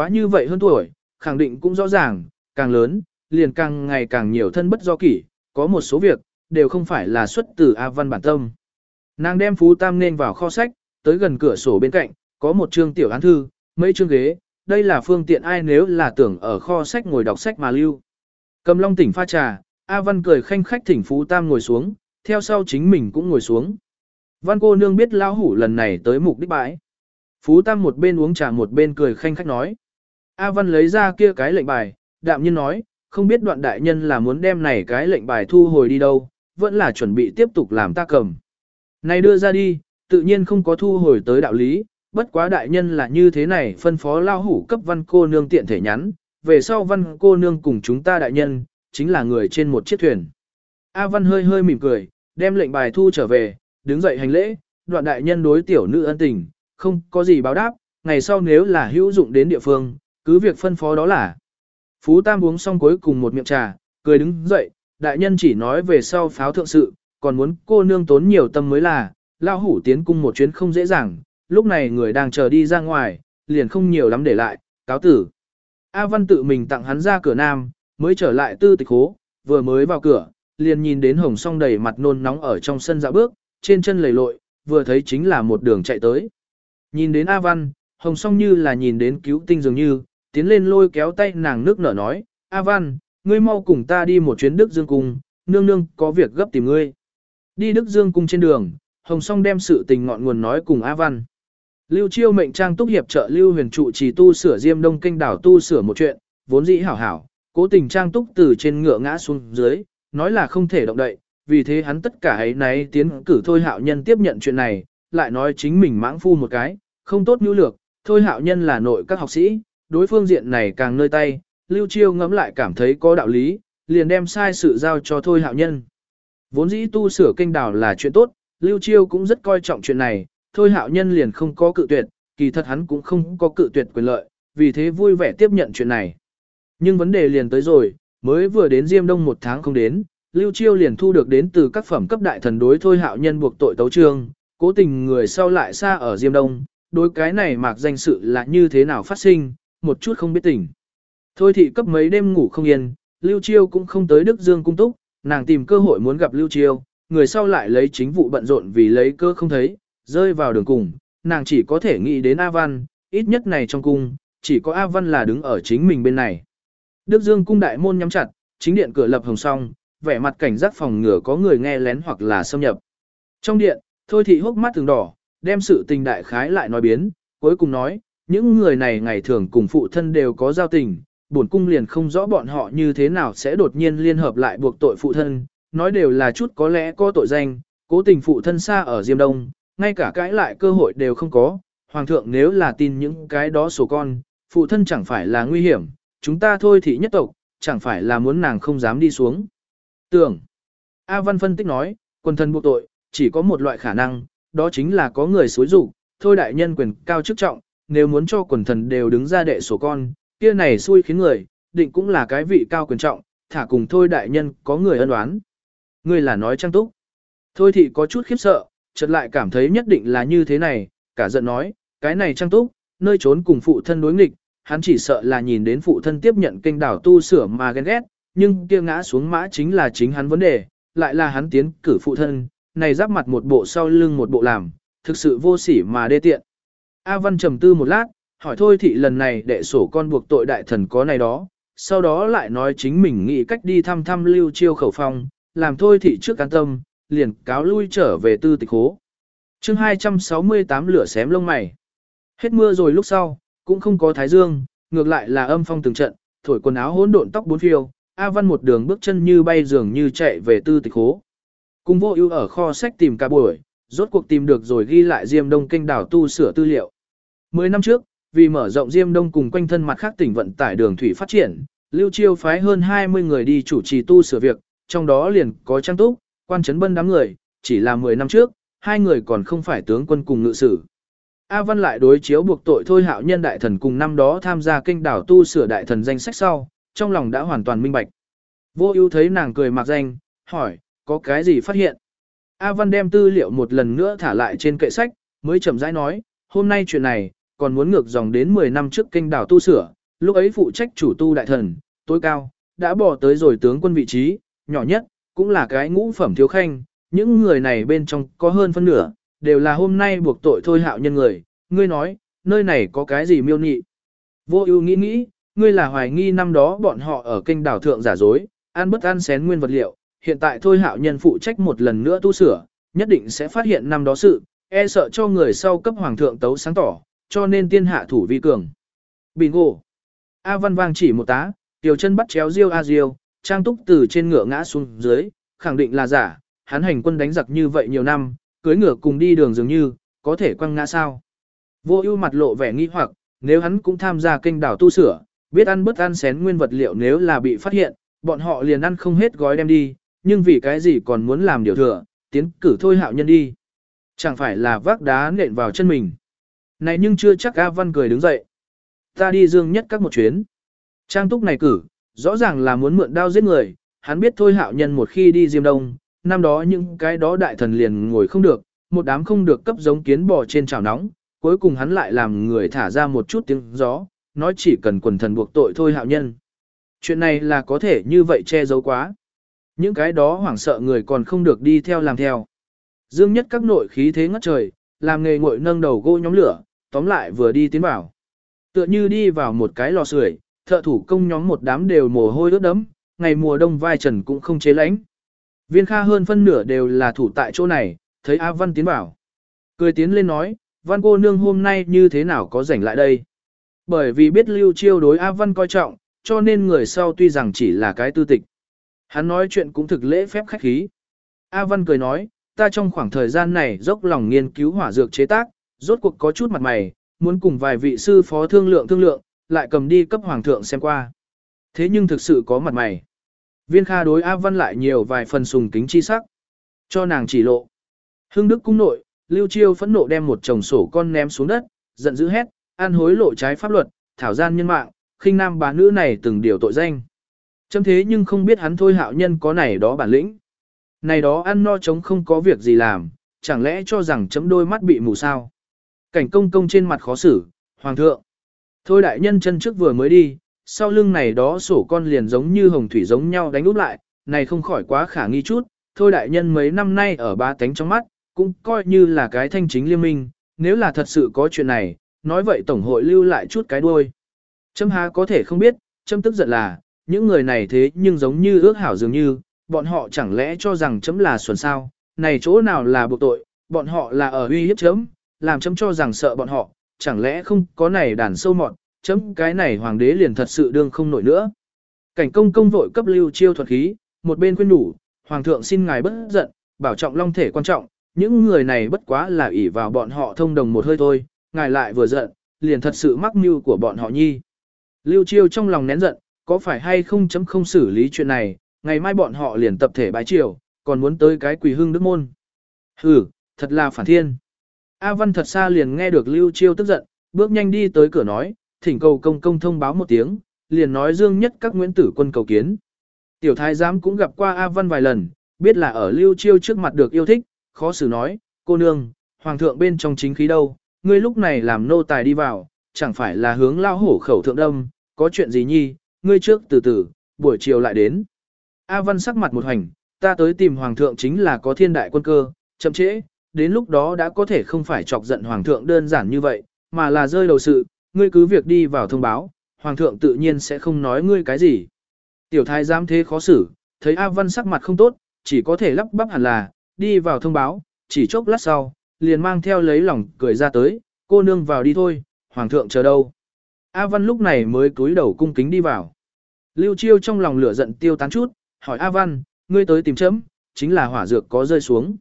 quá như vậy hơn tuổi, khẳng định cũng rõ ràng, càng lớn, liền càng ngày càng nhiều thân bất do kỷ, có một số việc, đều không phải là xuất từ A Văn bản tâm. Nàng đem Phú Tam nên vào kho sách, tới gần cửa sổ bên cạnh, có một chương tiểu án thư, mấy chương ghế, đây là phương tiện ai nếu là tưởng ở kho sách ngồi đọc sách mà lưu. Cầm long tỉnh pha trà, A Văn cười khanh khách thỉnh Phú Tam ngồi xuống, theo sau chính mình cũng ngồi xuống. Văn cô nương biết lao hủ lần này tới mục đích bãi. Phú Tam một bên uống trà một bên cười khanh khách nói. A Văn lấy ra kia cái lệnh bài, đạm nhiên nói, không biết đoạn đại nhân là muốn đem này cái lệnh bài thu hồi đi đâu, vẫn là chuẩn bị tiếp tục làm ta cầm. Này đưa ra đi, tự nhiên không có thu hồi tới đạo lý, bất quá đại nhân là như thế này phân phó lao hủ cấp văn cô nương tiện thể nhắn, về sau văn cô nương cùng chúng ta đại nhân, chính là người trên một chiếc thuyền. A văn hơi hơi mỉm cười, đem lệnh bài thu trở về, đứng dậy hành lễ, đoạn đại nhân đối tiểu nữ ân tình, không có gì báo đáp, ngày sau nếu là hữu dụng đến địa phương, cứ việc phân phó đó là. Phú Tam uống xong cuối cùng một miệng trà, cười đứng dậy, đại nhân chỉ nói về sau pháo thượng sự, còn muốn cô nương tốn nhiều tâm mới là, lao hủ tiến cung một chuyến không dễ dàng, lúc này người đang chờ đi ra ngoài, liền không nhiều lắm để lại, cáo tử. A Văn tự mình tặng hắn ra cửa nam, mới trở lại tư tịch hố, vừa mới vào cửa, liền nhìn đến hồng song đầy mặt nôn nóng ở trong sân dạo bước, trên chân lầy lội, vừa thấy chính là một đường chạy tới. Nhìn đến A Văn, hồng song như là nhìn đến cứu tinh dường như, tiến lên lôi kéo tay nàng nước nở nói, A Văn, ngươi mau cùng ta đi một chuyến Đức Dương Cung, nương nương có việc gấp tìm ngươi. Đi Đức Dương Cung trên đường, Hồng Song đem sự tình ngọn nguồn nói cùng A Văn. Lưu Chiêu mệnh trang túc hiệp trợ Lưu Huyền trụ trì tu sửa Diêm Đông kinh đảo tu sửa một chuyện, vốn dĩ hảo hảo, cố tình trang túc từ trên ngựa ngã xuống dưới, nói là không thể động đậy, vì thế hắn tất cả ấy náy tiến cử thôi hạo nhân tiếp nhận chuyện này, lại nói chính mình mãng phu một cái, không tốt nhu lược, thôi hạo nhân là nội các học sĩ, đối phương diện này càng nơi tay, Lưu Chiêu ngẫm lại cảm thấy có đạo lý, liền đem sai sự giao cho thôi hạo nhân. Vốn dĩ tu sửa kênh đảo là chuyện tốt, Lưu Chiêu cũng rất coi trọng chuyện này, thôi hạo nhân liền không có cự tuyệt, kỳ thật hắn cũng không có cự tuyệt quyền lợi, vì thế vui vẻ tiếp nhận chuyện này. Nhưng vấn đề liền tới rồi, mới vừa đến Diêm Đông một tháng không đến, Lưu Chiêu liền thu được đến từ các phẩm cấp đại thần đối thôi hạo nhân buộc tội tấu trương, cố tình người sau lại xa ở Diêm Đông, đối cái này mạc danh sự là như thế nào phát sinh, một chút không biết tỉnh. Thôi thị cấp mấy đêm ngủ không yên, Lưu Chiêu cũng không tới Đức Dương cung túc, nàng tìm cơ hội muốn gặp Lưu Chiêu, người sau lại lấy chính vụ bận rộn vì lấy cơ không thấy, rơi vào đường cùng, nàng chỉ có thể nghĩ đến A Văn, ít nhất này trong cung, chỉ có A Văn là đứng ở chính mình bên này. Đức Dương cung đại môn nhắm chặt, chính điện cửa lập hồng song, vẻ mặt cảnh giác phòng ngừa có người nghe lén hoặc là xâm nhập. Trong điện, Thôi thị hốc mắt từng đỏ, đem sự tình đại khái lại nói biến, cuối cùng nói, những người này ngày thường cùng phụ thân đều có giao tình, bổn cung liền không rõ bọn họ như thế nào sẽ đột nhiên liên hợp lại buộc tội phụ thân, nói đều là chút có lẽ có tội danh, cố tình phụ thân xa ở Diêm Đông, ngay cả cãi lại cơ hội đều không có, hoàng thượng nếu là tin những cái đó sổ con, phụ thân chẳng phải là nguy hiểm, chúng ta thôi thì nhất tộc, chẳng phải là muốn nàng không dám đi xuống. Tưởng, A Văn phân tích nói, quân thân buộc tội, chỉ có một loại khả năng, đó chính là có người xối rủ, thôi đại nhân quyền cao chức trọng, nếu muốn cho quần thần đều đứng ra đệ sổ con, kia này xui khiến người, định cũng là cái vị cao quyền trọng, thả cùng thôi đại nhân có người ân oán. Ngươi là nói trang túc. Thôi thì có chút khiếp sợ, chợt lại cảm thấy nhất định là như thế này, cả giận nói, cái này trang túc, nơi trốn cùng phụ thân đối nghịch, hắn chỉ sợ là nhìn đến phụ thân tiếp nhận kinh đảo tu sửa mà ghen ghét, nhưng kia ngã xuống mã chính là chính hắn vấn đề, lại là hắn tiến cử phụ thân, này giáp mặt một bộ sau lưng một bộ làm, thực sự vô sỉ mà đê tiện. A Văn trầm tư một lát, hỏi thôi thị lần này đệ sổ con buộc tội đại thần có này đó, sau đó lại nói chính mình nghĩ cách đi thăm thăm lưu chiêu khẩu phong, làm thôi thị trước can tâm, liền cáo lui trở về tư tịch hố. chương 268 lửa xém lông mày. Hết mưa rồi lúc sau, cũng không có thái dương, ngược lại là âm phong từng trận, thổi quần áo hỗn độn tóc bốn phiêu, A Văn một đường bước chân như bay dường như chạy về tư tịch hố. Cùng vô ưu ở kho sách tìm cả buổi, rốt cuộc tìm được rồi ghi lại Diêm Đông kênh đảo tu sửa tư liệu. Mười năm trước, vì mở rộng Diêm Đông cùng quanh thân mặt khác tỉnh vận tải đường thủy phát triển, Lưu Chiêu phái hơn 20 người đi chủ trì tu sửa việc, trong đó liền có Trang Túc, quan trấn bân đám người, chỉ là 10 năm trước, hai người còn không phải tướng quân cùng ngự sử. A Văn lại đối chiếu buộc tội thôi hạo nhân đại thần cùng năm đó tham gia kinh đảo tu sửa đại thần danh sách sau, trong lòng đã hoàn toàn minh bạch. Vô ưu thấy nàng cười mạc danh, hỏi, có cái gì phát hiện? A Văn đem tư liệu một lần nữa thả lại trên kệ sách, mới chậm rãi nói, hôm nay chuyện này, còn muốn ngược dòng đến 10 năm trước kênh đảo tu sửa, lúc ấy phụ trách chủ tu đại thần, tối cao, đã bỏ tới rồi tướng quân vị trí, nhỏ nhất, cũng là cái ngũ phẩm thiếu khanh, những người này bên trong có hơn phân nửa, đều là hôm nay buộc tội thôi hạo nhân người, ngươi nói, nơi này có cái gì miêu nghị? Vô ưu nghĩ nghĩ, ngươi là hoài nghi năm đó bọn họ ở kênh đảo thượng giả dối, ăn bất ăn xén nguyên vật liệu, hiện tại thôi hạo nhân phụ trách một lần nữa tu sửa, nhất định sẽ phát hiện năm đó sự, e sợ cho người sau cấp hoàng thượng tấu sáng tỏ, cho nên tiên hạ thủ vi cường. Bingo! A văn vang chỉ một tá, tiểu chân bắt chéo riêu A riêu, trang túc từ trên ngựa ngã xuống dưới, khẳng định là giả, hắn hành quân đánh giặc như vậy nhiều năm, cưới ngựa cùng đi đường dường như, có thể quăng ngã sao. Vô ưu mặt lộ vẻ nghi hoặc, nếu hắn cũng tham gia kênh đảo tu sửa, biết ăn bất ăn xén nguyên vật liệu nếu là bị phát hiện, bọn họ liền ăn không hết gói đem đi, nhưng vì cái gì còn muốn làm điều thừa, tiến cử thôi hạo nhân đi. Chẳng phải là vác đá nện vào chân mình. Này nhưng chưa chắc A Văn cười đứng dậy. Ta đi dương nhất các một chuyến. Trang túc này cử, rõ ràng là muốn mượn đao giết người, hắn biết thôi hạo nhân một khi đi diêm đông, năm đó những cái đó đại thần liền ngồi không được, một đám không được cấp giống kiến bò trên chảo nóng, cuối cùng hắn lại làm người thả ra một chút tiếng gió, nói chỉ cần quần thần buộc tội thôi hạo nhân. Chuyện này là có thể như vậy che giấu quá. Những cái đó hoảng sợ người còn không được đi theo làm theo. Dương nhất các nội khí thế ngất trời, làm nghề ngội nâng đầu gỗ nhóm lửa, tóm lại vừa đi tiến vào. Tựa như đi vào một cái lò sưởi, thợ thủ công nhóm một đám đều mồ hôi ướt đẫm, ngày mùa đông vai trần cũng không chế lánh. Viên kha hơn phân nửa đều là thủ tại chỗ này, thấy A Văn tiến vào. Cười tiến lên nói, Văn cô nương hôm nay như thế nào có rảnh lại đây. Bởi vì biết lưu chiêu đối A Văn coi trọng, cho nên người sau tuy rằng chỉ là cái tư tịch. Hắn nói chuyện cũng thực lễ phép khách khí. A Văn cười nói, ta trong khoảng thời gian này dốc lòng nghiên cứu hỏa dược chế tác, rốt cuộc có chút mặt mày, muốn cùng vài vị sư phó thương lượng thương lượng, lại cầm đi cấp hoàng thượng xem qua. Thế nhưng thực sự có mặt mày. Viên Kha đối A Văn lại nhiều vài phần sùng kính chi sắc. Cho nàng chỉ lộ. Hưng Đức cung nội, Lưu Chiêu phẫn nộ đem một chồng sổ con ném xuống đất, giận dữ hét, an hối lộ trái pháp luật, thảo gian nhân mạng, khinh nam bá nữ này từng điều tội danh. Chấm thế nhưng không biết hắn thôi hạo nhân có này đó bản lĩnh. Này đó ăn no chống không có việc gì làm, chẳng lẽ cho rằng chấm đôi mắt bị mù sao. Cảnh công công trên mặt khó xử, hoàng thượng. Thôi đại nhân chân trước vừa mới đi, sau lưng này đó sổ con liền giống như hồng thủy giống nhau đánh úp lại, này không khỏi quá khả nghi chút, thôi đại nhân mấy năm nay ở ba tánh trong mắt, cũng coi như là cái thanh chính liên minh, nếu là thật sự có chuyện này, nói vậy tổng hội lưu lại chút cái đuôi. Châm há có thể không biết, châm tức giận là, những người này thế nhưng giống như ước hảo dường như, bọn họ chẳng lẽ cho rằng chấm là xuẩn sao, này chỗ nào là buộc tội, bọn họ là ở uy hiếp chấm, làm chấm cho rằng sợ bọn họ, chẳng lẽ không có này đàn sâu mọn, chấm cái này hoàng đế liền thật sự đương không nổi nữa. Cảnh công công vội cấp lưu chiêu thuật khí, một bên khuyên đủ, hoàng thượng xin ngài bất giận, bảo trọng long thể quan trọng, những người này bất quá là ỷ vào bọn họ thông đồng một hơi thôi, ngài lại vừa giận, liền thật sự mắc mưu của bọn họ nhi. Lưu chiêu trong lòng nén giận, có phải hay không chấm không xử lý chuyện này, ngày mai bọn họ liền tập thể bái triều, còn muốn tới cái quỳ hưng đức môn. Hừ, thật là phản thiên. A Văn thật xa liền nghe được Lưu Chiêu tức giận, bước nhanh đi tới cửa nói, thỉnh cầu công công thông báo một tiếng, liền nói dương nhất các nguyễn tử quân cầu kiến. Tiểu thái giám cũng gặp qua A Văn vài lần, biết là ở Lưu Chiêu trước mặt được yêu thích, khó xử nói, cô nương, hoàng thượng bên trong chính khí đâu, ngươi lúc này làm nô tài đi vào, chẳng phải là hướng lao hổ khẩu thượng đâm, có chuyện gì nhi, ngươi trước từ từ, buổi chiều lại đến. A Văn sắc mặt một hành, ta tới tìm Hoàng thượng chính là có thiên đại quân cơ, chậm trễ, đến lúc đó đã có thể không phải chọc giận Hoàng thượng đơn giản như vậy, mà là rơi đầu sự, ngươi cứ việc đi vào thông báo, Hoàng thượng tự nhiên sẽ không nói ngươi cái gì. Tiểu thái giám thế khó xử, thấy A Văn sắc mặt không tốt, chỉ có thể lắp bắp hẳn là, đi vào thông báo, chỉ chốc lát sau, liền mang theo lấy lòng cười ra tới, cô nương vào đi thôi, Hoàng thượng chờ đâu. A Văn lúc này mới cúi đầu cung kính đi vào. Lưu Chiêu trong lòng lửa giận tiêu tán chút, hỏi A Văn, ngươi tới tìm chấm, chính là hỏa dược có rơi xuống.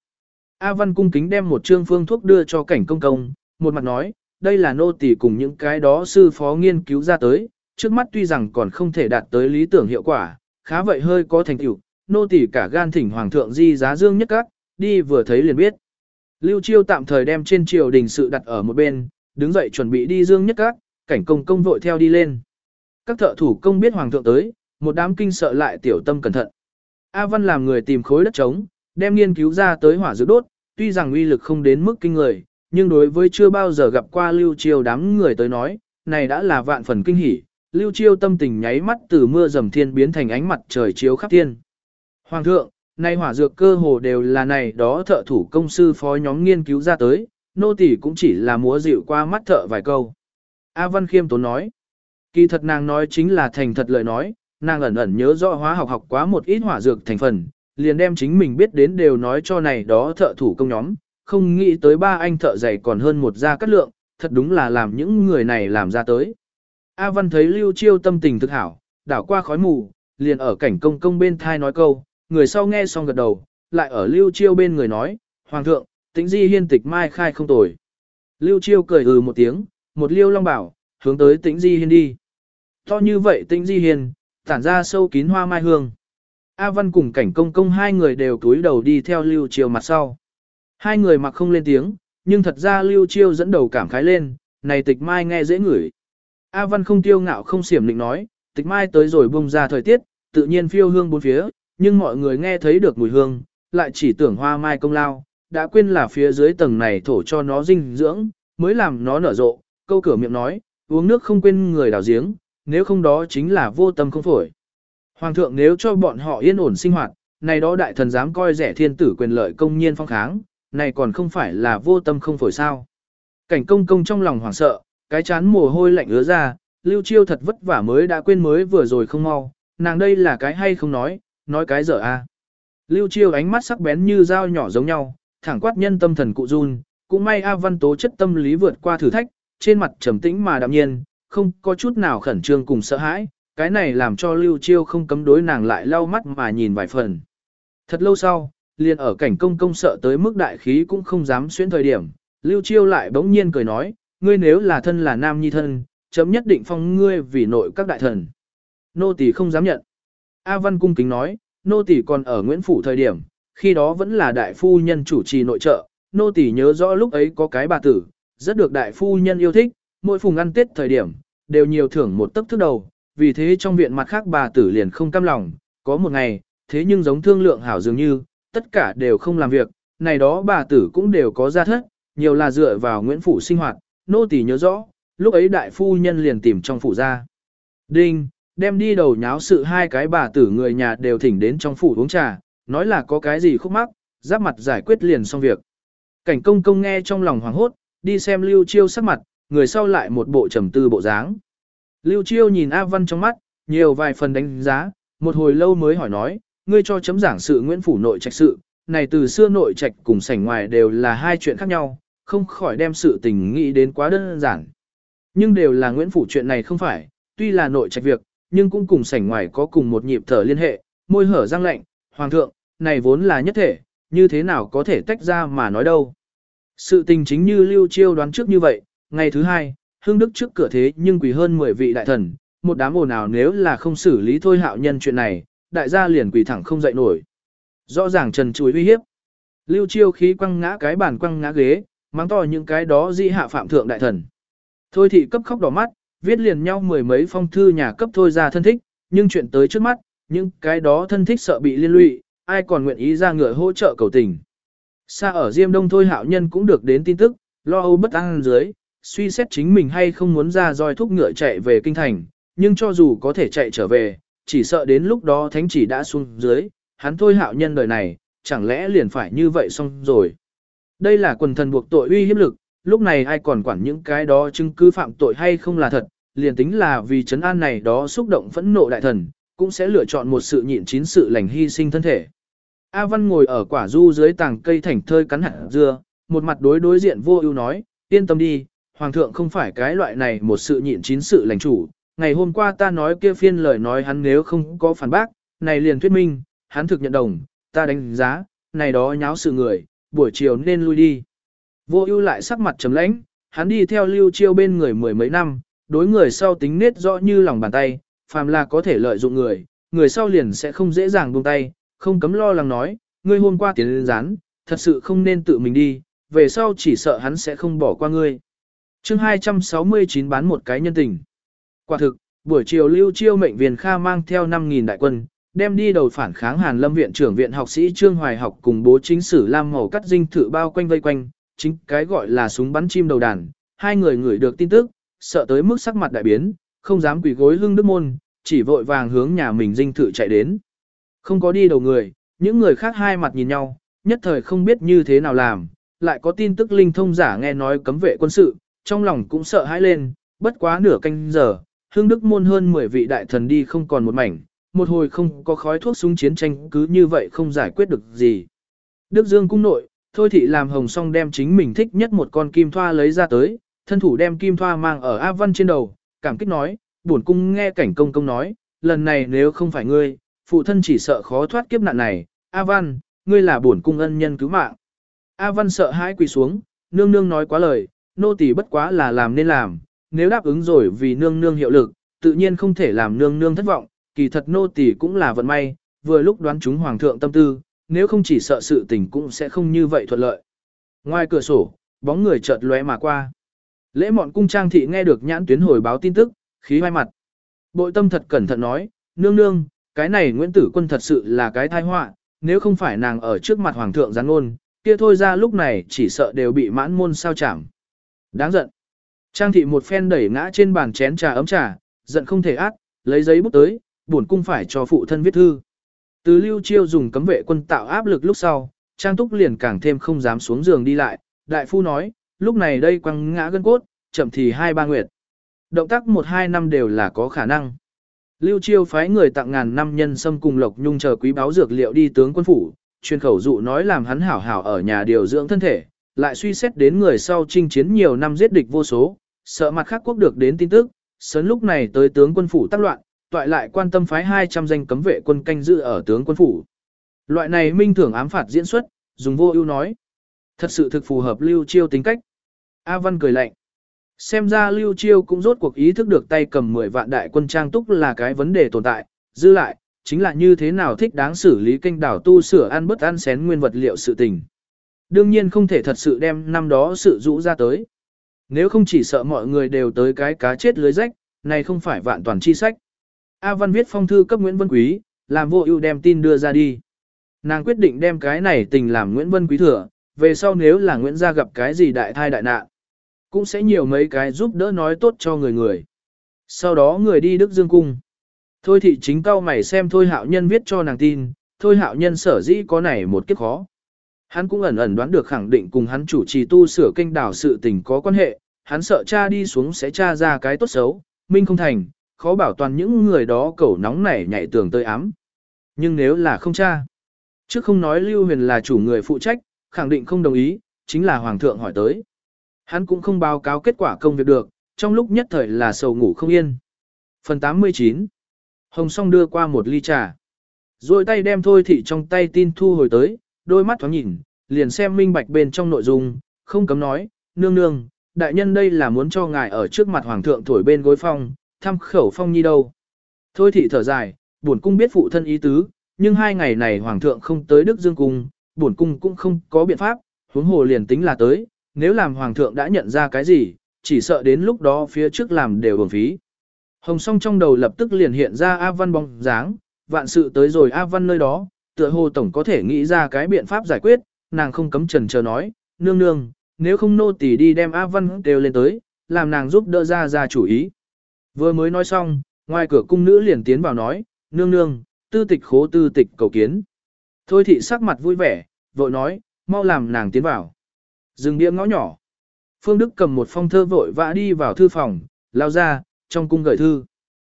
A Văn cung kính đem một trương phương thuốc đưa cho cảnh công công, một mặt nói, đây là nô tỳ cùng những cái đó sư phó nghiên cứu ra tới, trước mắt tuy rằng còn không thể đạt tới lý tưởng hiệu quả, khá vậy hơi có thành tựu, nô tỳ cả gan thỉnh hoàng thượng di giá dương nhất các, đi vừa thấy liền biết. Lưu Chiêu tạm thời đem trên triều đình sự đặt ở một bên, đứng dậy chuẩn bị đi dương nhất các, cảnh công công vội theo đi lên. Các thợ thủ công biết hoàng thượng tới, một đám kinh sợ lại tiểu tâm cẩn thận. A Văn làm người tìm khối đất trống, đem nghiên cứu ra tới hỏa dược đốt, tuy rằng uy lực không đến mức kinh người, nhưng đối với chưa bao giờ gặp qua Lưu Chiêu đám người tới nói, này đã là vạn phần kinh hỉ, Lưu Chiêu tâm tình nháy mắt từ mưa dầm thiên biến thành ánh mặt trời chiếu khắp thiên. Hoàng thượng, nay hỏa dược cơ hồ đều là này đó thợ thủ công sư phó nhóm nghiên cứu ra tới, nô tỳ cũng chỉ là múa dịu qua mắt thợ vài câu. A Văn Khiêm tốn nói, kỳ thật nàng nói chính là thành thật lời nói, nàng ẩn ẩn nhớ rõ hóa học học quá một ít hỏa dược thành phần, liền đem chính mình biết đến đều nói cho này đó thợ thủ công nhóm, không nghĩ tới ba anh thợ giày còn hơn một gia cắt lượng, thật đúng là làm những người này làm ra tới. A Văn thấy Lưu Chiêu tâm tình thực hảo, đảo qua khói mù, liền ở cảnh công công bên thai nói câu, người sau nghe xong gật đầu, lại ở Lưu Chiêu bên người nói, Hoàng thượng, tính di hiên tịch mai khai không tồi. Lưu Chiêu cười ừ một tiếng, một liêu long bảo, hướng tới tĩnh di hiên đi. To như vậy tĩnh di hiên, tản ra sâu kín hoa mai hương. A Văn cùng cảnh công công hai người đều túi đầu đi theo Lưu chiều mặt sau. Hai người mặc không lên tiếng, nhưng thật ra Lưu Chiêu dẫn đầu cảm khái lên, này tịch mai nghe dễ ngửi. A Văn không tiêu ngạo không xiểm định nói, tịch mai tới rồi bông ra thời tiết, tự nhiên phiêu hương bốn phía, nhưng mọi người nghe thấy được mùi hương, lại chỉ tưởng hoa mai công lao, đã quên là phía dưới tầng này thổ cho nó dinh dưỡng, mới làm nó nở rộ, câu cửa miệng nói, uống nước không quên người đào giếng, nếu không đó chính là vô tâm không phổi. Hoàng thượng nếu cho bọn họ yên ổn sinh hoạt, này đó đại thần dám coi rẻ thiên tử quyền lợi công nhiên phong kháng, này còn không phải là vô tâm không phổi sao. Cảnh công công trong lòng hoảng sợ, cái chán mồ hôi lạnh ứa ra, lưu chiêu thật vất vả mới đã quên mới vừa rồi không mau, nàng đây là cái hay không nói, nói cái dở a. Lưu chiêu ánh mắt sắc bén như dao nhỏ giống nhau, thẳng quát nhân tâm thần cụ run, cũng may A Văn tố chất tâm lý vượt qua thử thách, trên mặt trầm tĩnh mà đạm nhiên, không có chút nào khẩn trương cùng sợ hãi, cái này làm cho Lưu Chiêu không cấm đối nàng lại lau mắt mà nhìn vài phần. Thật lâu sau, liền ở cảnh công công sợ tới mức đại khí cũng không dám xuyên thời điểm, Lưu Chiêu lại bỗng nhiên cười nói, ngươi nếu là thân là nam nhi thân, chấm nhất định phong ngươi vì nội các đại thần. Nô tỳ không dám nhận. A Văn cung kính nói, nô tỳ còn ở Nguyễn Phủ thời điểm, khi đó vẫn là đại phu nhân chủ trì nội trợ, nô tỳ nhớ rõ lúc ấy có cái bà tử, rất được đại phu nhân yêu thích, mỗi phùng ăn tết thời điểm, đều nhiều thưởng một tấc thức đầu, vì thế trong viện mặt khác bà tử liền không cam lòng, có một ngày, thế nhưng giống thương lượng hảo dường như, tất cả đều không làm việc, này đó bà tử cũng đều có gia thất, nhiều là dựa vào Nguyễn Phủ sinh hoạt, nô tỳ nhớ rõ, lúc ấy đại phu nhân liền tìm trong phủ ra. Đinh, đem đi đầu nháo sự hai cái bà tử người nhà đều thỉnh đến trong phủ uống trà, nói là có cái gì khúc mắc, giáp mặt giải quyết liền xong việc. Cảnh công công nghe trong lòng hoảng hốt, đi xem Lưu Chiêu sắc mặt, người sau lại một bộ trầm tư bộ dáng. Lưu Chiêu nhìn A Văn trong mắt, nhiều vài phần đánh giá, một hồi lâu mới hỏi nói, ngươi cho chấm giảng sự Nguyễn Phủ nội trạch sự, này từ xưa nội trạch cùng sảnh ngoài đều là hai chuyện khác nhau, không khỏi đem sự tình nghĩ đến quá đơn giản. Nhưng đều là Nguyễn Phủ chuyện này không phải, tuy là nội trạch việc, nhưng cũng cùng sảnh ngoài có cùng một nhịp thở liên hệ, môi hở răng lạnh, hoàng thượng, này vốn là nhất thể, như thế nào có thể tách ra mà nói đâu. Sự tình chính như Lưu Chiêu đoán trước như vậy, ngày thứ hai, hương đức trước cửa thế nhưng quỳ hơn 10 vị đại thần, một đám ồn nào nếu là không xử lý thôi hạo nhân chuyện này, đại gia liền quỳ thẳng không dậy nổi. Rõ ràng trần chuối uy hiếp. Lưu Chiêu khí quăng ngã cái bàn quăng ngã ghế, mang to những cái đó di hạ phạm thượng đại thần. Thôi thị cấp khóc đỏ mắt, viết liền nhau mười mấy phong thư nhà cấp thôi ra thân thích, nhưng chuyện tới trước mắt, những cái đó thân thích sợ bị liên lụy, ai còn nguyện ý ra ngựa hỗ trợ cầu tình. Xa ở Diêm Đông thôi hạo nhân cũng được đến tin tức, lo âu bất an dưới, suy xét chính mình hay không muốn ra roi thúc ngựa chạy về kinh thành, nhưng cho dù có thể chạy trở về, chỉ sợ đến lúc đó thánh chỉ đã xuống dưới, hắn thôi hạo nhân đời này, chẳng lẽ liền phải như vậy xong rồi. Đây là quần thần buộc tội uy hiếp lực, lúc này ai còn quản những cái đó chứng cứ phạm tội hay không là thật, liền tính là vì chấn an này đó xúc động phẫn nộ đại thần, cũng sẽ lựa chọn một sự nhịn chín sự lành hy sinh thân thể. A Văn ngồi ở quả du dưới tàng cây thảnh thơi cắn hạt dưa, một mặt đối đối diện vô ưu nói, yên tâm đi, Hoàng thượng không phải cái loại này một sự nhịn chín sự lành chủ. Ngày hôm qua ta nói kia phiên lời nói hắn nếu không có phản bác, này liền thuyết minh, hắn thực nhận đồng, ta đánh giá, này đó nháo sự người, buổi chiều nên lui đi. Vô ưu lại sắc mặt trầm lãnh, hắn đi theo lưu chiêu bên người mười mấy năm, đối người sau tính nết rõ như lòng bàn tay, phàm là có thể lợi dụng người, người sau liền sẽ không dễ dàng buông tay, không cấm lo lắng nói, ngươi hôm qua tiến lên rán, thật sự không nên tự mình đi, về sau chỉ sợ hắn sẽ không bỏ qua ngươi. chương 269 bán một cái nhân tình. Quả thực, buổi chiều lưu chiêu mệnh viên Kha mang theo 5.000 đại quân, đem đi đầu phản kháng Hàn Lâm viện trưởng viện học sĩ Trương Hoài học cùng bố chính sử Lam Màu cắt dinh thự bao quanh vây quanh, chính cái gọi là súng bắn chim đầu đàn, hai người ngửi được tin tức, sợ tới mức sắc mặt đại biến, không dám quỳ gối lưng đức môn, chỉ vội vàng hướng nhà mình dinh thự chạy đến. Không có đi đầu người, những người khác hai mặt nhìn nhau, nhất thời không biết như thế nào làm, lại có tin tức linh thông giả nghe nói cấm vệ quân sự, trong lòng cũng sợ hãi lên, bất quá nửa canh giờ, hương đức môn hơn 10 vị đại thần đi không còn một mảnh, một hồi không có khói thuốc súng chiến tranh cứ như vậy không giải quyết được gì. Đức Dương cung nội, thôi thị làm hồng song đem chính mình thích nhất một con kim thoa lấy ra tới, thân thủ đem kim thoa mang ở A Văn trên đầu, cảm kích nói, buồn cung nghe cảnh công công nói, lần này nếu không phải ngươi, phụ thân chỉ sợ khó thoát kiếp nạn này, A Văn, ngươi là bổn cung ân nhân cứu mạng. A Văn sợ hãi quỳ xuống, nương nương nói quá lời, nô tỳ bất quá là làm nên làm, nếu đáp ứng rồi vì nương nương hiệu lực, tự nhiên không thể làm nương nương thất vọng, kỳ thật nô tỳ cũng là vận may, vừa lúc đoán chúng hoàng thượng tâm tư, nếu không chỉ sợ sự tình cũng sẽ không như vậy thuận lợi. Ngoài cửa sổ, bóng người chợt lóe mà qua. Lễ mọn cung trang thị nghe được nhãn tuyến hồi báo tin tức, khí hoai mặt. Bội tâm thật cẩn thận nói, nương nương, cái này Nguyễn Tử Quân thật sự là cái tai họa, nếu không phải nàng ở trước mặt hoàng thượng gián ngôn, kia thôi ra lúc này chỉ sợ đều bị mãn môn sao chảm. Đáng giận. Trang thị một phen đẩy ngã trên bàn chén trà ấm trà, giận không thể át lấy giấy bút tới, bổn cung phải cho phụ thân viết thư. Từ lưu chiêu dùng cấm vệ quân tạo áp lực lúc sau, Trang Túc liền càng thêm không dám xuống giường đi lại, đại phu nói, lúc này đây quăng ngã gân cốt, chậm thì hai ba nguyệt. Động tác một hai năm đều là có khả năng. Lưu Chiêu phái người tặng ngàn năm nhân sâm cùng Lộc Nhung chờ quý báo dược liệu đi tướng quân phủ, truyền khẩu dụ nói làm hắn hảo hảo ở nhà điều dưỡng thân thể, lại suy xét đến người sau chinh chiến nhiều năm giết địch vô số, sợ mặt khác quốc được đến tin tức, sớm lúc này tới tướng quân phủ tác loạn, toại lại quan tâm phái 200 danh cấm vệ quân canh giữ ở tướng quân phủ. Loại này minh thưởng ám phạt diễn xuất, dùng vô ưu nói. Thật sự thực phù hợp Lưu Chiêu tính cách. A Văn cười lạnh. Xem ra Lưu Chiêu cũng rốt cuộc ý thức được tay cầm 10 vạn đại quân trang túc là cái vấn đề tồn tại, dư lại, chính là như thế nào thích đáng xử lý kênh đảo tu sửa ăn bất ăn xén nguyên vật liệu sự tình. Đương nhiên không thể thật sự đem năm đó sự rũ ra tới. Nếu không chỉ sợ mọi người đều tới cái cá chết lưới rách, này không phải vạn toàn chi sách. A Văn viết phong thư cấp Nguyễn Vân Quý, làm vô ưu đem tin đưa ra đi. Nàng quyết định đem cái này tình làm Nguyễn Vân Quý thừa, về sau nếu là Nguyễn gia gặp cái gì đại thai đại nạn, cũng sẽ nhiều mấy cái giúp đỡ nói tốt cho người người. Sau đó người đi Đức Dương Cung. Thôi thị chính cao mày xem Thôi Hạo Nhân viết cho nàng tin, Thôi Hạo Nhân sở dĩ có này một kiếp khó. Hắn cũng ẩn ẩn đoán được khẳng định cùng hắn chủ trì tu sửa kênh đảo sự tình có quan hệ, hắn sợ cha đi xuống sẽ tra ra cái tốt xấu, minh không thành, khó bảo toàn những người đó cẩu nóng nảy nhảy tường tơi ám. Nhưng nếu là không cha, trước không nói Lưu Huyền là chủ người phụ trách, khẳng định không đồng ý, chính là Hoàng thượng hỏi tới. Hắn cũng không báo cáo kết quả công việc được, trong lúc nhất thời là sầu ngủ không yên. Phần 89 Hồng Song đưa qua một ly trà. Rồi tay đem thôi thị trong tay tin thu hồi tới, đôi mắt thoáng nhìn, liền xem minh bạch bên trong nội dung, không cấm nói, nương nương, đại nhân đây là muốn cho ngài ở trước mặt hoàng thượng thổi bên gối phong, thăm khẩu phong nhi đâu. Thôi thị thở dài, buồn cung biết phụ thân ý tứ, nhưng hai ngày này hoàng thượng không tới Đức Dương Cung, buồn cung cũng không có biện pháp, huống hồ liền tính là tới, nếu làm hoàng thượng đã nhận ra cái gì, chỉ sợ đến lúc đó phía trước làm đều uổng phí. Hồng song trong đầu lập tức liền hiện ra A Văn bóng dáng, vạn sự tới rồi A Văn nơi đó, tựa hồ tổng có thể nghĩ ra cái biện pháp giải quyết, nàng không cấm trần chờ nói, nương nương, nếu không nô tỳ đi đem A Văn đều lên tới, làm nàng giúp đỡ ra ra chủ ý. Vừa mới nói xong, ngoài cửa cung nữ liền tiến vào nói, nương nương, tư tịch khố tư tịch cầu kiến. Thôi thị sắc mặt vui vẻ, vội nói, mau làm nàng tiến vào. Dừng bia ngõ nhỏ. Phương Đức cầm một phong thơ vội vã đi vào thư phòng, lao ra, trong cung gửi thư.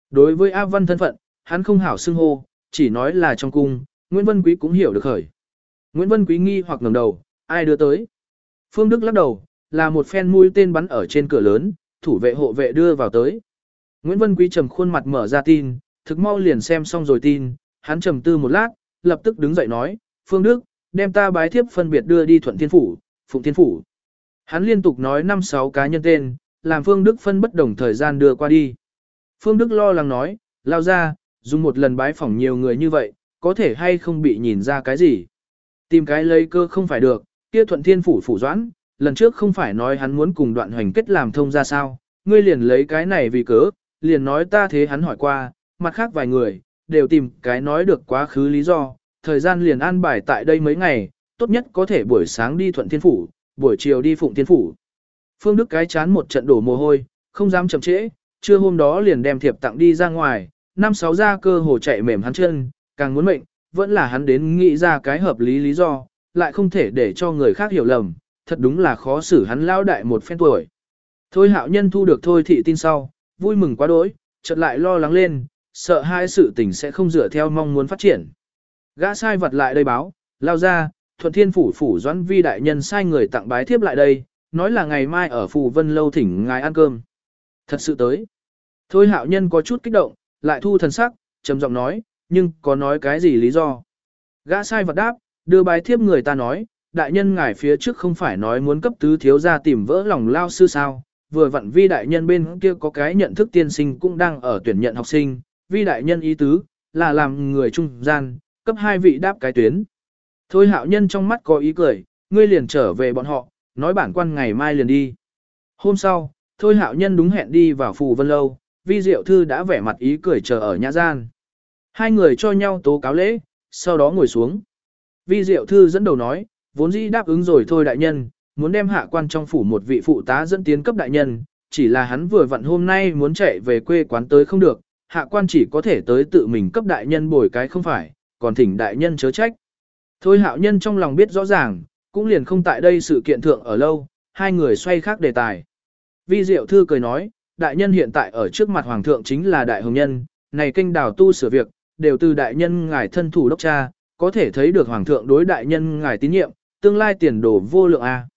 Đối với A Văn thân phận, hắn không hảo xưng hô, chỉ nói là trong cung, Nguyễn Vân Quý cũng hiểu được khởi. Nguyễn Vân Quý nghi hoặc ngẩng đầu, ai đưa tới? Phương Đức lắc đầu, là một phen mũi tên bắn ở trên cửa lớn, thủ vệ hộ vệ đưa vào tới. Nguyễn Vân Quý trầm khuôn mặt mở ra tin, thực mau liền xem xong rồi tin, hắn trầm tư một lát, lập tức đứng dậy nói, Phương Đức, đem ta bái thiếp phân biệt đưa đi Thuận Thiên Phủ, Phụng Thiên Phủ. Hắn liên tục nói năm sáu cá nhân tên, làm Phương Đức phân bất đồng thời gian đưa qua đi. Phương Đức lo lắng nói, lao ra, dùng một lần bái phỏng nhiều người như vậy, có thể hay không bị nhìn ra cái gì. Tìm cái lấy cơ không phải được, kia thuận thiên phủ phủ doãn, lần trước không phải nói hắn muốn cùng đoạn hoành kết làm thông ra sao, ngươi liền lấy cái này vì cớ, liền nói ta thế hắn hỏi qua, mặt khác vài người, đều tìm cái nói được quá khứ lý do, thời gian liền an bài tại đây mấy ngày, tốt nhất có thể buổi sáng đi thuận thiên phủ, buổi chiều đi phụng thiên phủ. Phương Đức cái chán một trận đổ mồ hôi, không dám chậm trễ, trưa hôm đó liền đem thiệp tặng đi ra ngoài, năm sáu ra cơ hồ chạy mềm hắn chân, càng muốn mệnh, vẫn là hắn đến nghĩ ra cái hợp lý lý do, lại không thể để cho người khác hiểu lầm, thật đúng là khó xử hắn lao đại một phen tuổi. Thôi hạo nhân thu được thôi thị tin sau, vui mừng quá đỗi, chợt lại lo lắng lên, sợ hai sự tình sẽ không dựa theo mong muốn phát triển. Gã sai vật lại đây báo, lao ra, thuận thiên phủ phủ doãn vi đại nhân sai người tặng bái thiếp lại đây, nói là ngày mai ở phù vân lâu thỉnh ngài ăn cơm. Thật sự tới. Thôi hạo nhân có chút kích động, lại thu thần sắc, trầm giọng nói, nhưng có nói cái gì lý do. Gã sai vật đáp, đưa bái thiếp người ta nói, đại nhân ngài phía trước không phải nói muốn cấp tứ thiếu ra tìm vỡ lòng lao sư sao, vừa vặn vi đại nhân bên kia có cái nhận thức tiên sinh cũng đang ở tuyển nhận học sinh, vi đại nhân ý tứ, là làm người trung gian, cấp hai vị đáp cái tuyến. Thôi hạo nhân trong mắt có ý cười, ngươi liền trở về bọn họ, nói bản quan ngày mai liền đi. Hôm sau, thôi hạo nhân đúng hẹn đi vào phù vân lâu, vi diệu thư đã vẻ mặt ý cười chờ ở nhã gian. Hai người cho nhau tố cáo lễ, sau đó ngồi xuống. Vi diệu thư dẫn đầu nói, vốn dĩ đáp ứng rồi thôi đại nhân, muốn đem hạ quan trong phủ một vị phụ tá dẫn tiến cấp đại nhân, chỉ là hắn vừa vặn hôm nay muốn chạy về quê quán tới không được, hạ quan chỉ có thể tới tự mình cấp đại nhân bồi cái không phải, còn thỉnh đại nhân chớ trách. Thôi hạo nhân trong lòng biết rõ ràng, cũng liền không tại đây sự kiện thượng ở lâu, hai người xoay khác đề tài. Vi Diệu Thư cười nói, đại nhân hiện tại ở trước mặt hoàng thượng chính là đại hồng nhân, này kinh đào tu sửa việc, đều từ đại nhân ngài thân thủ đốc cha, có thể thấy được hoàng thượng đối đại nhân ngài tín nhiệm, tương lai tiền đồ vô lượng a.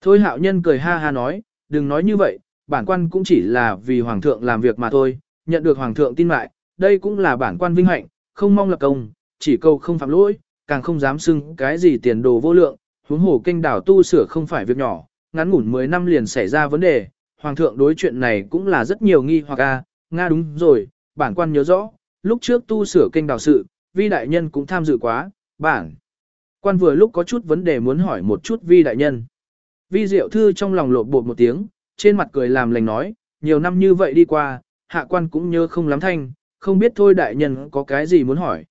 Thôi hạo nhân cười ha ha nói, đừng nói như vậy, bản quan cũng chỉ là vì hoàng thượng làm việc mà thôi, nhận được hoàng thượng tin mại, đây cũng là bản quan vinh hạnh, không mong lập công, chỉ câu không phạm lỗi, càng không dám xưng cái gì tiền đồ vô lượng, huống hồ kinh đảo tu sửa không phải việc nhỏ, ngắn ngủn 10 năm liền xảy ra vấn đề, hoàng thượng đối chuyện này cũng là rất nhiều nghi hoặc a, nga đúng rồi, bản quan nhớ rõ, lúc trước tu sửa kinh đảo sự, vi đại nhân cũng tham dự quá, bản quan vừa lúc có chút vấn đề muốn hỏi một chút vi đại nhân. Vi diệu thư trong lòng lộn bột một tiếng, trên mặt cười làm lành nói, nhiều năm như vậy đi qua, hạ quan cũng nhớ không lắm thanh, không biết thôi đại nhân có cái gì muốn hỏi.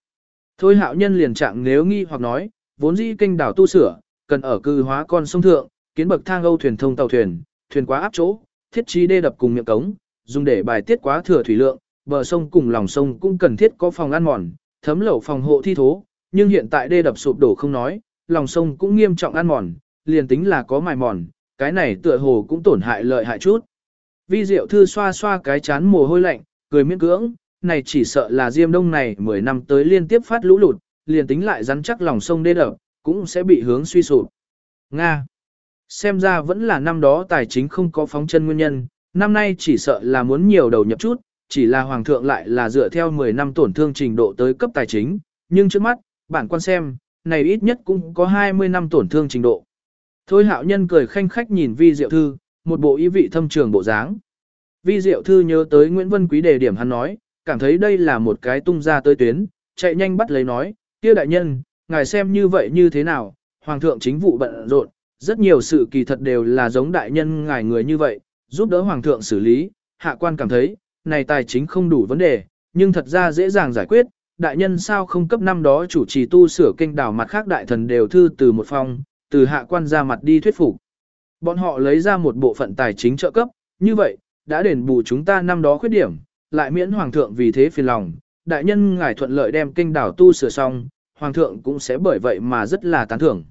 Thôi hạo nhân liền trạng nếu nghi hoặc nói, vốn dĩ kinh đảo tu sửa, cần ở cư hóa con sông thượng, kiến bậc thang âu thuyền thông tàu thuyền, thuyền quá áp chỗ, thiết trí đê đập cùng miệng cống, dùng để bài tiết quá thừa thủy lượng, bờ sông cùng lòng sông cũng cần thiết có phòng ăn mòn, thấm lẩu phòng hộ thi thố, nhưng hiện tại đê đập sụp đổ không nói, lòng sông cũng nghiêm trọng ăn mòn, liền tính là có mài mòn, cái này tựa hồ cũng tổn hại lợi hại chút. Vi Diệu Thư xoa xoa cái chán mồ hôi lạnh, cười miễn cưỡng, này chỉ sợ là Diêm Đông này 10 năm tới liên tiếp phát lũ lụt, liền tính lại rắn chắc lòng sông đê đập, cũng sẽ bị hướng suy sụp. Nga. Xem ra vẫn là năm đó tài chính không có phóng chân nguyên nhân, năm nay chỉ sợ là muốn nhiều đầu nhập chút, chỉ là hoàng thượng lại là dựa theo 10 năm tổn thương trình độ tới cấp tài chính, nhưng trước mắt, bản quan xem, này ít nhất cũng có 20 năm tổn thương trình độ. Thôi hạo nhân cười khanh khách nhìn vi diệu thư, một bộ ý vị thâm trường bộ dáng. Vi diệu thư nhớ tới Nguyễn Vân Quý đề điểm hắn nói, cảm thấy đây là một cái tung ra tới tuyến, chạy nhanh bắt lấy nói, kia đại nhân, ngài xem như vậy như thế nào, hoàng thượng chính vụ bận rộn, rất nhiều sự kỳ thật đều là giống đại nhân ngài người như vậy, giúp đỡ hoàng thượng xử lý, hạ quan cảm thấy, này tài chính không đủ vấn đề, nhưng thật ra dễ dàng giải quyết, đại nhân sao không cấp năm đó chủ trì tu sửa kinh đảo mặt khác đại thần đều thư từ một phòng từ hạ quan ra mặt đi thuyết phục. Bọn họ lấy ra một bộ phận tài chính trợ cấp, như vậy, đã đền bù chúng ta năm đó khuyết điểm, lại miễn hoàng thượng vì thế phiền lòng, đại nhân ngài thuận lợi đem kinh đảo tu sửa xong, hoàng thượng cũng sẽ bởi vậy mà rất là tán thưởng.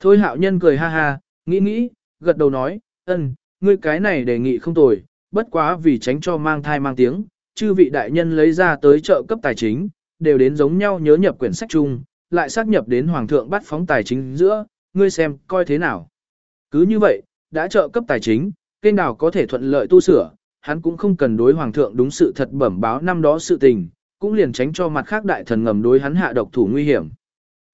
Thôi hạo nhân cười ha ha, nghĩ nghĩ, gật đầu nói, ân, ngươi cái này đề nghị không tồi, bất quá vì tránh cho mang thai mang tiếng, chư vị đại nhân lấy ra tới trợ cấp tài chính, đều đến giống nhau nhớ nhập quyển sách chung, lại xác nhập đến hoàng thượng bắt phóng tài chính giữa, ngươi xem, coi thế nào. Cứ như vậy, đã trợ cấp tài chính, kênh nào có thể thuận lợi tu sửa, hắn cũng không cần đối hoàng thượng đúng sự thật bẩm báo năm đó sự tình, cũng liền tránh cho mặt khác đại thần ngầm đối hắn hạ độc thủ nguy hiểm.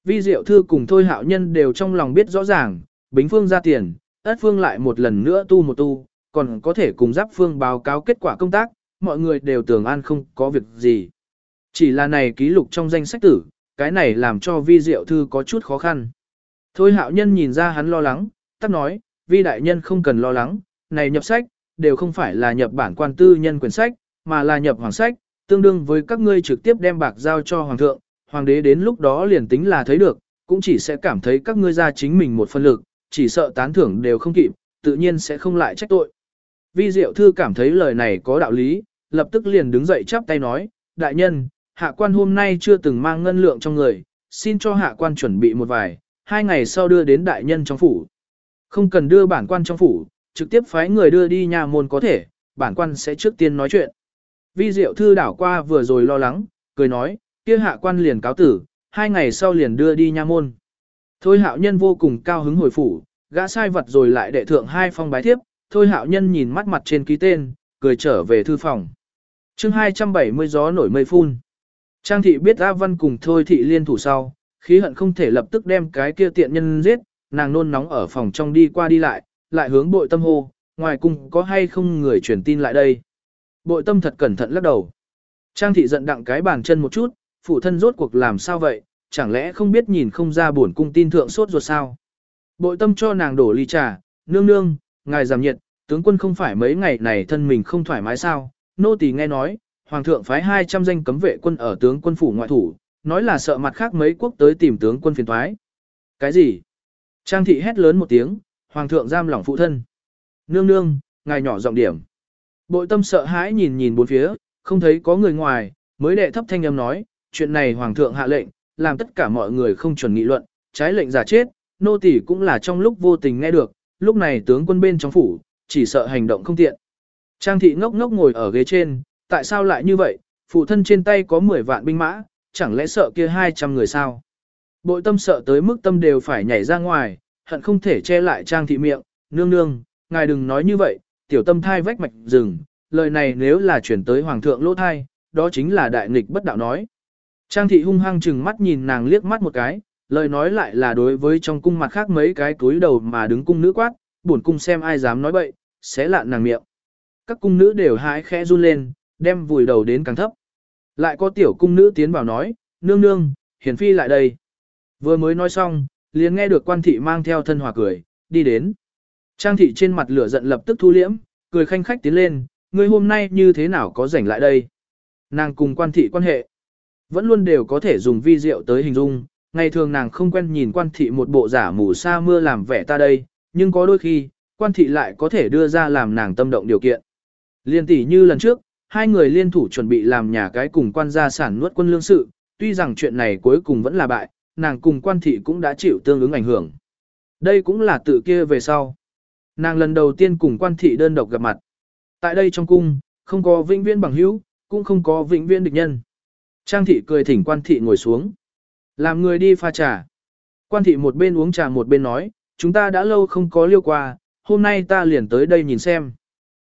Vi diệu thư cùng thôi hạo nhân đều trong lòng biết rõ ràng, bính phương ra tiền, ất phương lại một lần nữa tu một tu, còn có thể cùng giáp phương báo cáo kết quả công tác, mọi người đều tưởng an không có việc gì. Chỉ là này ký lục trong danh sách tử, cái này làm cho vi diệu thư có chút khó khăn. Thôi hạo nhân nhìn ra hắn lo lắng, tắt nói, vi đại nhân không cần lo lắng, này nhập sách, đều không phải là nhập bản quan tư nhân quyển sách, mà là nhập hoàng sách, tương đương với các ngươi trực tiếp đem bạc giao cho hoàng thượng, hoàng đế đến lúc đó liền tính là thấy được, cũng chỉ sẽ cảm thấy các ngươi ra chính mình một phân lực, chỉ sợ tán thưởng đều không kịp, tự nhiên sẽ không lại trách tội. Vi Diệu Thư cảm thấy lời này có đạo lý, lập tức liền đứng dậy chắp tay nói, đại nhân, hạ quan hôm nay chưa từng mang ngân lượng trong người, xin cho hạ quan chuẩn bị một vài, hai ngày sau đưa đến đại nhân trong phủ. Không cần đưa bản quan trong phủ, trực tiếp phái người đưa đi nhà môn có thể, bản quan sẽ trước tiên nói chuyện. Vi Diệu Thư đảo qua vừa rồi lo lắng, cười nói, kia hạ quan liền cáo tử, hai ngày sau liền đưa đi nha môn. Thôi hạo nhân vô cùng cao hứng hồi phủ, gã sai vật rồi lại đệ thượng hai phong bái thiếp, thôi hạo nhân nhìn mắt mặt trên ký tên, cười trở về thư phòng. chương 270 gió nổi mây phun. Trang thị biết A Văn cùng thôi thị liên thủ sau, khí hận không thể lập tức đem cái kia tiện nhân giết, nàng nôn nóng ở phòng trong đi qua đi lại, lại hướng bội tâm hô, ngoài cung có hay không người truyền tin lại đây. Bội tâm thật cẩn thận lắc đầu. Trang thị giận đặng cái bàn chân một chút, phụ thân rốt cuộc làm sao vậy, chẳng lẽ không biết nhìn không ra buồn cung tin thượng sốt ruột sao. Bội tâm cho nàng đổ ly trà, nương nương, ngài giảm nhiệt, tướng quân không phải mấy ngày này thân mình không thoải mái sao, nô tỳ nghe nói, hoàng thượng phái 200 danh cấm vệ quân ở tướng quân phủ ngoại thủ, nói là sợ mặt khác mấy quốc tới tìm tướng quân phiền thoái. Cái gì? Trang thị hét lớn một tiếng, hoàng thượng giam lỏng phụ thân. Nương nương, ngài nhỏ giọng điểm. Bội tâm sợ hãi nhìn nhìn bốn phía, không thấy có người ngoài, mới đệ thấp thanh âm nói, chuyện này hoàng thượng hạ lệnh, làm tất cả mọi người không chuẩn nghị luận, trái lệnh giả chết, nô tỳ cũng là trong lúc vô tình nghe được, lúc này tướng quân bên trong phủ, chỉ sợ hành động không tiện. Trang thị ngốc ngốc ngồi ở ghế trên, tại sao lại như vậy, phụ thân trên tay có 10 vạn binh mã, chẳng lẽ sợ kia 200 người sao? Bội tâm sợ tới mức tâm đều phải nhảy ra ngoài, hận không thể che lại trang thị miệng, nương nương, ngài đừng nói như vậy, tiểu tâm thai vách mạch rừng, lời này nếu là chuyển tới hoàng thượng lỗ thai, đó chính là đại nghịch bất đạo nói. Trang thị hung hăng chừng mắt nhìn nàng liếc mắt một cái, lời nói lại là đối với trong cung mặt khác mấy cái túi đầu mà đứng cung nữ quát, buồn cung xem ai dám nói bậy, sẽ lạn nàng miệng. Các cung nữ đều hái khẽ run lên, đem vùi đầu đến càng thấp. Lại có tiểu cung nữ tiến vào nói, nương nương, hiển phi lại đây. Vừa mới nói xong, liền nghe được quan thị mang theo thân hòa cười, đi đến. Trang thị trên mặt lửa giận lập tức thu liễm, cười khanh khách tiến lên, ngươi hôm nay như thế nào có rảnh lại đây. Nàng cùng quan thị quan hệ, vẫn luôn đều có thể dùng vi diệu tới hình dung, ngày thường nàng không quen nhìn quan thị một bộ giả mù sa mưa làm vẻ ta đây, nhưng có đôi khi, quan thị lại có thể đưa ra làm nàng tâm động điều kiện. Liên tỷ như lần trước, hai người liên thủ chuẩn bị làm nhà cái cùng quan gia sản nuốt quân lương sự, tuy rằng chuyện này cuối cùng vẫn là bại, nàng cùng quan thị cũng đã chịu tương ứng ảnh hưởng. Đây cũng là tự kia về sau. Nàng lần đầu tiên cùng quan thị đơn độc gặp mặt. Tại đây trong cung, không có vĩnh viễn bằng hữu, cũng không có vĩnh viễn địch nhân. Trang thị cười thỉnh quan thị ngồi xuống. Làm người đi pha trà. Quan thị một bên uống trà một bên nói, chúng ta đã lâu không có liêu qua, hôm nay ta liền tới đây nhìn xem.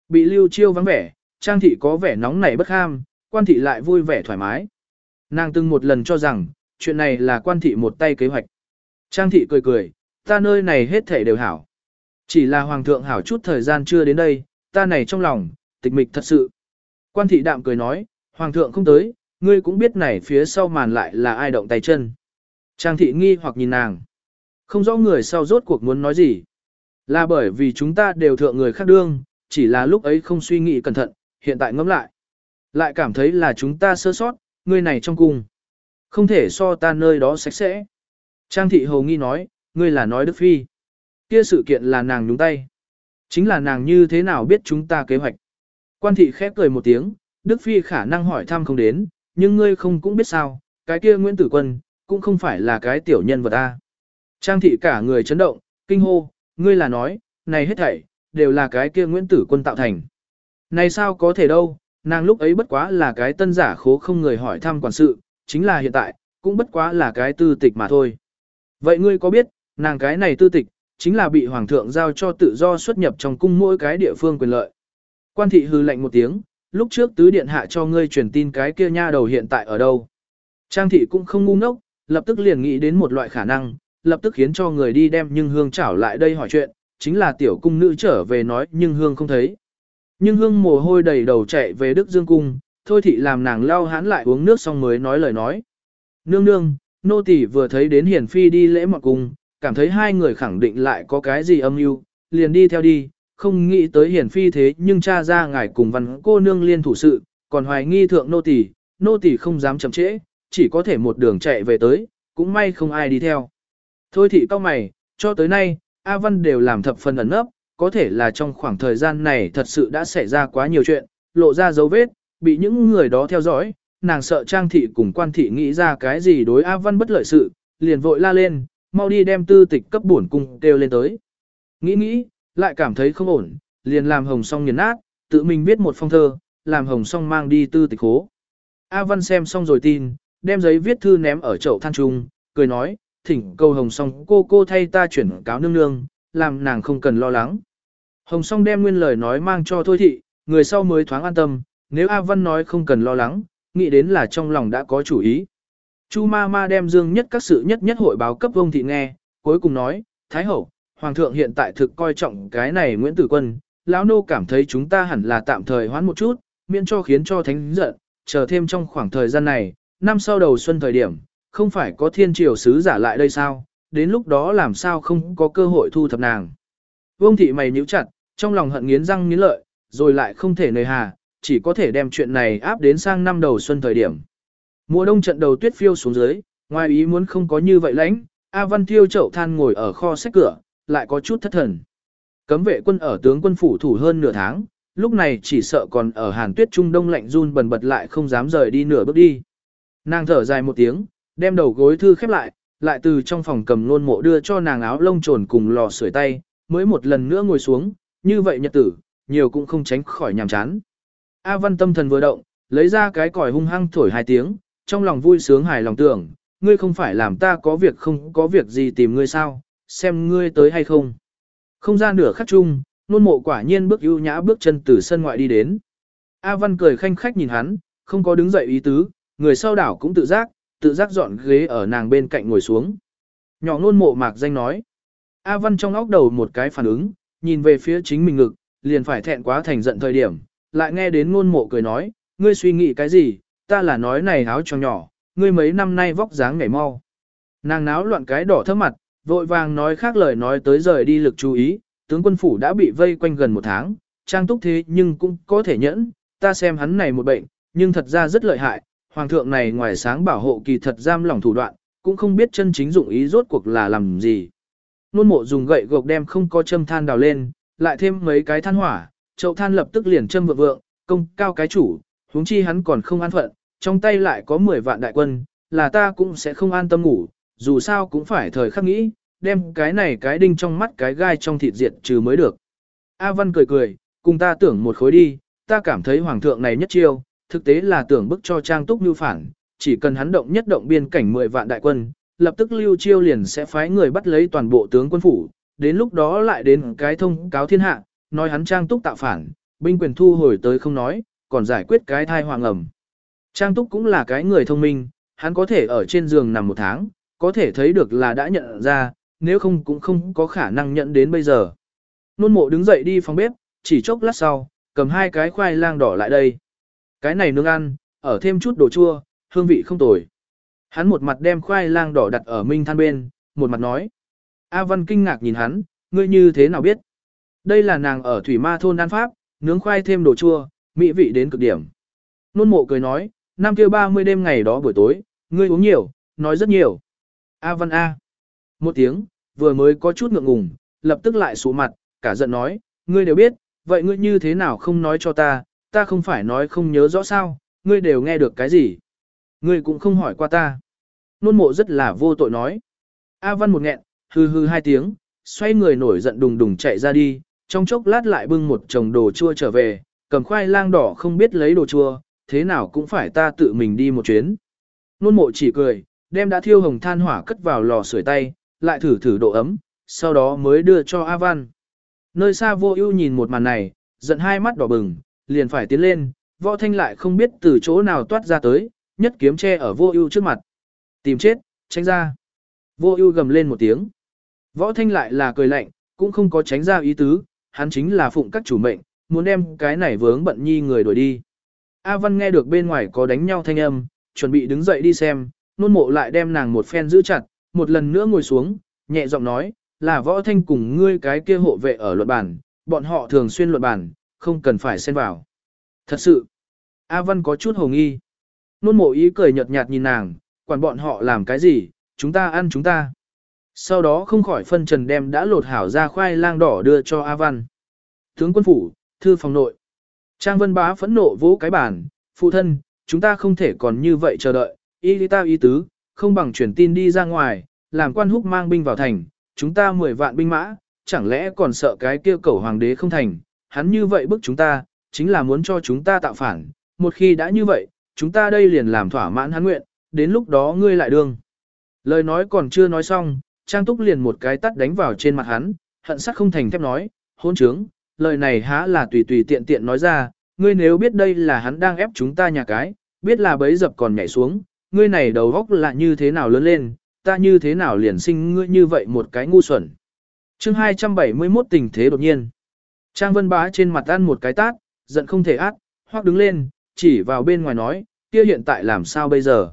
Bị lưu chiêu vắng vẻ, trang thị có vẻ nóng nảy bất ham, quan thị lại vui vẻ thoải mái. Nàng từng một lần cho rằng, chuyện này là quan thị một tay kế hoạch. Trang thị cười cười, ta nơi này hết thể đều hảo. Chỉ là hoàng thượng hảo chút thời gian chưa đến đây, ta này trong lòng, tịch mịch thật sự. Quan thị đạm cười nói, hoàng thượng không tới, ngươi cũng biết này phía sau màn lại là ai động tay chân. Trang thị nghi hoặc nhìn nàng. Không rõ người sau rốt cuộc muốn nói gì. Là bởi vì chúng ta đều thượng người khác đương, chỉ là lúc ấy không suy nghĩ cẩn thận, hiện tại ngẫm lại. Lại cảm thấy là chúng ta sơ sót, ngươi này trong cung. Không thể so ta nơi đó sạch sẽ. Trang thị hầu nghi nói, ngươi là nói Đức Phi. Kia sự kiện là nàng nhúng tay. Chính là nàng như thế nào biết chúng ta kế hoạch. Quan thị khép cười một tiếng, Đức Phi khả năng hỏi thăm không đến, nhưng ngươi không cũng biết sao, cái kia Nguyễn Tử Quân, cũng không phải là cái tiểu nhân vật ta. Trang thị cả người chấn động, kinh hô, ngươi là nói, này hết thảy, đều là cái kia Nguyễn Tử Quân tạo thành. Này sao có thể đâu, nàng lúc ấy bất quá là cái tân giả khố không người hỏi thăm quản sự, chính là hiện tại, cũng bất quá là cái tư tịch mà thôi. Vậy ngươi có biết, nàng cái này tư tịch, chính là bị hoàng thượng giao cho tự do xuất nhập trong cung mỗi cái địa phương quyền lợi. Quan thị hư lệnh một tiếng, lúc trước tứ điện hạ cho ngươi truyền tin cái kia nha đầu hiện tại ở đâu. Trang thị cũng không ngu ngốc, lập tức liền nghĩ đến một loại khả năng, lập tức khiến cho người đi đem nhưng hương trảo lại đây hỏi chuyện, chính là tiểu cung nữ trở về nói nhưng hương không thấy. Nhưng hương mồ hôi đầy đầu chạy về Đức Dương Cung, thôi thị làm nàng lau hán lại uống nước xong mới nói lời nói. Nương nương, nô tỳ vừa thấy đến hiển phi đi lễ mọt cùng, cảm thấy hai người khẳng định lại có cái gì âm mưu, liền đi theo đi, không nghĩ tới hiển phi thế nhưng cha ra ngài cùng văn cô nương liên thủ sự, còn hoài nghi thượng nô tỳ, nô tỳ không dám chậm trễ, chỉ có thể một đường chạy về tới, cũng may không ai đi theo. Thôi thị cao mày, cho tới nay, A Văn đều làm thập phần ẩn nấp, có thể là trong khoảng thời gian này thật sự đã xảy ra quá nhiều chuyện, lộ ra dấu vết, bị những người đó theo dõi, nàng sợ Trang thị cùng quan thị nghĩ ra cái gì đối A Văn bất lợi sự, liền vội la lên, mau đi đem tư tịch cấp bổn cung kêu lên tới. Nghĩ nghĩ, lại cảm thấy không ổn, liền làm hồng song nghiền nát, tự mình viết một phong thơ, làm hồng song mang đi tư tịch hố. A Văn xem xong rồi tin, đem giấy viết thư ném ở chậu than trung, cười nói, thỉnh cầu hồng song cô cô thay ta chuyển cáo nương nương, làm nàng không cần lo lắng. Hồng song đem nguyên lời nói mang cho thôi thị, người sau mới thoáng an tâm, nếu A Văn nói không cần lo lắng, nghĩ đến là trong lòng đã có chủ ý. Chu ma ma đem dương nhất các sự nhất nhất hội báo cấp vông thị nghe, cuối cùng nói, Thái hậu, Hoàng thượng hiện tại thực coi trọng cái này Nguyễn Tử Quân, lão nô cảm thấy chúng ta hẳn là tạm thời hoãn một chút, miễn cho khiến cho thánh giận, chờ thêm trong khoảng thời gian này, năm sau đầu xuân thời điểm, không phải có thiên triều sứ giả lại đây sao, đến lúc đó làm sao không có cơ hội thu thập nàng. Vương thị mày nhíu chặt, trong lòng hận nghiến răng nghiến lợi, rồi lại không thể nề hà, chỉ có thể đem chuyện này áp đến sang năm đầu xuân thời điểm. Mùa đông trận đầu tuyết phiêu xuống dưới, ngoài ý muốn không có như vậy lãnh, A Văn Thiêu chậu than ngồi ở kho sách cửa, lại có chút thất thần. Cấm vệ quân ở tướng quân phủ thủ hơn nửa tháng, lúc này chỉ sợ còn ở hàn tuyết trung đông lạnh run bần bật lại không dám rời đi nửa bước đi. Nàng thở dài một tiếng, đem đầu gối thư khép lại, lại từ trong phòng cầm nôn mộ đưa cho nàng áo lông trồn cùng lò sưởi tay, mới một lần nữa ngồi xuống, như vậy nhật tử, nhiều cũng không tránh khỏi nhàm chán. A văn tâm thần vừa động, lấy ra cái còi hung hăng thổi hai tiếng, trong lòng vui sướng hài lòng tưởng, ngươi không phải làm ta có việc không có việc gì tìm ngươi sao, xem ngươi tới hay không. Không ra nửa khắc chung, nôn mộ quả nhiên bước ưu nhã bước chân từ sân ngoại đi đến. A Văn cười khanh khách nhìn hắn, không có đứng dậy ý tứ, người sau đảo cũng tự giác, tự giác dọn ghế ở nàng bên cạnh ngồi xuống. Nhỏ nôn mộ mạc danh nói. A Văn trong óc đầu một cái phản ứng, nhìn về phía chính mình ngực, liền phải thẹn quá thành giận thời điểm, lại nghe đến ngôn mộ cười nói, ngươi suy nghĩ cái gì, ta là nói này áo cho nhỏ, ngươi mấy năm nay vóc dáng nhảy mau. Nàng náo loạn cái đỏ thấp mặt, vội vàng nói khác lời nói tới rời đi lực chú ý, tướng quân phủ đã bị vây quanh gần một tháng, trang túc thế nhưng cũng có thể nhẫn, ta xem hắn này một bệnh, nhưng thật ra rất lợi hại, hoàng thượng này ngoài sáng bảo hộ kỳ thật giam lỏng thủ đoạn, cũng không biết chân chính dụng ý rốt cuộc là làm gì. Nôn mộ dùng gậy gộc đem không có châm than đào lên, lại thêm mấy cái than hỏa, chậu than lập tức liền châm vượng vượng, công cao cái chủ, huống chi hắn còn không an phận, trong tay lại có 10 vạn đại quân, là ta cũng sẽ không an tâm ngủ, dù sao cũng phải thời khắc nghĩ, đem cái này cái đinh trong mắt cái gai trong thịt diệt trừ mới được. A Văn cười cười, cùng ta tưởng một khối đi, ta cảm thấy hoàng thượng này nhất chiêu, thực tế là tưởng bức cho trang túc như phản, chỉ cần hắn động nhất động biên cảnh 10 vạn đại quân, lập tức lưu chiêu liền sẽ phái người bắt lấy toàn bộ tướng quân phủ, đến lúc đó lại đến cái thông cáo thiên hạ, nói hắn trang túc tạo phản, binh quyền thu hồi tới không nói, còn giải quyết cái thai hoàng ẩm. Trang túc cũng là cái người thông minh, hắn có thể ở trên giường nằm một tháng, có thể thấy được là đã nhận ra, nếu không cũng không có khả năng nhận đến bây giờ. Nôn mộ đứng dậy đi phòng bếp, chỉ chốc lát sau, cầm hai cái khoai lang đỏ lại đây. Cái này nướng ăn, ở thêm chút đồ chua, hương vị không tồi. Hắn một mặt đem khoai lang đỏ đặt ở minh than bên, một mặt nói. A Văn kinh ngạc nhìn hắn, ngươi như thế nào biết? Đây là nàng ở Thủy Ma thôn ăn pháp, nướng khoai thêm đồ chua, mỹ vị đến cực điểm. Nôn mộ cười nói, năm kia 30 đêm ngày đó buổi tối, ngươi uống nhiều, nói rất nhiều. A Văn A. Một tiếng, vừa mới có chút ngượng ngùng, lập tức lại sụ mặt, cả giận nói, ngươi đều biết, vậy ngươi như thế nào không nói cho ta, ta không phải nói không nhớ rõ sao, ngươi đều nghe được cái gì. Ngươi cũng không hỏi qua ta. Nôn mộ rất là vô tội nói. A Văn một nghẹn, hư hư hai tiếng, xoay người nổi giận đùng đùng chạy ra đi, trong chốc lát lại bưng một chồng đồ chua trở về, cầm khoai lang đỏ không biết lấy đồ chua, thế nào cũng phải ta tự mình đi một chuyến. Nôn mộ chỉ cười, đem đã thiêu hồng than hỏa cất vào lò sưởi tay, lại thử thử độ ấm, sau đó mới đưa cho A Văn. Nơi xa vô ưu nhìn một màn này, giận hai mắt đỏ bừng, liền phải tiến lên, võ thanh lại không biết từ chỗ nào toát ra tới, nhất kiếm che ở vô ưu trước mặt. Tìm chết, tránh ra. Vô ưu gầm lên một tiếng. Võ thanh lại là cười lạnh, cũng không có tránh ra ý tứ, hắn chính là phụng các chủ mệnh, muốn đem cái này vướng bận nhi người đuổi đi. A Văn nghe được bên ngoài có đánh nhau thanh âm, chuẩn bị đứng dậy đi xem, nôn mộ lại đem nàng một phen giữ chặt, một lần nữa ngồi xuống, nhẹ giọng nói, là võ thanh cùng ngươi cái kia hộ vệ ở luật bản, bọn họ thường xuyên luật bản, không cần phải xen vào. Thật sự, A Văn có chút hồ nghi. Nôn mộ ý cười nhợt nhạt nhìn nàng, quản bọn họ làm cái gì, chúng ta ăn chúng ta. Sau đó không khỏi phân trần đem đã lột hảo ra khoai lang đỏ đưa cho A Văn. Tướng quân phủ, thư phòng nội. Trang Vân Bá phẫn nộ vỗ cái bàn, phụ thân, chúng ta không thể còn như vậy chờ đợi, y lý ta y tứ, không bằng chuyển tin đi ra ngoài, làm quan húc mang binh vào thành, chúng ta 10 vạn binh mã, chẳng lẽ còn sợ cái kia cầu hoàng đế không thành, hắn như vậy bức chúng ta, chính là muốn cho chúng ta tạo phản, một khi đã như vậy, chúng ta đây liền làm thỏa mãn hắn nguyện, đến lúc đó ngươi lại đương. Lời nói còn chưa nói xong, Trang Túc liền một cái tắt đánh vào trên mặt hắn, hận sắc không thành thép nói, hôn trướng, lời này há là tùy tùy tiện tiện nói ra, ngươi nếu biết đây là hắn đang ép chúng ta nhà cái, biết là bấy dập còn nhảy xuống, ngươi này đầu góc là như thế nào lớn lên, ta như thế nào liền sinh ngươi như vậy một cái ngu xuẩn. chương 271 tình thế đột nhiên. Trang Vân Bá trên mặt ăn một cái tát, giận không thể át, hoặc đứng lên, chỉ vào bên ngoài nói, kia hiện tại làm sao bây giờ?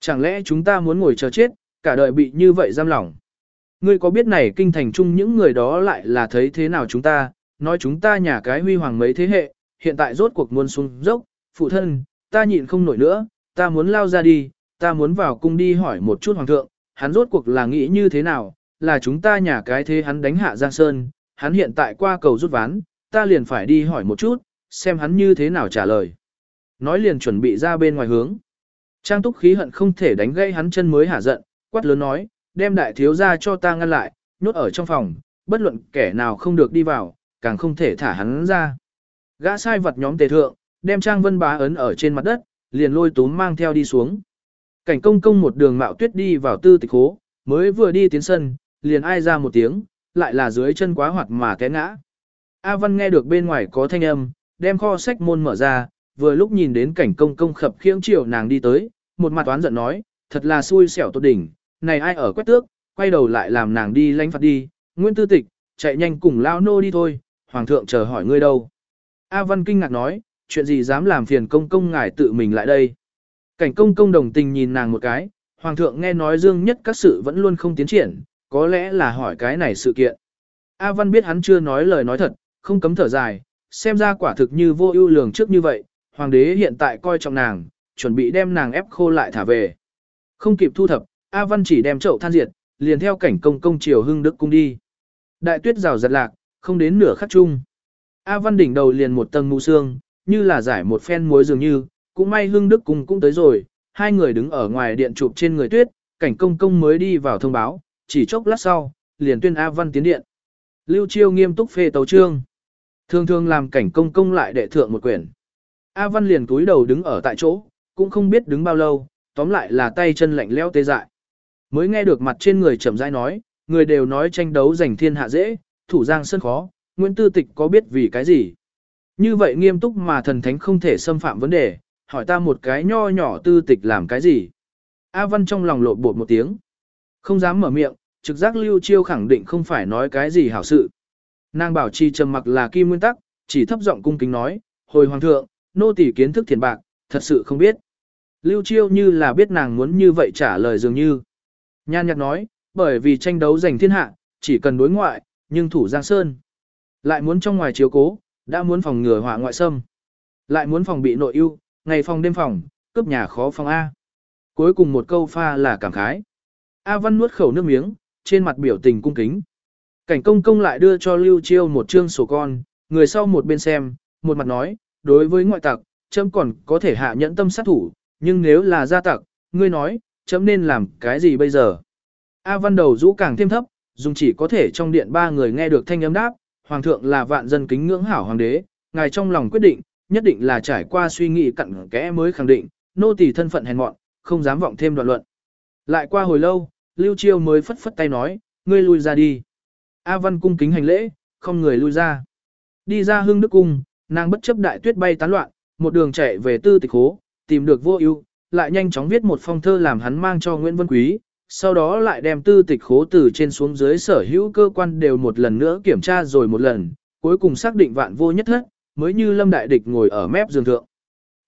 Chẳng lẽ chúng ta muốn ngồi chờ chết, cả đời bị như vậy giam lỏng? Ngươi có biết này kinh thành chung những người đó lại là thấy thế nào chúng ta, nói chúng ta nhà cái huy hoàng mấy thế hệ, hiện tại rốt cuộc muôn xuống dốc, phụ thân, ta nhịn không nổi nữa, ta muốn lao ra đi, ta muốn vào cung đi hỏi một chút hoàng thượng, hắn rốt cuộc là nghĩ như thế nào, là chúng ta nhà cái thế hắn đánh hạ Giang Sơn, hắn hiện tại qua cầu rút ván, ta liền phải đi hỏi một chút, xem hắn như thế nào trả lời. Nói liền chuẩn bị ra bên ngoài hướng. Trang túc khí hận không thể đánh gây hắn chân mới hả giận, quát lớn nói, đem đại thiếu ra cho ta ngăn lại, nhốt ở trong phòng, bất luận kẻ nào không được đi vào, càng không thể thả hắn ra. Gã sai vật nhóm tề thượng, đem Trang Vân Bá ấn ở trên mặt đất, liền lôi túm mang theo đi xuống. Cảnh công công một đường mạo tuyết đi vào tư tịch hố, mới vừa đi tiến sân, liền ai ra một tiếng, lại là dưới chân quá hoạt mà té ngã. A Văn nghe được bên ngoài có thanh âm, đem kho sách môn mở ra, vừa lúc nhìn đến cảnh công công khập khiễng chiều nàng đi tới, một mặt toán giận nói, thật là xui xẻo tốt đỉnh, này ai ở quét tước, quay đầu lại làm nàng đi lánh phạt đi, Nguyễn Tư Tịch, chạy nhanh cùng lao nô đi thôi, hoàng thượng chờ hỏi ngươi đâu. A Văn kinh ngạc nói, chuyện gì dám làm phiền công công ngài tự mình lại đây. Cảnh công công đồng tình nhìn nàng một cái, hoàng thượng nghe nói dương nhất các sự vẫn luôn không tiến triển, có lẽ là hỏi cái này sự kiện. A Văn biết hắn chưa nói lời nói thật, không cấm thở dài, xem ra quả thực như vô ưu lường trước như vậy, hoàng đế hiện tại coi trọng nàng, chuẩn bị đem nàng ép khô lại thả về. Không kịp thu thập, A Văn chỉ đem chậu than diệt, liền theo cảnh công công triều hưng đức cung đi. Đại tuyết rào giật lạc, không đến nửa khắc chung. A Văn đỉnh đầu liền một tầng mù sương, như là giải một phen muối dường như, cũng may hưng đức cung cũng tới rồi, hai người đứng ở ngoài điện chụp trên người tuyết, cảnh công công mới đi vào thông báo, chỉ chốc lát sau, liền tuyên A Văn tiến điện. Lưu Chiêu nghiêm túc phê tấu trương. Thường thường làm cảnh công công lại đệ thượng một quyển. A Văn liền túi đầu đứng ở tại chỗ, cũng không biết đứng bao lâu, tóm lại là tay chân lạnh leo tê dại. Mới nghe được mặt trên người chậm rãi nói, người đều nói tranh đấu giành thiên hạ dễ, thủ giang sân khó, Nguyễn Tư Tịch có biết vì cái gì? Như vậy nghiêm túc mà thần thánh không thể xâm phạm vấn đề, hỏi ta một cái nho nhỏ tư tịch làm cái gì? A Văn trong lòng lộn bột một tiếng. Không dám mở miệng, trực giác lưu chiêu khẳng định không phải nói cái gì hảo sự. Nàng bảo trì trầm mặc là kim nguyên tắc, chỉ thấp giọng cung kính nói, hồi hoàng thượng, nô tỳ kiến thức thiền bạc, thật sự không biết. Lưu chiêu như là biết nàng muốn như vậy trả lời dường như. Nhan nhạc nói, bởi vì tranh đấu giành thiên hạ, chỉ cần đối ngoại, nhưng thủ Giang Sơn. Lại muốn trong ngoài chiếu cố, đã muốn phòng ngừa họa ngoại xâm. Lại muốn phòng bị nội ưu, ngày phòng đêm phòng, cướp nhà khó phòng A. Cuối cùng một câu pha là cảm khái. A Văn nuốt khẩu nước miếng, trên mặt biểu tình cung kính. Cảnh công công lại đưa cho Lưu Chiêu một chương sổ con, người sau một bên xem, một mặt nói, đối với ngoại tặc, chấm còn có thể hạ nhẫn tâm sát thủ, nhưng nếu là gia tặc, ngươi nói, chấm nên làm cái gì bây giờ? A Văn đầu rũ càng thêm thấp, dùng chỉ có thể trong điện ba người nghe được thanh âm đáp, Hoàng thượng là vạn dân kính ngưỡng hảo hoàng đế, ngài trong lòng quyết định, nhất định là trải qua suy nghĩ cặn kẽ mới khẳng định, nô tỳ thân phận hèn mọn, không dám vọng thêm đoạn luận. Lại qua hồi lâu, Lưu Chiêu mới phất phất tay nói, ngươi lui ra đi. A Văn cung kính hành lễ, không người lui ra. Đi ra hương đức cung, nàng bất chấp đại tuyết bay tán loạn, một đường chạy về tư tịch hố, tìm được vô ưu, lại nhanh chóng viết một phong thơ làm hắn mang cho Nguyễn Vân Quý, sau đó lại đem tư tịch khố từ trên xuống dưới sở hữu cơ quan đều một lần nữa kiểm tra rồi một lần, cuối cùng xác định vạn vô nhất thất, mới như lâm đại địch ngồi ở mép giường thượng.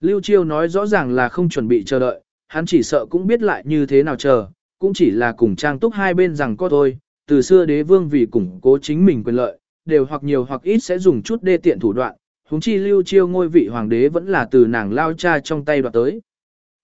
Lưu Chiêu nói rõ ràng là không chuẩn bị chờ đợi, hắn chỉ sợ cũng biết lại như thế nào chờ, cũng chỉ là cùng trang túc hai bên rằng có thôi, từ xưa đế vương vì củng cố chính mình quyền lợi, đều hoặc nhiều hoặc ít sẽ dùng chút đê tiện thủ đoạn, huống chi Lưu Chiêu ngôi vị hoàng đế vẫn là từ nàng lao cha trong tay đoạt tới.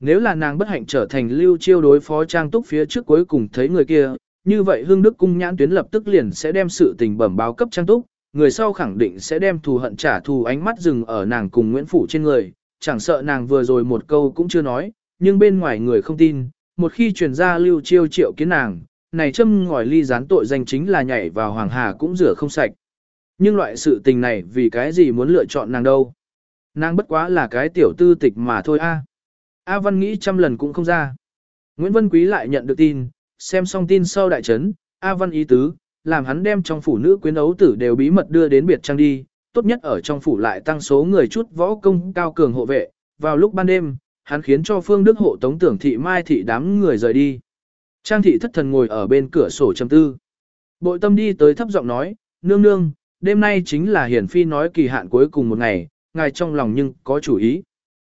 Nếu là nàng bất hạnh trở thành lưu chiêu đối phó trang túc phía trước cuối cùng thấy người kia, như vậy Hương Đức cung nhãn tuyến lập tức liền sẽ đem sự tình bẩm báo cấp trang túc, người sau khẳng định sẽ đem thù hận trả thù ánh mắt dừng ở nàng cùng Nguyễn Phủ trên người, chẳng sợ nàng vừa rồi một câu cũng chưa nói, nhưng bên ngoài người không tin, một khi truyền ra lưu chiêu triệu kiến nàng, này châm ngòi ly gián tội danh chính là nhảy vào hoàng hà cũng rửa không sạch. Nhưng loại sự tình này vì cái gì muốn lựa chọn nàng đâu? Nàng bất quá là cái tiểu tư tịch mà thôi a. A Văn nghĩ trăm lần cũng không ra. Nguyễn Vân Quý lại nhận được tin, xem xong tin sau đại trấn, A Văn ý tứ, làm hắn đem trong phủ nữ quyến ấu tử đều bí mật đưa đến biệt trang đi, tốt nhất ở trong phủ lại tăng số người chút võ công cao cường hộ vệ, vào lúc ban đêm, hắn khiến cho Phương Đức hộ tống tưởng thị mai thị đám người rời đi. Trang thị thất thần ngồi ở bên cửa sổ trầm tư. Bội tâm đi tới thấp giọng nói, nương nương, đêm nay chính là hiển phi nói kỳ hạn cuối cùng một ngày, ngài trong lòng nhưng có chủ ý.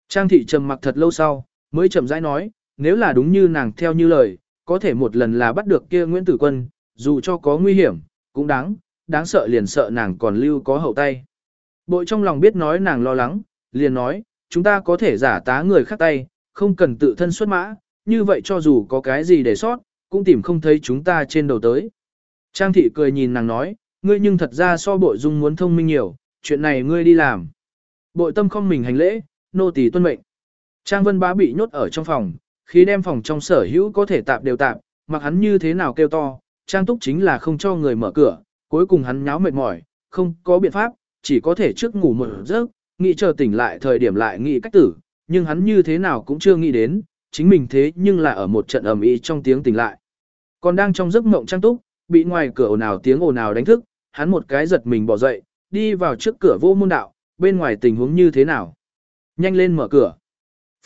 Trang thị trầm mặc thật lâu sau, mới chậm rãi nói, nếu là đúng như nàng theo như lời, có thể một lần là bắt được kia Nguyễn Tử Quân, dù cho có nguy hiểm, cũng đáng, đáng sợ liền sợ nàng còn lưu có hậu tay. Bội trong lòng biết nói nàng lo lắng, liền nói, chúng ta có thể giả tá người khác tay, không cần tự thân xuất mã, như vậy cho dù có cái gì để sót, cũng tìm không thấy chúng ta trên đầu tới. Trang thị cười nhìn nàng nói, ngươi nhưng thật ra so bội dung muốn thông minh nhiều, chuyện này ngươi đi làm. Bội tâm không mình hành lễ, nô tỳ tuân mệnh. Trang vân bá bị nhốt ở trong phòng, khi đem phòng trong sở hữu có thể tạp đều tạp, mặc hắn như thế nào kêu to, Trang túc chính là không cho người mở cửa, cuối cùng hắn nháo mệt mỏi, không có biện pháp, chỉ có thể trước ngủ một giấc, nghĩ chờ tỉnh lại thời điểm lại nghĩ cách tử, nhưng hắn như thế nào cũng chưa nghĩ đến, chính mình thế nhưng là ở một trận ầm ĩ trong tiếng tỉnh lại. Còn đang trong giấc mộng Trang túc, bị ngoài cửa ồn ào tiếng ồn ào đánh thức, hắn một cái giật mình bỏ dậy, đi vào trước cửa vô môn đạo, bên ngoài tình huống như thế nào. Nhanh lên mở cửa.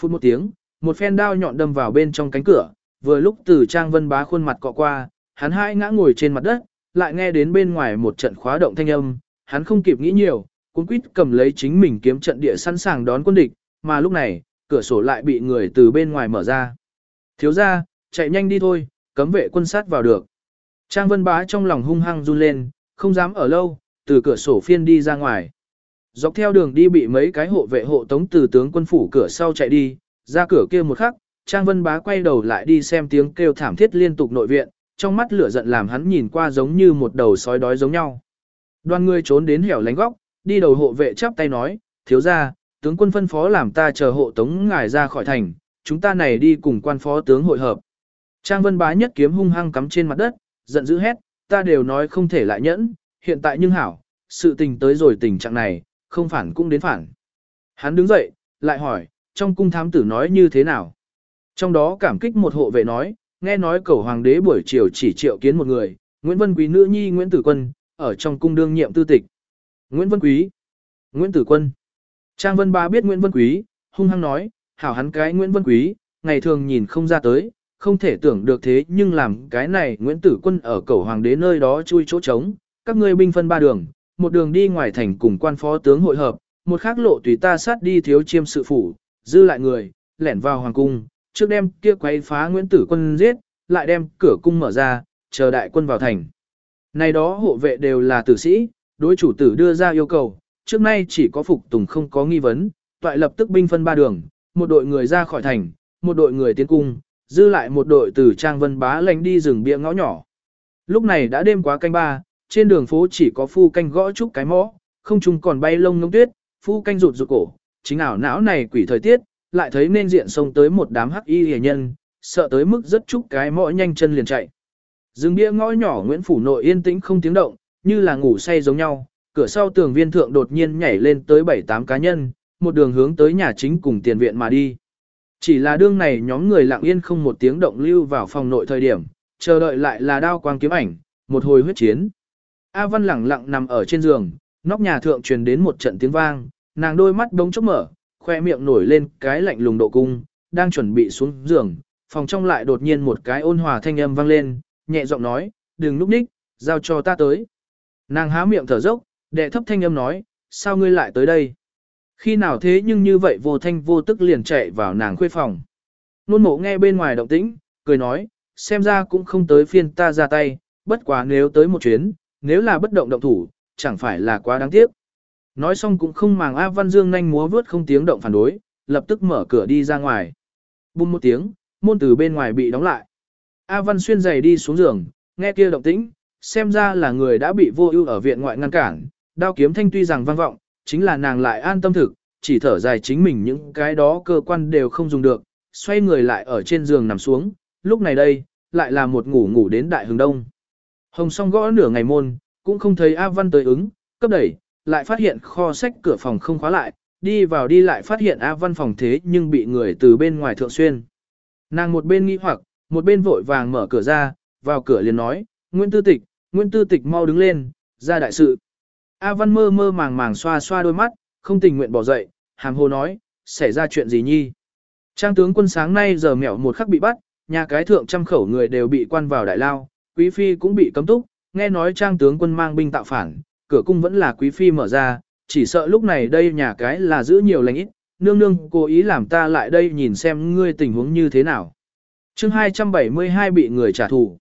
Phút một tiếng, một phen đao nhọn đâm vào bên trong cánh cửa, vừa lúc từ Trang Vân Bá khuôn mặt cọ qua, hắn hai ngã ngồi trên mặt đất, lại nghe đến bên ngoài một trận khóa động thanh âm, hắn không kịp nghĩ nhiều, cuốn quýt cầm lấy chính mình kiếm trận địa sẵn sàng đón quân địch, mà lúc này, cửa sổ lại bị người từ bên ngoài mở ra. Thiếu ra, chạy nhanh đi thôi, cấm vệ quân sát vào được. Trang Vân Bá trong lòng hung hăng run lên, không dám ở lâu, từ cửa sổ phiên đi ra ngoài. Dọc theo đường đi bị mấy cái hộ vệ hộ tống từ tướng quân phủ cửa sau chạy đi, ra cửa kia một khắc, Trang Vân Bá quay đầu lại đi xem tiếng kêu thảm thiết liên tục nội viện, trong mắt lửa giận làm hắn nhìn qua giống như một đầu sói đói giống nhau. Đoàn người trốn đến hẻo lánh góc, đi đầu hộ vệ chắp tay nói, thiếu ra, tướng quân phân phó làm ta chờ hộ tống ngài ra khỏi thành, chúng ta này đi cùng quan phó tướng hội hợp. Trang Vân Bá nhất kiếm hung hăng cắm trên mặt đất, giận dữ hét, ta đều nói không thể lại nhẫn, hiện tại nhưng hảo, sự tình tới rồi tình trạng này, không phản cũng đến phản. Hắn đứng dậy, lại hỏi, trong cung thám tử nói như thế nào? Trong đó cảm kích một hộ vệ nói, nghe nói cầu hoàng đế buổi chiều chỉ triệu kiến một người, Nguyễn Vân Quý nữ nhi Nguyễn Tử Quân, ở trong cung đương nhiệm tư tịch. Nguyễn Vân Quý, Nguyễn Tử Quân. Trang Vân Ba biết Nguyễn Vân Quý, hung hăng nói, hảo hắn cái Nguyễn Vân Quý, ngày thường nhìn không ra tới, không thể tưởng được thế nhưng làm cái này Nguyễn Tử Quân ở cầu hoàng đế nơi đó chui chỗ trống, các ngươi binh phân ba đường, một đường đi ngoài thành cùng quan phó tướng hội hợp, một khác lộ tùy ta sát đi thiếu chiêm sự phủ, dư lại người, lẻn vào hoàng cung, trước đem kia quấy phá Nguyễn Tử Quân giết, lại đem cửa cung mở ra, chờ đại quân vào thành. Này đó hộ vệ đều là tử sĩ, đối chủ tử đưa ra yêu cầu, trước nay chỉ có phục tùng không có nghi vấn, toại lập tức binh phân ba đường, một đội người ra khỏi thành, một đội người tiến cung, dư lại một đội từ Trang Vân Bá lánh đi rừng bia ngõ nhỏ. Lúc này đã đêm quá canh ba, trên đường phố chỉ có phu canh gõ trúc cái mõ, không chung còn bay lông ngông tuyết, phu canh rụt rụt cổ, chính ảo não này quỷ thời tiết, lại thấy nên diện sông tới một đám hắc y hề nhân, sợ tới mức rất trúc cái mõ nhanh chân liền chạy. Dừng bia ngõ nhỏ Nguyễn Phủ nội yên tĩnh không tiếng động, như là ngủ say giống nhau, cửa sau tường viên thượng đột nhiên nhảy lên tới 7-8 cá nhân, một đường hướng tới nhà chính cùng tiền viện mà đi. Chỉ là đương này nhóm người lặng yên không một tiếng động lưu vào phòng nội thời điểm, chờ đợi lại là đao quang kiếm ảnh, một hồi huyết chiến. A Văn lẳng lặng nằm ở trên giường, nóc nhà thượng truyền đến một trận tiếng vang, nàng đôi mắt bỗng chốc mở, khoe miệng nổi lên cái lạnh lùng độ cung, đang chuẩn bị xuống giường, phòng trong lại đột nhiên một cái ôn hòa thanh âm vang lên, nhẹ giọng nói, đừng núp ních, giao cho ta tới. Nàng há miệng thở dốc, đệ thấp thanh âm nói, sao ngươi lại tới đây? Khi nào thế nhưng như vậy vô thanh vô tức liền chạy vào nàng khuê phòng. Nôn mộ nghe bên ngoài động tĩnh, cười nói, xem ra cũng không tới phiên ta ra tay, bất quá nếu tới một chuyến, nếu là bất động động thủ, chẳng phải là quá đáng tiếc. Nói xong cũng không màng A Văn Dương nhanh múa vướt không tiếng động phản đối, lập tức mở cửa đi ra ngoài. Bùm một tiếng, môn từ bên ngoài bị đóng lại. A Văn xuyên giày đi xuống giường, nghe kia động tĩnh, xem ra là người đã bị vô ưu ở viện ngoại ngăn cản, đao kiếm thanh tuy rằng vang vọng, chính là nàng lại an tâm thực, chỉ thở dài chính mình những cái đó cơ quan đều không dùng được, xoay người lại ở trên giường nằm xuống, lúc này đây, lại là một ngủ ngủ đến đại hừng đông. Hồng song gõ nửa ngày môn, cũng không thấy A Văn tới ứng, cấp đẩy, lại phát hiện kho sách cửa phòng không khóa lại, đi vào đi lại phát hiện A Văn phòng thế nhưng bị người từ bên ngoài thượng xuyên. Nàng một bên nghi hoặc, một bên vội vàng mở cửa ra, vào cửa liền nói, Nguyễn Tư Tịch, Nguyễn Tư Tịch mau đứng lên, ra đại sự. A Văn mơ mơ màng màng xoa xoa đôi mắt, không tình nguyện bỏ dậy, hàm hồ nói, xảy ra chuyện gì nhi. Trang tướng quân sáng nay giờ mẹo một khắc bị bắt, nhà cái thượng trăm khẩu người đều bị quan vào đại lao, quý phi cũng bị cấm túc, nghe nói trang tướng quân mang binh tạo phản, cửa cung vẫn là quý phi mở ra, chỉ sợ lúc này đây nhà cái là giữ nhiều lành ít, nương nương cố ý làm ta lại đây nhìn xem ngươi tình huống như thế nào. chương 272 bị người trả thù.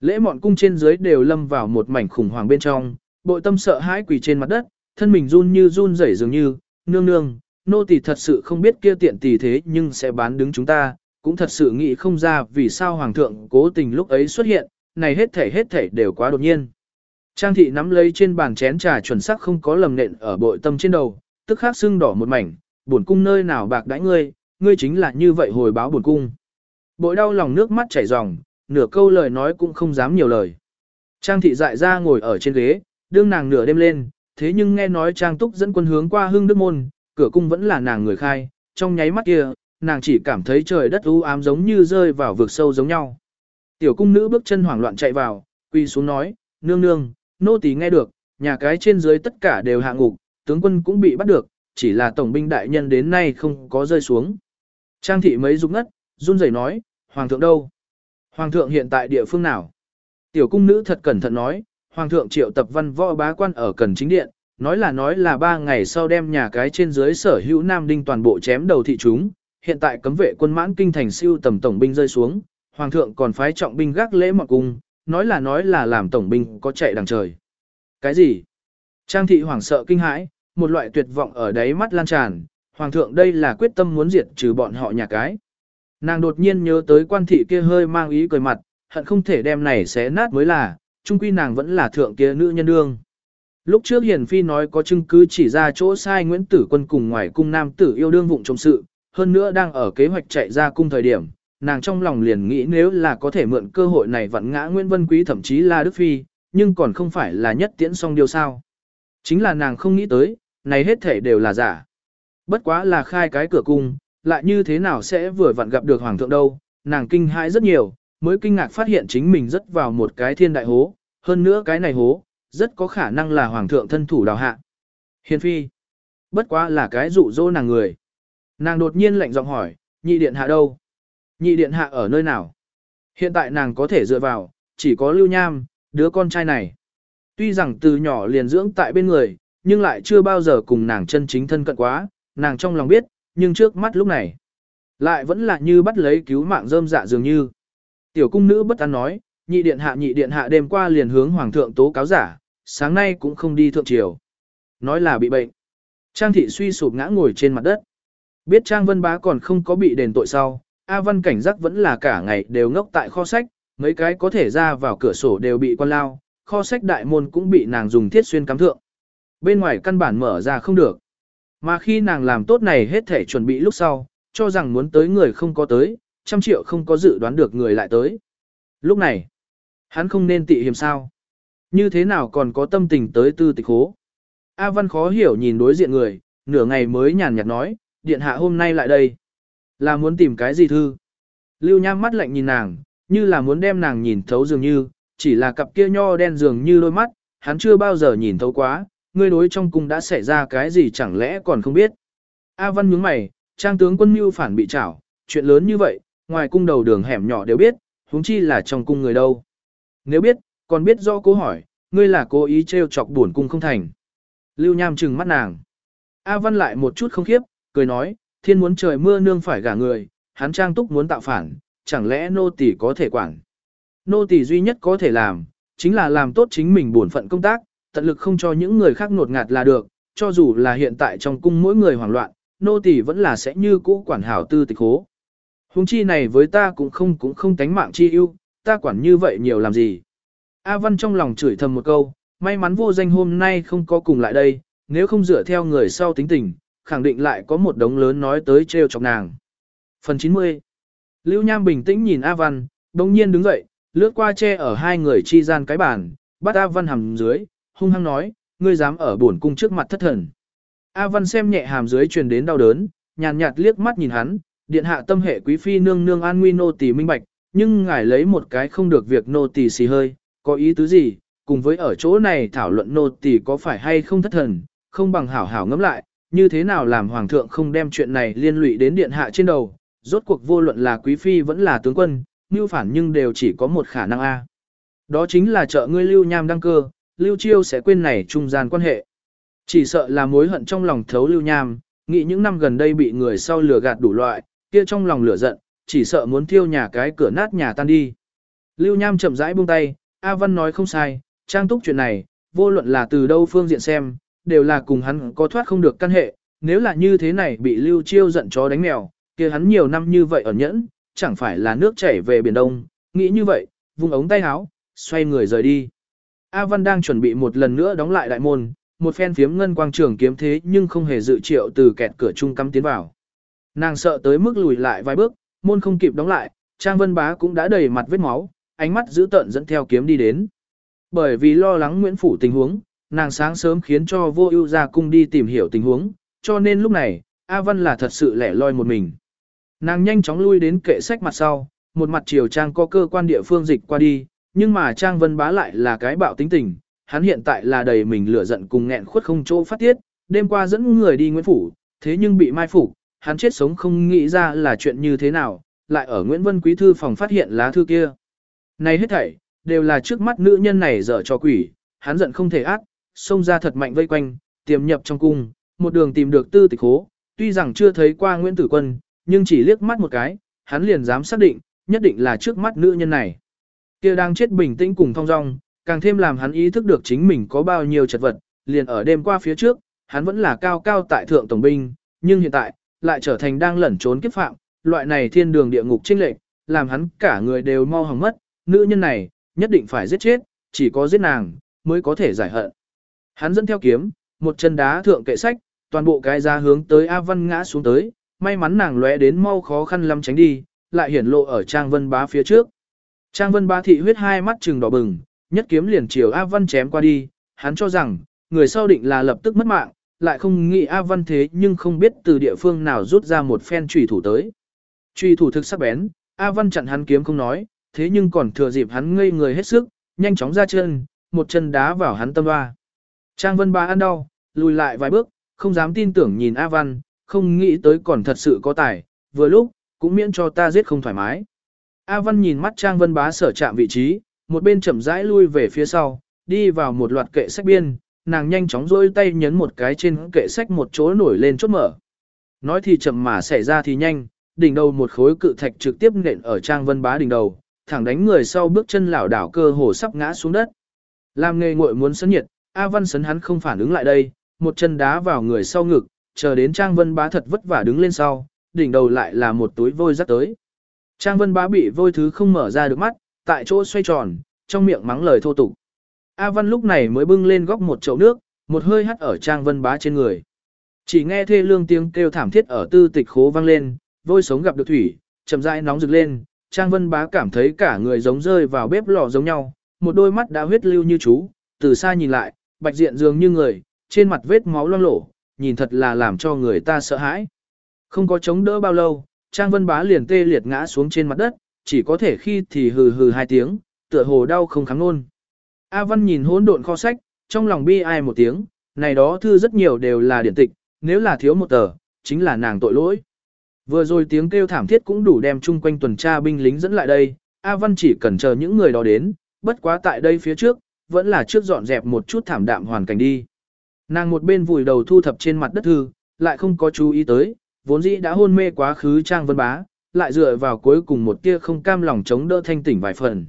Lễ mọn cung trên dưới đều lâm vào một mảnh khủng hoảng bên trong, bội tâm sợ hãi quỳ trên mặt đất, thân mình run như run rẩy dường như, nương nương, nô tỳ thật sự không biết kia tiện tỳ thế nhưng sẽ bán đứng chúng ta, cũng thật sự nghĩ không ra vì sao hoàng thượng cố tình lúc ấy xuất hiện, này hết thể hết thể đều quá đột nhiên. Trang thị nắm lấy trên bàn chén trà chuẩn xác không có lầm nện ở bội tâm trên đầu, tức khắc sưng đỏ một mảnh, buồn cung nơi nào bạc đãi ngươi, ngươi chính là như vậy hồi báo buồn cung. Bội đau lòng nước mắt chảy ròng, nửa câu lời nói cũng không dám nhiều lời. Trang thị dại ra ngồi ở trên ghế, đương nàng nửa đêm lên, thế nhưng nghe nói Trang Túc dẫn quân hướng qua hương đức môn, cửa cung vẫn là nàng người khai, trong nháy mắt kia, nàng chỉ cảm thấy trời đất u ám giống như rơi vào vực sâu giống nhau. Tiểu cung nữ bước chân hoảng loạn chạy vào, quỳ xuống nói, nương nương, nô tỳ nghe được, nhà cái trên dưới tất cả đều hạ ngục, tướng quân cũng bị bắt được, chỉ là tổng binh đại nhân đến nay không có rơi xuống. Trang thị mấy rụng ngất, run rẩy nói, hoàng thượng đâu? Hoàng thượng hiện tại địa phương nào? Tiểu cung nữ thật cẩn thận nói, hoàng thượng triệu tập văn võ bá quan ở cần chính điện, nói là nói là ba ngày sau đem nhà cái trên dưới sở hữu nam đinh toàn bộ chém đầu thị chúng, hiện tại cấm vệ quân mãn kinh thành siêu tầm tổng binh rơi xuống, hoàng thượng còn phái trọng binh gác lễ mọc cung, nói là nói là làm tổng binh có chạy đằng trời. Cái gì? Trang thị hoảng sợ kinh hãi, một loại tuyệt vọng ở đáy mắt lan tràn, hoàng thượng đây là quyết tâm muốn diệt trừ bọn họ nhà cái. Nàng đột nhiên nhớ tới quan thị kia hơi mang ý cười mặt, hận không thể đem này xé nát mới là, trung quy nàng vẫn là thượng kia nữ nhân đương. Lúc trước Hiền Phi nói có chứng cứ chỉ ra chỗ sai Nguyễn Tử Quân cùng ngoài cung nam tử yêu đương vụng trong sự, hơn nữa đang ở kế hoạch chạy ra cung thời điểm, nàng trong lòng liền nghĩ nếu là có thể mượn cơ hội này vặn ngã Nguyễn Vân Quý thậm chí là Đức Phi, nhưng còn không phải là nhất tiễn song điều sao. Chính là nàng không nghĩ tới, này hết thể đều là giả. Bất quá là khai cái cửa cung, lại như thế nào sẽ vừa vặn gặp được Hoàng thượng đâu, nàng kinh hãi rất nhiều, mới kinh ngạc phát hiện chính mình rất vào một cái thiên đại hố, hơn nữa cái này hố, rất có khả năng là Hoàng thượng thân thủ đào hạ. Hiền Phi, bất quá là cái dụ dỗ nàng người. Nàng đột nhiên lạnh giọng hỏi, nhị điện hạ đâu? Nhị điện hạ ở nơi nào? Hiện tại nàng có thể dựa vào, chỉ có lưu nham, đứa con trai này. Tuy rằng từ nhỏ liền dưỡng tại bên người, nhưng lại chưa bao giờ cùng nàng chân chính thân cận quá, nàng trong lòng biết, nhưng trước mắt lúc này, lại vẫn là như bắt lấy cứu mạng rơm dạ dường như. Tiểu cung nữ bất an nói, nhị điện hạ nhị điện hạ đêm qua liền hướng hoàng thượng tố cáo giả, sáng nay cũng không đi thượng triều. Nói là bị bệnh. Trang thị suy sụp ngã ngồi trên mặt đất. Biết Trang Vân Bá còn không có bị đền tội sau, A Văn cảnh giác vẫn là cả ngày đều ngốc tại kho sách, mấy cái có thể ra vào cửa sổ đều bị quan lao, kho sách đại môn cũng bị nàng dùng thiết xuyên cắm thượng. Bên ngoài căn bản mở ra không được. Mà khi nàng làm tốt này hết thể chuẩn bị lúc sau, cho rằng muốn tới người không có tới, trăm triệu không có dự đoán được người lại tới. Lúc này, hắn không nên tị hiểm sao. Như thế nào còn có tâm tình tới tư tịch hố. A Văn khó hiểu nhìn đối diện người, nửa ngày mới nhàn nhạt nói, điện hạ hôm nay lại đây. Là muốn tìm cái gì thư? Lưu Nham mắt lạnh nhìn nàng, như là muốn đem nàng nhìn thấu dường như, chỉ là cặp kia nho đen dường như đôi mắt, hắn chưa bao giờ nhìn thấu quá, ngươi đối trong cung đã xảy ra cái gì chẳng lẽ còn không biết. A Văn nhướng mày, trang tướng quân mưu phản bị trảo, chuyện lớn như vậy, ngoài cung đầu đường hẻm nhỏ đều biết, huống chi là trong cung người đâu. Nếu biết, còn biết rõ câu hỏi, ngươi là cố ý trêu chọc buồn cung không thành. Lưu Nham trừng mắt nàng. A Văn lại một chút không khiếp, cười nói, thiên muốn trời mưa nương phải gả người, hắn trang túc muốn tạo phản, chẳng lẽ nô tỳ có thể quản. Nô tỳ duy nhất có thể làm, chính là làm tốt chính mình bổn phận công tác, tận lực không cho những người khác nột ngạt là được, cho dù là hiện tại trong cung mỗi người hoảng loạn, nô tỳ vẫn là sẽ như cũ quản hảo tư tịch hố. Hùng chi này với ta cũng không cũng không tánh mạng chi ưu, ta quản như vậy nhiều làm gì. A Văn trong lòng chửi thầm một câu, may mắn vô danh hôm nay không có cùng lại đây, nếu không dựa theo người sau tính tình, khẳng định lại có một đống lớn nói tới trêu chọc nàng. Phần 90 Lưu Nham bình tĩnh nhìn A Văn, đồng nhiên đứng dậy, lướt qua che ở hai người chi gian cái bàn, bắt A Văn hàm dưới, hung hăng nói, ngươi dám ở bổn cung trước mặt thất thần. A Văn xem nhẹ hàm dưới truyền đến đau đớn, nhàn nhạt liếc mắt nhìn hắn, điện hạ tâm hệ quý phi nương nương an nguy nô tỳ minh bạch, nhưng ngài lấy một cái không được việc nô tỳ xì hơi, có ý tứ gì, cùng với ở chỗ này thảo luận nô tỳ có phải hay không thất thần, không bằng hảo hảo ngẫm lại, như thế nào làm hoàng thượng không đem chuyện này liên lụy đến điện hạ trên đầu, rốt cuộc vô luận là quý phi vẫn là tướng quân, mưu phản nhưng đều chỉ có một khả năng a. Đó chính là trợ ngươi lưu nham đăng cơ, lưu chiêu sẽ quên này trung gian quan hệ. Chỉ sợ là mối hận trong lòng thấu lưu nham, nghĩ những năm gần đây bị người sau lừa gạt đủ loại, kia trong lòng lửa giận, chỉ sợ muốn thiêu nhà cái cửa nát nhà tan đi. Lưu nham chậm rãi buông tay, A Văn nói không sai, trang túc chuyện này, vô luận là từ đâu phương diện xem, đều là cùng hắn có thoát không được căn hệ, nếu là như thế này bị lưu chiêu giận chó đánh mèo, kia hắn nhiều năm như vậy ở nhẫn, chẳng phải là nước chảy về biển đông, nghĩ như vậy, vung ống tay áo, xoay người rời đi. A Văn đang chuẩn bị một lần nữa đóng lại đại môn, một phen phiếm ngân quang trường kiếm thế nhưng không hề dự triệu từ kẹt cửa trung cắm tiến vào. Nàng sợ tới mức lùi lại vài bước, môn không kịp đóng lại, Trang Vân Bá cũng đã đầy mặt vết máu, ánh mắt giữ tợn dẫn theo kiếm đi đến. Bởi vì lo lắng Nguyễn Phủ tình huống, nàng sáng sớm khiến cho vô ưu ra cung đi tìm hiểu tình huống, cho nên lúc này, A Văn là thật sự lẻ loi một mình. Nàng nhanh chóng lui đến kệ sách mặt sau, một mặt chiều Trang có cơ quan địa phương dịch qua đi, nhưng mà Trang Vân Bá lại là cái bạo tính tình, hắn hiện tại là đầy mình lửa giận cùng nghẹn khuất không chỗ phát tiết, đêm qua dẫn người đi Nguyễn Phủ, thế nhưng bị mai phủ, hắn chết sống không nghĩ ra là chuyện như thế nào, lại ở Nguyễn Vân Quý Thư phòng phát hiện lá thư kia. Này hết thảy, đều là trước mắt nữ nhân này dở cho quỷ, hắn giận không thể ác, xông ra thật mạnh vây quanh, tiềm nhập trong cung, một đường tìm được tư tịch hố, tuy rằng chưa thấy qua Nguyễn Tử Quân, nhưng chỉ liếc mắt một cái, hắn liền dám xác định, nhất định là trước mắt nữ nhân này. Kia đang chết bình tĩnh cùng thong dong, càng thêm làm hắn ý thức được chính mình có bao nhiêu chật vật, liền ở đêm qua phía trước, hắn vẫn là cao cao tại thượng tổng binh, nhưng hiện tại, lại trở thành đang lẩn trốn kiếp phạm, loại này thiên đường địa ngục trinh lệch, làm hắn cả người đều mau hỏng mất, nữ nhân này, nhất định phải giết chết, chỉ có giết nàng, mới có thể giải hận. Hắn dẫn theo kiếm, một chân đá thượng kệ sách, toàn bộ cái ra hướng tới A Văn ngã xuống tới, may mắn nàng lóe đến mau khó khăn lắm tránh đi, lại hiển lộ ở Trang Vân Bá phía trước. Trang Vân Bá thị huyết hai mắt trừng đỏ bừng, nhất kiếm liền chiều A Văn chém qua đi, hắn cho rằng, người sau định là lập tức mất mạng, lại không nghĩ A Văn thế nhưng không biết từ địa phương nào rút ra một phen trùy thủ tới. Trùy thủ thực sắc bén, A Văn chặn hắn kiếm không nói, thế nhưng còn thừa dịp hắn ngây người hết sức, nhanh chóng ra chân, một chân đá vào hắn tâm ba. Trang Vân Ba ăn đau, lùi lại vài bước, không dám tin tưởng nhìn A Văn, không nghĩ tới còn thật sự có tài, vừa lúc, cũng miễn cho ta giết không thoải mái. A Văn nhìn mắt Trang Vân Bá sở chạm vị trí, một bên chậm rãi lui về phía sau, đi vào một loạt kệ sách biên, nàng nhanh chóng rôi tay nhấn một cái trên kệ sách một chỗ nổi lên chốt mở. Nói thì chậm mà xảy ra thì nhanh, đỉnh đầu một khối cự thạch trực tiếp nện ở Trang Vân Bá đỉnh đầu, thẳng đánh người sau bước chân lảo đảo cơ hồ sắp ngã xuống đất. Làm nghề nguội muốn sấn nhiệt, A Văn sấn hắn không phản ứng lại đây, một chân đá vào người sau ngực, chờ đến Trang Vân Bá thật vất vả đứng lên sau, đỉnh đầu lại là một túi vôi rắc tới. Trang Vân Bá bị vôi thứ không mở ra được mắt, tại chỗ xoay tròn, trong miệng mắng lời thô tục. A Văn lúc này mới bưng lên góc một chậu nước, một hơi hắt ở Trang Vân Bá trên người. Chỉ nghe thê lương tiếng kêu thảm thiết ở tư tịch khố vang lên, vôi sống gặp được thủy, chậm rãi nóng rực lên, Trang Vân Bá cảm thấy cả người giống rơi vào bếp lò giống nhau, một đôi mắt đã huyết lưu như chú, từ xa nhìn lại, bạch diện dường như người, trên mặt vết máu loang lổ, nhìn thật là làm cho người ta sợ hãi. Không có chống đỡ bao lâu, Trang Vân Bá liền tê liệt ngã xuống trên mặt đất, chỉ có thể khi thì hừ hừ hai tiếng, tựa hồ đau không kháng nôn. A Văn nhìn hỗn độn kho sách, trong lòng bi ai một tiếng, này đó thư rất nhiều đều là điển tịch, nếu là thiếu một tờ, chính là nàng tội lỗi. Vừa rồi tiếng kêu thảm thiết cũng đủ đem chung quanh tuần tra binh lính dẫn lại đây, A Văn chỉ cần chờ những người đó đến, bất quá tại đây phía trước, vẫn là trước dọn dẹp một chút thảm đạm hoàn cảnh đi. Nàng một bên vùi đầu thu thập trên mặt đất thư, lại không có chú ý tới, vốn dĩ đã hôn mê quá khứ Trang Vân Bá, lại dựa vào cuối cùng một tia không cam lòng chống đỡ thanh tỉnh vài phần.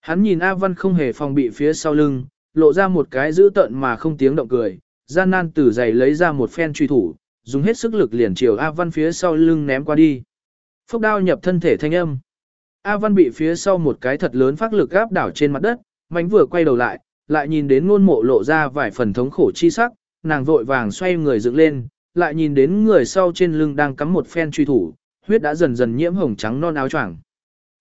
Hắn nhìn A Văn không hề phòng bị phía sau lưng, lộ ra một cái dữ tợn mà không tiếng động cười, gian nan từ giày lấy ra một phen truy thủ, dùng hết sức lực liền chiều A Văn phía sau lưng ném qua đi. Phốc đao nhập thân thể thanh âm. A Văn bị phía sau một cái thật lớn phát lực gáp đảo trên mặt đất, Mánh vừa quay đầu lại, lại nhìn đến ngôn mộ lộ ra vài phần thống khổ chi sắc, nàng vội vàng xoay người dựng lên, lại nhìn đến người sau trên lưng đang cắm một phen truy thủ, huyết đã dần dần nhiễm hồng trắng non áo choàng.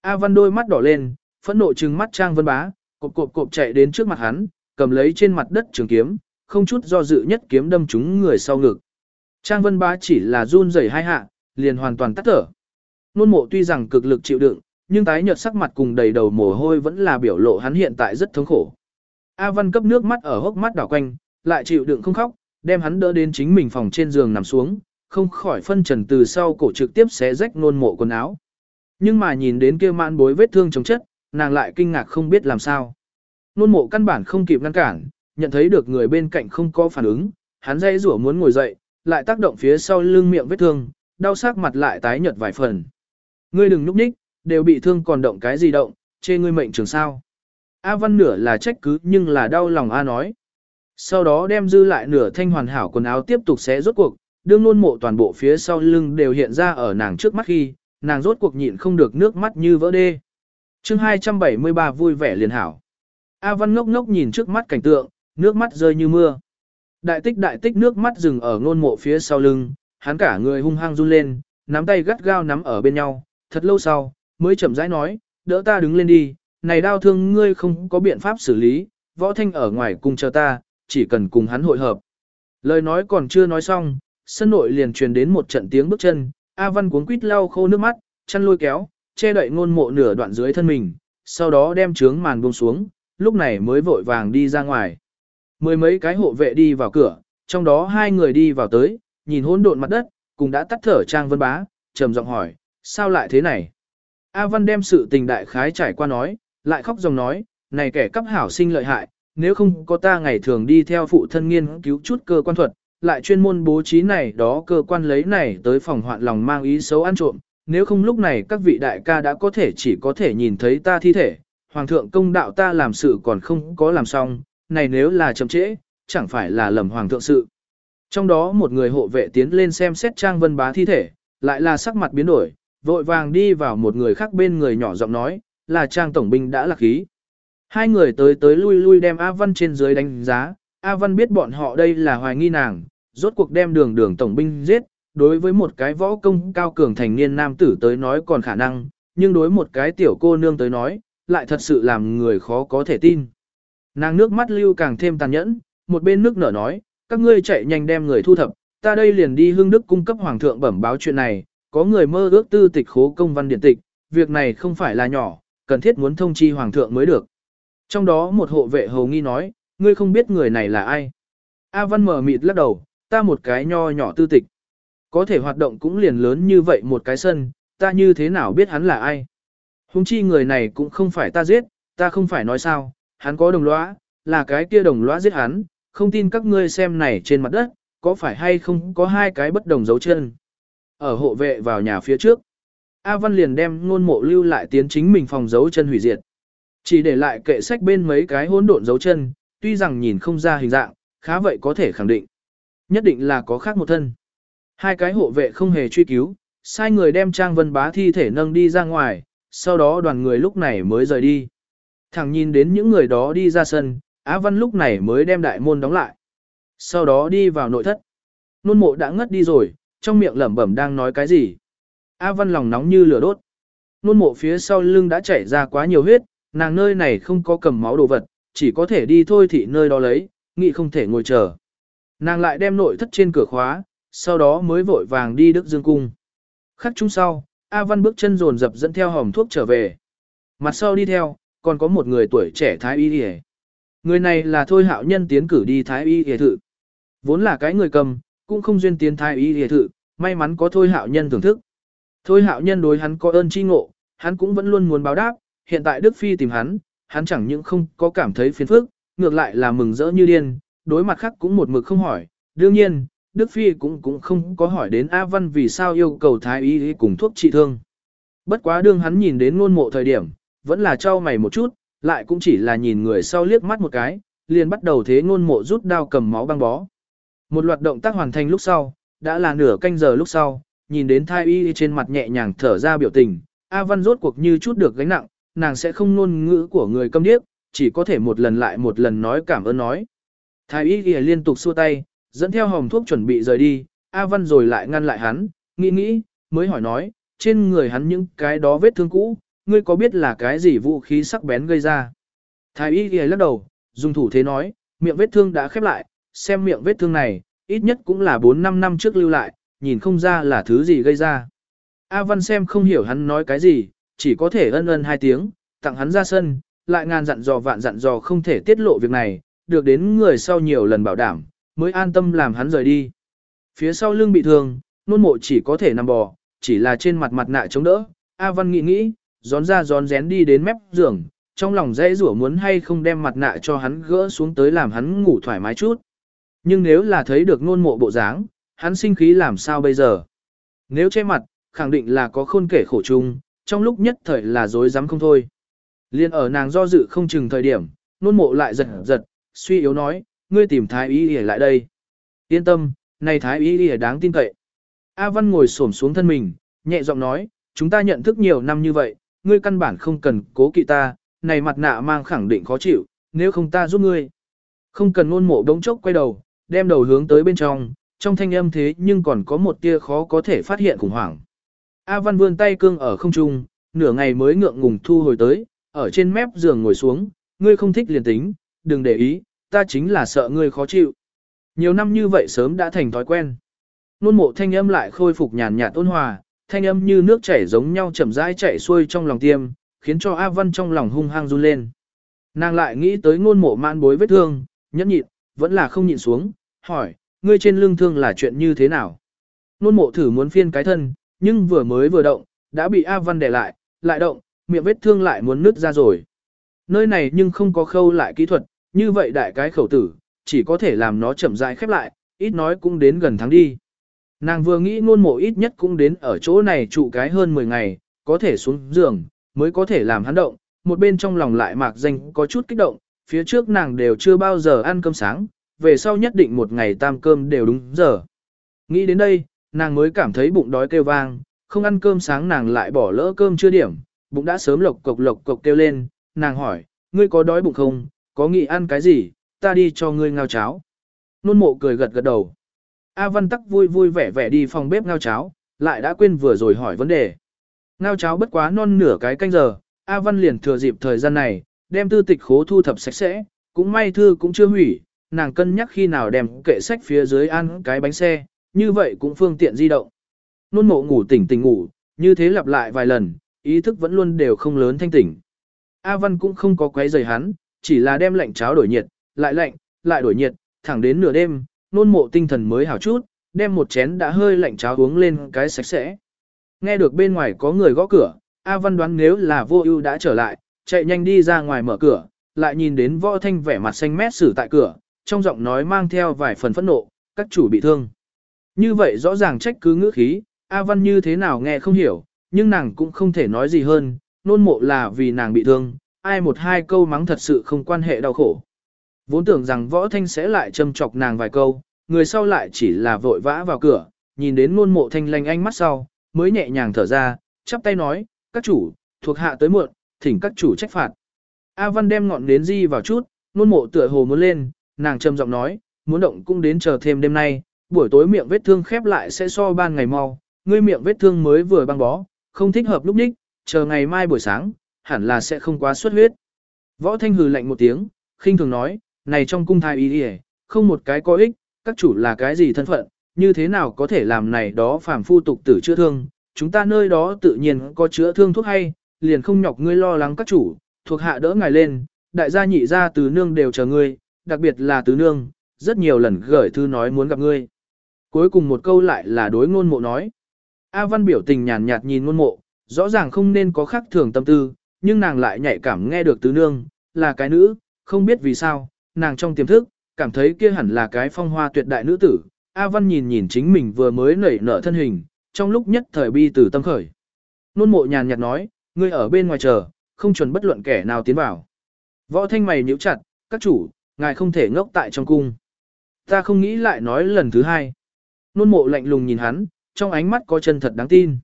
A Văn đôi mắt đỏ lên, phẫn nộ trừng mắt Trang Vân Bá, cộp cộp cộp chạy đến trước mặt hắn, cầm lấy trên mặt đất trường kiếm, không chút do dự nhất kiếm đâm trúng người sau ngực. Trang Vân Bá chỉ là run rẩy hai hạ, liền hoàn toàn tắt thở. Nôn mộ tuy rằng cực lực chịu đựng, nhưng tái nhợt sắc mặt cùng đầy đầu mồ hôi vẫn là biểu lộ hắn hiện tại rất thống khổ. A Văn cấp nước mắt ở hốc mắt đảo quanh, lại chịu đựng không khóc, đem hắn đỡ đến chính mình phòng trên giường nằm xuống, không khỏi phân trần từ sau cổ trực tiếp xé rách nôn mộ quần áo. Nhưng mà nhìn đến kia mãn bối vết thương chống chất, nàng lại kinh ngạc không biết làm sao. Nôn mộ căn bản không kịp ngăn cản, nhận thấy được người bên cạnh không có phản ứng, hắn dây rủa muốn ngồi dậy, lại tác động phía sau lưng miệng vết thương, đau sắc mặt lại tái nhợt vài phần. Ngươi đừng nhúc nhích, đều bị thương còn động cái gì động, chê ngươi mệnh trường sao. A văn nửa là trách cứ nhưng là đau lòng A nói. Sau đó đem dư lại nửa thanh hoàn hảo quần áo tiếp tục xé rốt cuộc, đương nôn mộ toàn bộ phía sau lưng đều hiện ra ở nàng trước mắt khi, nàng rốt cuộc nhịn không được nước mắt như vỡ đê. chương 273 vui vẻ liền hảo. A văn ngốc ngốc nhìn trước mắt cảnh tượng, nước mắt rơi như mưa. Đại tích đại tích nước mắt dừng ở ngôn mộ phía sau lưng, hắn cả người hung hăng run lên, nắm tay gắt gao nắm ở bên nhau, thật lâu sau, mới chậm rãi nói, đỡ ta đứng lên đi, này đau thương ngươi không có biện pháp xử lý, võ thanh ở ngoài cùng chờ ta, chỉ cần cùng hắn hội hợp. Lời nói còn chưa nói xong, sân nội liền truyền đến một trận tiếng bước chân, A Văn cuống quýt lau khô nước mắt, chăn lôi kéo, che đậy ngôn mộ nửa đoạn dưới thân mình, sau đó đem trướng màn buông xuống, lúc này mới vội vàng đi ra ngoài. Mười mấy cái hộ vệ đi vào cửa, trong đó hai người đi vào tới, nhìn hỗn độn mặt đất, cùng đã tắt thở Trang Vân Bá, trầm giọng hỏi, sao lại thế này? A Văn đem sự tình đại khái trải qua nói, lại khóc dòng nói, này kẻ cấp hảo sinh lợi hại, nếu không có ta ngày thường đi theo phụ thân nghiên cứu chút cơ quan thuật, lại chuyên môn bố trí này đó cơ quan lấy này tới phòng hoạn lòng mang ý xấu ăn trộm, nếu không lúc này các vị đại ca đã có thể chỉ có thể nhìn thấy ta thi thể, hoàng thượng công đạo ta làm sự còn không có làm xong, này nếu là chậm trễ, chẳng phải là lầm hoàng thượng sự. Trong đó một người hộ vệ tiến lên xem xét Trang Vân Bá thi thể, lại là sắc mặt biến đổi, vội vàng đi vào một người khác bên người nhỏ giọng nói, là Trang Tổng binh đã lạc khí. Hai người tới tới lui lui đem A Văn trên dưới đánh giá, A Văn biết bọn họ đây là hoài nghi nàng, rốt cuộc đem đường đường Tổng binh giết, đối với một cái võ công cao cường thành niên nam tử tới nói còn khả năng, nhưng đối một cái tiểu cô nương tới nói, lại thật sự làm người khó có thể tin. Nàng nước mắt lưu càng thêm tàn nhẫn, một bên nước nở nói, các ngươi chạy nhanh đem người thu thập, ta đây liền đi hương đức cung cấp hoàng thượng bẩm báo chuyện này, có người mơ ước tư tịch khố công văn điện tịch, việc này không phải là nhỏ, cần thiết muốn thông chi hoàng thượng mới được. Trong đó một hộ vệ hầu nghi nói, ngươi không biết người này là ai. A Văn mở mịt lắc đầu, ta một cái nho nhỏ tư tịch. Có thể hoạt động cũng liền lớn như vậy một cái sân, ta như thế nào biết hắn là ai. Hùng chi người này cũng không phải ta giết, ta không phải nói sao, hắn có đồng lõa, là cái kia đồng lõa giết hắn, không tin các ngươi xem này trên mặt đất, có phải hay không có hai cái bất đồng dấu chân. Ở hộ vệ vào nhà phía trước, A Văn liền đem ngôn mộ lưu lại tiến chính mình phòng dấu chân hủy diệt. Chỉ để lại kệ sách bên mấy cái hỗn độn dấu chân, tuy rằng nhìn không ra hình dạng, khá vậy có thể khẳng định. Nhất định là có khác một thân. Hai cái hộ vệ không hề truy cứu, sai người đem Trang Vân Bá thi thể nâng đi ra ngoài, sau đó đoàn người lúc này mới rời đi. Thẳng nhìn đến những người đó đi ra sân, Á Văn lúc này mới đem đại môn đóng lại. Sau đó đi vào nội thất. Nôn mộ đã ngất đi rồi, trong miệng lẩm bẩm đang nói cái gì. A Văn lòng nóng như lửa đốt. Nôn mộ phía sau lưng đã chảy ra quá nhiều huyết, nàng nơi này không có cầm máu đồ vật, chỉ có thể đi thôi thì nơi đó lấy, nghĩ không thể ngồi chờ. Nàng lại đem nội thất trên cửa khóa, sau đó mới vội vàng đi Đức Dương Cung. Khắc chung sau, A Văn bước chân rồn dập dẫn theo hòm thuốc trở về. Mặt sau đi theo, còn có một người tuổi trẻ thái y hề. Người này là Thôi Hạo Nhân tiến cử đi thái y hề thự. Vốn là cái người cầm, cũng không duyên tiến thái y hề thự, may mắn có Thôi Hạo Nhân thưởng thức. Thôi Hạo Nhân đối hắn có ơn chi ngộ, hắn cũng vẫn luôn muốn báo đáp, hiện tại Đức Phi tìm hắn, hắn chẳng những không có cảm thấy phiền phức, ngược lại là mừng rỡ như điên, đối mặt khác cũng một mực không hỏi. Đương nhiên, Đức Phi cũng cũng không có hỏi đến A Văn vì sao yêu cầu thái y cùng thuốc trị thương. Bất quá đương hắn nhìn đến ngôn mộ thời điểm, vẫn là trao mày một chút, lại cũng chỉ là nhìn người sau liếc mắt một cái, liền bắt đầu thế ngôn mộ rút đao cầm máu băng bó. Một loạt động tác hoàn thành lúc sau, đã là nửa canh giờ lúc sau, nhìn đến thái y trên mặt nhẹ nhàng thở ra biểu tình, A Văn rốt cuộc như chút được gánh nặng, nàng sẽ không ngôn ngữ của người câm điếc, chỉ có thể một lần lại một lần nói cảm ơn nói. Thái y ghi liên tục xua tay, dẫn theo hòm thuốc chuẩn bị rời đi, A Văn rồi lại ngăn lại hắn, nghĩ nghĩ, mới hỏi nói, trên người hắn những cái đó vết thương cũ, ngươi có biết là cái gì vũ khí sắc bén gây ra? Thái y ghi lắc đầu, dùng thủ thế nói, miệng vết thương đã khép lại, xem miệng vết thương này, ít nhất cũng là 4-5 năm trước lưu lại, nhìn không ra là thứ gì gây ra. A Văn xem không hiểu hắn nói cái gì, chỉ có thể ân ân hai tiếng, tặng hắn ra sân, lại ngàn dặn dò vạn dặn dò không thể tiết lộ việc này, được đến người sau nhiều lần bảo đảm, mới an tâm làm hắn rời đi. Phía sau lưng bị thương, nôn mộ chỉ có thể nằm bò, chỉ là trên mặt mặt nạ chống đỡ. A Văn nghĩ nghĩ, gión ra gión rén đi đến mép giường, trong lòng dễ rủa muốn hay không đem mặt nạ cho hắn gỡ xuống tới làm hắn ngủ thoải mái chút. Nhưng nếu là thấy được nôn mộ bộ dáng, hắn sinh khí làm sao bây giờ? Nếu che mặt, khẳng định là có khôn kể khổ chung, trong lúc nhất thời là dối dám không thôi. Liên ở nàng do dự không chừng thời điểm, nôn mộ lại giật giật, suy yếu nói, ngươi tìm thái y để lại đây. Yên tâm, này thái y để đáng tin cậy. A Văn ngồi xổm xuống thân mình, nhẹ giọng nói, chúng ta nhận thức nhiều năm như vậy, ngươi căn bản không cần cố kỵ ta, này mặt nạ mang khẳng định khó chịu, nếu không ta giúp ngươi. Không cần nôn mộ đống chốc quay đầu, đem đầu hướng tới bên trong, trong thanh âm thế nhưng còn có một tia khó có thể phát hiện khủng hoảng. A Văn vươn tay cương ở không trung, nửa ngày mới ngượng ngùng thu hồi tới, ở trên mép giường ngồi xuống, ngươi không thích liền tính, đừng để ý, ta chính là sợ ngươi khó chịu. Nhiều năm như vậy sớm đã thành thói quen. Nôn mộ thanh âm lại khôi phục nhàn nhạt ôn hòa, thanh âm như nước chảy giống nhau chậm rãi chảy xuôi trong lòng tiêm, khiến cho A Văn trong lòng hung hăng run lên. Nàng lại nghĩ tới ngôn mộ man bối vết thương, nhẫn nhịn, vẫn là không nhịn xuống, hỏi, ngươi trên lưng thương là chuyện như thế nào? Nôn mộ thử muốn phiên cái thân, nhưng vừa mới vừa động, đã bị A Văn đè lại, lại động, miệng vết thương lại muốn nứt ra rồi. Nơi này nhưng không có khâu lại kỹ thuật, như vậy đại cái khẩu tử, chỉ có thể làm nó chậm rãi khép lại, ít nói cũng đến gần tháng đi. Nàng vừa nghĩ nôn mộ ít nhất cũng đến ở chỗ này trụ cái hơn 10 ngày, có thể xuống giường, mới có thể làm hắn động, một bên trong lòng lại mạc danh có chút kích động, phía trước nàng đều chưa bao giờ ăn cơm sáng, về sau nhất định một ngày tam cơm đều đúng giờ. Nghĩ đến đây, nàng mới cảm thấy bụng đói kêu vang, không ăn cơm sáng nàng lại bỏ lỡ cơm chưa điểm, bụng đã sớm lộc cộc lộc cộc kêu lên, nàng hỏi, ngươi có đói bụng không, có nghĩ ăn cái gì, ta đi cho ngươi ngao cháo. Nôn mộ cười gật gật đầu. A Văn tắc vui vui vẻ vẻ đi phòng bếp ngao cháo, lại đã quên vừa rồi hỏi vấn đề. Ngao cháo bất quá non nửa cái canh giờ, A Văn liền thừa dịp thời gian này, đem tư tịch khố thu thập sạch sẽ, cũng may thư cũng chưa hủy, nàng cân nhắc khi nào đem kệ sách phía dưới ăn cái bánh xe, như vậy cũng phương tiện di động. Nôn mộ ngủ tỉnh tỉnh ngủ, như thế lặp lại vài lần, ý thức vẫn luôn đều không lớn thanh tỉnh. A Văn cũng không có quấy rầy hắn, chỉ là đem lạnh cháo đổi nhiệt, lại lạnh, lại đổi nhiệt, thẳng đến nửa đêm, nôn mộ tinh thần mới hảo chút, đem một chén đã hơi lạnh cháo uống lên cái sạch sẽ. Nghe được bên ngoài có người gõ cửa, A Văn đoán nếu là vô ưu đã trở lại, chạy nhanh đi ra ngoài mở cửa, lại nhìn đến võ thanh vẻ mặt xanh mét xử tại cửa, trong giọng nói mang theo vài phần phẫn nộ, các chủ bị thương. Như vậy rõ ràng trách cứ ngữ khí, A Văn như thế nào nghe không hiểu, nhưng nàng cũng không thể nói gì hơn, nôn mộ là vì nàng bị thương, ai một hai câu mắng thật sự không quan hệ đau khổ. Vốn tưởng rằng võ thanh sẽ lại châm chọc nàng vài câu, người sau lại chỉ là vội vã vào cửa, nhìn đến nôn mộ thanh lanh ánh mắt sau, mới nhẹ nhàng thở ra, chắp tay nói, các chủ, thuộc hạ tới muộn, thỉnh các chủ trách phạt. A Văn đem ngọn đến di vào chút, nôn mộ tựa hồ muốn lên, nàng trầm giọng nói, muốn động cũng đến chờ thêm đêm nay, buổi tối miệng vết thương khép lại sẽ so ban ngày mau, ngươi miệng vết thương mới vừa băng bó, không thích hợp lúc đích, chờ ngày mai buổi sáng, hẳn là sẽ không quá xuất huyết. Võ Thanh hừ lạnh một tiếng, khinh thường nói, này trong cung thai ý đi không một cái có ích, các chủ là cái gì thân phận, như thế nào có thể làm này đó phàm phu tục tử chữa thương, chúng ta nơi đó tự nhiên có chữa thương thuốc hay, liền không nhọc ngươi lo lắng các chủ, thuộc hạ đỡ ngài lên, đại gia nhị gia từ nương đều chờ ngươi, đặc biệt là tứ nương, rất nhiều lần gửi thư nói muốn gặp ngươi. Cuối cùng một câu lại là đối ngôn mộ nói. A Văn biểu tình nhàn nhạt nhìn ngôn mộ, rõ ràng không nên có khác thường tâm tư, nhưng nàng lại nhạy cảm nghe được tứ nương, là cái nữ, không biết vì sao, nàng trong tiềm thức, cảm thấy kia hẳn là cái phong hoa tuyệt đại nữ tử. A Văn nhìn nhìn chính mình vừa mới nảy nở thân hình, trong lúc nhất thời bi từ tâm khởi. Nôn mộ nhàn nhạt nói, ngươi ở bên ngoài chờ, không chuẩn bất luận kẻ nào tiến vào. Võ thanh mày nhíu chặt, các chủ, ngài không thể ngốc tại trong cung. Ta không nghĩ lại nói lần thứ hai. Nôn mộ lạnh lùng nhìn hắn, trong ánh mắt có chân thật đáng tin.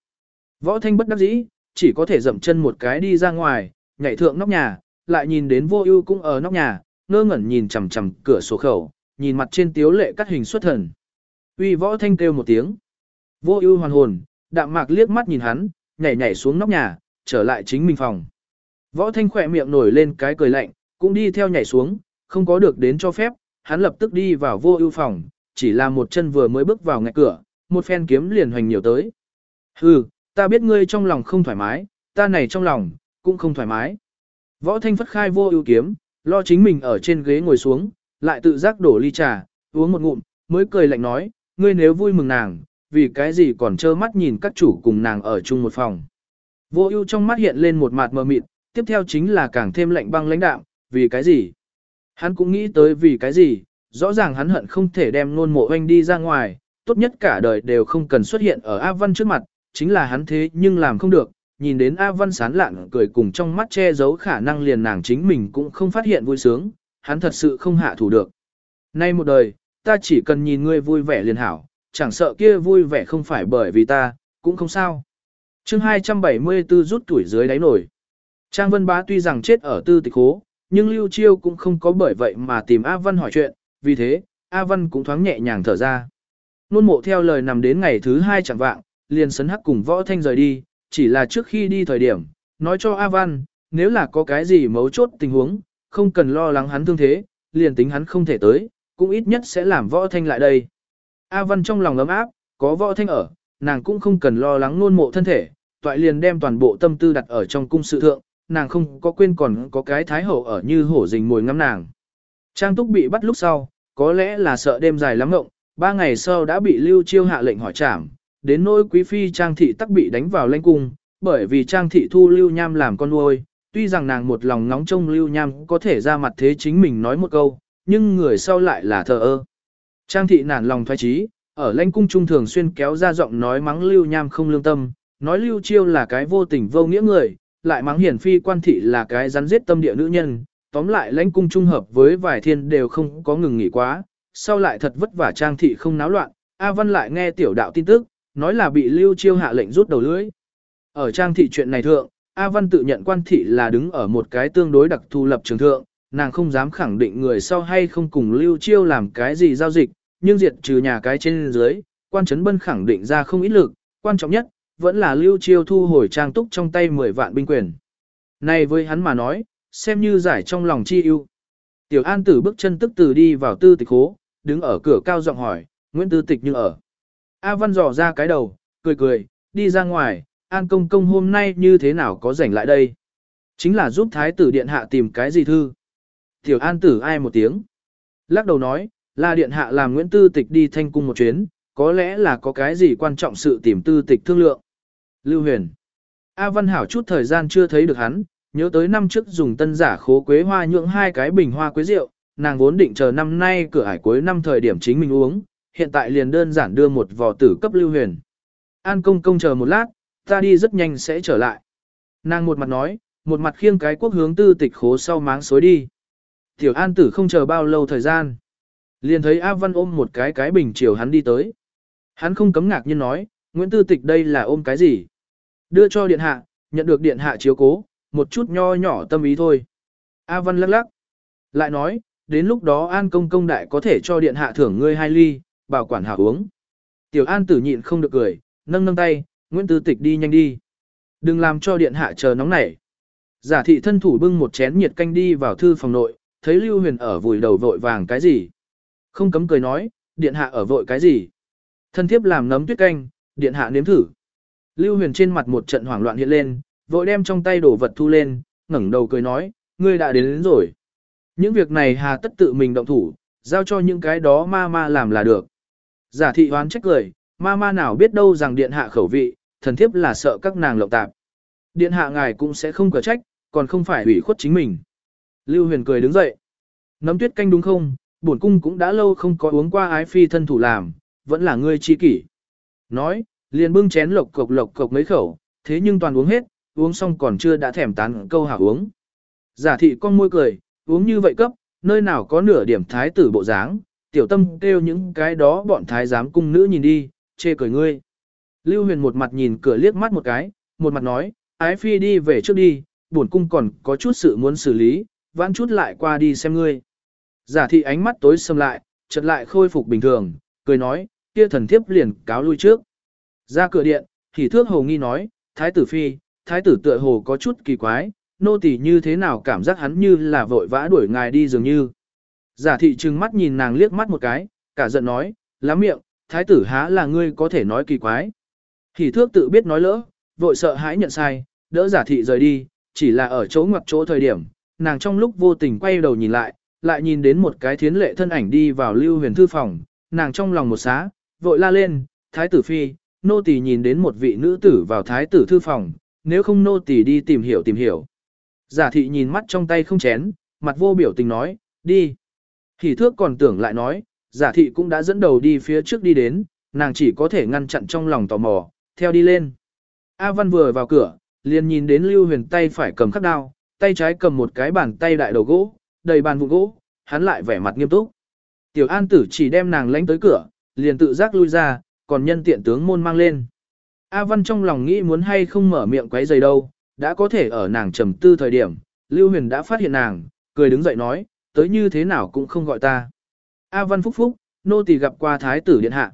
Võ thanh bất đắc dĩ, chỉ có thể dậm chân một cái đi ra ngoài, nhảy thượng nóc nhà, lại nhìn đến vô ưu cũng ở nóc nhà, ngơ ngẩn nhìn chằm chằm cửa sổ khẩu, nhìn mặt trên tiếu lệ cắt hình xuất thần. Uy võ thanh kêu một tiếng. Vô ưu hoàn hồn, đạm mạc liếc mắt nhìn hắn, nhảy nhảy xuống nóc nhà, trở lại chính mình phòng. Võ thanh khỏe miệng nổi lên cái cười lạnh, cũng đi theo nhảy xuống, không có được đến cho phép, hắn lập tức đi vào vô ưu phòng, chỉ là một chân vừa mới bước vào ngạch cửa, một phen kiếm liền hoành nhiều tới. Hừ, ta biết ngươi trong lòng không thoải mái, ta này trong lòng, cũng không thoải mái. Võ thanh phất khai vô ưu kiếm, lo chính mình ở trên ghế ngồi xuống, lại tự giác đổ ly trà, uống một ngụm, mới cười lạnh nói, ngươi nếu vui mừng nàng, vì cái gì còn trơ mắt nhìn các chủ cùng nàng ở chung một phòng. Vô ưu trong mắt hiện lên một mặt mờ mịt, tiếp theo chính là càng thêm lạnh băng lãnh đạm, vì cái gì? Hắn cũng nghĩ tới vì cái gì, rõ ràng hắn hận không thể đem nôn mộ anh đi ra ngoài, tốt nhất cả đời đều không cần xuất hiện ở A Văn trước mặt, chính là hắn thế nhưng làm không được, nhìn đến A Văn sán lạn cười cùng trong mắt che giấu khả năng liền nàng chính mình cũng không phát hiện vui sướng, hắn thật sự không hạ thủ được. Nay một đời, ta chỉ cần nhìn ngươi vui vẻ liền hảo, chẳng sợ kia vui vẻ không phải bởi vì ta, cũng không sao. chương 274 rút tuổi dưới đáy nổi. Trang Vân Bá tuy rằng chết ở tư tịch hố, nhưng Lưu Chiêu cũng không có bởi vậy mà tìm A Văn hỏi chuyện, vì thế, A Văn cũng thoáng nhẹ nhàng thở ra. Nôn mộ theo lời nằm đến ngày thứ hai chẳng vạng, liền sấn hắc cùng võ thanh rời đi, chỉ là trước khi đi thời điểm, nói cho A Văn, nếu là có cái gì mấu chốt tình huống, không cần lo lắng hắn thương thế, liền tính hắn không thể tới, cũng ít nhất sẽ làm võ thanh lại đây. A Văn trong lòng ấm áp, có võ thanh ở, nàng cũng không cần lo lắng nôn mộ thân thể, toại liền đem toàn bộ tâm tư đặt ở trong cung sự thượng, nàng không có quên còn có cái thái hậu ở như hổ rình mồi ngắm nàng. Trang túc bị bắt lúc sau, có lẽ là sợ đêm dài lắm ngộng, ba ngày sau đã bị lưu chiêu hạ lệnh hỏi trảm, đến nỗi quý phi trang thị tắc bị đánh vào lãnh cung, bởi vì trang thị thu lưu nham làm con nuôi, tuy rằng nàng một lòng ngóng trông lưu nham có thể ra mặt thế chính mình nói một câu, nhưng người sau lại là thờ ơ. Trang thị nản lòng thoái trí, ở lãnh cung trung thường xuyên kéo ra giọng nói mắng lưu nham không lương tâm, nói lưu chiêu là cái vô tình vô nghĩa người, lại mắng hiển phi quan thị là cái rắn giết tâm địa nữ nhân, tóm lại lãnh cung trung hợp với vài thiên đều không có ngừng nghỉ quá, sau lại thật vất vả trang thị không náo loạn, A Văn lại nghe tiểu đạo tin tức, nói là bị lưu chiêu hạ lệnh rút đầu lưỡi. Ở trang thị chuyện này thượng, A Văn tự nhận quan thị là đứng ở một cái tương đối đặc thù lập trường thượng, nàng không dám khẳng định người sau hay không cùng lưu chiêu làm cái gì giao dịch, nhưng diệt trừ nhà cái trên dưới, quan trấn bân khẳng định ra không ít lực, quan trọng nhất, vẫn là lưu chiêu thu hồi trang túc trong tay 10 vạn binh quyền. Này với hắn mà nói, xem như giải trong lòng chi ưu. Tiểu An tử bước chân tức từ đi vào tư tịch hố, đứng ở cửa cao giọng hỏi, Nguyễn Tư Tịch như ở. A Văn dò ra cái đầu, cười cười, đi ra ngoài, An Công Công hôm nay như thế nào có rảnh lại đây? Chính là giúp Thái tử Điện Hạ tìm cái gì thư? Tiểu An tử ai một tiếng? Lắc đầu nói, là Điện Hạ làm Nguyễn Tư Tịch đi thanh cung một chuyến, có lẽ là có cái gì quan trọng sự tìm Tư Tịch thương lượng. Lưu Huyền. A Văn Hảo chút thời gian chưa thấy được hắn, nhớ tới năm trước dùng tân giả khố quế hoa nhượng hai cái bình hoa quế rượu, nàng vốn định chờ năm nay cửa ải cuối năm thời điểm chính mình uống, hiện tại liền đơn giản đưa một vò tử cấp lưu huyền. An công công chờ một lát, ta đi rất nhanh sẽ trở lại. Nàng một mặt nói, một mặt khiêng cái quốc hướng tư tịch khố sau máng xối đi. Tiểu an tử không chờ bao lâu thời gian. Liền thấy A Văn ôm một cái cái bình chiều hắn đi tới. Hắn không cấm ngạc nhiên nói, Nguyễn Tư Tịch đây là ôm cái gì? Đưa cho điện hạ, nhận được điện hạ chiếu cố, một chút nho nhỏ tâm ý thôi. A Văn lắc lắc. Lại nói, đến lúc đó An công công đại có thể cho điện hạ thưởng ngươi hai ly, bảo quản hảo uống. Tiểu An tử nhịn không được cười, nâng nâng tay, Nguyễn Tư Tịch đi nhanh đi. Đừng làm cho điện hạ chờ nóng nảy. Giả thị thân thủ bưng một chén nhiệt canh đi vào thư phòng nội, thấy Lưu Huyền ở vùi đầu vội vàng cái gì. Không cấm cười nói, điện hạ ở vội cái gì. Thân thiếp làm nấm tuyết canh, điện hạ nếm thử. Lưu Huyền trên mặt một trận hoảng loạn hiện lên, vội đem trong tay đổ vật thu lên, ngẩng đầu cười nói, ngươi đã đến, đến rồi. Những việc này hà tất tự mình động thủ, giao cho những cái đó ma ma làm là được. Giả thị hoán trách cười, ma ma nào biết đâu rằng điện hạ khẩu vị, thần thiếp là sợ các nàng lộng tạp. Điện hạ ngài cũng sẽ không cờ trách, còn không phải ủy khuất chính mình. Lưu huyền cười đứng dậy. Nấm tuyết canh đúng không, bổn cung cũng đã lâu không có uống qua ái phi thân thủ làm, vẫn là ngươi chi kỷ. Nói, liền bưng chén lộc cộc lộc cộc mấy khẩu, thế nhưng toàn uống hết, uống xong còn chưa đã thèm tán câu hảo uống. Giả thị con môi cười, uống như vậy cấp, nơi nào có nửa điểm thái tử bộ dáng, tiểu tâm kêu những cái đó bọn thái giám cung nữ nhìn đi, chê cười ngươi. Lưu huyền một mặt nhìn cửa liếc mắt một cái, một mặt nói, ái phi đi về trước đi, buồn cung còn có chút sự muốn xử lý, vãn chút lại qua đi xem ngươi. Giả thị ánh mắt tối sầm lại, chợt lại khôi phục bình thường, cười nói, kia thần thiếp liền cáo lui trước. Ra cửa điện, thì thước hồ nghi nói, thái tử phi, thái tử tựa hồ có chút kỳ quái, nô tỳ như thế nào cảm giác hắn như là vội vã đuổi ngài đi dường như. Giả thị trừng mắt nhìn nàng liếc mắt một cái, cả giận nói, lắm miệng, thái tử há là ngươi có thể nói kỳ quái. Hỉ thước tự biết nói lỡ, vội sợ hãi nhận sai, đỡ giả thị rời đi, chỉ là ở chỗ ngoặc chỗ thời điểm, nàng trong lúc vô tình quay đầu nhìn lại, lại nhìn đến một cái thiến lệ thân ảnh đi vào lưu huyền thư phòng, nàng trong lòng một xá, vội la lên, thái tử phi, nô tỳ nhìn đến một vị nữ tử vào thái tử thư phòng, nếu không nô tỳ đi tìm hiểu tìm hiểu. Giả thị nhìn mắt trong tay không chén, mặt vô biểu tình nói, đi. Hỷ thước còn tưởng lại nói, giả thị cũng đã dẫn đầu đi phía trước đi đến, nàng chỉ có thể ngăn chặn trong lòng tò mò, theo đi lên. A Văn vừa vào cửa, liền nhìn đến Lưu Huyền tay phải cầm khắc đao, tay trái cầm một cái bàn tay đại đầu gỗ, đầy bàn vụ gỗ, hắn lại vẻ mặt nghiêm túc. Tiểu An Tử chỉ đem nàng lánh tới cửa, liền tự giác lui ra, còn nhân tiện tướng môn mang lên. A Văn trong lòng nghĩ muốn hay không mở miệng quấy giày đâu, đã có thể ở nàng trầm tư thời điểm, Lưu Huyền đã phát hiện nàng, cười đứng dậy nói, tới như thế nào cũng không gọi ta. A Văn phúc phúc, nô tỳ gặp qua thái tử điện hạ.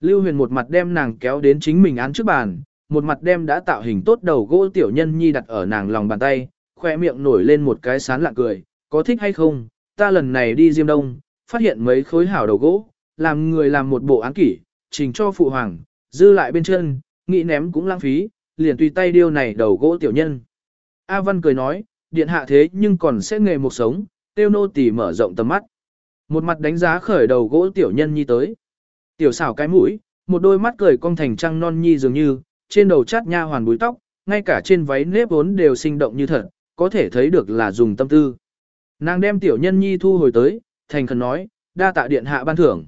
Lưu Huyền một mặt đem nàng kéo đến chính mình án trước bàn, một mặt đem đã tạo hình tốt đầu gỗ tiểu nhân nhi đặt ở nàng lòng bàn tay, khoe miệng nổi lên một cái sán lạ cười, có thích hay không, ta lần này đi Diêm Đông, phát hiện mấy khối hảo đầu gỗ, làm người làm một bộ án kỷ, trình cho phụ hoàng, dư lại bên chân, nghĩ ném cũng lãng phí, liền tùy tay điêu này đầu gỗ tiểu nhân. A Văn cười nói, điện hạ thế nhưng còn sẽ nghề một sống, tiêu nô tỉ mở rộng tầm mắt. Một mặt đánh giá khởi đầu gỗ tiểu nhân nhi tới. Tiểu xảo cái mũi, một đôi mắt cười cong thành trăng non nhi dường như, trên đầu chát nha hoàn búi tóc, ngay cả trên váy nếp vốn đều sinh động như thật, có thể thấy được là dùng tâm tư. Nàng đem tiểu nhân nhi thu hồi tới, thành khẩn nói, đa tạ điện hạ ban thưởng.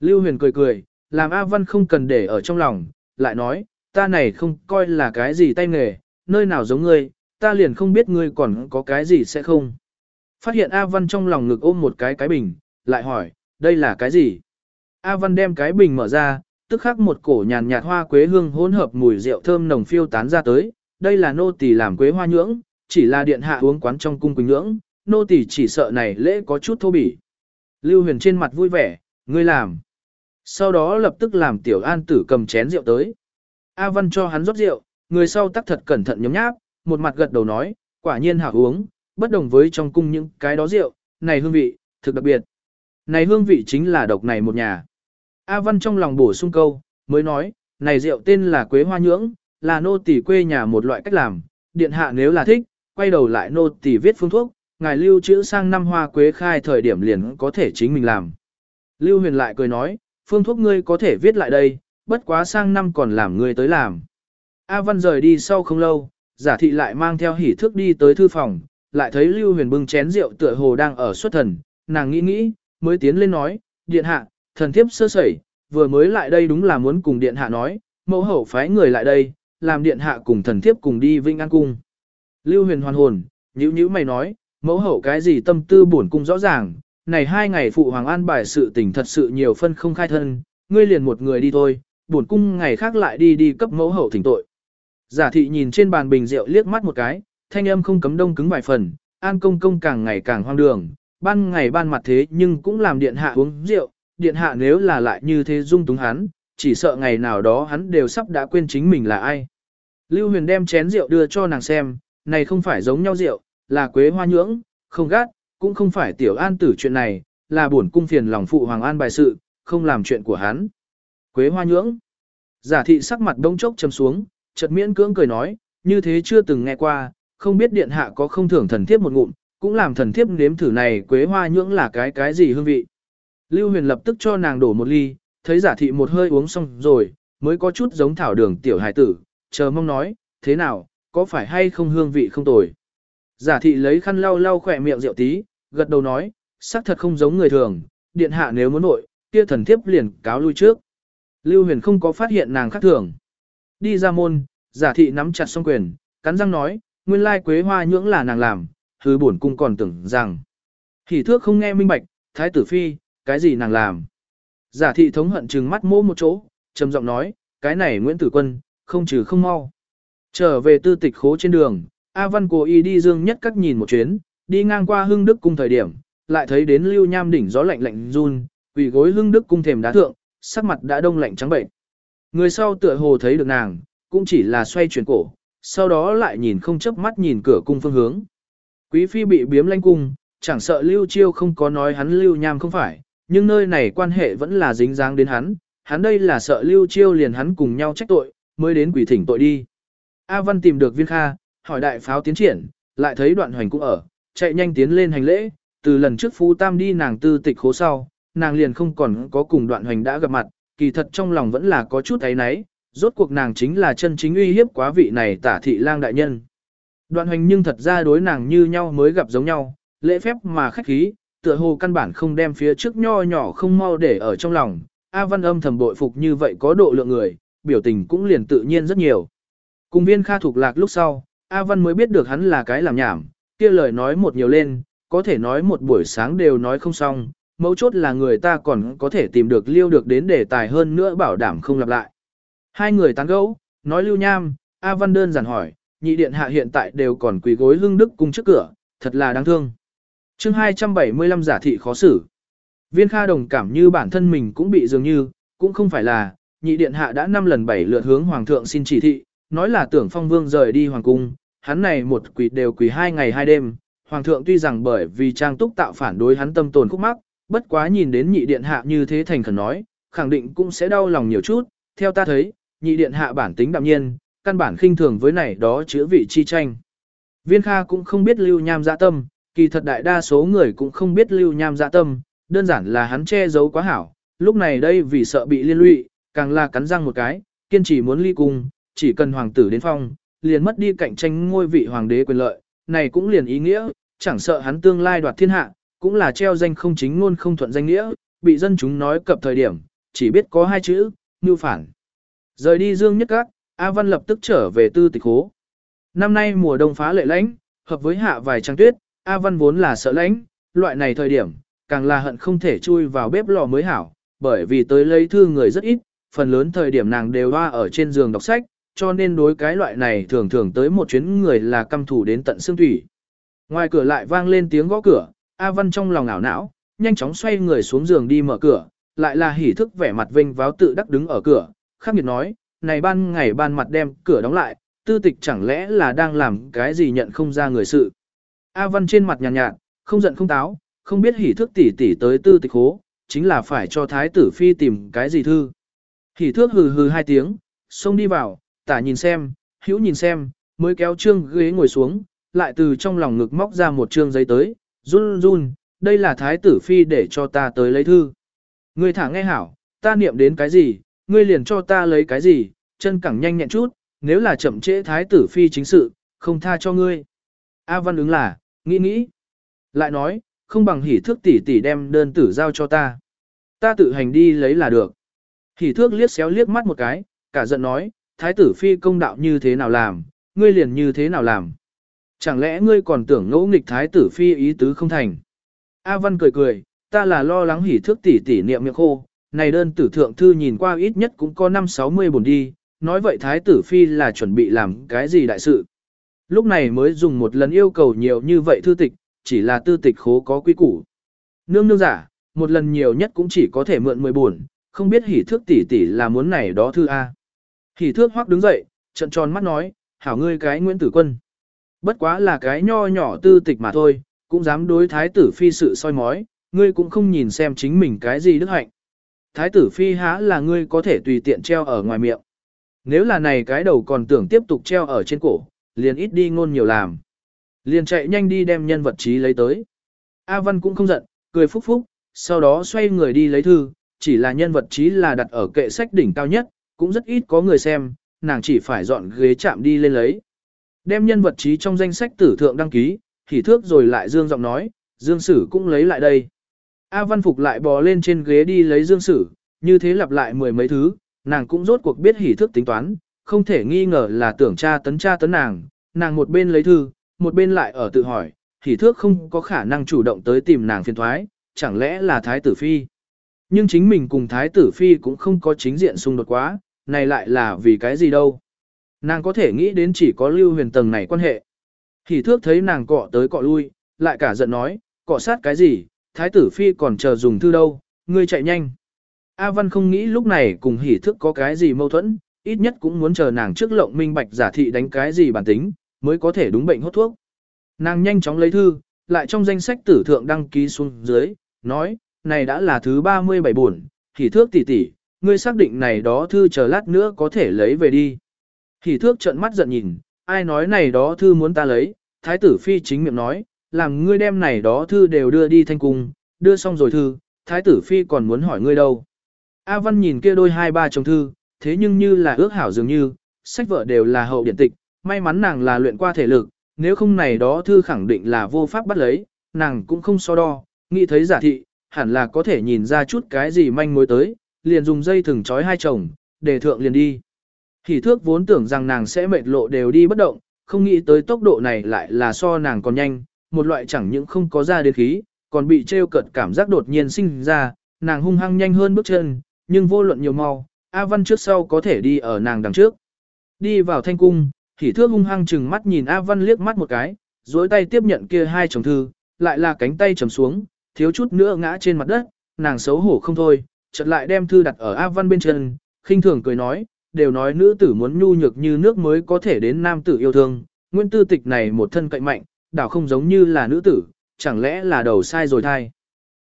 Lưu huyền cười cười, làm A Văn không cần để ở trong lòng, lại nói, ta này không coi là cái gì tay nghề, nơi nào giống ngươi, ta liền không biết ngươi còn có cái gì sẽ không. Phát hiện A Văn trong lòng ngực ôm một cái cái bình, lại hỏi, đây là cái gì? A Văn đem cái bình mở ra, tức khắc một cổ nhàn nhạt hoa quế hương hỗn hợp mùi rượu thơm nồng phiêu tán ra tới, đây là nô tỳ làm quế hoa nhưỡng, chỉ là điện hạ uống quán trong cung quỳnh nhưỡng, nô tỳ chỉ sợ này lễ có chút thô bỉ. Lưu Huyền trên mặt vui vẻ, ngươi làm. Sau đó lập tức làm tiểu an tử cầm chén rượu tới. A Văn cho hắn rót rượu, người sau tắc thật cẩn thận nhấm nháp, một mặt gật đầu nói, quả nhiên hảo uống, bất đồng với trong cung những cái đó rượu, này hương vị, thực đặc biệt. Này hương vị chính là độc này một nhà. A Văn trong lòng bổ sung câu, mới nói, này rượu tên là quế hoa nhưỡng, là nô tỳ quê nhà một loại cách làm, điện hạ nếu là thích, quay đầu lại nô tỳ viết phương thuốc, ngài lưu trữ sang năm hoa quế khai thời điểm liền có thể chính mình làm. Lưu huyền lại cười nói, phương thuốc ngươi có thể viết lại đây, bất quá sang năm còn làm ngươi tới làm. A Văn rời đi sau không lâu, giả thị lại mang theo hỉ thước đi tới thư phòng, lại thấy Lưu huyền bưng chén rượu tựa hồ đang ở xuất thần, nàng nghĩ nghĩ, mới tiến lên nói, điện hạ, thần thiếp sơ sẩy, vừa mới lại đây đúng là muốn cùng điện hạ nói, mẫu hậu phái người lại đây, làm điện hạ cùng thần thiếp cùng đi Vinh An Cung. Lưu huyền hoàn hồn, nhữ nhữ mày nói, mẫu hậu cái gì tâm tư buồn cung rõ ràng, này hai ngày phụ hoàng an bài sự tình thật sự nhiều phân không khai thân, ngươi liền một người đi thôi, bổn cung ngày khác lại đi đi cấp mẫu hậu thỉnh tội. Giả thị nhìn trên bàn bình rượu liếc mắt một cái, thanh âm không cấm đông cứng vài phần, an công công càng ngày càng hoang đường, ban ngày ban mặt thế nhưng cũng làm điện hạ uống rượu, điện hạ nếu là lại như thế dung túng hắn, chỉ sợ ngày nào đó hắn đều sắp đã quên chính mình là ai. Lưu huyền đem chén rượu đưa cho nàng xem, này không phải giống nhau rượu, là quế hoa nhưỡng, không gắt, cũng không phải tiểu an tử chuyện này, là buồn cung phiền lòng phụ hoàng an bài sự, không làm chuyện của hắn. Quế hoa nhưỡng. Giả thị sắc mặt đông chốc chấm xuống, chợt miễn cưỡng cười nói, như thế chưa từng nghe qua, không biết điện hạ có không thưởng thần thiếp một ngụm, cũng làm thần thiếp nếm thử này quế hoa nhưỡng là cái cái gì hương vị. Lưu huyền lập tức cho nàng đổ một ly, thấy giả thị một hơi uống xong rồi, mới có chút giống thảo đường tiểu hài tử, chờ mong nói, thế nào, có phải hay không hương vị không tồi. Giả thị lấy khăn lau lau khỏe miệng rượu tí, gật đầu nói, xác thật không giống người thường, điện hạ nếu muốn nội, kia thần thiếp liền cáo lui trước. Lưu huyền không có phát hiện nàng khác thường. Đi ra môn, giả thị nắm chặt song quyền, cắn răng nói, nguyên lai quế hoa nhưỡng là nàng làm, hứ bổn cung còn tưởng rằng. Hỉ thước không nghe minh bạch, thái tử phi, cái gì nàng làm. Giả thị thống hận trừng mắt mỗ một chỗ, trầm giọng nói, cái này Nguyễn Tử Quân, không trừ không mau. Trở về tư tịch khố trên đường, A Văn cố ý đi dương nhất các nhìn một chuyến, đi ngang qua hưng đức cung thời điểm, lại thấy đến lưu nham đỉnh gió lạnh lạnh run, quỷ gối hưng đức cung thềm đá thượng, sắc mặt đã đông lạnh trắng bệnh. Người sau tựa hồ thấy được nàng, cũng chỉ là xoay chuyển cổ, sau đó lại nhìn không chớp mắt nhìn cửa cung phương hướng. Quý phi bị biếm lanh cung, chẳng sợ lưu chiêu không có nói hắn lưu nham không phải, nhưng nơi này quan hệ vẫn là dính dáng đến hắn, hắn đây là sợ lưu chiêu liền hắn cùng nhau trách tội, mới đến quỷ thỉnh tội đi. A Văn tìm được viên kha, hỏi đại pháo tiến triển, lại thấy đoạn hoành cũng ở, chạy nhanh tiến lên hành lễ, từ lần trước Phú Tam đi nàng tư tịch khố sau, nàng liền không còn có cùng đoạn hoành đã gặp mặt, kỳ thật trong lòng vẫn là có chút ấy náy, rốt cuộc nàng chính là chân chính uy hiếp quá vị này tả thị lang đại nhân. Đoạn hoành nhưng thật ra đối nàng như nhau mới gặp giống nhau, lễ phép mà khách khí, tựa hồ căn bản không đem phía trước nho nhỏ không mau để ở trong lòng, A Văn âm thầm bội phục như vậy có độ lượng người, biểu tình cũng liền tự nhiên rất nhiều. Cùng viên kha thuộc lạc lúc sau, A Văn mới biết được hắn là cái làm nhảm, kia lời nói một nhiều lên, có thể nói một buổi sáng đều nói không xong, mấu chốt là người ta còn có thể tìm được liêu được đến đề tài hơn nữa bảo đảm không lặp lại. Hai người tán gẫu, nói lưu nham, A Văn đơn giản hỏi, nhị điện hạ hiện tại đều còn quỳ gối lưng đức cung trước cửa, thật là đáng thương. chương 275 giả thị khó xử. Viên Kha đồng cảm như bản thân mình cũng bị dường như, cũng không phải là, nhị điện hạ đã năm lần bảy lượt hướng hoàng thượng xin chỉ thị, nói là tưởng phong vương rời đi hoàng cung, hắn này một quỳ đều quỳ hai ngày hai đêm, hoàng thượng tuy rằng bởi vì trang túc tạo phản đối hắn tâm tồn khúc mắc, bất quá nhìn đến nhị điện hạ như thế thành khẩn nói, khẳng định cũng sẽ đau lòng nhiều chút, theo ta thấy, nhị điện hạ bản tính đạm nhiên, căn bản khinh thường với này đó chữa vị chi tranh. Viên Kha cũng không biết lưu nham dạ tâm, kỳ thật đại đa số người cũng không biết lưu nham dạ tâm, đơn giản là hắn che giấu quá hảo, lúc này đây vì sợ bị liên lụy, càng là cắn răng một cái, kiên trì muốn ly cung, chỉ cần hoàng tử đến phong, liền mất đi cạnh tranh ngôi vị hoàng đế quyền lợi, này cũng liền ý nghĩa, chẳng sợ hắn tương lai đoạt thiên hạ, cũng là treo danh không chính ngôn không thuận danh nghĩa, bị dân chúng nói cập thời điểm, chỉ biết có hai chữ, như phản. Rời đi Dương Nhất Các, A Văn lập tức trở về tư tịch hố. Năm nay mùa đông phá lệ lãnh, hợp với hạ vài trăng tuyết, A Văn vốn là sợ lãnh, loại này thời điểm, càng là hận không thể chui vào bếp lò mới hảo, bởi vì tới lấy thư người rất ít, phần lớn thời điểm nàng đều hoa ở trên giường đọc sách, cho nên đối cái loại này thường thường tới một chuyến người là căm thủ đến tận xương thủy. Ngoài cửa lại vang lên tiếng gõ cửa, A Văn trong lòng ảo não, nhanh chóng xoay người xuống giường đi mở cửa, lại là hỉ thức vẻ mặt vinh váo tự đắc đứng ở cửa, khắc nghiệt nói, này ban ngày ban mặt đem cửa đóng lại, tư tịch chẳng lẽ là đang làm cái gì nhận không ra người sự. A Văn trên mặt nhàn nhạt, nhạt, không giận không táo, không biết hỉ thước tỷ tỷ tới tư tịch hố, chính là phải cho thái tử phi tìm cái gì thư. Hỉ thước hừ hừ hai tiếng, xông đi vào, tả nhìn xem, hữu nhìn xem, mới kéo trương ghế ngồi xuống, lại từ trong lòng ngực móc ra một trương giấy tới, run run, đây là thái tử phi để cho ta tới lấy thư. Ngươi thả nghe hảo, ta niệm đến cái gì, ngươi liền cho ta lấy cái gì, chân cẳng nhanh nhẹn chút, nếu là chậm trễ thái tử phi chính sự, không tha cho ngươi. A Văn ứng là, nghĩ nghĩ. Lại nói, không bằng hỉ thước tỷ tỷ đem đơn tử giao cho ta. Ta tự hành đi lấy là được. Hỉ thước liếc xéo liếc mắt một cái, cả giận nói, thái tử phi công đạo như thế nào làm, ngươi liền như thế nào làm. Chẳng lẽ ngươi còn tưởng ngẫu nghịch thái tử phi ý tứ không thành. A Văn cười cười, ta là lo lắng hỉ thước tỷ tỷ niệm miệng khô, này đơn tử thượng thư nhìn qua ít nhất cũng có 5-60 bổn đi, nói vậy thái tử phi là chuẩn bị làm cái gì đại sự. Lúc này mới dùng một lần yêu cầu nhiều như vậy thư tịch, chỉ là tư tịch khố có quy củ. Nương nương giả, một lần nhiều nhất cũng chỉ có thể mượn 10 buồn, không biết hỉ thước tỷ tỷ là muốn này đó thư A. Hỉ thước hoắc đứng dậy, trận tròn mắt nói, hảo ngươi cái Nguyễn Tử Quân. Bất quá là cái nho nhỏ tư tịch mà thôi, cũng dám đối thái tử phi sự soi mói, ngươi cũng không nhìn xem chính mình cái gì đức hạnh. Thái tử phi há là ngươi có thể tùy tiện treo ở ngoài miệng. Nếu là này cái đầu còn tưởng tiếp tục treo ở trên cổ, liền ít đi ngôn nhiều làm. Liền chạy nhanh đi đem nhân vật trí lấy tới. A Văn cũng không giận, cười phúc phúc, sau đó xoay người đi lấy thư, chỉ là nhân vật trí là đặt ở kệ sách đỉnh cao nhất, cũng rất ít có người xem, nàng chỉ phải dọn ghế chạm đi lên lấy. Đem nhân vật trí trong danh sách tử thượng đăng ký, thì thước rồi lại dương giọng nói, dương sử cũng lấy lại đây. A Văn Phục lại bò lên trên ghế đi lấy dương sử, như thế lặp lại mười mấy thứ, nàng cũng rốt cuộc biết hỉ thước tính toán, không thể nghi ngờ là tưởng cha tấn cha tấn nàng, nàng một bên lấy thư, một bên lại ở tự hỏi, hỉ thước không có khả năng chủ động tới tìm nàng phiền thoái, chẳng lẽ là thái tử phi. Nhưng chính mình cùng thái tử phi cũng không có chính diện xung đột quá, này lại là vì cái gì đâu. Nàng có thể nghĩ đến chỉ có lưu huyền tầng này quan hệ. Hỉ thước thấy nàng cọ tới cọ lui, lại cả giận nói, cọ sát cái gì, thái tử phi còn chờ dùng thư đâu, ngươi chạy nhanh. A Văn không nghĩ lúc này cùng hỉ thước có cái gì mâu thuẫn, ít nhất cũng muốn chờ nàng trước lộng minh bạch giả thị đánh cái gì bản tính, mới có thể đúng bệnh hốt thuốc. Nàng nhanh chóng lấy thư, lại trong danh sách tử thượng đăng ký xuống dưới, nói, này đã là thứ 37 buồn, hỉ thước tỷ tỷ, ngươi xác định này đó thư chờ lát nữa có thể lấy về đi. Hỉ thước trợn mắt giận nhìn, ai nói này đó thư muốn ta lấy, thái tử phi chính miệng nói, làm ngươi đem này đó thư đều đưa đi thanh cung, đưa xong rồi thư, thái tử phi còn muốn hỏi ngươi đâu. A Văn nhìn kia đôi hai ba chồng thư, thế nhưng như là ước hảo dường như, sách vợ đều là hậu điện tịch, may mắn nàng là luyện qua thể lực, nếu không này đó thư khẳng định là vô pháp bắt lấy, nàng cũng không so đo, nghĩ thấy giả thị, hẳn là có thể nhìn ra chút cái gì manh mối tới, liền dùng dây thừng trói hai chồng, để thượng liền đi. Hỉ thước vốn tưởng rằng nàng sẽ mệt lộ đều đi bất động, không nghĩ tới tốc độ này lại là so nàng còn nhanh, một loại chẳng những không có ra đến khí, còn bị trêu cợt cảm giác đột nhiên sinh ra, nàng hung hăng nhanh hơn bước chân, nhưng vô luận nhiều mau, A Văn trước sau có thể đi ở nàng đằng trước. Đi vào thanh cung, hỉ thước hung hăng chừng mắt nhìn A Văn liếc mắt một cái, duỗi tay tiếp nhận kia hai chồng thư, lại là cánh tay trầm xuống, thiếu chút nữa ngã trên mặt đất, nàng xấu hổ không thôi, chợt lại đem thư đặt ở A Văn bên chân, khinh thường cười nói, đều nói nữ tử muốn nhu nhược như nước mới có thể đến nam tử yêu thương, nguyên tư tịch này một thân cậy mạnh, đảo không giống như là nữ tử, chẳng lẽ là đầu sai rồi thai.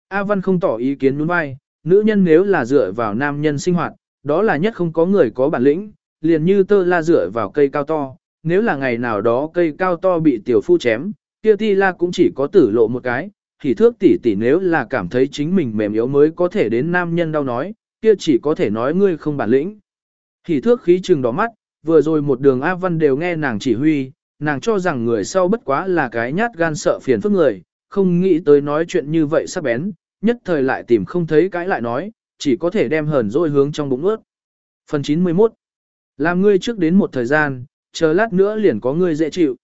A Văn không tỏ ý kiến nhún vai, nữ nhân nếu là dựa vào nam nhân sinh hoạt, đó là nhất không có người có bản lĩnh, liền như tơ la dựa vào cây cao to, nếu là ngày nào đó cây cao to bị tiểu phu chém, kia ti la cũng chỉ có tử lộ một cái, thì thước tỷ tỷ nếu là cảm thấy chính mình mềm yếu mới có thể đến nam nhân đau nói, kia chỉ có thể nói ngươi không bản lĩnh. Thì thước khí trừng đỏ mắt, vừa rồi một đường A Văn đều nghe nàng chỉ huy, nàng cho rằng người sau bất quá là cái nhát gan sợ phiền phức người, không nghĩ tới nói chuyện như vậy sắc bén, nhất thời lại tìm không thấy cái lại nói, chỉ có thể đem hờn dỗi hướng trong bụng ướt. Phần 91 Làm ngươi trước đến một thời gian, chờ lát nữa liền có ngươi dễ chịu.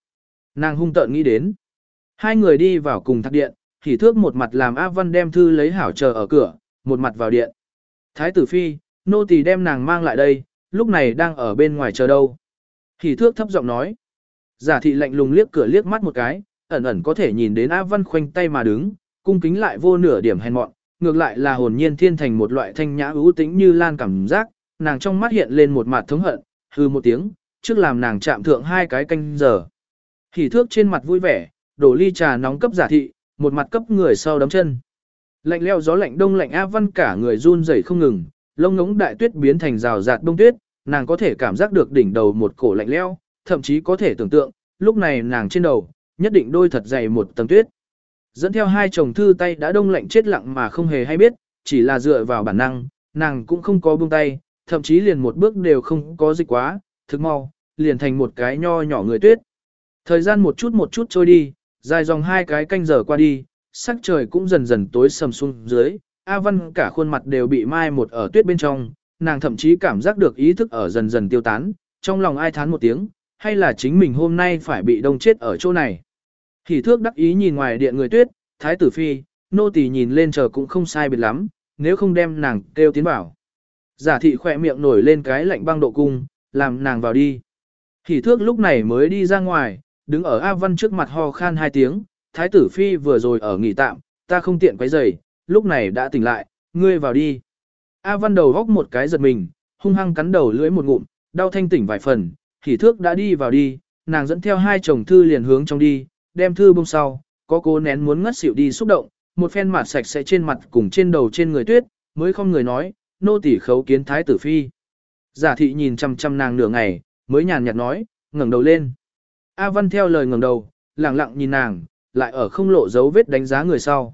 Nàng hung tợn nghĩ đến. Hai người đi vào cùng thạc điện, thì thước một mặt làm A Văn đem thư lấy hảo chờ ở cửa, một mặt vào điện. Thái tử phi, nô tỳ đem nàng mang lại đây, lúc này đang ở bên ngoài chờ đâu. Thì thước thấp giọng nói. Giả thị lạnh lùng liếc cửa liếc mắt một cái, ẩn ẩn có thể nhìn đến A Văn khoanh tay mà đứng, cung kính lại vô nửa điểm hèn mọn, ngược lại là hồn nhiên thiên thành một loại thanh nhã ưu tĩnh như lan cảm giác, nàng trong mắt hiện lên một mặt thống hận, hư một tiếng, trước làm nàng chạm thượng hai cái canh giờ. Hỉ thước trên mặt vui vẻ, đổ ly trà nóng cấp giả thị, một mặt cấp người sau đấm chân. Lạnh leo gió lạnh đông lạnh A Văn cả người run rẩy không ngừng, lông ngống đại tuyết biến thành rào rạt đông tuyết, nàng có thể cảm giác được đỉnh đầu một cổ lạnh leo, thậm chí có thể tưởng tượng, lúc này nàng trên đầu, nhất định đôi thật dày một tầng tuyết. Dẫn theo hai chồng thư tay đã đông lạnh chết lặng mà không hề hay biết, chỉ là dựa vào bản năng, nàng cũng không có buông tay, thậm chí liền một bước đều không có dịch quá, thực mau, liền thành một cái nho nhỏ người tuyết. Thời gian một chút một chút trôi đi, dài dòng hai cái canh giờ qua đi, sắc trời cũng dần dần tối sầm xuống dưới, A Văn cả khuôn mặt đều bị mai một ở tuyết bên trong, nàng thậm chí cảm giác được ý thức ở dần dần tiêu tán, trong lòng ai thán một tiếng, hay là chính mình hôm nay phải bị đông chết ở chỗ này. Hỉ thước đắc ý nhìn ngoài điện người tuyết, thái tử phi, nô tỳ nhìn lên chờ cũng không sai biệt lắm, nếu không đem nàng kêu tiến bảo. Giả thị khỏe miệng nổi lên cái lạnh băng độ cung, làm nàng vào đi. Hỉ thước lúc này mới đi ra ngoài, đứng ở A Văn trước mặt ho khan hai tiếng, thái tử phi vừa rồi ở nghỉ tạm, ta không tiện quấy rầy, lúc này đã tỉnh lại, ngươi vào đi. A Văn đầu góc một cái giật mình, hung hăng cắn đầu lưỡi một ngụm, đau thanh tỉnh vài phần, thì thước đã đi vào đi, nàng dẫn theo hai chồng thư liền hướng trong đi, đem thư bông sau, có cố nén muốn ngất xỉu đi xúc động, một phen mặt sạch sẽ trên mặt cùng trên đầu trên người tuyết, mới không người nói, nô tỳ khấu kiến thái tử phi. Giả thị nhìn chăm chăm nàng nửa ngày, mới nhàn nhạt nói, ngẩng đầu lên. A Văn theo lời ngẩng đầu, lặng lặng nhìn nàng, lại ở không lộ dấu vết đánh giá người sau.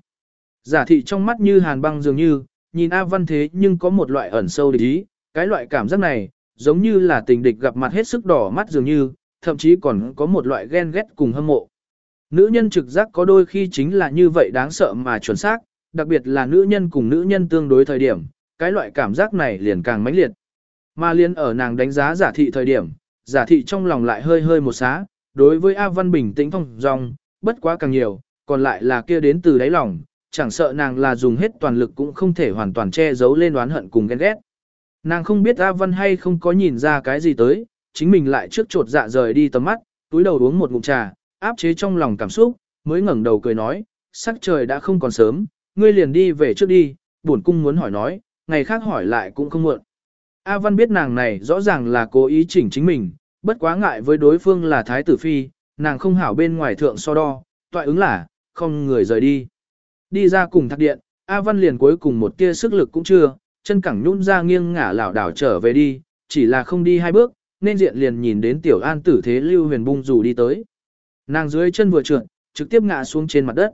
Giả thị trong mắt như hàn băng dường như, nhìn A Văn thế nhưng có một loại ẩn sâu địch ý, cái loại cảm giác này, giống như là tình địch gặp mặt hết sức đỏ mắt dường như, thậm chí còn có một loại ghen ghét cùng hâm mộ. Nữ nhân trực giác có đôi khi chính là như vậy đáng sợ mà chuẩn xác, đặc biệt là nữ nhân cùng nữ nhân tương đối thời điểm, cái loại cảm giác này liền càng mãnh liệt. Mà liên ở nàng đánh giá giả thị thời điểm, giả thị trong lòng lại hơi hơi một xá, đối với A Văn bình tĩnh phong dong, bất quá càng nhiều, còn lại là kia đến từ đáy lòng, chẳng sợ nàng là dùng hết toàn lực cũng không thể hoàn toàn che giấu lên oán hận cùng ghen ghét. Nàng không biết A Văn hay không có nhìn ra cái gì tới, chính mình lại trước trột dạ rời đi tầm mắt, túi đầu uống một ngụm trà, áp chế trong lòng cảm xúc, mới ngẩng đầu cười nói, sắc trời đã không còn sớm, ngươi liền đi về trước đi, bổn cung muốn hỏi nói, ngày khác hỏi lại cũng không muộn. A Văn biết nàng này rõ ràng là cố ý chỉnh chính mình, bất quá ngại với đối phương là thái tử phi, nàng không hảo bên ngoài thượng so đo, tọa ứng là, không người rời đi. Đi ra cùng thạc điện, A Văn liền cuối cùng một tia sức lực cũng chưa, chân cẳng nhún ra nghiêng ngả lảo đảo trở về đi, chỉ là không đi hai bước, nên diện liền nhìn đến tiểu an tử thế Lưu Huyền bung rủ đi tới. Nàng dưới chân vừa trượt, trực tiếp ngã xuống trên mặt đất.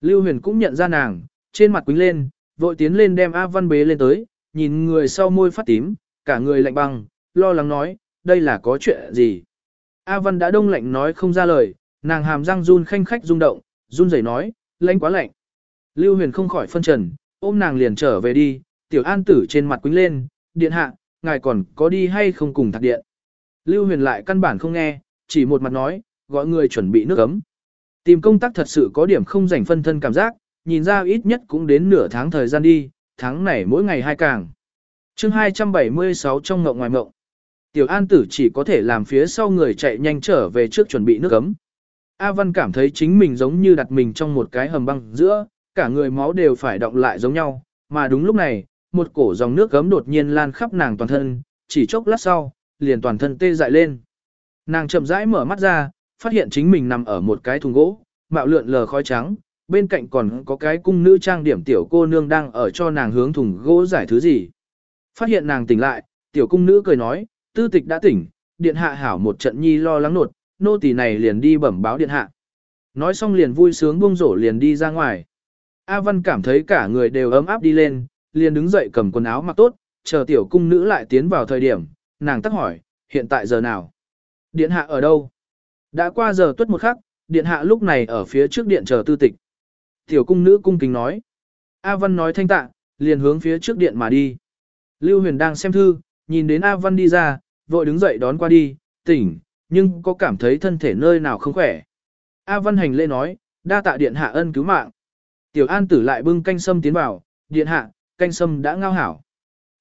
Lưu Huyền cũng nhận ra nàng, trên mặt quính lên, vội tiến lên đem A Văn bế lên tới, nhìn người sau môi phát tím, cả người lạnh băng, lo lắng nói, đây là có chuyện gì. A Văn đã đông lạnh nói không ra lời, nàng hàm răng run khanh khách rung động, run rẩy nói, lạnh quá lạnh. Lưu Huyền không khỏi phân trần, ôm nàng liền trở về đi, tiểu an tử trên mặt quính lên, điện hạ, ngài còn có đi hay không cùng thạc điện. Lưu Huyền lại căn bản không nghe, chỉ một mặt nói, gọi người chuẩn bị nước ấm. Tìm công tác thật sự có điểm không rảnh phân thân cảm giác, nhìn ra ít nhất cũng đến nửa tháng thời gian đi, tháng này mỗi ngày hai càng. chương 276 trong ngộng ngoài ngộng. Tiểu An Tử chỉ có thể làm phía sau người chạy nhanh trở về trước chuẩn bị nước ấm. A Văn cảm thấy chính mình giống như đặt mình trong một cái hầm băng giữa, cả người máu đều phải động lại giống nhau, mà đúng lúc này, một cổ dòng nước gấm đột nhiên lan khắp nàng toàn thân, chỉ chốc lát sau, liền toàn thân tê dại lên. Nàng chậm rãi mở mắt ra, phát hiện chính mình nằm ở một cái thùng gỗ, mạo lượn lờ khói trắng, bên cạnh còn có cái cung nữ trang điểm tiểu cô nương đang ở cho nàng hướng thùng gỗ giải thứ gì. Phát hiện nàng tỉnh lại, tiểu cung nữ cười nói, tư tịch đã tỉnh, điện hạ hảo một trận nhi lo lắng nột, nô tỳ này liền đi bẩm báo điện hạ. Nói xong liền vui sướng buông rổ liền đi ra ngoài. A Văn cảm thấy cả người đều ấm áp đi lên, liền đứng dậy cầm quần áo mặc tốt, chờ tiểu cung nữ lại tiến vào thời điểm, nàng tắc hỏi, hiện tại giờ nào? Điện hạ ở đâu? Đã qua giờ tuất một khắc, điện hạ lúc này ở phía trước điện chờ tư tịch. Tiểu cung nữ cung kính nói. A Văn nói thanh tạ, liền hướng phía trước điện mà đi. Lưu Huyền đang xem thư, nhìn đến A Văn đi ra, vội đứng dậy đón qua đi, tỉnh, nhưng có cảm thấy thân thể nơi nào không khỏe. A Văn hành lễ nói, đa tạ điện hạ ân cứu mạng. Tiểu An tử lại bưng canh sâm tiến vào, điện hạ, canh sâm đã ngao hảo.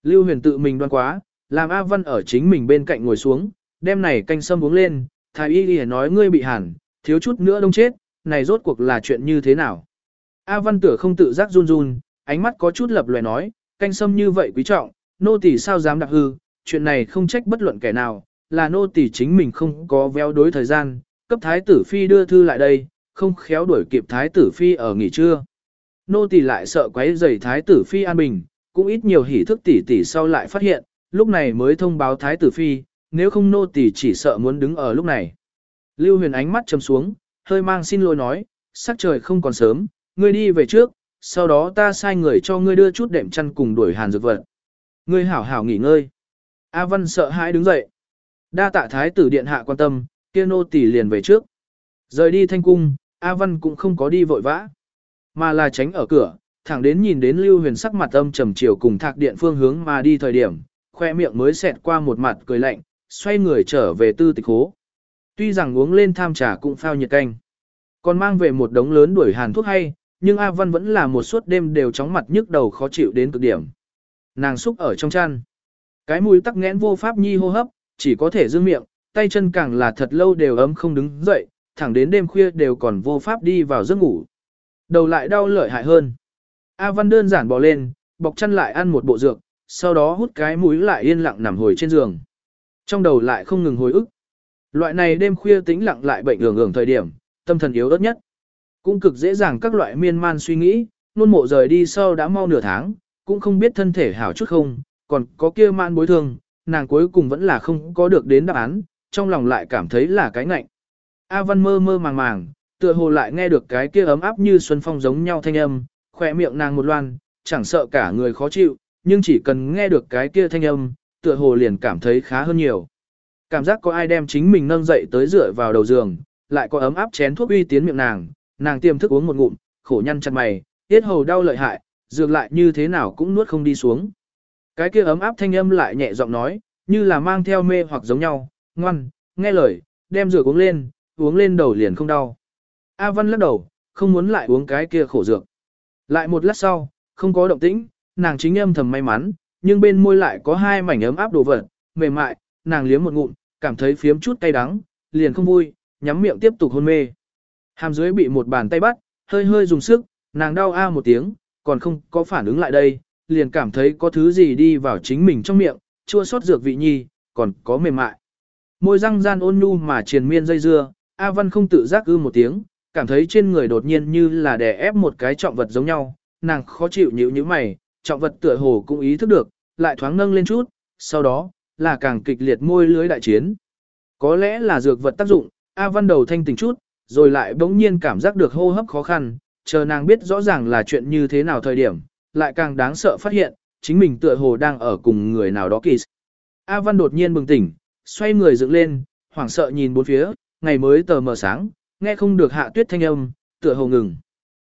Lưu Huyền tự mình đoan quá, làm A Văn ở chính mình bên cạnh ngồi xuống, đem này canh sâm uống lên, thái y y nói ngươi bị hàn, thiếu chút nữa đông chết, này rốt cuộc là chuyện như thế nào. A Văn Tử không tự giác run run, ánh mắt có chút lập loè nói, canh sâm như vậy quý trọng, nô tỳ sao dám đạp hư, chuyện này không trách bất luận kẻ nào, là nô tỳ chính mình không có véo đối thời gian, cấp thái tử phi đưa thư lại đây, không khéo đuổi kịp thái tử phi ở nghỉ trưa. Nô tỳ lại sợ quấy rầy thái tử phi an bình, cũng ít nhiều hỉ thức tỷ tỷ sau lại phát hiện, lúc này mới thông báo thái tử phi, nếu không nô tỳ chỉ sợ muốn đứng ở lúc này. Lưu huyền ánh mắt trầm xuống, hơi mang xin lỗi nói, sắc trời không còn sớm, ngươi đi về trước, sau đó ta sai người cho ngươi đưa chút đệm chăn cùng đuổi hàn dược vật. Ngươi hảo hảo nghỉ ngơi. A Văn sợ hãi đứng dậy. Đa tạ thái tử điện hạ quan tâm, kia nô tỳ liền về trước. Rời đi thanh cung, A Văn cũng không có đi vội vã, mà là tránh ở cửa, thẳng đến nhìn đến Lưu Huyền sắc mặt âm trầm chiều cùng thạc điện phương hướng mà đi thời điểm, khoe miệng mới xẹt qua một mặt cười lạnh, xoay người trở về tư tịch hố. Tuy rằng uống lên tham trà cũng phao nhiệt canh, còn mang về một đống lớn đuổi hàn thuốc hay, nhưng A Văn vẫn là một suốt đêm đều chóng mặt nhức đầu khó chịu đến cực điểm. Nàng xúc ở trong chăn. Cái mũi tắc nghẽn vô pháp nhi hô hấp, chỉ có thể dương miệng, tay chân càng là thật lâu đều ấm không đứng dậy, thẳng đến đêm khuya đều còn vô pháp đi vào giấc ngủ. Đầu lại đau lợi hại hơn. A Văn đơn giản bò lên, bọc chăn lại ăn một bộ dược, sau đó hút cái mũi lại yên lặng nằm hồi trên giường. Trong đầu lại không ngừng hồi ức. Loại này đêm khuya tĩnh lặng lại bệnh ưởng ưởng thời điểm, tâm thần yếu ớt nhất. Cũng cực dễ dàng các loại miên man suy nghĩ, nôn mộ rời đi sau đã mau nửa tháng, cũng không biết thân thể hảo chút không, còn có kia man bối thương, nàng cuối cùng vẫn là không có được đến đáp án, trong lòng lại cảm thấy là cái ngạnh. A Văn mơ mơ màng màng, tựa hồ lại nghe được cái kia ấm áp như xuân phong giống nhau thanh âm, khỏe miệng nàng một loan, chẳng sợ cả người khó chịu, nhưng chỉ cần nghe được cái kia thanh âm, tựa hồ liền cảm thấy khá hơn nhiều. Cảm giác có ai đem chính mình nâng dậy tới dựa vào đầu giường, lại có ấm áp chén thuốc uy tiến miệng nàng, nàng tiềm thức uống một ngụm, khổ nhăn chặt mày, tiết hầu đau lợi hại, dược lại như thế nào cũng nuốt không đi xuống. Cái kia ấm áp thanh âm lại nhẹ giọng nói, như là mang theo mê hoặc giống nhau, ngoan, nghe lời, đem rửa uống lên, uống lên đầu liền không đau. A Văn lắc đầu, không muốn lại uống cái kia khổ dược. Lại một lát sau, không có động tĩnh, nàng chính âm thầm may mắn, nhưng bên môi lại có hai mảnh ấm áp đồ vật, mềm mại, nàng liếm một ngụm, cảm thấy phiếm chút cay đắng, liền không vui, nhắm miệng tiếp tục hôn mê. Hàm dưới bị một bàn tay bắt, hơi hơi dùng sức, nàng đau a một tiếng, còn không có phản ứng lại đây, liền cảm thấy có thứ gì đi vào chính mình trong miệng, chua xót dược vị nhi, còn có mềm mại. Môi răng gian ôn nhu mà triền miên dây dưa, A Văn không tự giác ư một tiếng, cảm thấy trên người đột nhiên như là đè ép một cái trọng vật giống nhau, nàng khó chịu nhíu nhíu mày, trọng vật tựa hồ cũng ý thức được, lại thoáng nâng lên chút, sau đó, là càng kịch liệt môi lưới đại chiến. Có lẽ là dược vật tác dụng, A Văn đầu thanh tỉnh chút, rồi lại bỗng nhiên cảm giác được hô hấp khó khăn, chờ nàng biết rõ ràng là chuyện như thế nào thời điểm, lại càng đáng sợ phát hiện, chính mình tựa hồ đang ở cùng người nào đó kỳ. A Văn đột nhiên bừng tỉnh, xoay người dựng lên, hoảng sợ nhìn bốn phía, ngày mới tờ mờ sáng, nghe không được hạ tuyết thanh âm, tựa hồ ngừng.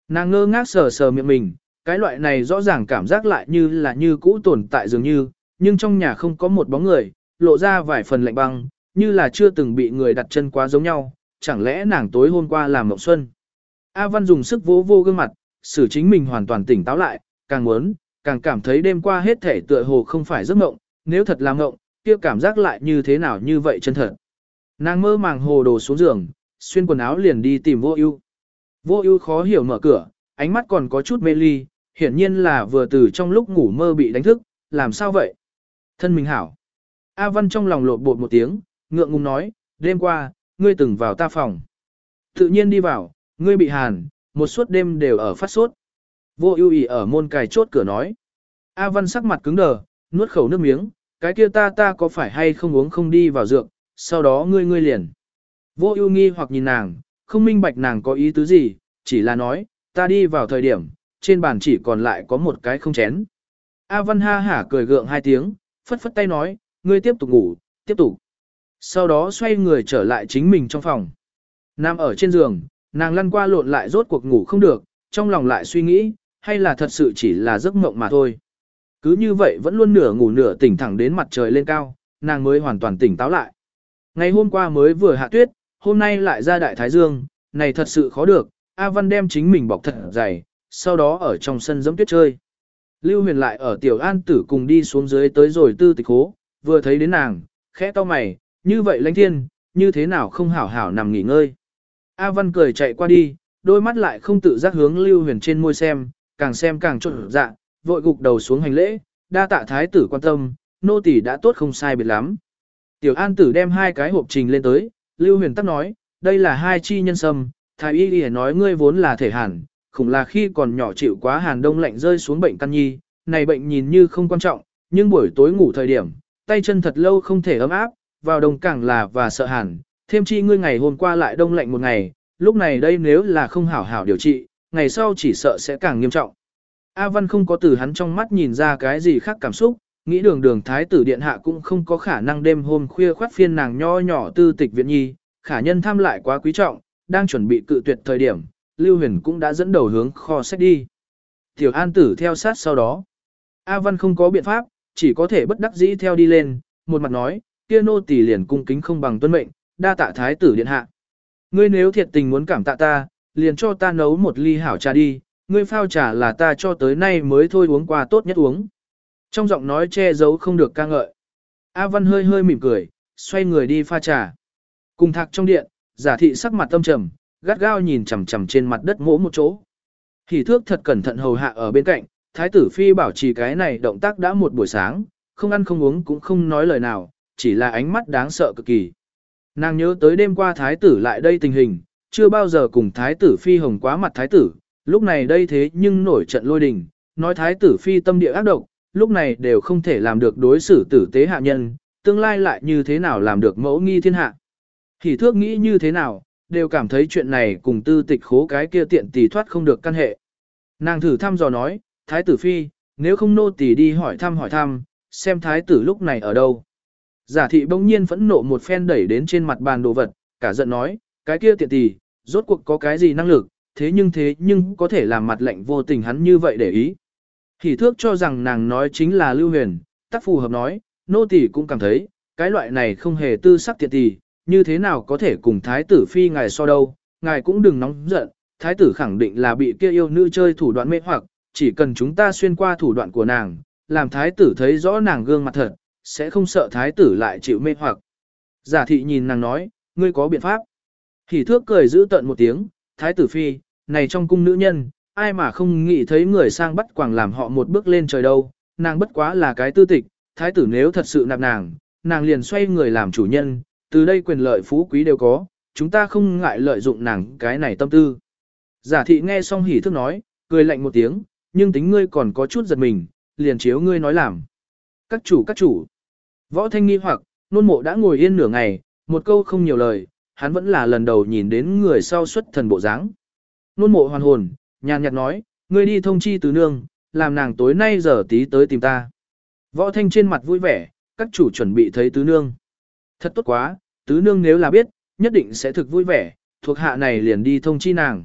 Nàng ngơ ngác sờ sờ miệng mình, cái loại này rõ ràng cảm giác lại như là như cũ tồn tại dường như, nhưng trong nhà không có một bóng người, lộ ra vài phần lạnh băng, như là chưa từng bị người đặt chân quá giống nhau, chẳng lẽ nàng tối hôm qua làm mộng xuân. A Văn dùng sức vỗ vô gương mặt, xử chính mình hoàn toàn tỉnh táo lại, càng muốn, càng cảm thấy đêm qua hết thể tựa hồ không phải giấc mộng, nếu thật là mộng, kia cảm giác lại như thế nào như vậy chân thật. Nàng mơ màng hồ đồ xuống giường, xuyên quần áo liền đi tìm vô ưu. Vô ưu khó hiểu mở cửa, ánh mắt còn có chút mê ly, hiển nhiên là vừa từ trong lúc ngủ mơ bị đánh thức, làm sao vậy? Thân mình hảo. A Văn trong lòng lột bột một tiếng, ngượng ngùng nói, đêm qua, ngươi từng vào ta phòng. Tự nhiên đi vào, ngươi bị hàn, một suốt đêm đều ở phát sốt. Vô ưu ý ở môn cài chốt cửa nói. A Văn sắc mặt cứng đờ, nuốt khẩu nước miếng, cái kia ta ta có phải hay không uống không đi vào dược, sau đó ngươi ngươi liền. Vô ưu nghi hoặc nhìn nàng, không minh bạch nàng có ý tứ gì, chỉ là nói, ta đi vào thời điểm, trên bàn chỉ còn lại có một cái không chén. A Văn ha hả cười gượng hai tiếng, phất phất tay nói, ngươi tiếp tục ngủ, tiếp tục. Sau đó xoay người trở lại chính mình trong phòng. nam ở trên giường, nàng lăn qua lộn lại rốt cuộc ngủ không được, trong lòng lại suy nghĩ, hay là thật sự chỉ là giấc mộng mà thôi. Cứ như vậy vẫn luôn nửa ngủ nửa tỉnh thẳng đến mặt trời lên cao, nàng mới hoàn toàn tỉnh táo lại. Ngày hôm qua mới vừa hạ tuyết, hôm nay lại ra đại thái dương, này thật sự khó được, A Văn đem chính mình bọc thật dày, sau đó ở trong sân giẫm tuyết chơi. Lưu huyền lại ở tiểu an tử cùng đi xuống dưới tới rồi tư tịch hố, vừa thấy đến nàng, khẽ to mày, như vậy lãnh thiên, như thế nào không hảo hảo nằm nghỉ ngơi. A Văn cười chạy qua đi, đôi mắt lại không tự giác hướng Lưu Huyền trên môi xem, càng xem càng trộn dạ, vội gục đầu xuống hành lễ, đa tạ thái tử quan tâm, nô tỳ đã tốt không sai biệt lắm. Tiểu An tử đem hai cái hộp trình lên tới, Lưu Huyền tắc nói, đây là hai chi nhân sâm, thái y y nói ngươi vốn là thể hàn, khủng là khi còn nhỏ chịu quá hàn đông lạnh rơi xuống bệnh căn nhi, này bệnh nhìn như không quan trọng, nhưng buổi tối ngủ thời điểm, tay chân thật lâu không thể ấm áp, vào đông càng là và sợ hàn, thêm chi ngươi ngày hôm qua lại đông lạnh một ngày, lúc này đây nếu là không hảo hảo điều trị, ngày sau chỉ sợ sẽ càng nghiêm trọng. A Văn không có từ hắn trong mắt nhìn ra cái gì khác cảm xúc, nghĩ đường đường thái tử điện hạ cũng không có khả năng đêm hôm khuya khoát phiên nàng nho nhỏ tư tịch viện nhi, khả nhân tham lại quá quý trọng, đang chuẩn bị cự tuyệt thời điểm, Lưu Huyền cũng đã dẫn đầu hướng kho sách đi. Tiểu An tử theo sát sau đó. A Văn không có biện pháp, chỉ có thể bất đắc dĩ theo đi lên, một mặt nói, kia nô tỳ liền cung kính không bằng tuân mệnh, đa tạ thái tử điện hạ. Ngươi nếu thiệt tình muốn cảm tạ ta, liền cho ta nấu một ly hảo trà đi, ngươi phao trà là ta cho tới nay mới thôi uống qua tốt nhất uống. Trong giọng nói che giấu không được ca ngợi. A Văn hơi hơi mỉm cười, xoay người đi pha trà. Cùng thạc trong điện, giả thị sắc mặt tâm trầm, gắt gao nhìn chằm chằm trên mặt đất mỗ một chỗ. Hỉ thước thật cẩn thận hầu hạ ở bên cạnh, thái tử phi bảo trì cái này động tác đã một buổi sáng, không ăn không uống cũng không nói lời nào, chỉ là ánh mắt đáng sợ cực kỳ. Nàng nhớ tới đêm qua thái tử lại đây tình hình, chưa bao giờ cùng thái tử phi hồng quá mặt thái tử, lúc này đây thế nhưng nổi trận lôi đình, nói thái tử phi tâm địa ác độc, lúc này đều không thể làm được đối xử tử tế hạ nhân, tương lai lại như thế nào làm được mẫu nghi thiên hạ. Hỉ thước nghĩ như thế nào, đều cảm thấy chuyện này cùng tư tịch khố cái kia tiện tỷ thoát không được căn hệ. Nàng thử thăm dò nói, thái tử phi, nếu không nô tỷ đi hỏi thăm hỏi thăm, xem thái tử lúc này ở đâu. Giả thị bỗng nhiên phẫn nộ một phen đẩy đến trên mặt bàn đồ vật, cả giận nói, cái kia tiện tỷ, rốt cuộc có cái gì năng lực, thế nhưng thế nhưng có thể làm mặt lệnh vô tình hắn như vậy để ý. Hỷ thước cho rằng nàng nói chính là lưu huyền, tác phù hợp nói, nô tỷ cũng cảm thấy, cái loại này không hề tư sắc tiện tỷ, như thế nào có thể cùng thái tử phi ngài so đâu, ngài cũng đừng nóng giận, thái tử khẳng định là bị kia yêu nữ chơi thủ đoạn mê hoặc, chỉ cần chúng ta xuyên qua thủ đoạn của nàng, làm thái tử thấy rõ nàng gương mặt thật, sẽ không sợ thái tử lại chịu mê hoặc. Giả thị nhìn nàng nói, ngươi có biện pháp. Hỉ thước cười giữ tận một tiếng, thái tử phi, này trong cung nữ nhân, ai mà không nghĩ thấy người sang bắt quàng làm họ một bước lên trời đâu, nàng bất quá là cái tư tịch, thái tử nếu thật sự nạp nàng, nàng liền xoay người làm chủ nhân, từ đây quyền lợi phú quý đều có, chúng ta không ngại lợi dụng nàng cái này tâm tư. Giả thị nghe xong hỉ thức nói, cười lạnh một tiếng, nhưng tính ngươi còn có chút giật mình, liền chiếu ngươi nói làm. Các chủ các chủ. Võ thanh nghi hoặc, nôn mộ đã ngồi yên nửa ngày, một câu không nhiều lời, hắn vẫn là lần đầu nhìn đến người sau xuất thần bộ dáng. Nôn mộ hoàn hồn, nhàn nhạt nói, ngươi đi thông chi tứ nương, làm nàng tối nay giờ tí tới tìm ta. Võ thanh trên mặt vui vẻ, các chủ chuẩn bị thấy tứ nương. Thật tốt quá, tứ nương nếu là biết, nhất định sẽ thực vui vẻ, thuộc hạ này liền đi thông chi nàng.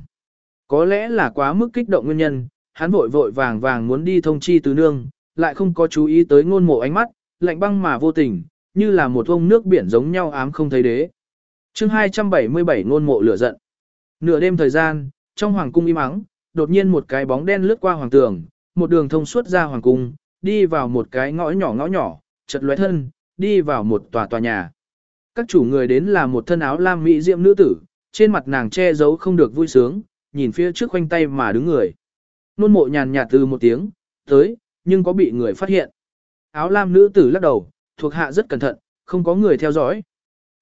Có lẽ là quá mức kích động nguyên nhân, hắn vội vội vàng vàng muốn đi thông chi tứ nương, lại không có chú ý tới ngôn mộ ánh mắt, lạnh băng mà vô tình, như là một ông nước biển giống nhau ám không thấy đế chương 277 ngôn mộ lửa giận. Nửa đêm thời gian, trong hoàng cung im ắng, đột nhiên một cái bóng đen lướt qua hoàng tường, một đường thông suốt ra hoàng cung, đi vào một cái ngõ nhỏ ngõ nhỏ, chật lóe thân, đi vào một tòa tòa nhà. Các chủ người đến là một thân áo lam mỹ diệm nữ tử, trên mặt nàng che giấu không được vui sướng, nhìn phía trước khoanh tay mà đứng người. Nôn mộ nhàn nhạt từ một tiếng, tới, nhưng có bị người phát hiện. Áo lam nữ tử lắc đầu, thuộc hạ rất cẩn thận, không có người theo dõi.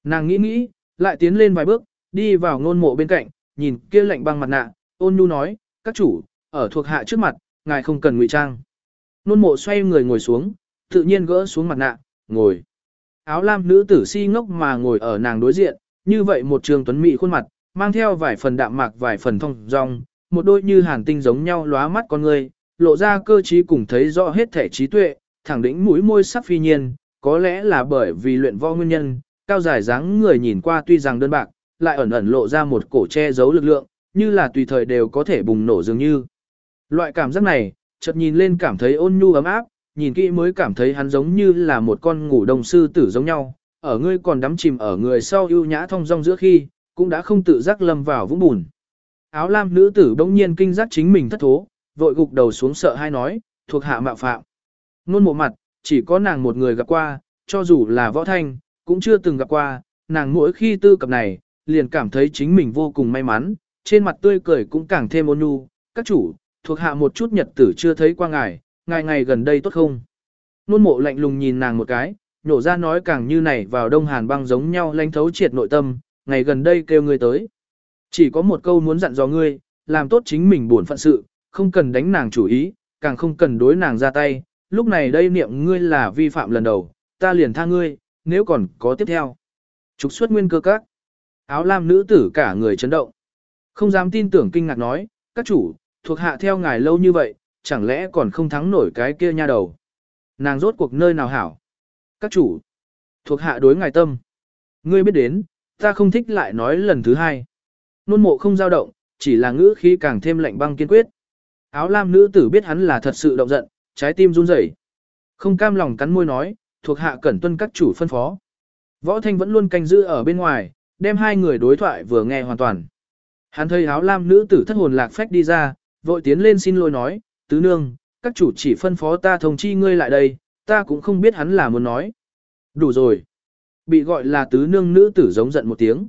Nàng nghĩ nghĩ, lại tiến lên vài bước, đi vào nôn mộ bên cạnh, nhìn kia lạnh băng mặt nạ, ôn nhu nói, các chủ, ở thuộc hạ trước mặt, ngài không cần ngụy trang. Nôn mộ xoay người ngồi xuống, tự nhiên gỡ xuống mặt nạ, ngồi. Áo lam nữ tử si ngốc mà ngồi ở nàng đối diện, như vậy một trường tuấn mỹ khuôn mặt, mang theo vài phần đạm mạc vài phần thông dong, một đôi như hàn tinh giống nhau lóa mắt con người, lộ ra cơ trí cùng thấy rõ hết thể trí tuệ, thẳng đỉnh mũi môi sắc phi nhiên, có lẽ là bởi vì luyện võ nguyên nhân, cao dài dáng người nhìn qua tuy rằng đơn bạc, lại ẩn ẩn lộ ra một cổ che giấu lực lượng, như là tùy thời đều có thể bùng nổ dường như. Loại cảm giác này, chợt nhìn lên cảm thấy ôn nhu ấm áp, nhìn kỹ mới cảm thấy hắn giống như là một con ngủ đồng sư tử giống nhau, ở ngươi còn đắm chìm ở người sau ưu nhã thông dong giữa khi, cũng đã không tự giác lâm vào vũng bùn. Áo lam nữ tử bỗng nhiên kinh giác chính mình thất thố, vội gục đầu xuống sợ hai nói, thuộc hạ mạo phạm. Nôn một mặt, chỉ có nàng một người gặp qua, cho dù là võ thanh, cũng chưa từng gặp qua, nàng mỗi khi tư cập này, liền cảm thấy chính mình vô cùng may mắn, trên mặt tươi cười cũng càng thêm ôn nhu, các chủ, thuộc hạ một chút nhật tử chưa thấy qua ngài, ngài ngày gần đây tốt không? Nôn mộ lạnh lùng nhìn nàng một cái, nhổ ra nói càng như này vào đông hàn băng giống nhau lanh thấu triệt nội tâm, ngày gần đây kêu ngươi tới. Chỉ có một câu muốn dặn dò ngươi, làm tốt chính mình buồn phận sự, không cần đánh nàng chủ ý, càng không cần đối nàng ra tay, lúc này đây niệm ngươi là vi phạm lần đầu, ta liền tha ngươi, nếu còn có tiếp theo. Trục xuất nguyên cơ các. Áo lam nữ tử cả người chấn động. Không dám tin tưởng kinh ngạc nói, các chủ, thuộc hạ theo ngài lâu như vậy, chẳng lẽ còn không thắng nổi cái kia nha đầu. Nàng rốt cuộc nơi nào hảo. Các chủ, thuộc hạ đối ngài tâm. Ngươi biết đến, ta không thích lại nói lần thứ hai. Nôn mộ không dao động, chỉ là ngữ khí càng thêm lạnh băng kiên quyết. Áo lam nữ tử biết hắn là thật sự động giận, trái tim run rẩy. Không cam lòng cắn môi nói, thuộc hạ cẩn tuân các chủ phân phó. Võ Thanh vẫn luôn canh giữ ở bên ngoài, đem hai người đối thoại vừa nghe hoàn toàn. Hắn thấy áo lam nữ tử thất hồn lạc phách đi ra, vội tiến lên xin lỗi nói, tứ nương, các chủ chỉ phân phó ta thông chi ngươi lại đây, ta cũng không biết hắn là muốn nói. Đủ rồi. Bị gọi là tứ nương nữ tử giống giận một tiếng.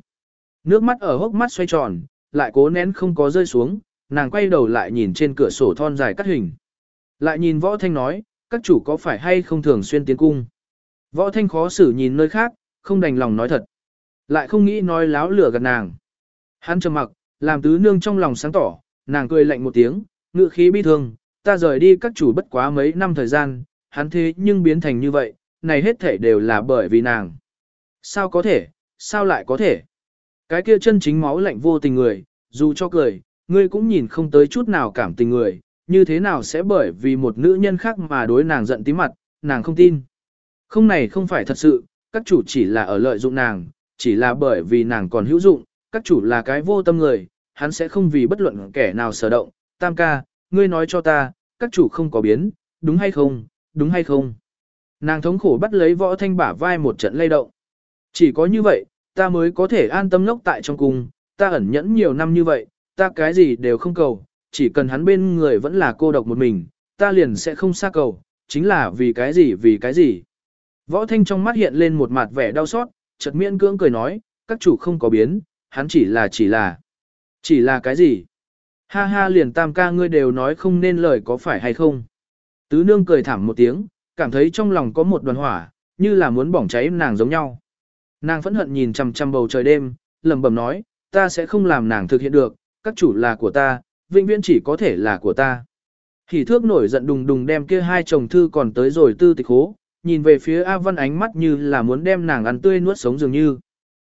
Nước mắt ở hốc mắt xoay tròn, lại cố nén không có rơi xuống, nàng quay đầu lại nhìn trên cửa sổ thon dài cắt hình. Lại nhìn võ thanh nói, các chủ có phải hay không thường xuyên tiến cung. Võ thanh khó xử nhìn nơi khác, không đành lòng nói thật. Lại không nghĩ nói láo lửa gạt nàng. Hắn trầm mặc, làm tứ nương trong lòng sáng tỏ, nàng cười lạnh một tiếng, ngựa khí bi thương, ta rời đi các chủ bất quá mấy năm thời gian, hắn thế nhưng biến thành như vậy, này hết thể đều là bởi vì nàng. Sao có thể, sao lại có thể? Cái kia chân chính máu lạnh vô tình người, dù cho cười, ngươi cũng nhìn không tới chút nào cảm tình người, như thế nào sẽ bởi vì một nữ nhân khác mà đối nàng giận tí mặt, nàng không tin. Không này không phải thật sự, các chủ chỉ là ở lợi dụng nàng, chỉ là bởi vì nàng còn hữu dụng, các chủ là cái vô tâm người, hắn sẽ không vì bất luận kẻ nào sở động. Tam ca, ngươi nói cho ta, các chủ không có biến, đúng hay không, đúng hay không. Nàng thống khổ bắt lấy võ thanh bả vai một trận lay động. Chỉ có như vậy, ta mới có thể an tâm lốc tại trong cung, ta ẩn nhẫn nhiều năm như vậy, ta cái gì đều không cầu, chỉ cần hắn bên người vẫn là cô độc một mình, ta liền sẽ không xa cầu, chính là vì cái gì vì cái gì. Võ thanh trong mắt hiện lên một mặt vẻ đau xót, chợt miễn cưỡng cười nói, các chủ không có biến, hắn chỉ là chỉ là. Chỉ là cái gì? Ha ha liền tam ca ngươi đều nói không nên lời có phải hay không? Tứ nương cười thảm một tiếng, cảm thấy trong lòng có một đoàn hỏa, như là muốn bỏng cháy nàng giống nhau. Nàng phẫn hận nhìn chằm chằm bầu trời đêm, lẩm bẩm nói, ta sẽ không làm nàng thực hiện được, các chủ là của ta, vĩnh viễn chỉ có thể là của ta. Hỉ thước nổi giận đùng đùng đem kia hai chồng thư còn tới rồi tư tịch hố, nhìn về phía A Văn ánh mắt như là muốn đem nàng ăn tươi nuốt sống dường như.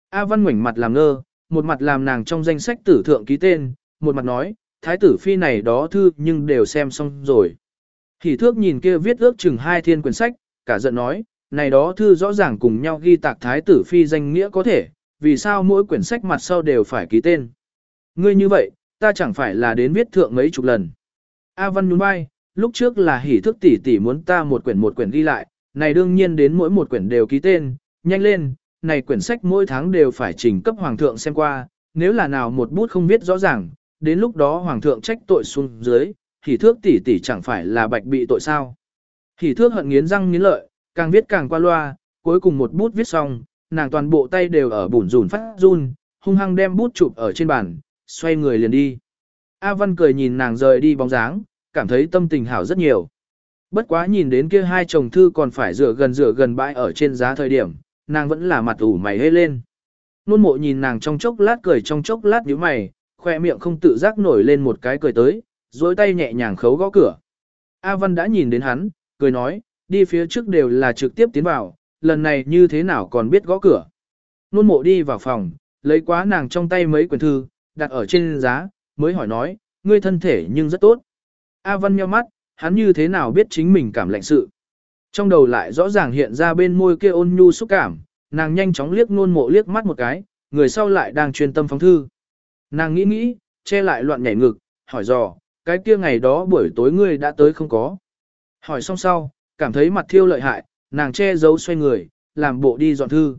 A Văn ngoảnh mặt làm ngơ, một mặt làm nàng trong danh sách tử thượng ký tên, một mặt nói, thái tử phi này đó thư nhưng đều xem xong rồi. Hỉ thước nhìn kia viết ước chừng hai thiên quyển sách, cả giận nói, này đó thư rõ ràng cùng nhau ghi tạc thái tử phi danh nghĩa có thể, vì sao mỗi quyển sách mặt sau đều phải ký tên. Ngươi như vậy, ta chẳng phải là đến viết thượng mấy chục lần. A Văn nhún vai, lúc trước là hỉ thức tỷ tỷ muốn ta một quyển một quyển ghi lại, này đương nhiên đến mỗi một quyển đều ký tên, nhanh lên, này quyển sách mỗi tháng đều phải trình cấp hoàng thượng xem qua, nếu là nào một bút không viết rõ ràng, đến lúc đó hoàng thượng trách tội xuống dưới, thì thước tỷ tỷ chẳng phải là bạch bị tội sao. Thì thước hận nghiến răng nghiến lợi, càng viết càng qua loa, cuối cùng một bút viết xong, nàng toàn bộ tay đều ở bùn rùn phát run, hung hăng đem bút chụp ở trên bàn, xoay người liền đi. A Văn cười nhìn nàng rời đi bóng dáng, cảm thấy tâm tình hảo rất nhiều. Bất quá nhìn đến kia hai chồng thư còn phải rửa gần rửa gần bãi ở trên giá thời điểm, nàng vẫn là mặt ủ mày hê lên. Nôn mộ nhìn nàng trong chốc lát cười trong chốc lát nhíu mày, khoe miệng không tự giác nổi lên một cái cười tới, dối tay nhẹ nhàng khấu gõ cửa. A Văn đã nhìn đến hắn, cười nói, đi phía trước đều là trực tiếp tiến vào, lần này như thế nào còn biết gõ cửa. Nôn mộ đi vào phòng, lấy quá nàng trong tay mấy quyển thư, đặt ở trên giá, mới hỏi nói, ngươi thân thể nhưng rất tốt. A Văn nheo mắt, hắn như thế nào biết chính mình cảm lạnh sự. Trong đầu lại rõ ràng hiện ra bên môi kia ôn nhu xúc cảm, nàng nhanh chóng liếc nôn mộ liếc mắt một cái, người sau lại đang chuyên tâm phóng thư. Nàng nghĩ nghĩ, che lại loạn nhảy ngực, hỏi dò, cái kia ngày đó buổi tối ngươi đã tới không có. Hỏi xong sau, cảm thấy mặt thiêu lợi hại, nàng che giấu xoay người, làm bộ đi dọn thư.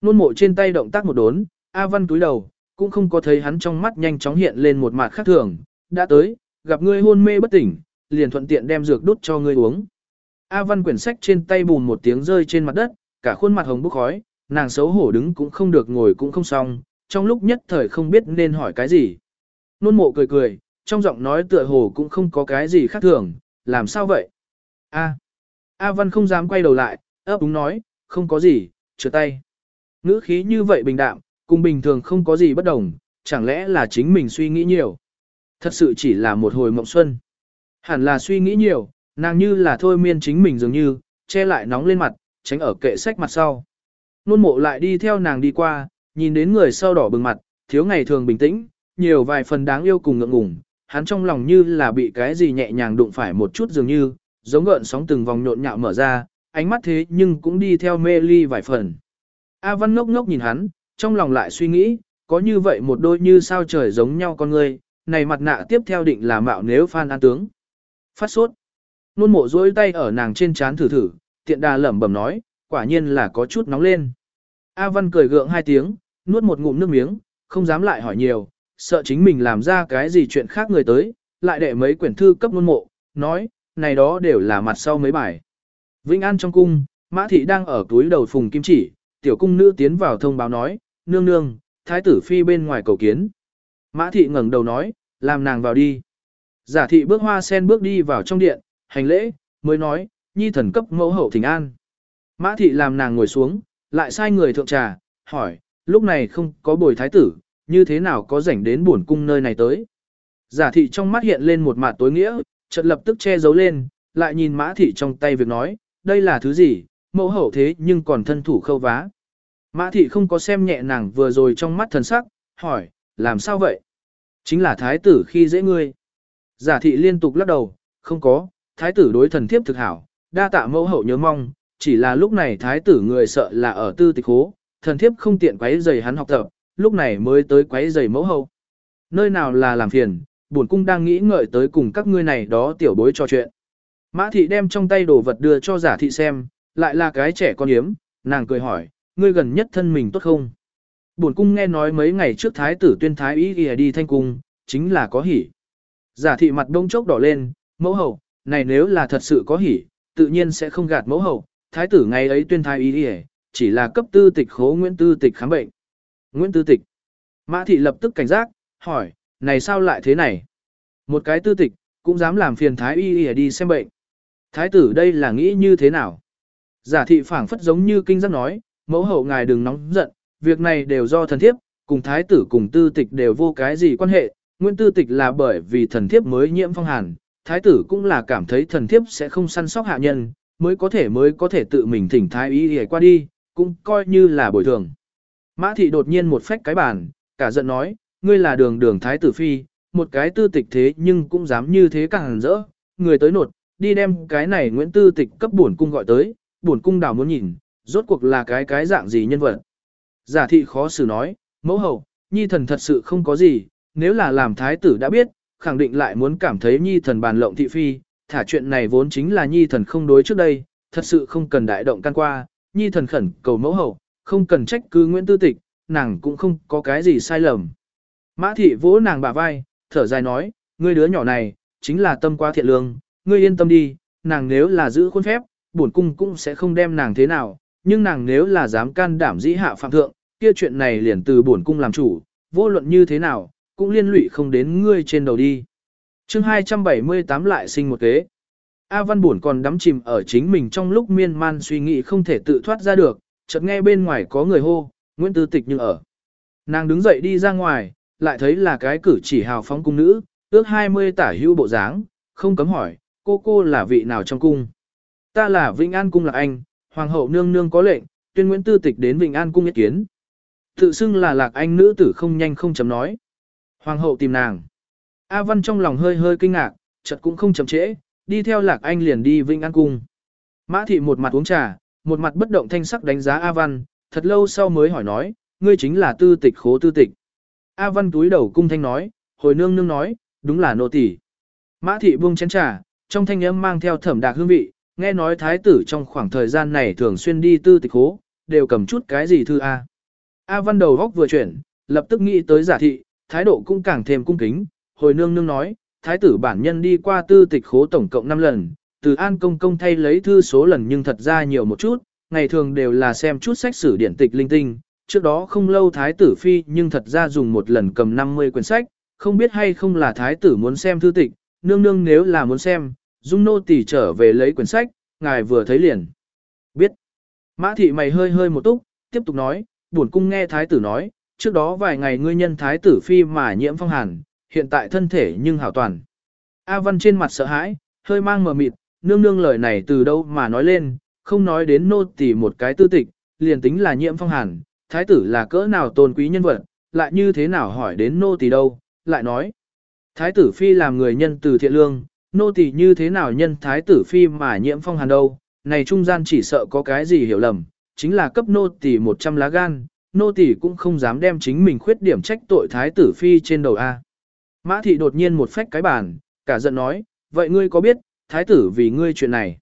Nôn mộ trên tay động tác một đốn, A Văn túi đầu, cũng không có thấy hắn trong mắt nhanh chóng hiện lên một mặt khác thường, đã tới, gặp ngươi hôn mê bất tỉnh, liền thuận tiện đem dược đút cho ngươi uống. A Văn quyển sách trên tay bùn một tiếng rơi trên mặt đất, cả khuôn mặt hồng bốc khói, nàng xấu hổ đứng cũng không được ngồi cũng không xong, trong lúc nhất thời không biết nên hỏi cái gì. Nôn mộ cười cười, trong giọng nói tựa hồ cũng không có cái gì khác thường, làm sao vậy? A. A Văn không dám quay đầu lại, ấp úng nói, không có gì, chữa tay. Ngữ khí như vậy bình đạm, cùng bình thường không có gì bất đồng, chẳng lẽ là chính mình suy nghĩ nhiều. Thật sự chỉ là một hồi mộng xuân. Hẳn là suy nghĩ nhiều, nàng như là thôi miên chính mình dường như, che lại nóng lên mặt, tránh ở kệ sách mặt sau. Nôn mộ lại đi theo nàng đi qua, nhìn đến người sau đỏ bừng mặt, thiếu ngày thường bình tĩnh, nhiều vài phần đáng yêu cùng ngượng ngùng, hắn trong lòng như là bị cái gì nhẹ nhàng đụng phải một chút dường như, giống gợn sóng từng vòng nhộn nhạo mở ra, ánh mắt thế nhưng cũng đi theo mê ly vài phần. A Văn ngốc ngốc nhìn hắn, trong lòng lại suy nghĩ, có như vậy một đôi như sao trời giống nhau con người, này mặt nạ tiếp theo định là mạo nếu phan an tướng. Phát sốt. Nôn mộ dối tay ở nàng trên chán thử thử, tiện đà lẩm bẩm nói, quả nhiên là có chút nóng lên. A Văn cười gượng hai tiếng, nuốt một ngụm nước miếng, không dám lại hỏi nhiều, sợ chính mình làm ra cái gì chuyện khác người tới, lại để mấy quyển thư cấp nôn mộ, nói, này đó đều là mặt sau mấy bài. Vĩnh An trong cung, Mã Thị đang ở túi đầu phùng kim chỉ, tiểu cung nữ tiến vào thông báo nói, nương nương, thái tử phi bên ngoài cầu kiến. Mã Thị ngẩng đầu nói, làm nàng vào đi. Giả thị bước hoa sen bước đi vào trong điện, hành lễ, mới nói, nhi thần cấp mẫu hậu thỉnh an. Mã Thị làm nàng ngồi xuống, lại sai người thượng trà, hỏi, lúc này không có bồi thái tử, như thế nào có rảnh đến buồn cung nơi này tới. Giả thị trong mắt hiện lên một mặt tối nghĩa, chợt lập tức che giấu lên, lại nhìn mã thị trong tay việc nói, đây là thứ gì, mẫu hậu thế nhưng còn thân thủ khâu vá. Mã thị không có xem nhẹ nàng vừa rồi trong mắt thần sắc, hỏi, làm sao vậy? Chính là thái tử khi dễ ngươi. Giả thị liên tục lắc đầu, không có, thái tử đối thần thiếp thực hảo, đa tạ mẫu hậu nhớ mong, chỉ là lúc này thái tử người sợ là ở tư tịch hố, thần thiếp không tiện quấy giày hắn học tập, lúc này mới tới quấy giày mẫu hậu. Nơi nào là làm phiền, bổn cung đang nghĩ ngợi tới cùng các ngươi này đó tiểu bối trò chuyện. Mã thị đem trong tay đồ vật đưa cho giả thị xem, lại là cái trẻ con yếm, nàng cười hỏi, ngươi gần nhất thân mình tốt không? Bổn cung nghe nói mấy ngày trước thái tử tuyên thái ý ghi đi thanh cung, chính là có hỉ. Giả thị mặt đông chốc đỏ lên, mẫu hậu, này nếu là thật sự có hỉ, tự nhiên sẽ không gạt mẫu hậu, thái tử ngày ấy tuyên thái ý đi chỉ là cấp tư tịch khố Nguyễn Tư Tịch khám bệnh. Nguyễn Tư Tịch. Mã thị lập tức cảnh giác, hỏi, này sao lại thế này? Một cái tư tịch, cũng dám làm phiền thái y y đi xem bệnh. Thái tử đây là nghĩ như thế nào? Giả thị phảng phất giống như kinh giác nói, mẫu hậu ngài đừng nóng giận, việc này đều do thần thiếp, cùng thái tử cùng tư tịch đều vô cái gì quan hệ, Nguyễn tư tịch là bởi vì thần thiếp mới nhiễm phong hàn, thái tử cũng là cảm thấy thần thiếp sẽ không săn sóc hạ nhân, mới có thể mới có thể tự mình thỉnh thái y để qua đi, cũng coi như là bồi thường. Mã thị đột nhiên một phách cái bàn, cả giận nói, ngươi là đường đường thái tử phi, một cái tư tịch thế nhưng cũng dám như thế càng rỡ, người tới nột, đi đem cái này Nguyễn Tư Tịch cấp bổn cung gọi tới, bổn cung đảo muốn nhìn, rốt cuộc là cái cái dạng gì nhân vật. Giả thị khó xử nói, mẫu hậu, nhi thần thật sự không có gì, nếu là làm thái tử đã biết, khẳng định lại muốn cảm thấy nhi thần bàn lộng thị phi, thả chuyện này vốn chính là nhi thần không đối trước đây, thật sự không cần đại động can qua, nhi thần khẩn cầu mẫu hậu, không cần trách cứ Nguyễn Tư Tịch, nàng cũng không có cái gì sai lầm. Mã thị vỗ nàng bả vai, thở dài nói, ngươi đứa nhỏ này, chính là tâm quá thiện lương, ngươi yên tâm đi, nàng nếu là giữ khuôn phép, bổn cung cũng sẽ không đem nàng thế nào, nhưng nàng nếu là dám can đảm dĩ hạ phạm thượng, kia chuyện này liền từ bổn cung làm chủ, vô luận như thế nào, cũng liên lụy không đến ngươi trên đầu đi. chương 278 lại sinh một kế. A Văn buồn còn đắm chìm ở chính mình trong lúc miên man suy nghĩ không thể tự thoát ra được, chợt nghe bên ngoài có người hô, Nguyễn Tư Tịch nhưng ở. Nàng đứng dậy đi ra ngoài, lại thấy là cái cử chỉ hào phóng cung nữ, ước 20 tả hưu bộ dáng, không cấm hỏi, cô cô là vị nào trong cung. Ta là Vĩnh An Cung là anh, Hoàng hậu nương nương có lệnh, tuyên Nguyễn Tư Tịch đến Vĩnh An Cung ý kiến. Tự xưng là lạc anh nữ tử không nhanh không chấm nói. Hoàng hậu tìm nàng. A Văn trong lòng hơi hơi kinh ngạc, chợt cũng không chậm trễ, đi theo lạc anh liền đi vinh An Cung. Mã thị một mặt uống trà, một mặt bất động thanh sắc đánh giá A Văn, thật lâu sau mới hỏi nói, ngươi chính là tư tịch khố tư tịch. A Văn túi đầu cung thanh nói, hồi nương nương nói, đúng là nô tỳ. Mã thị buông chén trà, trong thanh âm mang theo thẩm đạc hương vị, nghe nói thái tử trong khoảng thời gian này thường xuyên đi tư tịch Khố, đều cầm chút cái gì thư A. A văn đầu góc vừa chuyển, lập tức nghĩ tới giả thị, thái độ cũng càng thêm cung kính, hồi nương nương nói, thái tử bản nhân đi qua tư tịch khố tổng cộng 5 lần, từ an công công thay lấy thư số lần nhưng thật ra nhiều một chút, ngày thường đều là xem chút sách sử điển tịch linh tinh, trước đó không lâu thái tử phi nhưng thật ra dùng một lần cầm 50 quyển sách, không biết hay không là thái tử muốn xem thư tịch, nương nương nếu là muốn xem, dung nô tỳ trở về lấy quyển sách, ngài vừa thấy liền. Biết. Mã thị mày hơi hơi một túc, tiếp tục nói, buồn cung nghe thái tử nói, trước đó vài ngày ngươi nhân thái tử phi mà nhiễm phong hàn, hiện tại thân thể nhưng hảo toàn. A văn trên mặt sợ hãi, hơi mang mờ mịt, nương nương lời này từ đâu mà nói lên, không nói đến nô tỳ một cái tư tịch, liền tính là nhiễm phong hàn, thái tử là cỡ nào tôn quý nhân vật, lại như thế nào hỏi đến nô tỳ đâu, lại nói. Thái tử phi làm người nhân từ thiện lương, nô tỳ như thế nào nhân thái tử phi mà nhiễm phong hàn đâu, này trung gian chỉ sợ có cái gì hiểu lầm, chính là cấp nô tỳ 100 lá gan, nô tỳ cũng không dám đem chính mình khuyết điểm trách tội thái tử phi trên đầu A. Mã thị đột nhiên một phách cái bàn, cả giận nói, vậy ngươi có biết, thái tử vì ngươi chuyện này.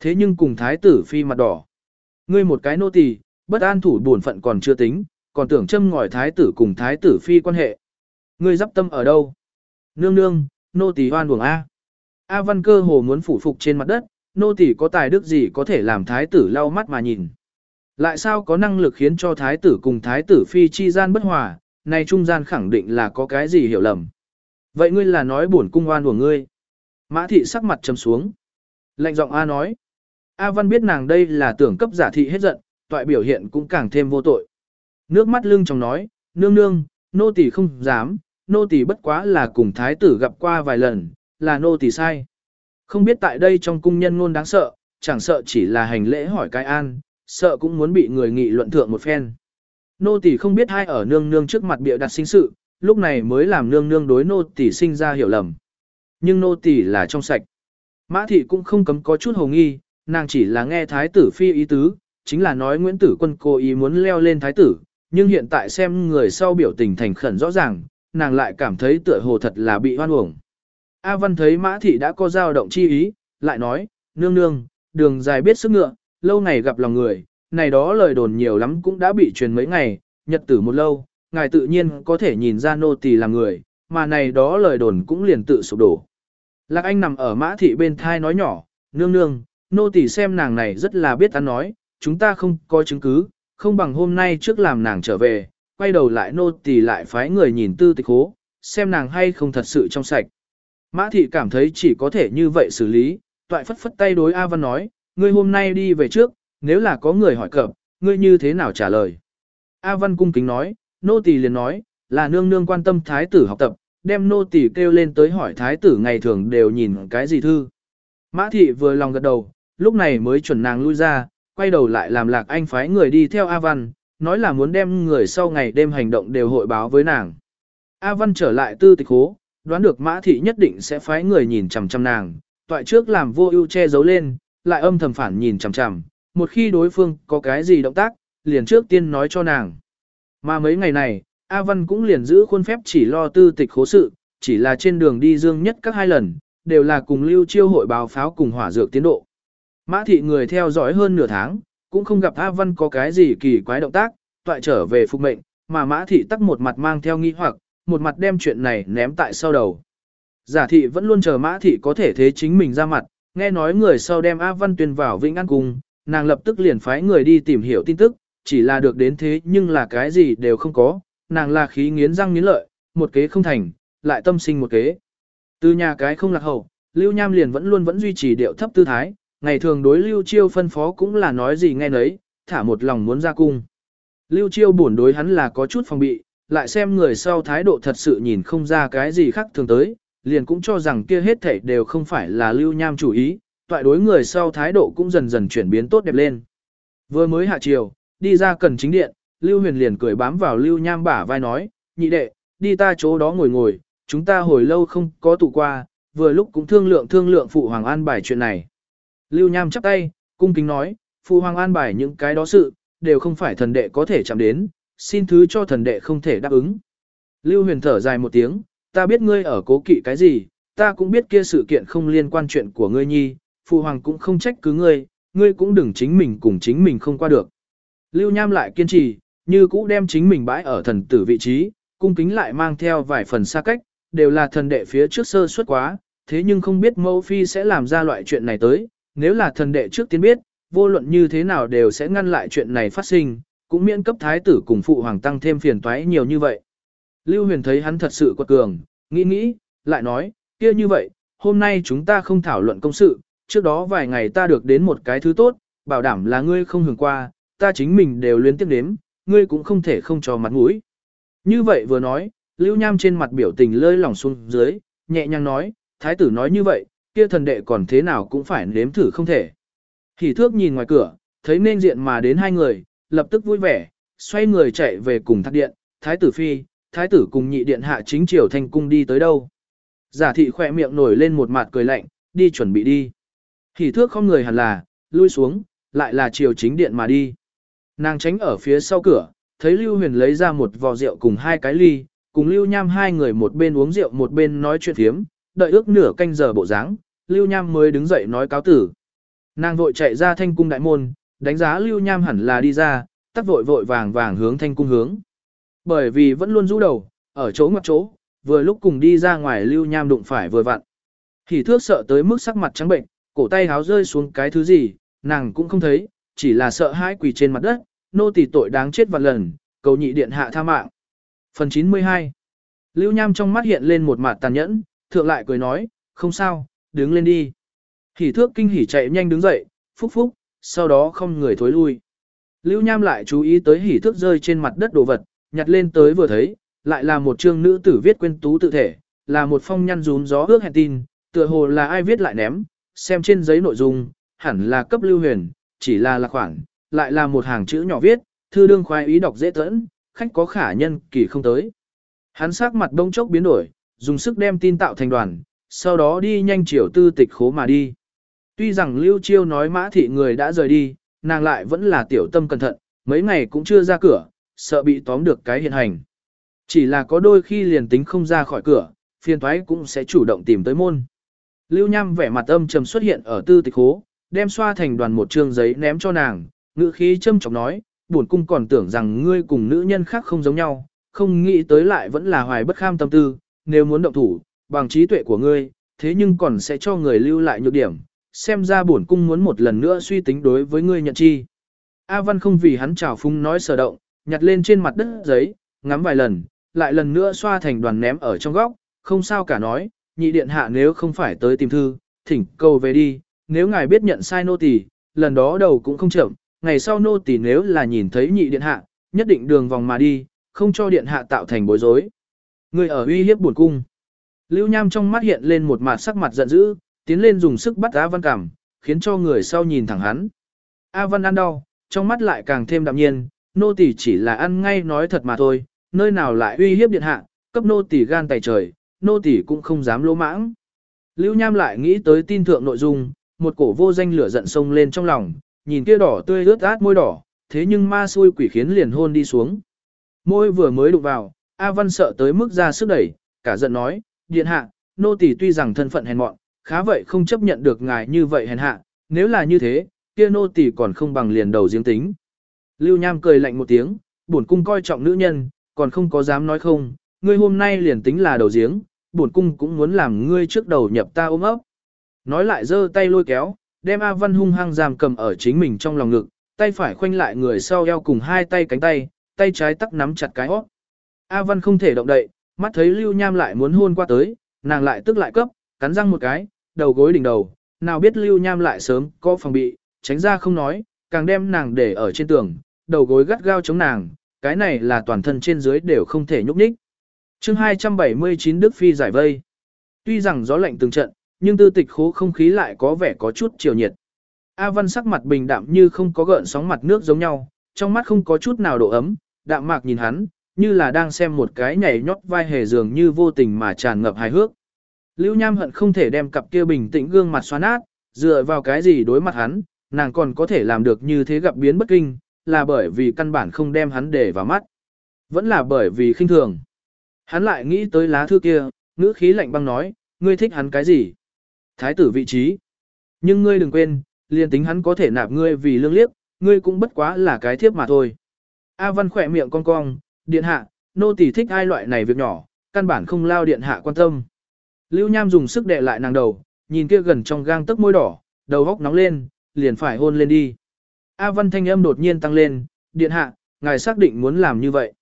Thế nhưng cùng thái tử phi mặt đỏ. Ngươi một cái nô tỳ, bất an thủ buồn phận còn chưa tính, còn tưởng châm ngòi thái tử cùng thái tử phi quan hệ. Ngươi dắp tâm ở đâu? Nương nương, nô tỳ hoan buồng A. A văn cơ hồ muốn phủ phục trên mặt đất, nô tỳ có tài đức gì có thể làm thái tử lau mắt mà nhìn. Lại sao có năng lực khiến cho thái tử cùng thái tử phi chi gian bất hòa, này trung gian khẳng định là có cái gì hiểu lầm. Vậy ngươi là nói buồn cung oan của ngươi. Mã thị sắc mặt trầm xuống. Lệnh giọng A nói. A văn biết nàng đây là tưởng cấp giả thị hết giận, toại biểu hiện cũng càng thêm vô tội. Nước mắt lưng trong nói, nương nương, nô tỳ không dám, nô tỳ bất quá là cùng thái tử gặp qua vài lần, là nô tỳ sai. Không biết tại đây trong cung nhân ngôn đáng sợ, chẳng sợ chỉ là hành lễ hỏi cái an, sợ cũng muốn bị người nghị luận thượng một phen. Nô tỳ không biết hai ở nương nương trước mặt bịa đặt sinh sự, lúc này mới làm nương nương đối nô tỳ sinh ra hiểu lầm. Nhưng nô tỳ là trong sạch. Mã thị cũng không cấm có chút hồ nghi, nàng chỉ là nghe thái tử phi ý tứ, chính là nói Nguyễn Tử Quân cố ý muốn leo lên thái tử, nhưng hiện tại xem người sau biểu tình thành khẩn rõ ràng, nàng lại cảm thấy tựa hồ thật là bị hoan uổng. A Văn thấy Mã Thị đã có dao động chi ý, lại nói, nương nương, đường dài biết sức ngựa, lâu ngày gặp lòng người, này đó lời đồn nhiều lắm cũng đã bị truyền mấy ngày, nhật tử một lâu, ngài tự nhiên có thể nhìn ra nô tỳ là người, mà này đó lời đồn cũng liền tự sụp đổ. Lạc Anh nằm ở Mã Thị bên thai nói nhỏ, nương nương, nô tỳ xem nàng này rất là biết ăn nói, chúng ta không có chứng cứ, không bằng hôm nay trước làm nàng trở về, quay đầu lại nô tỳ lại phái người nhìn tư tịch hố, xem nàng hay không thật sự trong sạch. Mã thị cảm thấy chỉ có thể như vậy xử lý, toại phất phất tay đối A Văn nói, ngươi hôm nay đi về trước, nếu là có người hỏi cập, ngươi như thế nào trả lời. A Văn cung kính nói, nô tỳ liền nói, là nương nương quan tâm thái tử học tập, đem nô tỳ kêu lên tới hỏi thái tử ngày thường đều nhìn cái gì thư. Mã thị vừa lòng gật đầu, lúc này mới chuẩn nàng lui ra, quay đầu lại làm lạc anh phái người đi theo A Văn, nói là muốn đem người sau ngày đêm hành động đều hội báo với nàng. A Văn trở lại tư tịch hố, đoán được Mã Thị nhất định sẽ phái người nhìn chằm chằm nàng, toại trước làm vô ưu che giấu lên, lại âm thầm phản nhìn chằm chằm, một khi đối phương có cái gì động tác, liền trước tiên nói cho nàng. Mà mấy ngày này, A Văn cũng liền giữ khuôn phép chỉ lo tư tịch khố sự, chỉ là trên đường đi dương nhất các hai lần, đều là cùng lưu chiêu hội báo pháo cùng hỏa dược tiến độ. Mã thị người theo dõi hơn nửa tháng, cũng không gặp A Văn có cái gì kỳ quái động tác, toại trở về phục mệnh, mà mã thị tắc một mặt mang theo nghi hoặc, một mặt đem chuyện này ném tại sau đầu. Giả thị vẫn luôn chờ mã thị có thể thế chính mình ra mặt, nghe nói người sau đem A Văn tuyên vào Vĩnh An Cung, nàng lập tức liền phái người đi tìm hiểu tin tức, chỉ là được đến thế nhưng là cái gì đều không có, nàng là khí nghiến răng nghiến lợi, một kế không thành, lại tâm sinh một kế. Từ nhà cái không lạc hậu, Lưu Nham liền vẫn luôn vẫn duy trì điệu thấp tư thái, ngày thường đối Lưu Chiêu phân phó cũng là nói gì nghe nấy, thả một lòng muốn ra cung. Lưu Chiêu buồn đối hắn là có chút phòng bị, lại xem người sau thái độ thật sự nhìn không ra cái gì khác thường tới, liền cũng cho rằng kia hết thảy đều không phải là Lưu Nham chủ ý, toại đối người sau thái độ cũng dần dần chuyển biến tốt đẹp lên. Vừa mới hạ chiều, đi ra cần chính điện, Lưu Huyền liền cười bám vào Lưu Nham bả vai nói, nhị đệ, đi ta chỗ đó ngồi ngồi, chúng ta hồi lâu không có tụ qua, vừa lúc cũng thương lượng thương lượng phụ hoàng an bài chuyện này. Lưu Nham chắp tay, cung kính nói, phụ hoàng an bài những cái đó sự, đều không phải thần đệ có thể chạm đến, xin thứ cho thần đệ không thể đáp ứng. Lưu Huyền thở dài một tiếng, ta biết ngươi ở cố kỵ cái gì, ta cũng biết kia sự kiện không liên quan chuyện của ngươi nhi, phụ hoàng cũng không trách cứ ngươi, ngươi cũng đừng chính mình cùng chính mình không qua được. Lưu Nham lại kiên trì, như cũ đem chính mình bãi ở thần tử vị trí, cung kính lại mang theo vài phần xa cách, đều là thần đệ phía trước sơ suất quá, thế nhưng không biết mẫu phi sẽ làm ra loại chuyện này tới, nếu là thần đệ trước tiên biết, vô luận như thế nào đều sẽ ngăn lại chuyện này phát sinh, cũng miễn cấp thái tử cùng phụ hoàng tăng thêm phiền toái nhiều như vậy. Lưu huyền thấy hắn thật sự quật cường, nghĩ nghĩ, lại nói, kia như vậy, hôm nay chúng ta không thảo luận công sự, trước đó vài ngày ta được đến một cái thứ tốt, bảo đảm là ngươi không hưởng qua, ta chính mình đều liên tiếp đếm, ngươi cũng không thể không cho mặt mũi. Như vậy vừa nói, Lưu Nham trên mặt biểu tình lơi lỏng xuống dưới, nhẹ nhàng nói, thái tử nói như vậy, kia thần đệ còn thế nào cũng phải nếm thử không thể. Hỉ thước nhìn ngoài cửa, thấy nên diện mà đến hai người, lập tức vui vẻ, xoay người chạy về cùng thác điện, thái tử phi, thái tử cùng nhị điện hạ chính triều thanh cung đi tới đâu. Giả thị khỏe miệng nổi lên một mặt cười lạnh, đi chuẩn bị đi. Hỉ thước không người hẳn là, lui xuống, lại là triều chính điện mà đi. Nàng tránh ở phía sau cửa, thấy Lưu Huyền lấy ra một vò rượu cùng hai cái ly, cùng Lưu Nham hai người một bên uống rượu một bên nói chuyện thiếm, đợi ước nửa canh giờ bộ dáng, Lưu Nham mới đứng dậy nói cáo tử. Nàng vội chạy ra thanh cung đại môn, đánh giá Lưu Nham hẳn là đi ra, tắt vội vội vàng vàng hướng thanh cung hướng. Bởi vì vẫn luôn rũ đầu, ở chỗ ngoặc chỗ, vừa lúc cùng đi ra ngoài Lưu Nham đụng phải vừa vặn. Hỉ thước sợ tới mức sắc mặt trắng bệnh, cổ tay háo rơi xuống cái thứ gì, nàng cũng không thấy, chỉ là sợ hãi quỳ trên mặt đất, nô tỳ tội đáng chết vạn lần, cầu nhị điện hạ tha mạng. Phần 92 Lưu Nham trong mắt hiện lên một mặt tàn nhẫn, thượng lại cười nói, không sao, đứng lên đi. Hỉ thước kinh hỉ chạy nhanh đứng dậy, phúc phúc, sau đó không người thối lui. Lưu Nham lại chú ý tới hỉ thước rơi trên mặt đất đồ vật, nhặt lên tới vừa thấy, lại là một chương nữ tử viết quên tú tự thể, là một phong nhăn rún gió ước hẹn tin, tựa hồ là ai viết lại ném, xem trên giấy nội dung, hẳn là cấp lưu huyền, chỉ là là khoảng, lại là một hàng chữ nhỏ viết, thư đương khoái ý đọc dễ tẫn, khách có khả nhân kỳ không tới. Hắn sắc mặt đông chốc biến đổi, dùng sức đem tin tạo thành đoàn, sau đó đi nhanh chiều tư tịch khố mà đi. Tuy rằng Lưu Chiêu nói mã thị người đã rời đi, nàng lại vẫn là tiểu tâm cẩn thận, mấy ngày cũng chưa ra cửa, sợ bị tóm được cái hiện hành. Chỉ là có đôi khi liền tính không ra khỏi cửa, phiền thoái cũng sẽ chủ động tìm tới môn. Lưu Nham vẻ mặt âm trầm xuất hiện ở tư tịch hố, đem xoa thành đoàn một trương giấy ném cho nàng, ngữ khí châm chọc nói, buồn cung còn tưởng rằng ngươi cùng nữ nhân khác không giống nhau, không nghĩ tới lại vẫn là hoài bất kham tâm tư, nếu muốn động thủ, bằng trí tuệ của ngươi, thế nhưng còn sẽ cho người lưu lại nhược điểm, xem ra bổn cung muốn một lần nữa suy tính đối với ngươi nhận chi. A Văn không vì hắn trào phúng nói sở động, nhặt lên trên mặt đất giấy, ngắm vài lần, lại lần nữa xoa thành đoàn ném ở trong góc, không sao cả nói, nhị điện hạ nếu không phải tới tìm thư, thỉnh cầu về đi, nếu ngài biết nhận sai nô tỳ, lần đó đầu cũng không chậm, ngày sau nô tỳ nếu là nhìn thấy nhị điện hạ, nhất định đường vòng mà đi, không cho điện hạ tạo thành bối rối. Người ở uy hiếp buồn cung. Lưu Nham trong mắt hiện lên một mặt sắc mặt giận dữ, tiến lên dùng sức bắt A Văn cảm, khiến cho người sau nhìn thẳng hắn. A Văn ăn đau, trong mắt lại càng thêm đạm nhiên, nô tỳ chỉ là ăn ngay nói thật mà thôi, nơi nào lại uy hiếp điện hạ, cấp nô tỳ gan tài trời, nô tỳ cũng không dám lỗ mãng. Lưu Nham lại nghĩ tới tin thượng nội dung, một cổ vô danh lửa giận sông lên trong lòng, nhìn kia đỏ tươi ướt át môi đỏ, thế nhưng ma xui quỷ khiến liền hôn đi xuống. Môi vừa mới đụng vào, A Văn sợ tới mức ra sức đẩy, cả giận nói, điện hạ, nô tỳ tuy rằng thân phận hèn mọn, khá vậy không chấp nhận được ngài như vậy hèn hạ, nếu là như thế, kia nô tỳ còn không bằng liền đầu riêng tính. Lưu Nham cười lạnh một tiếng, bổn cung coi trọng nữ nhân, còn không có dám nói không, ngươi hôm nay liền tính là đầu giếng, bổn cung cũng muốn làm ngươi trước đầu nhập ta ôm ấp. Nói lại giơ tay lôi kéo, đem A Văn hung hăng giam cầm ở chính mình trong lòng ngực, tay phải khoanh lại người sau eo cùng hai tay cánh tay, tay trái tắc nắm chặt cái hót. A Văn không thể động đậy, mắt thấy Lưu Nham lại muốn hôn qua tới, nàng lại tức lại cấp, cắn răng một cái, đầu gối đỉnh đầu, nào biết Lưu Nham lại sớm có phòng bị, tránh ra không nói, càng đem nàng để ở trên tường, đầu gối gắt gao chống nàng, cái này là toàn thân trên dưới đều không thể nhúc nhích. chương 279 Đức Phi giải vây. Tuy rằng gió lạnh từng trận, nhưng tư tịch khố không khí lại có vẻ có chút chiều nhiệt. A Văn sắc mặt bình đạm như không có gợn sóng mặt nước giống nhau, trong mắt không có chút nào độ ấm, đạm mạc nhìn hắn, như là đang xem một cái nhảy nhót vai hề dường như vô tình mà tràn ngập hài hước. Lưu Nham hận không thể đem cặp kia bình tĩnh gương mặt xoa nát, dựa vào cái gì đối mặt hắn, nàng còn có thể làm được như thế gặp biến bất kinh, là bởi vì căn bản không đem hắn để vào mắt. Vẫn là bởi vì khinh thường. Hắn lại nghĩ tới lá thư kia, ngữ khí lạnh băng nói, ngươi thích hắn cái gì? Thái tử vị trí. Nhưng ngươi đừng quên, liền tính hắn có thể nạp ngươi vì lương liếc, ngươi cũng bất quá là cái thiếp mà thôi. A Văn khỏe miệng cong cong, điện hạ, nô tỳ thích ai loại này việc nhỏ, căn bản không lao điện hạ quan tâm. Lưu Nham dùng sức đè lại nàng đầu, nhìn kia gần trong gang tấc môi đỏ, đầu góc nóng lên, liền phải hôn lên đi. A Văn thanh âm đột nhiên tăng lên, điện hạ, ngài xác định muốn làm như vậy.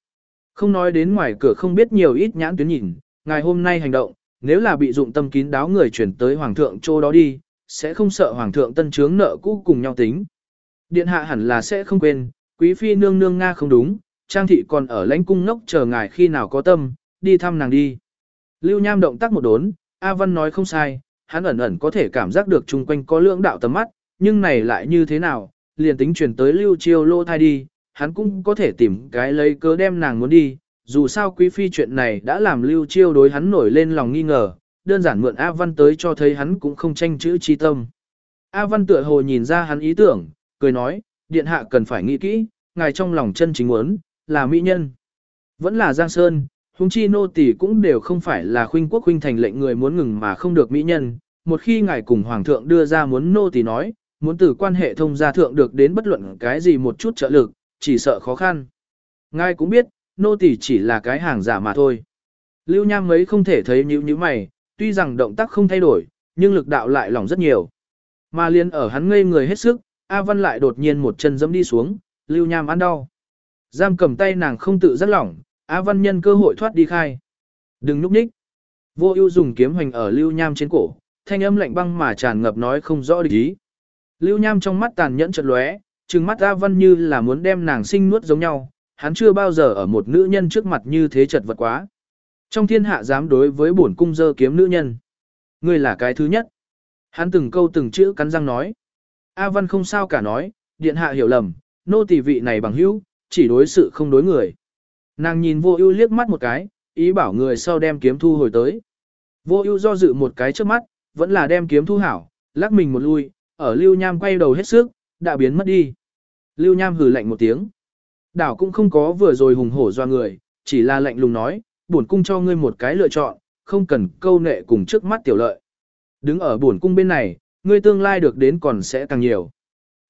Không nói đến ngoài cửa không biết nhiều ít nhãn tuyến nhìn, ngài hôm nay hành động, nếu là bị dụng tâm kín đáo người chuyển tới hoàng thượng chỗ đó đi, sẽ không sợ hoàng thượng tân trướng nợ cũ cùng nhau tính. Điện hạ hẳn là sẽ không quên, quý phi nương nương nga không đúng, trang thị còn ở lãnh cung ngốc chờ ngài khi nào có tâm, đi thăm nàng đi. Lưu Nham động tác một đốn, A Văn nói không sai, hắn ẩn ẩn có thể cảm giác được chung quanh có lưỡng đạo tầm mắt, nhưng này lại như thế nào, liền tính chuyển tới Lưu Chiêu lô thai đi, hắn cũng có thể tìm cái lấy cớ đem nàng muốn đi, dù sao quý phi chuyện này đã làm Lưu Chiêu đối hắn nổi lên lòng nghi ngờ, đơn giản mượn A Văn tới cho thấy hắn cũng không tranh chữ chi tâm. A Văn tựa hồ nhìn ra hắn ý tưởng, cười nói, điện hạ cần phải nghĩ kỹ, ngài trong lòng chân chính muốn, là mỹ nhân. Vẫn là Giang Sơn, huống chi nô tỳ cũng đều không phải là khuynh quốc khuynh thành lệnh người muốn ngừng mà không được mỹ nhân. Một khi ngài cùng hoàng thượng đưa ra muốn nô tỳ nói, muốn từ quan hệ thông gia thượng được đến bất luận cái gì một chút trợ lực, chỉ sợ khó khăn. Ngài cũng biết, nô tỳ chỉ là cái hàng giả mà thôi. Lưu Nham mấy không thể thấy nhíu nhíu mày, tuy rằng động tác không thay đổi, nhưng lực đạo lại lỏng rất nhiều. Mà liên ở hắn ngây người hết sức, A Văn lại đột nhiên một chân dẫm đi xuống, Lưu Nham ăn đau. Giam cầm tay nàng không tự giác lỏng, A Văn nhân cơ hội thoát đi khai. Đừng núp nhích. Vô ưu dùng kiếm hoành ở Lưu Nham trên cổ, thanh âm lạnh băng mà tràn ngập nói không rõ địch ý. Lưu Nham trong mắt tàn nhẫn chợt lóe, trừng mắt A Văn như là muốn đem nàng sinh nuốt giống nhau, hắn chưa bao giờ ở một nữ nhân trước mặt như thế chật vật quá. Trong thiên hạ dám đối với bổn cung dơ kiếm nữ nhân. Ngươi là cái thứ nhất. Hắn từng câu từng chữ cắn răng nói. A Văn không sao cả nói, điện hạ hiểu lầm, nô tỳ vị này bằng hữu, chỉ đối sự không đối người. Nàng nhìn vô ưu liếc mắt một cái, ý bảo người sau đem kiếm thu hồi tới. Vô ưu do dự một cái trước mắt, vẫn là đem kiếm thu hảo, lắc mình một lui, ở Lưu Nham quay đầu hết sức, đã biến mất đi. Lưu Nham hừ lạnh một tiếng. Đảo cũng không có vừa rồi hùng hổ doa người, chỉ là lạnh lùng nói, bổn cung cho ngươi một cái lựa chọn, không cần câu nệ cùng trước mắt tiểu lợi. Đứng ở bổn cung bên này, ngươi tương lai được đến còn sẽ càng nhiều.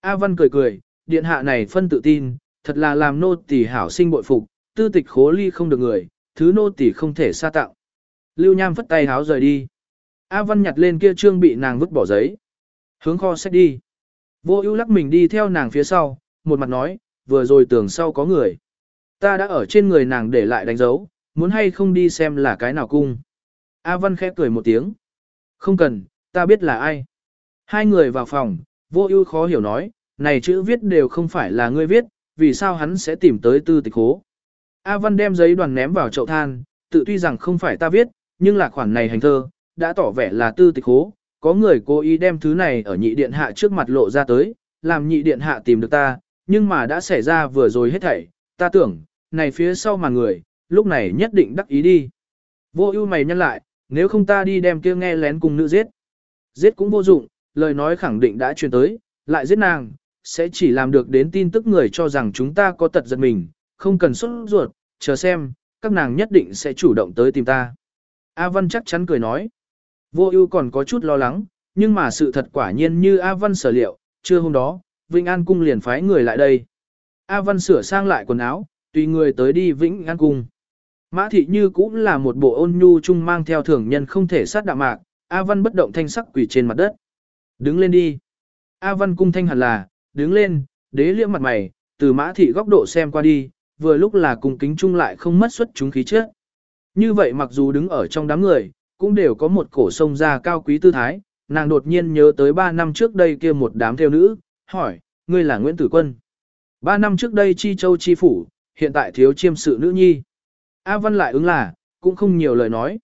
A Văn cười cười, điện hạ này phân tự tin, thật là làm nô tỳ hảo sinh bội phục, tư tịch khố ly không được người, thứ nô tỳ không thể xa tặng. Lưu Nham phất tay háo rời đi. A Văn nhặt lên kia trương bị nàng vứt bỏ giấy. Hướng kho sách đi. Vô ưu lắc mình đi theo nàng phía sau, một mặt nói, vừa rồi tưởng sau có người. Ta đã ở trên người nàng để lại đánh dấu, muốn hay không đi xem là cái nào cung. A Văn khẽ cười một tiếng. Không cần, ta biết là ai. Hai người vào phòng, vô ưu khó hiểu nói, này chữ viết đều không phải là ngươi viết, vì sao hắn sẽ tìm tới tư tịch hố. A Văn đem giấy đoàn ném vào chậu than, tự tuy rằng không phải ta viết, nhưng là khoản này hành thơ, đã tỏ vẻ là tư tịch hố, có người cố ý đem thứ này ở nhị điện hạ trước mặt lộ ra tới, làm nhị điện hạ tìm được ta, nhưng mà đã xảy ra vừa rồi hết thảy, ta tưởng, này phía sau mà người, lúc này nhất định đắc ý đi. Vô ưu mày nhăn lại, nếu không ta đi đem kia nghe lén cùng nữ giết. Giết cũng vô dụng, lời nói khẳng định đã truyền tới, lại giết nàng, sẽ chỉ làm được đến tin tức người cho rằng chúng ta có tật giật mình, không cần xuất ruột, chờ xem, các nàng nhất định sẽ chủ động tới tìm ta. A Văn chắc chắn cười nói. Vô ưu còn có chút lo lắng, nhưng mà sự thật quả nhiên như A Văn sở liệu, trưa hôm đó, Vĩnh An Cung liền phái người lại đây. A Văn sửa sang lại quần áo, tùy người tới đi Vĩnh An Cung. Mã thị như cũng là một bộ ôn nhu chung mang theo thường nhân không thể sát đạm mạc, A Văn bất động thanh sắc quỳ trên mặt đất. Đứng lên đi. A Văn cung thanh hẳn là, đứng lên, đế liễm mặt mày, từ mã thị góc độ xem qua đi, vừa lúc là cùng kính chung lại không mất xuất chúng khí trước. Như vậy mặc dù đứng ở trong đám người, cũng đều có một cổ sông ra cao quý tư thái, nàng đột nhiên nhớ tới 3 năm trước đây kia một đám theo nữ, hỏi, ngươi là Nguyễn Tử Quân. 3 năm trước đây Chi Châu Chi Phủ, hiện tại thiếu chiêm sự nữ nhi. A Văn lại ứng là, cũng không nhiều lời nói.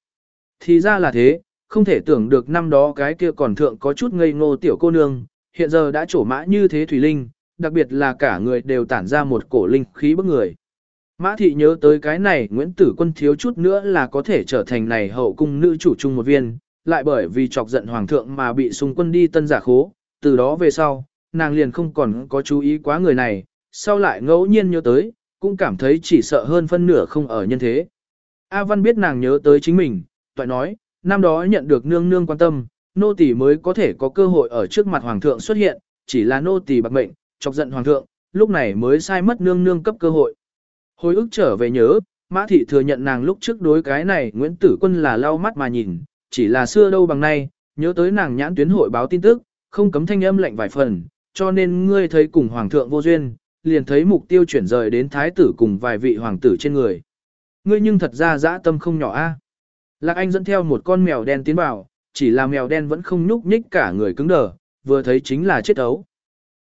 Thì ra là thế, không thể tưởng được năm đó cái kia còn thượng có chút ngây ngô tiểu cô nương, hiện giờ đã trổ mã như thế Thủy Linh, đặc biệt là cả người đều tản ra một cổ linh khí bức người. Mã thị nhớ tới cái này Nguyễn Tử Quân thiếu chút nữa là có thể trở thành này hậu cung nữ chủ chung một viên, lại bởi vì chọc giận hoàng thượng mà bị xung quân đi tân giả khố, từ đó về sau, nàng liền không còn có chú ý quá người này, sau lại ngẫu nhiên nhớ tới, cũng cảm thấy chỉ sợ hơn phân nửa không ở nhân thế. A Văn biết nàng nhớ tới chính mình, toại nói, năm đó nhận được nương nương quan tâm, nô tỳ mới có thể có cơ hội ở trước mặt hoàng thượng xuất hiện, chỉ là nô tỳ bạc mệnh, chọc giận hoàng thượng, lúc này mới sai mất nương nương cấp cơ hội. Hồi ức trở về nhớ, Mã thị thừa nhận nàng lúc trước đối cái này Nguyễn Tử Quân là lau mắt mà nhìn, chỉ là xưa đâu bằng nay, nhớ tới nàng nhãn tuyến hội báo tin tức, không cấm thanh âm lạnh vài phần, cho nên ngươi thấy cùng hoàng thượng vô duyên, liền thấy mục tiêu chuyển rời đến thái tử cùng vài vị hoàng tử trên người. Ngươi nhưng thật ra dã tâm không nhỏ a. Lạc Anh dẫn theo một con mèo đen tiến vào, chỉ là mèo đen vẫn không nhúc nhích cả người cứng đờ, vừa thấy chính là chết ấu.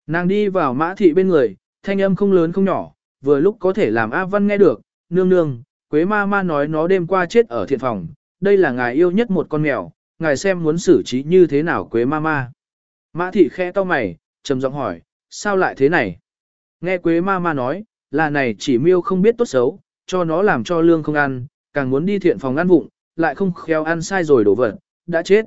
Nàng đi vào mã thị bên người, thanh âm không lớn không nhỏ, vừa lúc có thể làm A Văn nghe được, nương nương, Quế ma ma nói nó đêm qua chết ở thiện phòng, đây là ngài yêu nhất một con mèo, ngài xem muốn xử trí như thế nào Quế ma ma. Mã thị khẽ to mày, trầm giọng hỏi, sao lại thế này? Nghe Quế ma ma nói, là này chỉ miêu không biết tốt xấu, cho nó làm cho lương không ăn, càng muốn đi thiện phòng ăn vụng, lại không khéo ăn sai rồi đổ vật, đã chết.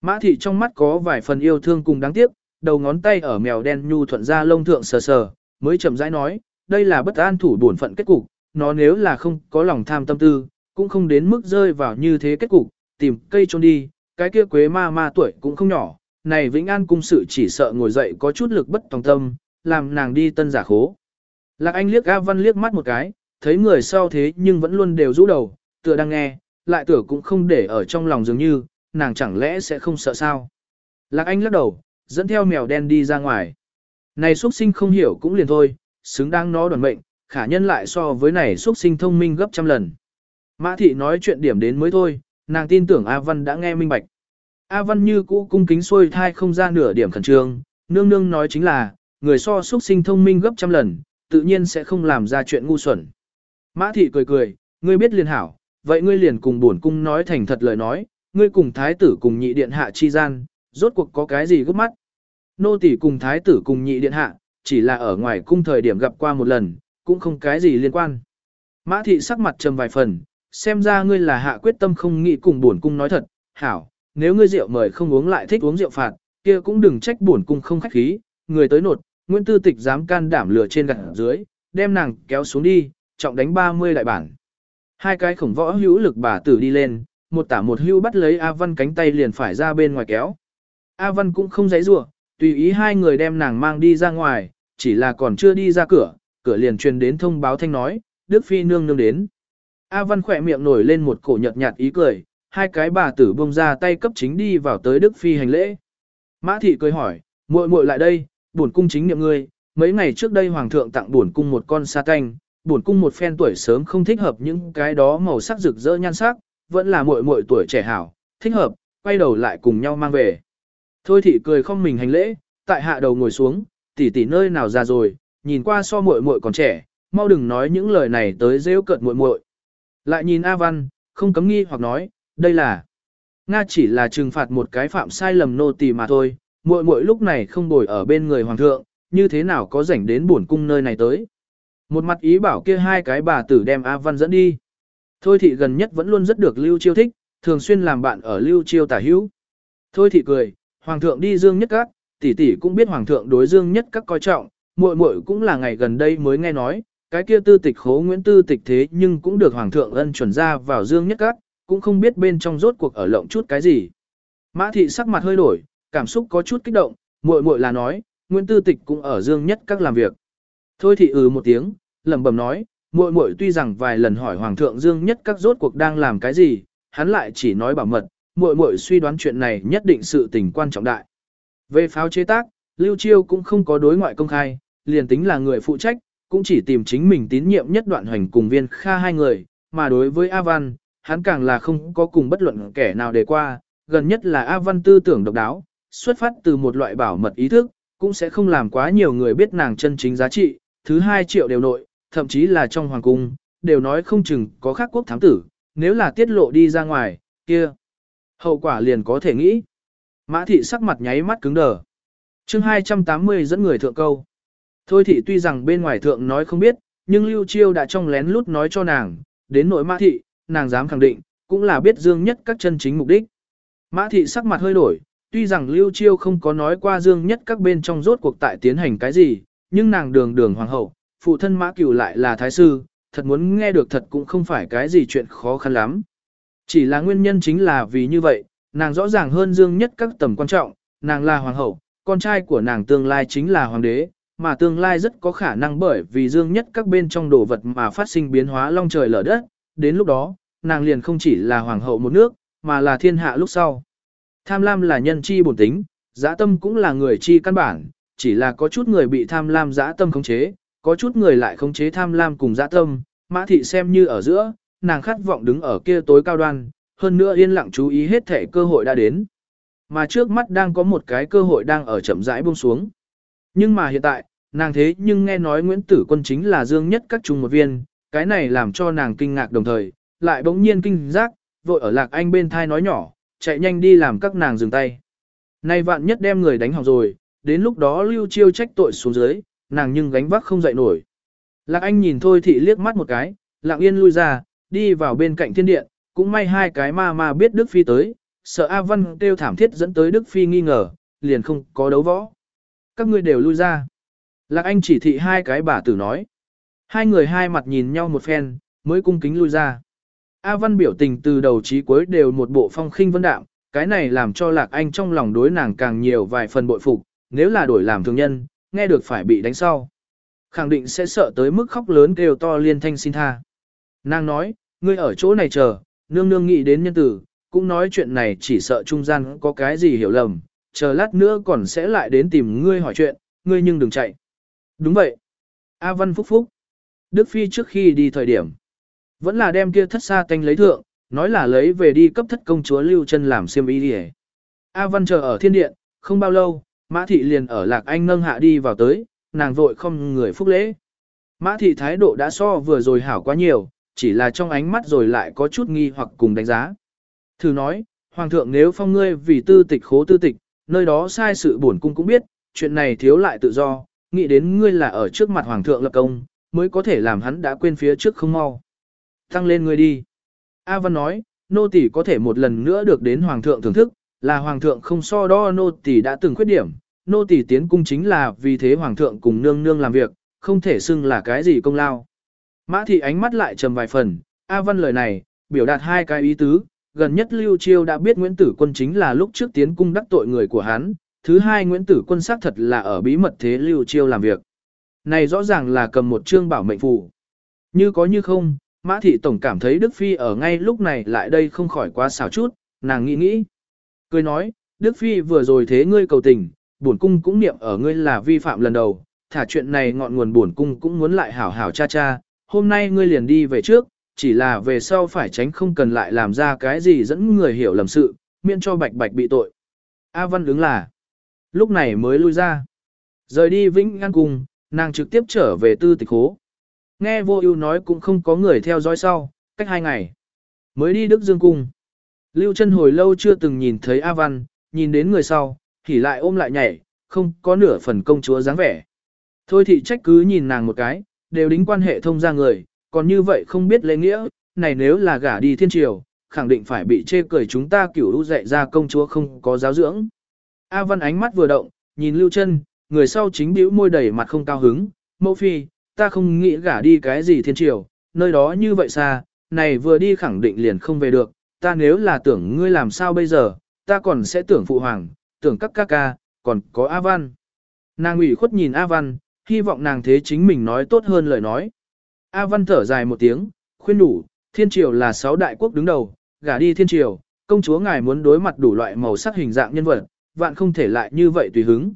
Mã thị trong mắt có vài phần yêu thương cùng đáng tiếc, đầu ngón tay ở mèo đen nhu thuận ra lông thượng sờ sờ, mới chậm rãi nói, đây là bất an thủ bổn phận kết cục, nó nếu là không có lòng tham tâm tư, cũng không đến mức rơi vào như thế kết cục, tìm cây trôn đi, cái kia quế ma ma tuổi cũng không nhỏ, này Vĩnh An cung sự chỉ sợ ngồi dậy có chút lực bất tòng tâm, làm nàng đi tân giả khố. Lạc Anh liếc A Văn liếc mắt một cái, thấy người sau thế nhưng vẫn luôn đều rũ đầu, tựa đang nghe, lại tựa cũng không để ở trong lòng dường như, nàng chẳng lẽ sẽ không sợ sao. Lạc Anh lắc đầu, dẫn theo mèo đen đi ra ngoài. Này xuất sinh không hiểu cũng liền thôi, xứng đáng nó đoàn mệnh, khả nhân lại so với này xuất sinh thông minh gấp trăm lần. Mã thị nói chuyện điểm đến mới thôi, nàng tin tưởng A Văn đã nghe minh bạch. A Văn như cũ cung kính xuôi thai không ra nửa điểm khẩn trương, nương nương nói chính là, người so xuất sinh thông minh gấp trăm lần, tự nhiên sẽ không làm ra chuyện ngu xuẩn. Mã thị cười cười, ngươi biết liền hảo, vậy ngươi liền cùng bổn cung nói thành thật lời nói, ngươi cùng thái tử cùng nhị điện hạ chi gian, rốt cuộc có cái gì gấp mắt. Nô tỷ cùng thái tử cùng nhị điện hạ, chỉ là ở ngoài cung thời điểm gặp qua một lần, cũng không cái gì liên quan. Mã thị sắc mặt trầm vài phần, xem ra ngươi là hạ quyết tâm không nghĩ cùng bổn cung nói thật, hảo, nếu ngươi rượu mời không uống lại thích uống rượu phạt, kia cũng đừng trách bổn cung không khách khí, người tới nột, Nguyễn Tư Tịch dám can đảm lửa trên gặt dưới, đem nàng kéo xuống đi, trọng đánh 30 đại bản. Hai cái khổng võ hữu lực bà tử đi lên, một tả một hữu bắt lấy A Văn cánh tay liền phải ra bên ngoài kéo. A Văn cũng không giấy rủa, tùy ý hai người đem nàng mang đi ra ngoài, chỉ là còn chưa đi ra cửa, cửa liền truyền đến thông báo thanh nói, Đức Phi nương nương đến. A Văn khỏe miệng nổi lên một cổ nhợt nhạt ý cười, hai cái bà tử bông ra tay cấp chính đi vào tới Đức Phi hành lễ. Mã thị cười hỏi, muội muội lại đây, bổn cung chính niệm ngươi, mấy ngày trước đây hoàng thượng tặng bổn cung một con sa canh, buồn cung một phen tuổi sớm không thích hợp những cái đó màu sắc rực rỡ nhan sắc, vẫn là muội muội tuổi trẻ hảo, thích hợp, quay đầu lại cùng nhau mang về. Thôi thị cười không mình hành lễ, tại hạ đầu ngồi xuống, tỷ tỷ nơi nào già rồi, nhìn qua so muội muội còn trẻ, mau đừng nói những lời này tới rêu cợt muội muội. Lại nhìn A Văn, không cấm nghi hoặc nói, đây là Nga chỉ là trừng phạt một cái phạm sai lầm nô tỳ mà thôi, muội muội lúc này không bồi ở bên người hoàng thượng, như thế nào có rảnh đến buồn cung nơi này tới. Một mặt ý bảo kia hai cái bà tử đem A Văn dẫn đi. Thôi thị gần nhất vẫn luôn rất được Lưu Chiêu thích, thường xuyên làm bạn ở Lưu Chiêu tả hữu. Thôi thị cười, hoàng thượng đi dương nhất các, tỷ tỷ cũng biết hoàng thượng đối dương nhất các coi trọng, muội muội cũng là ngày gần đây mới nghe nói, cái kia tư tịch khố Nguyễn tư tịch thế nhưng cũng được hoàng thượng ân chuẩn ra vào dương nhất các, cũng không biết bên trong rốt cuộc ở lộng chút cái gì. Mã thị sắc mặt hơi đổi, cảm xúc có chút kích động, muội muội là nói, Nguyễn tư tịch cũng ở dương nhất các làm việc. Thôi thị ừ một tiếng, lẩm bẩm nói, muội muội tuy rằng vài lần hỏi hoàng thượng dương nhất các rốt cuộc đang làm cái gì, hắn lại chỉ nói bảo mật, muội muội suy đoán chuyện này nhất định sự tình quan trọng đại. Về pháo chế tác, Lưu Chiêu cũng không có đối ngoại công khai, liền tính là người phụ trách, cũng chỉ tìm chính mình tín nhiệm nhất đoạn hoành cùng viên kha hai người, mà đối với A Văn, hắn càng là không có cùng bất luận kẻ nào để qua, gần nhất là A Văn tư tưởng độc đáo, xuất phát từ một loại bảo mật ý thức, cũng sẽ không làm quá nhiều người biết nàng chân chính giá trị, thứ hai triệu đều nội, thậm chí là trong hoàng cung, đều nói không chừng có khác quốc thám tử, nếu là tiết lộ đi ra ngoài, kia. Hậu quả liền có thể nghĩ. Mã thị sắc mặt nháy mắt cứng đờ. chương 280 dẫn người thượng câu. Thôi thị tuy rằng bên ngoài thượng nói không biết, nhưng Lưu Chiêu đã trong lén lút nói cho nàng, đến nội mã thị, nàng dám khẳng định, cũng là biết dương nhất các chân chính mục đích. Mã thị sắc mặt hơi đổi, tuy rằng Lưu Chiêu không có nói qua dương nhất các bên trong rốt cuộc tại tiến hành cái gì, nhưng nàng đường đường hoàng hậu, phụ thân mã cửu lại là thái sư, thật muốn nghe được thật cũng không phải cái gì chuyện khó khăn lắm. Chỉ là nguyên nhân chính là vì như vậy, nàng rõ ràng hơn dương nhất các tầm quan trọng, nàng là hoàng hậu, con trai của nàng tương lai chính là hoàng đế, mà tương lai rất có khả năng bởi vì dương nhất các bên trong đồ vật mà phát sinh biến hóa long trời lở đất, đến lúc đó, nàng liền không chỉ là hoàng hậu một nước, mà là thiên hạ lúc sau. Tham lam là nhân chi bổn tính, dã tâm cũng là người chi căn bản, chỉ là có chút người bị tham lam dã tâm khống chế, có chút người lại khống chế tham lam cùng dã tâm, mã thị xem như ở giữa, nàng khát vọng đứng ở kia tối cao đoan, hơn nữa yên lặng chú ý hết thể cơ hội đã đến. Mà trước mắt đang có một cái cơ hội đang ở chậm rãi buông xuống. Nhưng mà hiện tại, nàng thế nhưng nghe nói Nguyễn Tử Quân chính là dương nhất các trung một viên, cái này làm cho nàng kinh ngạc đồng thời, lại bỗng nhiên kinh giác, vội ở lạc anh bên thai nói nhỏ, chạy nhanh đi làm các nàng dừng tay. Nay vạn nhất đem người đánh hỏng rồi, đến lúc đó lưu chiêu trách tội xuống dưới, nàng nhưng gánh vác không dậy nổi. Lạc anh nhìn thôi thị liếc mắt một cái, lặng yên lui ra, đi vào bên cạnh thiên điện, cũng may hai cái ma ma biết Đức Phi tới, sợ A Văn kêu thảm thiết dẫn tới Đức Phi nghi ngờ, liền không có đấu võ. Các ngươi đều lui ra. Lạc Anh chỉ thị hai cái bà tử nói. Hai người hai mặt nhìn nhau một phen, mới cung kính lui ra. A Văn biểu tình từ đầu chí cuối đều một bộ phong khinh vân đạm, cái này làm cho Lạc Anh trong lòng đối nàng càng nhiều vài phần bội phục, nếu là đổi làm thường nhân, nghe được phải bị đánh sau. Khẳng định sẽ sợ tới mức khóc lớn kêu to liên thanh xin tha. Nàng nói, ngươi ở chỗ này chờ, nương nương nghĩ đến nhân tử, cũng nói chuyện này chỉ sợ trung gian có cái gì hiểu lầm, chờ lát nữa còn sẽ lại đến tìm ngươi hỏi chuyện, ngươi nhưng đừng chạy. Đúng vậy. A Văn Phúc Phúc. Đức Phi trước khi đi thời điểm, vẫn là đem kia thất xa tanh lấy thượng, nói là lấy về đi cấp thất công chúa Lưu chân làm xiêm y đi A Văn chờ ở thiên điện, không bao lâu, Mã Thị liền ở Lạc Anh nâng hạ đi vào tới, nàng vội không người phúc lễ. Mã Thị thái độ đã so vừa rồi hảo quá nhiều, chỉ là trong ánh mắt rồi lại có chút nghi hoặc cùng đánh giá. Thử nói, Hoàng thượng nếu phong ngươi vì tư tịch khố tư tịch, nơi đó sai sự bổn cung cũng biết, chuyện này thiếu lại tự do, nghĩ đến ngươi là ở trước mặt Hoàng thượng lập công, mới có thể làm hắn đã quên phía trước không mau. Tăng lên ngươi đi. A Văn nói, nô tỳ có thể một lần nữa được đến Hoàng thượng thưởng thức, là Hoàng thượng không so đo nô tỳ đã từng khuyết điểm, nô tỳ tiến cung chính là vì thế Hoàng thượng cùng nương nương làm việc, không thể xưng là cái gì công lao. Mã thị ánh mắt lại trầm vài phần, A Văn lời này, biểu đạt hai cái ý tứ, gần nhất Lưu Chiêu đã biết Nguyễn Tử Quân chính là lúc trước tiến cung đắc tội người của hắn, thứ hai Nguyễn Tử Quân xác thật là ở bí mật thế Lưu Chiêu làm việc. Này rõ ràng là cầm một chương bảo mệnh phù. Như có như không, Mã thị tổng cảm thấy Đức Phi ở ngay lúc này lại đây không khỏi quá xảo chút, nàng nghĩ nghĩ. Cười nói, Đức Phi vừa rồi thế ngươi cầu tình, bổn cung cũng niệm ở ngươi là vi phạm lần đầu, thả chuyện này ngọn nguồn bổn cung cũng muốn lại hảo hảo cha cha, hôm nay ngươi liền đi về trước, chỉ là về sau phải tránh không cần lại làm ra cái gì dẫn người hiểu lầm sự, miễn cho bạch bạch bị tội. A Văn ứng là, lúc này mới lui ra. Rời đi Vĩnh An Cung, nàng trực tiếp trở về tư tịch hố. Nghe vô ưu nói cũng không có người theo dõi sau, cách hai ngày. Mới đi Đức Dương Cung. Lưu chân hồi lâu chưa từng nhìn thấy A Văn, nhìn đến người sau, thì lại ôm lại nhảy, không có nửa phần công chúa dáng vẻ. Thôi thị trách cứ nhìn nàng một cái, đều đính quan hệ thông gia người, còn như vậy không biết lễ nghĩa, này nếu là gả đi thiên triều, khẳng định phải bị chê cười chúng ta kiểu lũ dạy ra công chúa không có giáo dưỡng. A Văn ánh mắt vừa động, nhìn Lưu chân, người sau chính bĩu môi đầy mặt không cao hứng, mẫu phi, ta không nghĩ gả đi cái gì thiên triều, nơi đó như vậy xa, này vừa đi khẳng định liền không về được, ta nếu là tưởng ngươi làm sao bây giờ, ta còn sẽ tưởng phụ hoàng, tưởng các ca ca, còn có A Văn. Nàng ủy khuất nhìn A Văn, hy vọng nàng thế chính mình nói tốt hơn lời nói. A Văn thở dài một tiếng, khuyên đủ, thiên triều là sáu đại quốc đứng đầu, gả đi thiên triều, công chúa ngài muốn đối mặt đủ loại màu sắc hình dạng nhân vật, vạn không thể lại như vậy tùy hứng.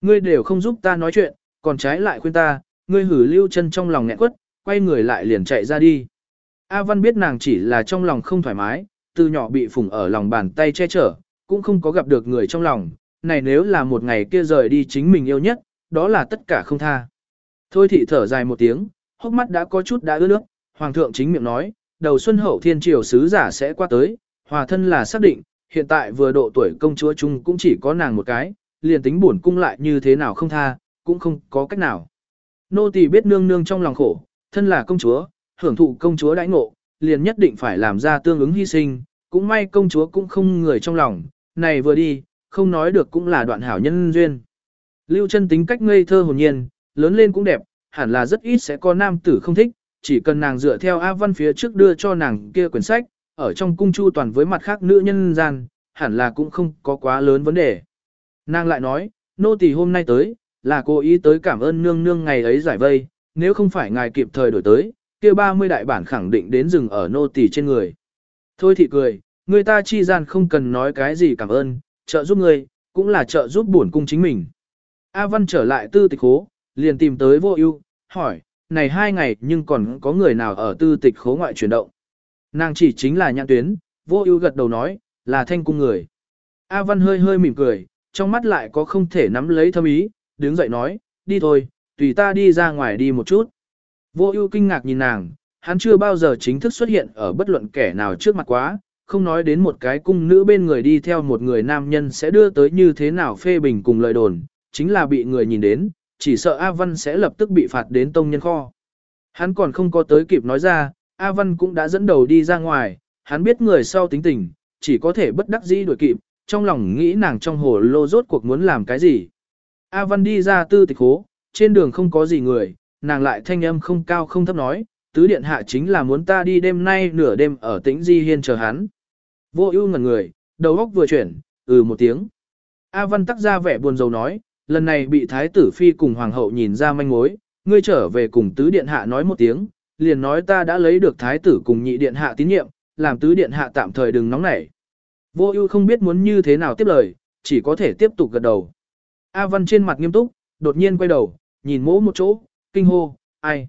Ngươi đều không giúp ta nói chuyện, còn trái lại khuyên ta, ngươi hử lưu chân trong lòng nghẹn quất, quay người lại liền chạy ra đi. A Văn biết nàng chỉ là trong lòng không thoải mái, từ nhỏ bị phủng ở lòng bàn tay che chở, cũng không có gặp được người trong lòng, này nếu là một ngày kia rời đi chính mình yêu nhất, đó là tất cả không tha. Thôi thị thở dài một tiếng, hốc mắt đã có chút đã ướt nước, hoàng thượng chính miệng nói, đầu xuân hậu thiên triều sứ giả sẽ qua tới, hòa thân là xác định, hiện tại vừa độ tuổi công chúa chung cũng chỉ có nàng một cái, liền tính buồn cung lại như thế nào không tha, cũng không có cách nào. Nô tỳ biết nương nương trong lòng khổ, thân là công chúa, hưởng thụ công chúa đãi ngộ, liền nhất định phải làm ra tương ứng hy sinh, cũng may công chúa cũng không người trong lòng, này vừa đi, không nói được cũng là đoạn hảo nhân duyên. Lưu chân tính cách ngây thơ hồn nhiên, lớn lên cũng đẹp, hẳn là rất ít sẽ có nam tử không thích, chỉ cần nàng dựa theo A Văn phía trước đưa cho nàng kia quyển sách, ở trong cung chu toàn với mặt khác nữ nhân gian, hẳn là cũng không có quá lớn vấn đề. Nàng lại nói, nô tỳ hôm nay tới, là cố ý tới cảm ơn nương nương ngày ấy giải vây, nếu không phải ngài kịp thời đổi tới, kia 30 đại bản khẳng định đến rừng ở nô tỳ trên người. Thôi thì cười, người ta chi gian không cần nói cái gì cảm ơn, trợ giúp người, cũng là trợ giúp bổn cung chính mình. A Văn trở lại tư tịch khố, liền tìm tới vô ưu, hỏi, này hai ngày nhưng còn có người nào ở tư tịch khố ngoại chuyển động. Nàng chỉ chính là nhãn tuyến, vô ưu gật đầu nói, là thanh cung người. A Văn hơi hơi mỉm cười, trong mắt lại có không thể nắm lấy thâm ý, đứng dậy nói, đi thôi, tùy ta đi ra ngoài đi một chút. Vô ưu kinh ngạc nhìn nàng, hắn chưa bao giờ chính thức xuất hiện ở bất luận kẻ nào trước mặt quá, không nói đến một cái cung nữ bên người đi theo một người nam nhân sẽ đưa tới như thế nào phê bình cùng lời đồn, chính là bị người nhìn đến, chỉ sợ A Văn sẽ lập tức bị phạt đến tông nhân kho. Hắn còn không có tới kịp nói ra, A Văn cũng đã dẫn đầu đi ra ngoài, hắn biết người sau tính tình, chỉ có thể bất đắc dĩ đuổi kịp, trong lòng nghĩ nàng trong hồ lô rốt cuộc muốn làm cái gì. A Văn đi ra tư tịch hố, trên đường không có gì người, nàng lại thanh âm không cao không thấp nói, tứ điện hạ chính là muốn ta đi đêm nay nửa đêm ở tĩnh di hiên chờ hắn. Vô ưu ngẩn người, đầu óc vừa chuyển, ừ một tiếng. A Văn tắc ra vẻ buồn rầu nói, lần này bị thái tử phi cùng hoàng hậu nhìn ra manh mối, ngươi trở về cùng tứ điện hạ nói một tiếng, liền nói ta đã lấy được thái tử cùng nhị điện hạ tín nhiệm, làm tứ điện hạ tạm thời đừng nóng nảy. Vô ưu không biết muốn như thế nào tiếp lời, chỉ có thể tiếp tục gật đầu. A Văn trên mặt nghiêm túc, đột nhiên quay đầu, nhìn mỗ một chỗ, kinh hô, ai.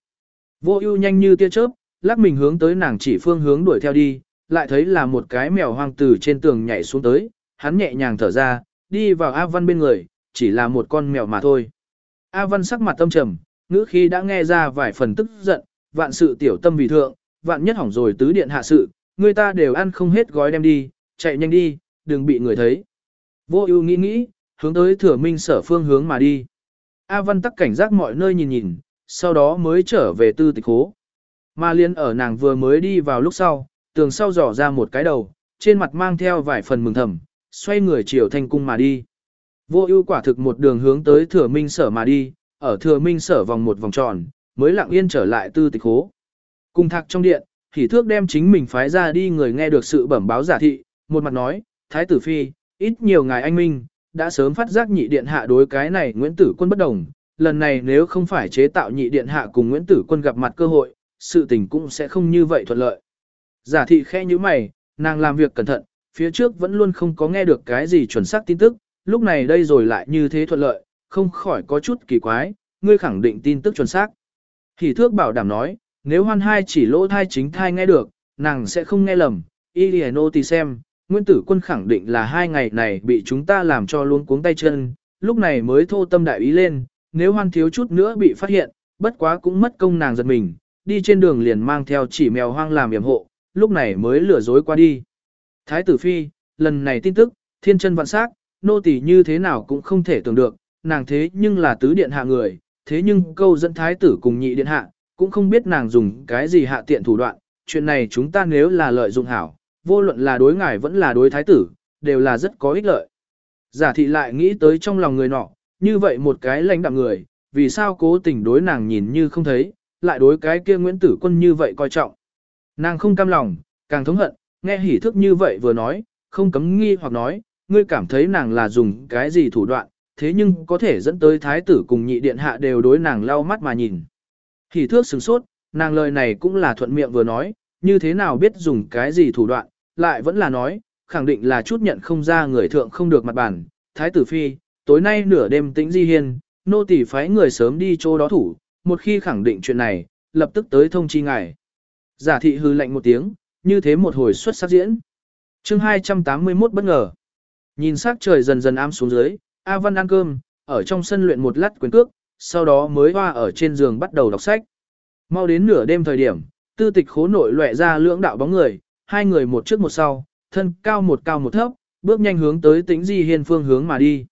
Vô ưu nhanh như tia chớp, lắc mình hướng tới nàng chỉ phương hướng đuổi theo đi, lại thấy là một cái mèo hoang từ trên tường nhảy xuống tới, hắn nhẹ nhàng thở ra, đi vào A Văn bên người, chỉ là một con mèo mà thôi. A Văn sắc mặt tâm trầm, ngữ khi đã nghe ra vài phần tức giận, vạn sự tiểu tâm vì thượng, vạn nhất hỏng rồi tứ điện hạ sự, người ta đều ăn không hết gói đem đi, chạy nhanh đi, đừng bị người thấy. Vô ưu nghĩ nghĩ, hướng tới thừa minh sở phương hướng mà đi. A Văn tắc cảnh giác mọi nơi nhìn nhìn, sau đó mới trở về tư tịch hố. Mà liên ở nàng vừa mới đi vào lúc sau, tường sau dò ra một cái đầu, trên mặt mang theo vài phần mừng thầm, xoay người chiều thanh cung mà đi. Vô ưu quả thực một đường hướng tới thừa minh sở mà đi, ở thừa minh sở vòng một vòng tròn, mới lặng yên trở lại tư tịch hố. Cùng thạc trong điện, thì thước đem chính mình phái ra đi người nghe được sự bẩm báo giả thị, một mặt nói, Thái tử Phi, ít nhiều ngài anh minh, đã sớm phát giác nhị điện hạ đối cái này Nguyễn Tử Quân bất đồng, lần này nếu không phải chế tạo nhị điện hạ cùng Nguyễn Tử Quân gặp mặt cơ hội, sự tình cũng sẽ không như vậy thuận lợi. Giả thị khe như mày, nàng làm việc cẩn thận, phía trước vẫn luôn không có nghe được cái gì chuẩn xác tin tức, lúc này đây rồi lại như thế thuận lợi, không khỏi có chút kỳ quái, ngươi khẳng định tin tức chuẩn xác. Hỷ thước bảo đảm nói, nếu hoan hai chỉ lỗ thai chính thai nghe được, nàng sẽ không nghe lầm. Y nô tì xem, nguyên tử quân khẳng định là hai ngày này bị chúng ta làm cho luôn cuống tay chân, lúc này mới thô tâm đại ý lên, nếu hoan thiếu chút nữa bị phát hiện, bất quá cũng mất công nàng giật mình, đi trên đường liền mang theo chỉ mèo hoang làm yểm hộ, lúc này mới lừa dối qua đi. Thái tử phi, lần này tin tức, thiên chân vạn sắc, nô tỳ như thế nào cũng không thể tưởng được, nàng thế nhưng là tứ điện hạ người, thế nhưng câu dẫn thái tử cùng nhị điện hạ, cũng không biết nàng dùng cái gì hạ tiện thủ đoạn, chuyện này chúng ta nếu là lợi dụng hảo, vô luận là đối ngài vẫn là đối thái tử, đều là rất có ích lợi. Giả thị lại nghĩ tới trong lòng người nọ, như vậy một cái lãnh đạm người, vì sao cố tình đối nàng nhìn như không thấy, lại đối cái kia Nguyễn Tử Quân như vậy coi trọng. Nàng không cam lòng, càng thống hận, nghe hỉ thức như vậy vừa nói, không cấm nghi hoặc nói, ngươi cảm thấy nàng là dùng cái gì thủ đoạn, thế nhưng có thể dẫn tới thái tử cùng nhị điện hạ đều đối nàng lau mắt mà nhìn. Hỉ thước sừng sốt, nàng lời này cũng là thuận miệng vừa nói, như thế nào biết dùng cái gì thủ đoạn, lại vẫn là nói, khẳng định là chút nhận không ra người thượng không được mặt bản. Thái tử phi, tối nay nửa đêm tĩnh di hiên, nô tỳ phái người sớm đi chỗ đó thủ, một khi khẳng định chuyện này, lập tức tới thông chi ngài. Giả thị hư lạnh một tiếng, như thế một hồi xuất sắc diễn. chương 281 bất ngờ. Nhìn sắc trời dần dần ám xuống dưới, A Văn ăn cơm, ở trong sân luyện một lát quyền cước, sau đó mới hoa ở trên giường bắt đầu đọc sách. Mau đến nửa đêm thời điểm, tư tịch khố nội lệ ra lưỡng đạo bóng người, hai người một trước một sau, thân cao một cao một thấp, bước nhanh hướng tới tĩnh di hiên phương hướng mà đi.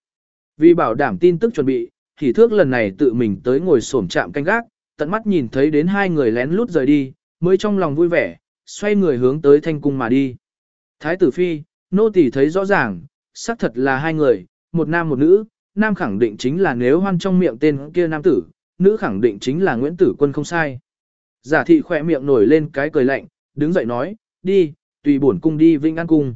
Vì bảo đảm tin tức chuẩn bị, thì thước lần này tự mình tới ngồi sổm chạm canh gác, tận mắt nhìn thấy đến hai người lén lút rời đi, mới trong lòng vui vẻ, xoay người hướng tới thanh cung mà đi. Thái tử phi, nô tỳ thấy rõ ràng, xác thật là hai người, một nam một nữ, nam khẳng định chính là nếu hoan trong miệng tên kia nam tử, nữ khẳng định chính là Nguyễn Tử Quân không sai. Giả thị khỏe miệng nổi lên cái cười lạnh, đứng dậy nói, đi, tùy bổn cung đi Vinh An Cung.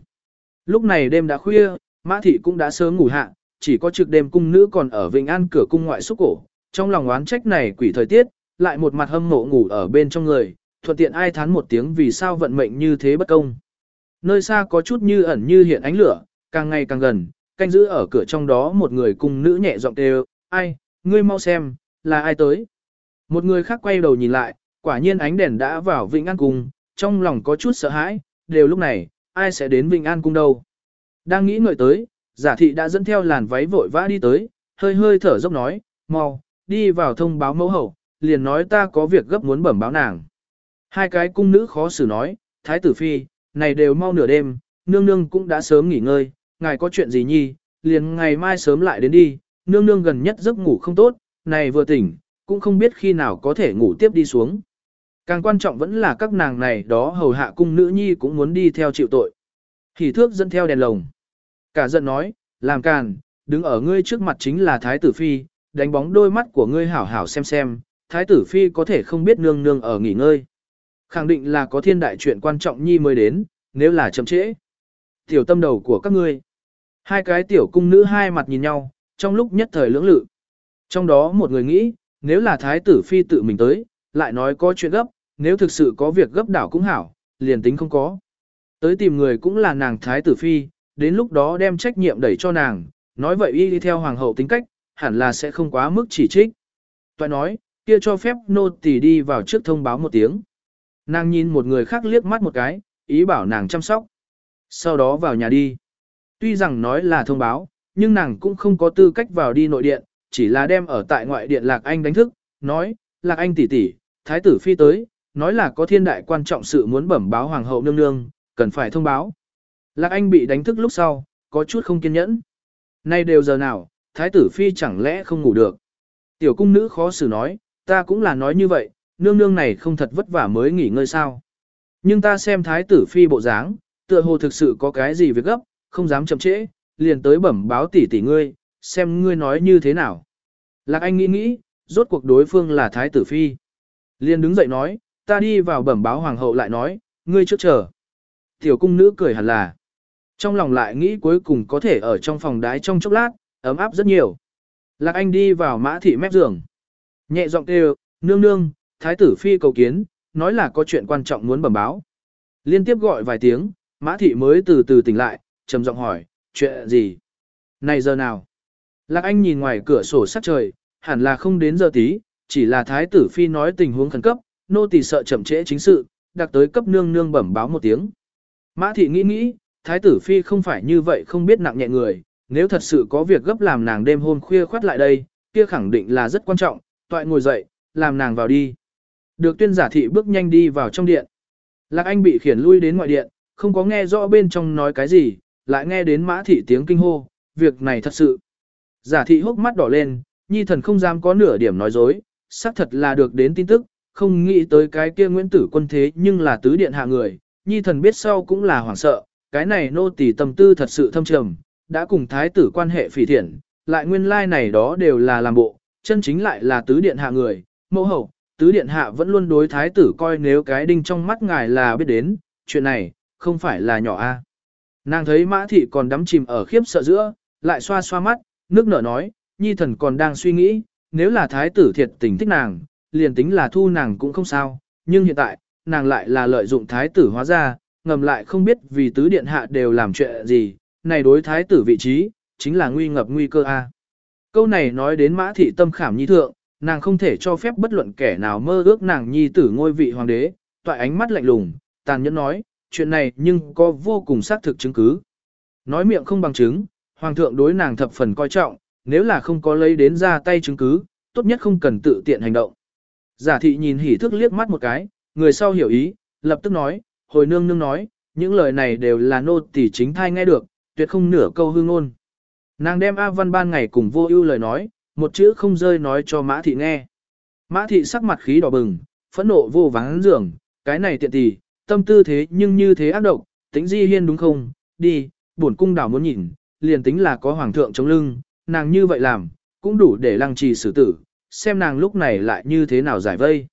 Lúc này đêm đã khuya, Mã thị cũng đã sớm ngủ hạ, chỉ có trực đêm cung nữ còn ở Vinh An cửa cung ngoại xúc cổ, trong lòng oán trách này quỷ thời tiết, lại một mặt hâm mộ ngủ ở bên trong người, thuận tiện ai thán một tiếng vì sao vận mệnh như thế bất công. Nơi xa có chút như ẩn như hiện ánh lửa, càng ngày càng gần, canh giữ ở cửa trong đó một người cung nữ nhẹ giọng kêu, ai, ngươi mau xem, là ai tới. Một người khác quay đầu nhìn lại, quả nhiên ánh đèn đã vào Vĩnh An Cung, trong lòng có chút sợ hãi, đều lúc này, ai sẽ đến Vĩnh An Cung đâu. Đang nghĩ ngợi tới, giả thị đã dẫn theo làn váy vội vã đi tới, hơi hơi thở dốc nói, mau, đi vào thông báo mẫu hậu, liền nói ta có việc gấp muốn bẩm báo nàng. Hai cái cung nữ khó xử nói, thái tử phi, này đều mau nửa đêm, nương nương cũng đã sớm nghỉ ngơi, ngài có chuyện gì nhi, liền ngày mai sớm lại đến đi, nương nương gần nhất giấc ngủ không tốt, này vừa tỉnh, cũng không biết khi nào có thể ngủ tiếp đi xuống. Càng quan trọng vẫn là các nàng này đó hầu hạ cung nữ nhi cũng muốn đi theo chịu tội. Hỉ thước dẫn theo đèn lồng. Cả giận nói, làm càn, đứng ở ngươi trước mặt chính là thái tử phi, đánh bóng đôi mắt của ngươi hảo hảo xem xem, thái tử phi có thể không biết nương nương ở nghỉ ngơi. Khẳng định là có thiên đại chuyện quan trọng nhi mới đến, nếu là chậm trễ. Tiểu tâm đầu của các ngươi. Hai cái tiểu cung nữ hai mặt nhìn nhau, trong lúc nhất thời lưỡng lự. Trong đó một người nghĩ, nếu là thái tử phi tự mình tới, lại nói có chuyện gấp, nếu thực sự có việc gấp đảo cũng hảo, liền tính không có. Tới tìm người cũng là nàng thái tử phi, đến lúc đó đem trách nhiệm đẩy cho nàng, nói vậy y đi theo hoàng hậu tính cách, hẳn là sẽ không quá mức chỉ trích. Toại nói, kia cho phép nô tỳ đi vào trước thông báo một tiếng. Nàng nhìn một người khác liếc mắt một cái, ý bảo nàng chăm sóc. Sau đó vào nhà đi. Tuy rằng nói là thông báo, nhưng nàng cũng không có tư cách vào đi nội điện, chỉ là đem ở tại ngoại điện Lạc Anh đánh thức, nói, Lạc Anh tỷ tỷ, thái tử phi tới, nói là có thiên đại quan trọng sự muốn bẩm báo hoàng hậu nương nương, cần phải thông báo. Lạc Anh bị đánh thức lúc sau, có chút không kiên nhẫn. Nay đều giờ nào, thái tử phi chẳng lẽ không ngủ được. Tiểu cung nữ khó xử nói, ta cũng là nói như vậy, nương nương này không thật vất vả mới nghỉ ngơi sao. Nhưng ta xem thái tử phi bộ dáng, tựa hồ thực sự có cái gì việc gấp, không dám chậm trễ, liền tới bẩm báo tỷ tỷ ngươi, xem ngươi nói như thế nào. Lạc Anh nghĩ nghĩ, rốt cuộc đối phương là thái tử phi. Liền đứng dậy nói, ta đi vào bẩm báo hoàng hậu lại nói, ngươi trước chờ. Tiểu cung nữ cười hẳn là. Trong lòng lại nghĩ cuối cùng có thể ở trong phòng đái trong chốc lát, ấm áp rất nhiều. Lạc Anh đi vào mã thị mép giường. Nhẹ giọng kêu, nương nương, thái tử phi cầu kiến, nói là có chuyện quan trọng muốn bẩm báo. Liên tiếp gọi vài tiếng, mã thị mới từ từ tỉnh lại, trầm giọng hỏi, chuyện gì? Này giờ nào? Lạc Anh nhìn ngoài cửa sổ sát trời, hẳn là không đến giờ tí, chỉ là thái tử phi nói tình huống khẩn cấp, nô tỳ sợ chậm trễ chính sự, đặc tới cấp nương nương bẩm báo một tiếng. Mã thị nghĩ nghĩ, thái tử phi không phải như vậy không biết nặng nhẹ người, nếu thật sự có việc gấp làm nàng đêm hôm khuya khoát lại đây, kia khẳng định là rất quan trọng, toại ngồi dậy, làm nàng vào đi. Được tuyên giả thị bước nhanh đi vào trong điện. Lạc Anh bị khiển lui đến ngoại điện, không có nghe rõ bên trong nói cái gì, lại nghe đến mã thị tiếng kinh hô, việc này thật sự. Giả thị hốc mắt đỏ lên, nhi thần không dám có nửa điểm nói dối, xác thật là được đến tin tức, không nghĩ tới cái kia Nguyễn Tử quân thế nhưng là tứ điện hạ người, nhi thần biết sau cũng là hoảng sợ, cái này nô tỳ tâm tư thật sự thâm trầm, đã cùng thái tử quan hệ phỉ thiện, lại nguyên lai này đó đều là làm bộ, chân chính lại là tứ điện hạ người, mẫu hậu, tứ điện hạ vẫn luôn đối thái tử coi nếu cái đinh trong mắt ngài là biết đến, chuyện này, không phải là nhỏ a. Nàng thấy mã thị còn đắm chìm ở khiếp sợ giữa, lại xoa xoa mắt, nước nở nói, nhi thần còn đang suy nghĩ, nếu là thái tử thiệt tình thích nàng, liền tính là thu nàng cũng không sao, nhưng hiện tại, nàng lại là lợi dụng thái tử hóa ra, ngầm lại không biết vì tứ điện hạ đều làm chuyện gì, này đối thái tử vị trí, chính là nguy ngập nguy cơ a. Câu này nói đến mã thị tâm khảm nhi thượng, nàng không thể cho phép bất luận kẻ nào mơ ước nàng nhi tử ngôi vị hoàng đế, toại ánh mắt lạnh lùng, tàn nhẫn nói, chuyện này nhưng có vô cùng xác thực chứng cứ. Nói miệng không bằng chứng, hoàng thượng đối nàng thập phần coi trọng, nếu là không có lấy đến ra tay chứng cứ, tốt nhất không cần tự tiện hành động. Giả thị nhìn hỉ thức liếc mắt một cái, người sau hiểu ý, lập tức nói, hồi nương nương nói, những lời này đều là nô tỳ chính thai nghe được, tuyệt không nửa câu hương ngôn. Nàng đem A Văn ban ngày cùng vô ưu lời nói, một chữ không rơi nói cho Mã Thị nghe. Mã Thị sắc mặt khí đỏ bừng, phẫn nộ vô vắng giường, cái này tiện tỷ, tâm tư thế nhưng như thế ác độc, tính di hiên đúng không, đi, bổn cung đảo muốn nhìn, liền tính là có hoàng thượng chống lưng, nàng như vậy làm, cũng đủ để lăng trì xử tử, xem nàng lúc này lại như thế nào giải vây.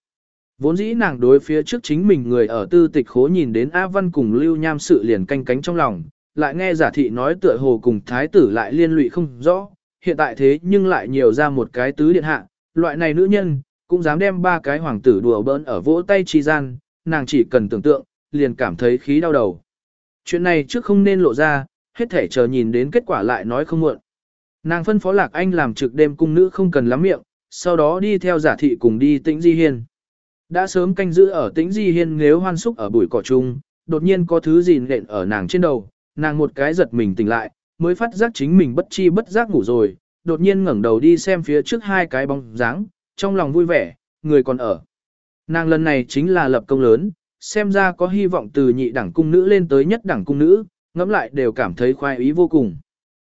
Vốn dĩ nàng đối phía trước chính mình người ở tư tịch khố nhìn đến A Văn cùng Lưu Nham sự liền canh cánh trong lòng, lại nghe giả thị nói tựa hồ cùng thái tử lại liên lụy không rõ, hiện tại thế nhưng lại nhiều ra một cái tứ điện hạ, loại này nữ nhân, cũng dám đem ba cái hoàng tử đùa bỡn ở vỗ tay chi gian, nàng chỉ cần tưởng tượng, liền cảm thấy khí đau đầu. Chuyện này trước không nên lộ ra, hết thể chờ nhìn đến kết quả lại nói không muộn. Nàng phân phó Lạc Anh làm trực đêm cung nữ không cần lắm miệng, sau đó đi theo giả thị cùng đi tĩnh di hiên. Đã sớm canh giữ ở tĩnh di hiên nếu hoan xúc ở bụi cỏ chung, đột nhiên có thứ gì nện ở nàng trên đầu, nàng một cái giật mình tỉnh lại, mới phát giác chính mình bất chi bất giác ngủ rồi, đột nhiên ngẩng đầu đi xem phía trước hai cái bóng dáng, trong lòng vui vẻ, người còn ở. Nàng lần này chính là lập công lớn, xem ra có hy vọng từ nhị đẳng cung nữ lên tới nhất đẳng cung nữ, ngẫm lại đều cảm thấy khoái ý vô cùng.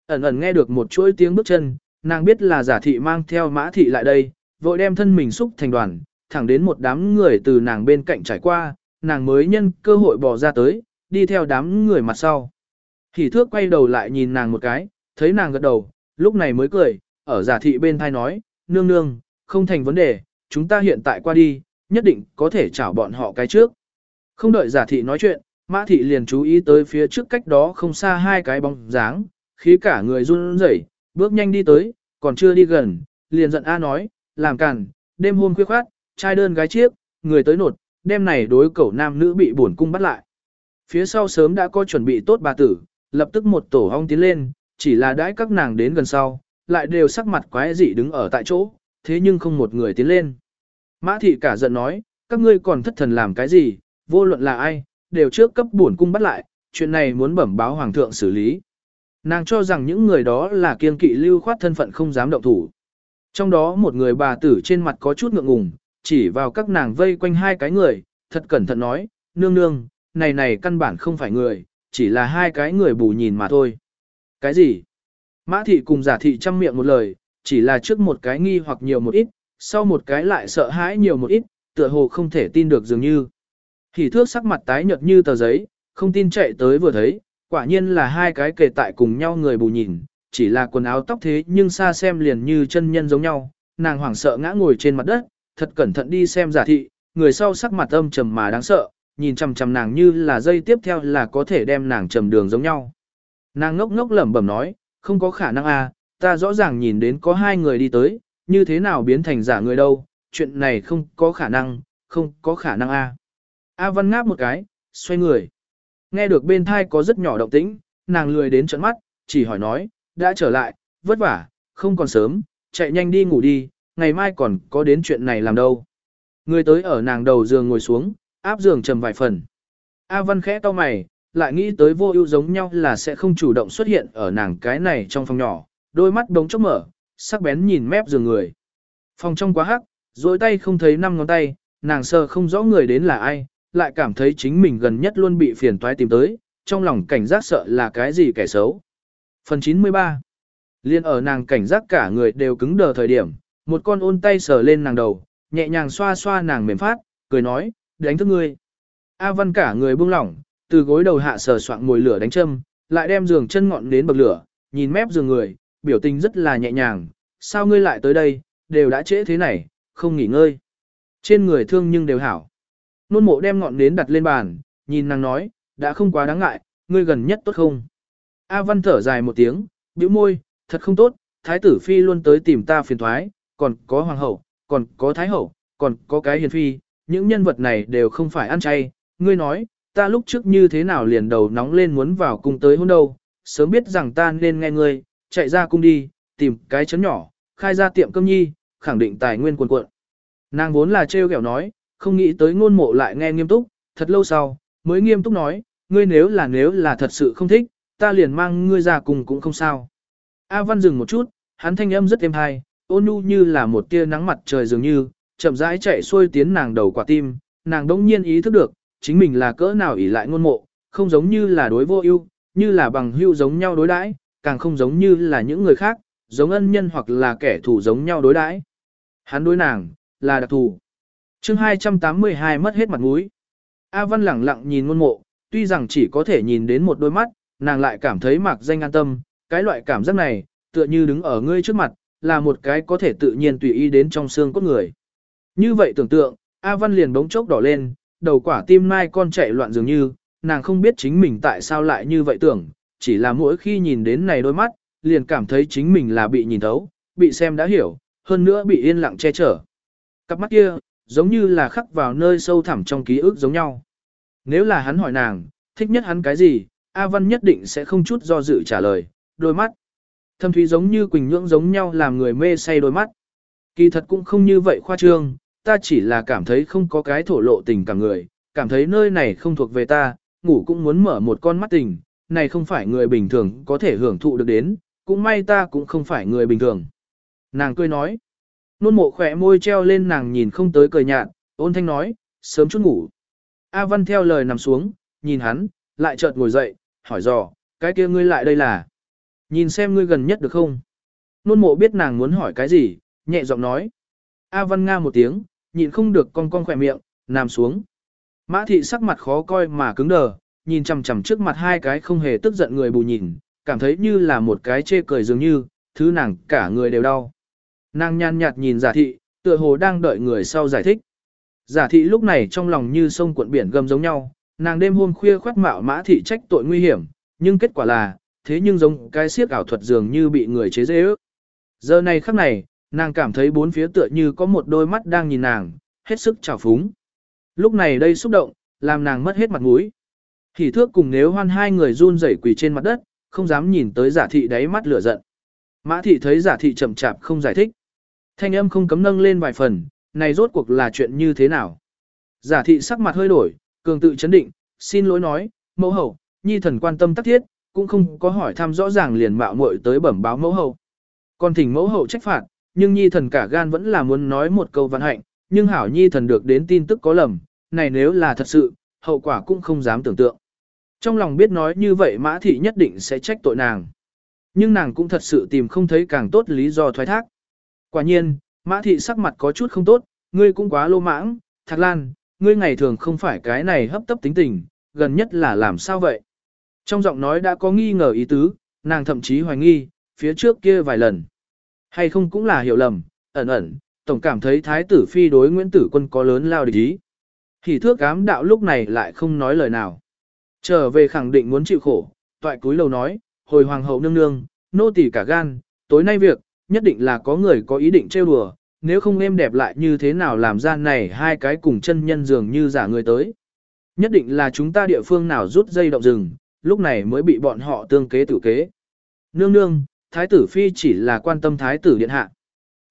Ẩn ẩn nghe được một chuỗi tiếng bước chân, nàng biết là giả thị mang theo mã thị lại đây, vội đem thân mình xúc thành đoàn, thẳng đến một đám người từ nàng bên cạnh trải qua, nàng mới nhân cơ hội bỏ ra tới, đi theo đám người mặt sau. Hỉ thước quay đầu lại nhìn nàng một cái, thấy nàng gật đầu, lúc này mới cười, ở giả thị bên thai nói, nương nương, không thành vấn đề, chúng ta hiện tại qua đi, nhất định có thể chảo bọn họ cái trước. Không đợi giả thị nói chuyện, mã thị liền chú ý tới phía trước cách đó không xa hai cái bóng dáng, khí cả người run rẩy, bước nhanh đi tới, còn chưa đi gần, liền giận A nói, làm càn, đêm hôm khuya khoát, trai đơn gái chiếc, người tới nột, đêm này đối cẩu nam nữ bị buồn cung bắt lại. Phía sau sớm đã có chuẩn bị tốt bà tử, lập tức một tổ hong tiến lên, chỉ là đãi các nàng đến gần sau, lại đều sắc mặt quái dị đứng ở tại chỗ, thế nhưng không một người tiến lên. Mã thị cả giận nói, các ngươi còn thất thần làm cái gì, vô luận là ai, đều trước cấp bổn cung bắt lại, chuyện này muốn bẩm báo hoàng thượng xử lý. Nàng cho rằng những người đó là kiên kỵ lưu khoát thân phận không dám động thủ. Trong đó một người bà tử trên mặt có chút ngượng ngùng, chỉ vào các nàng vây quanh hai cái người, thật cẩn thận nói, nương nương, này này căn bản không phải người, chỉ là hai cái người bù nhìn mà thôi. Cái gì? Mã thị cùng giả thị chăm miệng một lời, chỉ là trước một cái nghi hoặc nhiều một ít, sau một cái lại sợ hãi nhiều một ít, tựa hồ không thể tin được dường như. Hỉ thước sắc mặt tái nhợt như tờ giấy, không tin chạy tới vừa thấy, quả nhiên là hai cái kề tại cùng nhau người bù nhìn, chỉ là quần áo tóc thế nhưng xa xem liền như chân nhân giống nhau, nàng hoảng sợ ngã ngồi trên mặt đất, thật cẩn thận đi xem giả thị, người sau sắc mặt âm trầm mà đáng sợ, nhìn chằm chằm nàng như là dây tiếp theo là có thể đem nàng trầm đường giống nhau. Nàng ngốc ngốc lẩm bẩm nói, không có khả năng à, ta rõ ràng nhìn đến có hai người đi tới, như thế nào biến thành giả người đâu, chuyện này không có khả năng, không có khả năng a. A Văn ngáp một cái, xoay người. Nghe được bên thai có rất nhỏ động tĩnh, nàng lười đến trận mắt, chỉ hỏi nói, đã trở lại, vất vả, không còn sớm, chạy nhanh đi ngủ đi, ngày mai còn có đến chuyện này làm đâu. Người tới ở nàng đầu giường ngồi xuống, áp giường trầm vài phần. A Văn khẽ to mày, lại nghĩ tới vô ưu giống nhau là sẽ không chủ động xuất hiện ở nàng cái này trong phòng nhỏ, đôi mắt đống chốc mở, sắc bén nhìn mép giường người. Phòng trong quá hắc, dối tay không thấy năm ngón tay, nàng sờ không rõ người đến là ai, lại cảm thấy chính mình gần nhất luôn bị phiền toái tìm tới, trong lòng cảnh giác sợ là cái gì kẻ xấu. Phần 93 Liên ở nàng cảnh giác cả người đều cứng đờ thời điểm, một con ôn tay sờ lên nàng đầu, nhẹ nhàng xoa xoa nàng mềm phát, cười nói, đánh thức ngươi. A văn cả người buông lỏng, từ gối đầu hạ sờ soạn ngồi lửa đánh châm, lại đem giường chân ngọn đến bậc lửa, nhìn mép giường người, biểu tình rất là nhẹ nhàng, sao ngươi lại tới đây, đều đã trễ thế này, không nghỉ ngơi. Trên người thương nhưng đều hảo. Nôn mộ đem ngọn nến đặt lên bàn, nhìn nàng nói, đã không quá đáng ngại, ngươi gần nhất tốt không? A văn thở dài một tiếng, bĩu môi, thật không tốt, thái tử phi luôn tới tìm ta phiền thoái, còn có hoàng hậu, còn có thái hậu, còn có cái hiền phi, những nhân vật này đều không phải ăn chay, ngươi nói, ta lúc trước như thế nào liền đầu nóng lên muốn vào cung tới hôn đâu, sớm biết rằng ta nên nghe ngươi, chạy ra cung đi, tìm cái chấn nhỏ, khai ra tiệm cơm nhi, khẳng định tài nguyên quần cuộn. Nàng vốn là trêu ghẹo nói, không nghĩ tới ngôn mộ lại nghe nghiêm túc, thật lâu sau, mới nghiêm túc nói, ngươi nếu là nếu là thật sự không thích, ta liền mang ngươi ra cùng cũng không sao. A Văn dừng một chút, hắn thanh âm rất êm hay, ôn nhu như là một tia nắng mặt trời dường như, chậm rãi chạy xuôi tiến nàng đầu quả tim, nàng đống nhiên ý thức được, chính mình là cỡ nào ỷ lại ngôn mộ, không giống như là đối vô ưu, như là bằng hữu giống nhau đối đãi, càng không giống như là những người khác, giống ân nhân hoặc là kẻ thù giống nhau đối đãi. Hắn đối nàng, là đặc thù. chương 282 mất hết mặt mũi. A Văn lẳng lặng nhìn ngôn mộ, tuy rằng chỉ có thể nhìn đến một đôi mắt, nàng lại cảm thấy mạc danh an tâm, cái loại cảm giác này, tựa như đứng ở ngươi trước mặt, là một cái có thể tự nhiên tùy ý đến trong xương cốt người. Như vậy tưởng tượng, A Văn liền bỗng chốc đỏ lên, đầu quả tim mai con chạy loạn dường như, nàng không biết chính mình tại sao lại như vậy tưởng, chỉ là mỗi khi nhìn đến này đôi mắt, liền cảm thấy chính mình là bị nhìn thấu, bị xem đã hiểu, hơn nữa bị yên lặng che chở. Cặp mắt kia, giống như là khắc vào nơi sâu thẳm trong ký ức giống nhau. Nếu là hắn hỏi nàng, thích nhất hắn cái gì, A Văn nhất định sẽ không chút do dự trả lời, đôi mắt. Thâm thúy giống như quỳnh nhưỡng giống nhau làm người mê say đôi mắt. Kỳ thật cũng không như vậy khoa trương, ta chỉ là cảm thấy không có cái thổ lộ tình cảm người, cảm thấy nơi này không thuộc về ta, ngủ cũng muốn mở một con mắt tình, này không phải người bình thường có thể hưởng thụ được đến, cũng may ta cũng không phải người bình thường. Nàng cười nói, nôn mộ khỏe môi treo lên nàng nhìn không tới cười nhạt, ôn thanh nói, sớm chút ngủ. A Văn theo lời nằm xuống, nhìn hắn, lại chợt ngồi dậy, hỏi dò, cái kia ngươi lại đây là. Nhìn xem ngươi gần nhất được không? Nôn mộ biết nàng muốn hỏi cái gì, nhẹ giọng nói. A Văn Nga một tiếng, nhịn không được con con khỏe miệng, nằm xuống. Mã thị sắc mặt khó coi mà cứng đờ, nhìn chằm chằm trước mặt hai cái không hề tức giận người bù nhìn, cảm thấy như là một cái chê cười dường như, thứ nàng cả người đều đau. Nàng nhàn nhạt nhìn giả thị, tựa hồ đang đợi người sau giải thích. Giả thị lúc này trong lòng như sông cuộn biển gầm giống nhau, nàng đêm hôm khuya khoát mạo mã thị trách tội nguy hiểm, nhưng kết quả là, thế nhưng giống cái siếc ảo thuật dường như bị người chế dễ ước. Giờ này khắc này, nàng cảm thấy bốn phía tựa như có một đôi mắt đang nhìn nàng, hết sức trào phúng. Lúc này đây xúc động, làm nàng mất hết mặt mũi. Hỉ thước cùng nếu hoan hai người run rẩy quỳ trên mặt đất, không dám nhìn tới giả thị đáy mắt lửa giận. Mã thị thấy giả thị chậm chạp không giải thích. Thanh âm không cấm nâng lên vài phần, này rốt cuộc là chuyện như thế nào. Giả thị sắc mặt hơi đổi, cường tự chấn định, xin lỗi nói, mẫu hậu, nhi thần quan tâm tác thiết, cũng không có hỏi thăm rõ ràng liền mạo muội tới bẩm báo mẫu hậu. Còn thỉnh mẫu hậu trách phạt, nhưng nhi thần cả gan vẫn là muốn nói một câu văn hạnh, nhưng hảo nhi thần được đến tin tức có lầm, này nếu là thật sự, hậu quả cũng không dám tưởng tượng. Trong lòng biết nói như vậy mã thị nhất định sẽ trách tội nàng. Nhưng nàng cũng thật sự tìm không thấy càng tốt lý do thoái thác. Quả nhiên, mã thị sắc mặt có chút không tốt, ngươi cũng quá lô mãng, thạc lan, ngươi ngày thường không phải cái này hấp tấp tính tình, gần nhất là làm sao vậy? Trong giọng nói đã có nghi ngờ ý tứ, nàng thậm chí hoài nghi, phía trước kia vài lần. Hay không cũng là hiểu lầm, ẩn ẩn, tổng cảm thấy thái tử phi đối Nguyễn Tử Quân có lớn lao địch ý. Thì thước ám đạo lúc này lại không nói lời nào. Trở về khẳng định muốn chịu khổ, toại cúi lầu nói, hồi hoàng hậu nương nương, nô tỳ cả gan, tối nay việc, nhất định là có người có ý định trêu đùa, nếu không êm đẹp lại như thế nào làm ra này hai cái cùng chân nhân dường như giả người tới. Nhất định là chúng ta địa phương nào rút dây động rừng, lúc này mới bị bọn họ tương kế tử kế. Nương nương, thái tử phi chỉ là quan tâm thái tử điện hạ.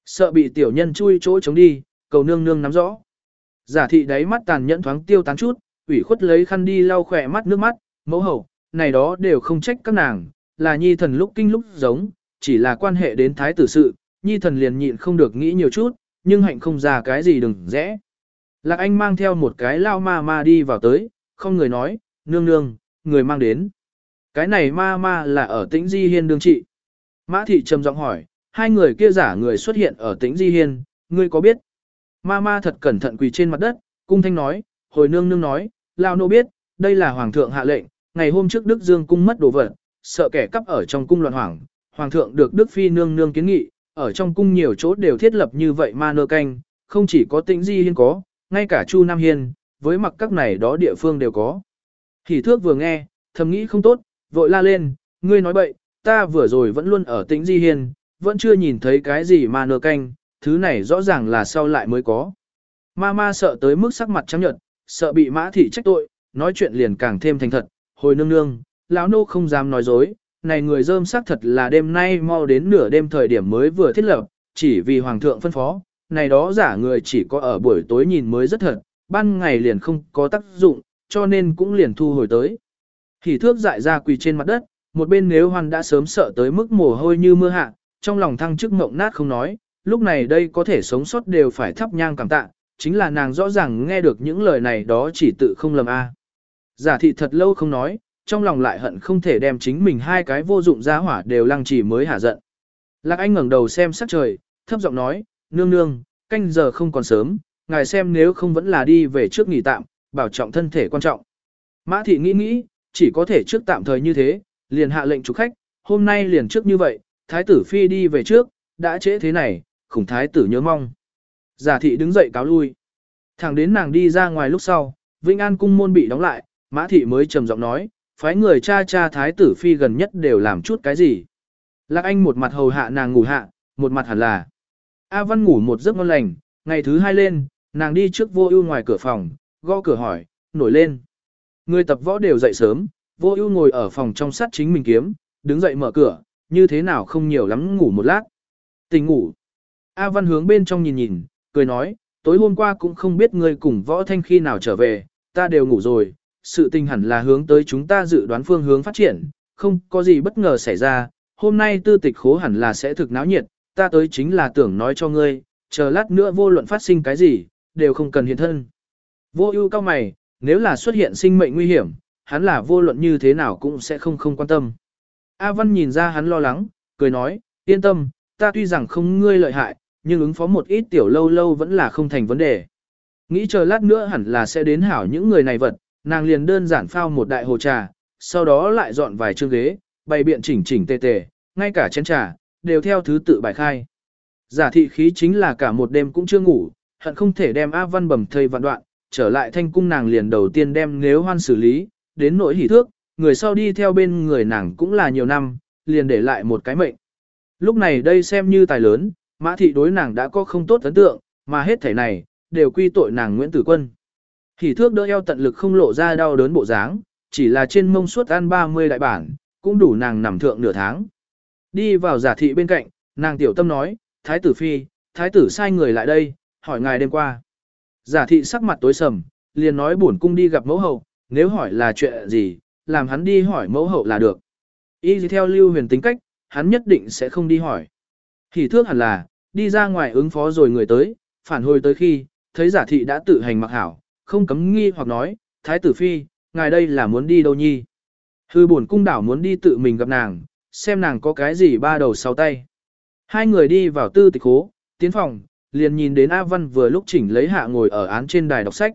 Sợ bị tiểu nhân chui chỗ chống đi, cầu nương nương nắm rõ. Giả thị đáy mắt tàn nhẫn thoáng tiêu tán chút, ủy khuất lấy khăn đi lau khỏe mắt nước mắt, mẫu hậu, này đó đều không trách các nàng, là nhi thần lúc kinh lúc giống, chỉ là quan hệ đến thái tử sự, nhi thần liền nhịn không được nghĩ nhiều chút, nhưng hạnh không ra cái gì đừng rẽ. Lạc Anh mang theo một cái lao ma ma đi vào tới, không người nói, nương nương, người mang đến. Cái này ma ma là ở tĩnh Di Hiên đương trị. Mã thị trầm giọng hỏi, hai người kia giả người xuất hiện ở tĩnh Di Hiên, ngươi có biết? Ma ma thật cẩn thận quỳ trên mặt đất, cung thanh nói, hồi nương nương nói, lao nô biết, đây là hoàng thượng hạ lệnh, ngày hôm trước Đức Dương cung mất đồ vật, sợ kẻ cắp ở trong cung loạn hoàng. hoàng thượng được Đức Phi nương nương kiến nghị, ở trong cung nhiều chỗ đều thiết lập như vậy ma nơ canh, không chỉ có tĩnh Di Hiên có, ngay cả Chu Nam Hiên, với mặc các này đó địa phương đều có. Hỷ thước vừa nghe, thầm nghĩ không tốt, vội la lên, ngươi nói bậy, ta vừa rồi vẫn luôn ở tĩnh Di Hiên, vẫn chưa nhìn thấy cái gì ma nơ canh, thứ này rõ ràng là sau lại mới có. Ma ma sợ tới mức sắc mặt trắng nhợt, sợ bị mã thị trách tội, nói chuyện liền càng thêm thành thật, hồi nương nương, lão nô không dám nói dối, này người dơm xác thật là đêm nay mau đến nửa đêm thời điểm mới vừa thiết lập, chỉ vì hoàng thượng phân phó, này đó giả người chỉ có ở buổi tối nhìn mới rất thật, ban ngày liền không có tác dụng, cho nên cũng liền thu hồi tới. Hỉ thước dại ra quỳ trên mặt đất, một bên nếu hoàn đã sớm sợ tới mức mồ hôi như mưa hạ, trong lòng thăng chức mộng nát không nói, lúc này đây có thể sống sót đều phải thắp nhang cảm tạ, chính là nàng rõ ràng nghe được những lời này đó chỉ tự không lầm a. Giả thị thật lâu không nói, trong lòng lại hận không thể đem chính mình hai cái vô dụng ra hỏa đều lăng trì mới hả giận. Lạc Anh ngẩng đầu xem sắc trời, thấp giọng nói, nương nương, canh giờ không còn sớm, ngài xem nếu không vẫn là đi về trước nghỉ tạm, bảo trọng thân thể quan trọng. Mã thị nghĩ nghĩ, chỉ có thể trước tạm thời như thế, liền hạ lệnh chủ khách, hôm nay liền trước như vậy, thái tử phi đi về trước, đã trễ thế này, khủng thái tử nhớ mong. Giả thị đứng dậy cáo lui. Thẳng đến nàng đi ra ngoài lúc sau, Vĩnh An cung môn bị đóng lại, Mã thị mới trầm giọng nói, phái người cha cha thái tử phi gần nhất đều làm chút cái gì. Lạc Anh một mặt hầu hạ nàng ngủ hạ, một mặt hẳn là. A Văn ngủ một giấc ngon lành, ngày thứ hai lên, nàng đi trước vô ưu ngoài cửa phòng, gõ cửa hỏi, nổi lên. Người tập võ đều dậy sớm, vô ưu ngồi ở phòng trong sát chính mình kiếm, đứng dậy mở cửa, như thế nào không nhiều lắm ngủ một lát. Tình ngủ. A Văn hướng bên trong nhìn nhìn, cười nói, tối hôm qua cũng không biết ngươi cùng võ thanh khi nào trở về, ta đều ngủ rồi, sự tình hẳn là hướng tới chúng ta dự đoán phương hướng phát triển, không có gì bất ngờ xảy ra, hôm nay tư tịch khố hẳn là sẽ thực náo nhiệt, ta tới chính là tưởng nói cho ngươi, chờ lát nữa vô luận phát sinh cái gì, đều không cần hiện thân. Vô ưu cao mày, nếu là xuất hiện sinh mệnh nguy hiểm, hắn là vô luận như thế nào cũng sẽ không không quan tâm. A Văn nhìn ra hắn lo lắng, cười nói, yên tâm, ta tuy rằng không ngươi lợi hại, nhưng ứng phó một ít tiểu lâu lâu vẫn là không thành vấn đề. Nghĩ chờ lát nữa hẳn là sẽ đến hảo những người này vật, nàng liền đơn giản phao một đại hồ trà, sau đó lại dọn vài chương ghế, bày biện chỉnh chỉnh tề tề, ngay cả chén trà, đều theo thứ tự bài khai. Giả thị khí chính là cả một đêm cũng chưa ngủ, hận không thể đem A Văn bầm thây vạn đoạn, trở lại thanh cung nàng liền đầu tiên đem nếu hoan xử lý, đến nỗi hỉ thước, người sau đi theo bên người nàng cũng là nhiều năm, liền để lại một cái mệnh. Lúc này đây xem như tài lớn, mã thị đối nàng đã có không tốt ấn tượng, mà hết thể này, đều quy tội nàng Nguyễn Tử Quân. Hỉ thước đỡ eo tận lực không lộ ra đau đớn bộ dáng, chỉ là trên mông suốt ăn 30 đại bản, cũng đủ nàng nằm thượng nửa tháng. Đi vào giả thị bên cạnh, nàng tiểu tâm nói, Thái tử Phi, Thái tử sai người lại đây, hỏi ngài đêm qua. Giả thị sắc mặt tối sầm, liền nói buồn cung đi gặp mẫu hậu, nếu hỏi là chuyện gì, làm hắn đi hỏi mẫu hậu là được. Y theo lưu huyền tính cách, hắn nhất định sẽ không đi hỏi. Thì thước hẳn là, đi ra ngoài ứng phó rồi người tới, phản hồi tới khi, thấy giả thị đã tự hành mặc hảo, không cấm nghi hoặc nói, Thái tử Phi, ngài đây là muốn đi đâu nhi? Hư buồn cung đảo muốn đi tự mình gặp nàng, xem nàng có cái gì ba đầu sáu tay. Hai người đi vào tư tịch hố, tiến phòng, liền nhìn đến A Văn vừa lúc chỉnh lấy hạ ngồi ở án trên đài đọc sách.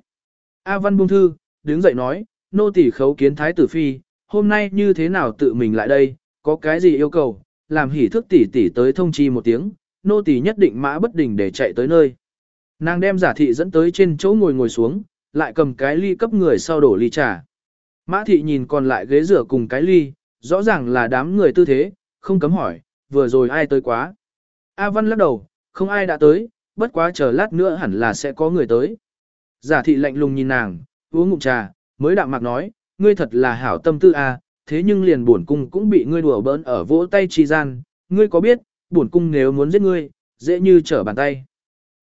A Văn buông thư, đứng dậy nói, nô tỳ khấu kiến thái tử phi, hôm nay như thế nào tự mình lại đây, có cái gì yêu cầu, làm hỉ thức tỷ tỷ tới thông chi một tiếng, nô tỷ nhất định mã bất đình để chạy tới nơi. Nàng đem giả thị dẫn tới trên chỗ ngồi ngồi xuống, lại cầm cái ly cấp người sau đổ ly trà. Mã thị nhìn còn lại ghế rửa cùng cái ly, rõ ràng là đám người tư thế, không cấm hỏi, vừa rồi ai tới quá. A Văn lắc đầu, không ai đã tới, bất quá chờ lát nữa hẳn là sẽ có người tới. Giả thị lạnh lùng nhìn nàng, uống ngụm trà, mới đạm mạc nói, ngươi thật là hảo tâm tư a, thế nhưng liền bổn cung cũng bị ngươi đùa bỡn ở vỗ tay trì gian, ngươi có biết, bổn cung nếu muốn giết ngươi, dễ như trở bàn tay.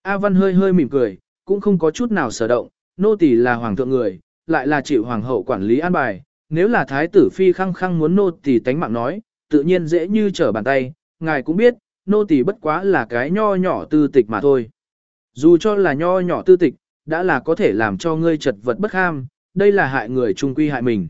A Văn hơi hơi mỉm cười, cũng không có chút nào sở động, nô tỳ là hoàng thượng người, lại là chịu hoàng hậu quản lý an bài, nếu là thái tử phi khăng khăng muốn nô tỳ tánh mạng nói, tự nhiên dễ như trở bàn tay, ngài cũng biết, nô tỳ bất quá là cái nho nhỏ tư tịch mà thôi. Dù cho là nho nhỏ tư tịch, đã là có thể làm cho ngươi chật vật bất ham, đây là hại người trung quy hại mình.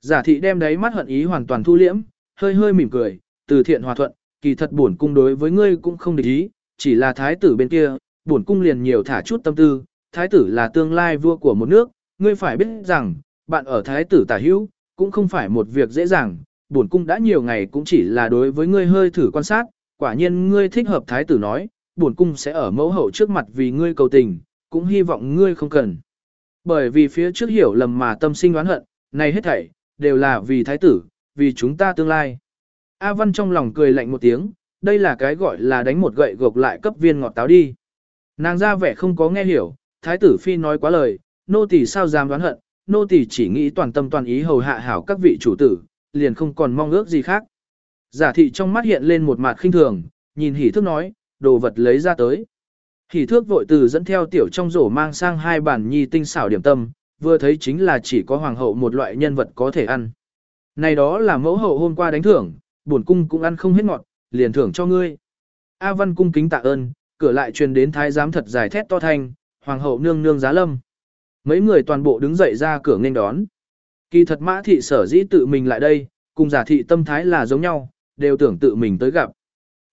Giả thị đem đấy mắt hận ý hoàn toàn thu liễm, hơi hơi mỉm cười, từ thiện hòa thuận, kỳ thật bổn cung đối với ngươi cũng không địch ý, chỉ là thái tử bên kia, bổn cung liền nhiều thả chút tâm tư, thái tử là tương lai vua của một nước, ngươi phải biết rằng, bạn ở thái tử tả hữu, cũng không phải một việc dễ dàng, bổn cung đã nhiều ngày cũng chỉ là đối với ngươi hơi thử quan sát, quả nhiên ngươi thích hợp thái tử nói, bổn cung sẽ ở mẫu hậu trước mặt vì ngươi cầu tình, cũng hy vọng ngươi không cần. Bởi vì phía trước hiểu lầm mà tâm sinh oán hận, này hết thảy, đều là vì thái tử, vì chúng ta tương lai. A Văn trong lòng cười lạnh một tiếng, đây là cái gọi là đánh một gậy gộc lại cấp viên ngọt táo đi. Nàng ra vẻ không có nghe hiểu, thái tử phi nói quá lời, nô tỳ sao dám đoán hận, nô tỳ chỉ nghĩ toàn tâm toàn ý hầu hạ hảo các vị chủ tử, liền không còn mong ước gì khác. Giả thị trong mắt hiện lên một mặt khinh thường, nhìn hỉ thước nói, đồ vật lấy ra tới. Hỉ thước vội từ dẫn theo tiểu trong rổ mang sang hai bản nhi tinh xảo điểm tâm, vừa thấy chính là chỉ có hoàng hậu một loại nhân vật có thể ăn. Này đó là mẫu hậu hôm qua đánh thưởng, bổn cung cũng ăn không hết ngọt, liền thưởng cho ngươi. A văn cung kính tạ ơn, cửa lại truyền đến thái giám thật dài thét to thanh, hoàng hậu nương nương giá lâm. Mấy người toàn bộ đứng dậy ra cửa nghênh đón. Kỳ thật mã thị sở dĩ tự mình lại đây, cùng giả thị tâm thái là giống nhau, đều tưởng tự mình tới gặp.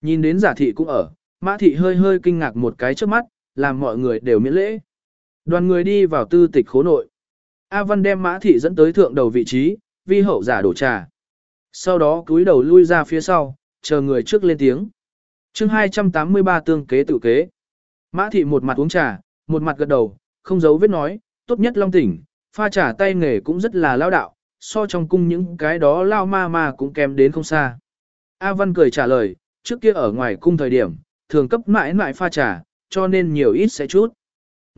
Nhìn đến giả thị cũng ở, mã thị hơi hơi kinh ngạc một cái trước mắt, làm mọi người đều miễn lễ. Đoàn người đi vào tư tịch khố nội. A Văn đem mã thị dẫn tới thượng đầu vị trí, vi hậu giả đổ trà. Sau đó cúi đầu lui ra phía sau, chờ người trước lên tiếng. chương 283 tương kế tự kế. Mã thị một mặt uống trà, một mặt gật đầu, không giấu vết nói, tốt nhất long tỉnh, pha trà tay nghề cũng rất là lao đạo, so trong cung những cái đó lao ma ma cũng kém đến không xa. A Văn cười trả lời, trước kia ở ngoài cung thời điểm, thường cấp mãi mãi pha trà, cho nên nhiều ít sẽ chút.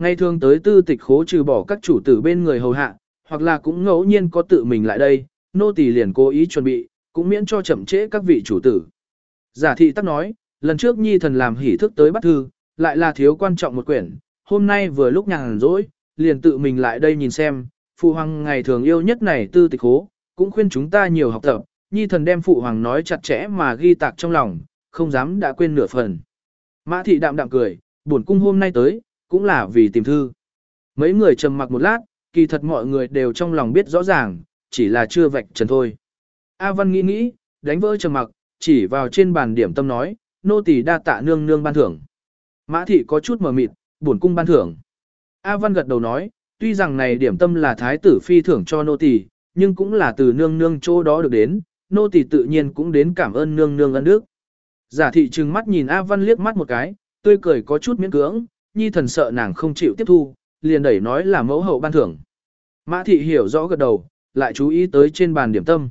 Ngày thường tới tư tịch khố trừ bỏ các chủ tử bên người hầu hạ, hoặc là cũng ngẫu nhiên có tự mình lại đây, nô tỳ liền cố ý chuẩn bị, cũng miễn cho chậm trễ các vị chủ tử. Giả thị tắc nói, lần trước nhi thần làm hỉ thức tới bắt thư, lại là thiếu quan trọng một quyển, hôm nay vừa lúc nhàn rỗi, liền tự mình lại đây nhìn xem, phụ hoàng ngày thường yêu nhất này tư tịch hố, cũng khuyên chúng ta nhiều học tập, nhi thần đem phụ hoàng nói chặt chẽ mà ghi tạc trong lòng, không dám đã quên nửa phần. Mã thị đạm đạm cười, buồn cung hôm nay tới, cũng là vì tìm thư. Mấy người trầm mặc một lát, kỳ thật mọi người đều trong lòng biết rõ ràng, chỉ là chưa vạch trần thôi. A Văn nghĩ nghĩ, đánh vỡ trầm mặc, chỉ vào trên bàn điểm tâm nói, nô tỳ đa tạ nương nương ban thưởng. Mã thị có chút mờ mịt, buồn cung ban thưởng. A Văn gật đầu nói, tuy rằng này điểm tâm là thái tử phi thưởng cho nô tỳ, nhưng cũng là từ nương nương chỗ đó được đến, nô tỳ tự nhiên cũng đến cảm ơn nương nương ân đức. Giả thị trừng mắt nhìn A Văn liếc mắt một cái, tươi cười có chút miễn cưỡng, nhi thần sợ nàng không chịu tiếp thu, liền đẩy nói là mẫu hậu ban thưởng. Mã thị hiểu rõ gật đầu, lại chú ý tới trên bàn điểm tâm.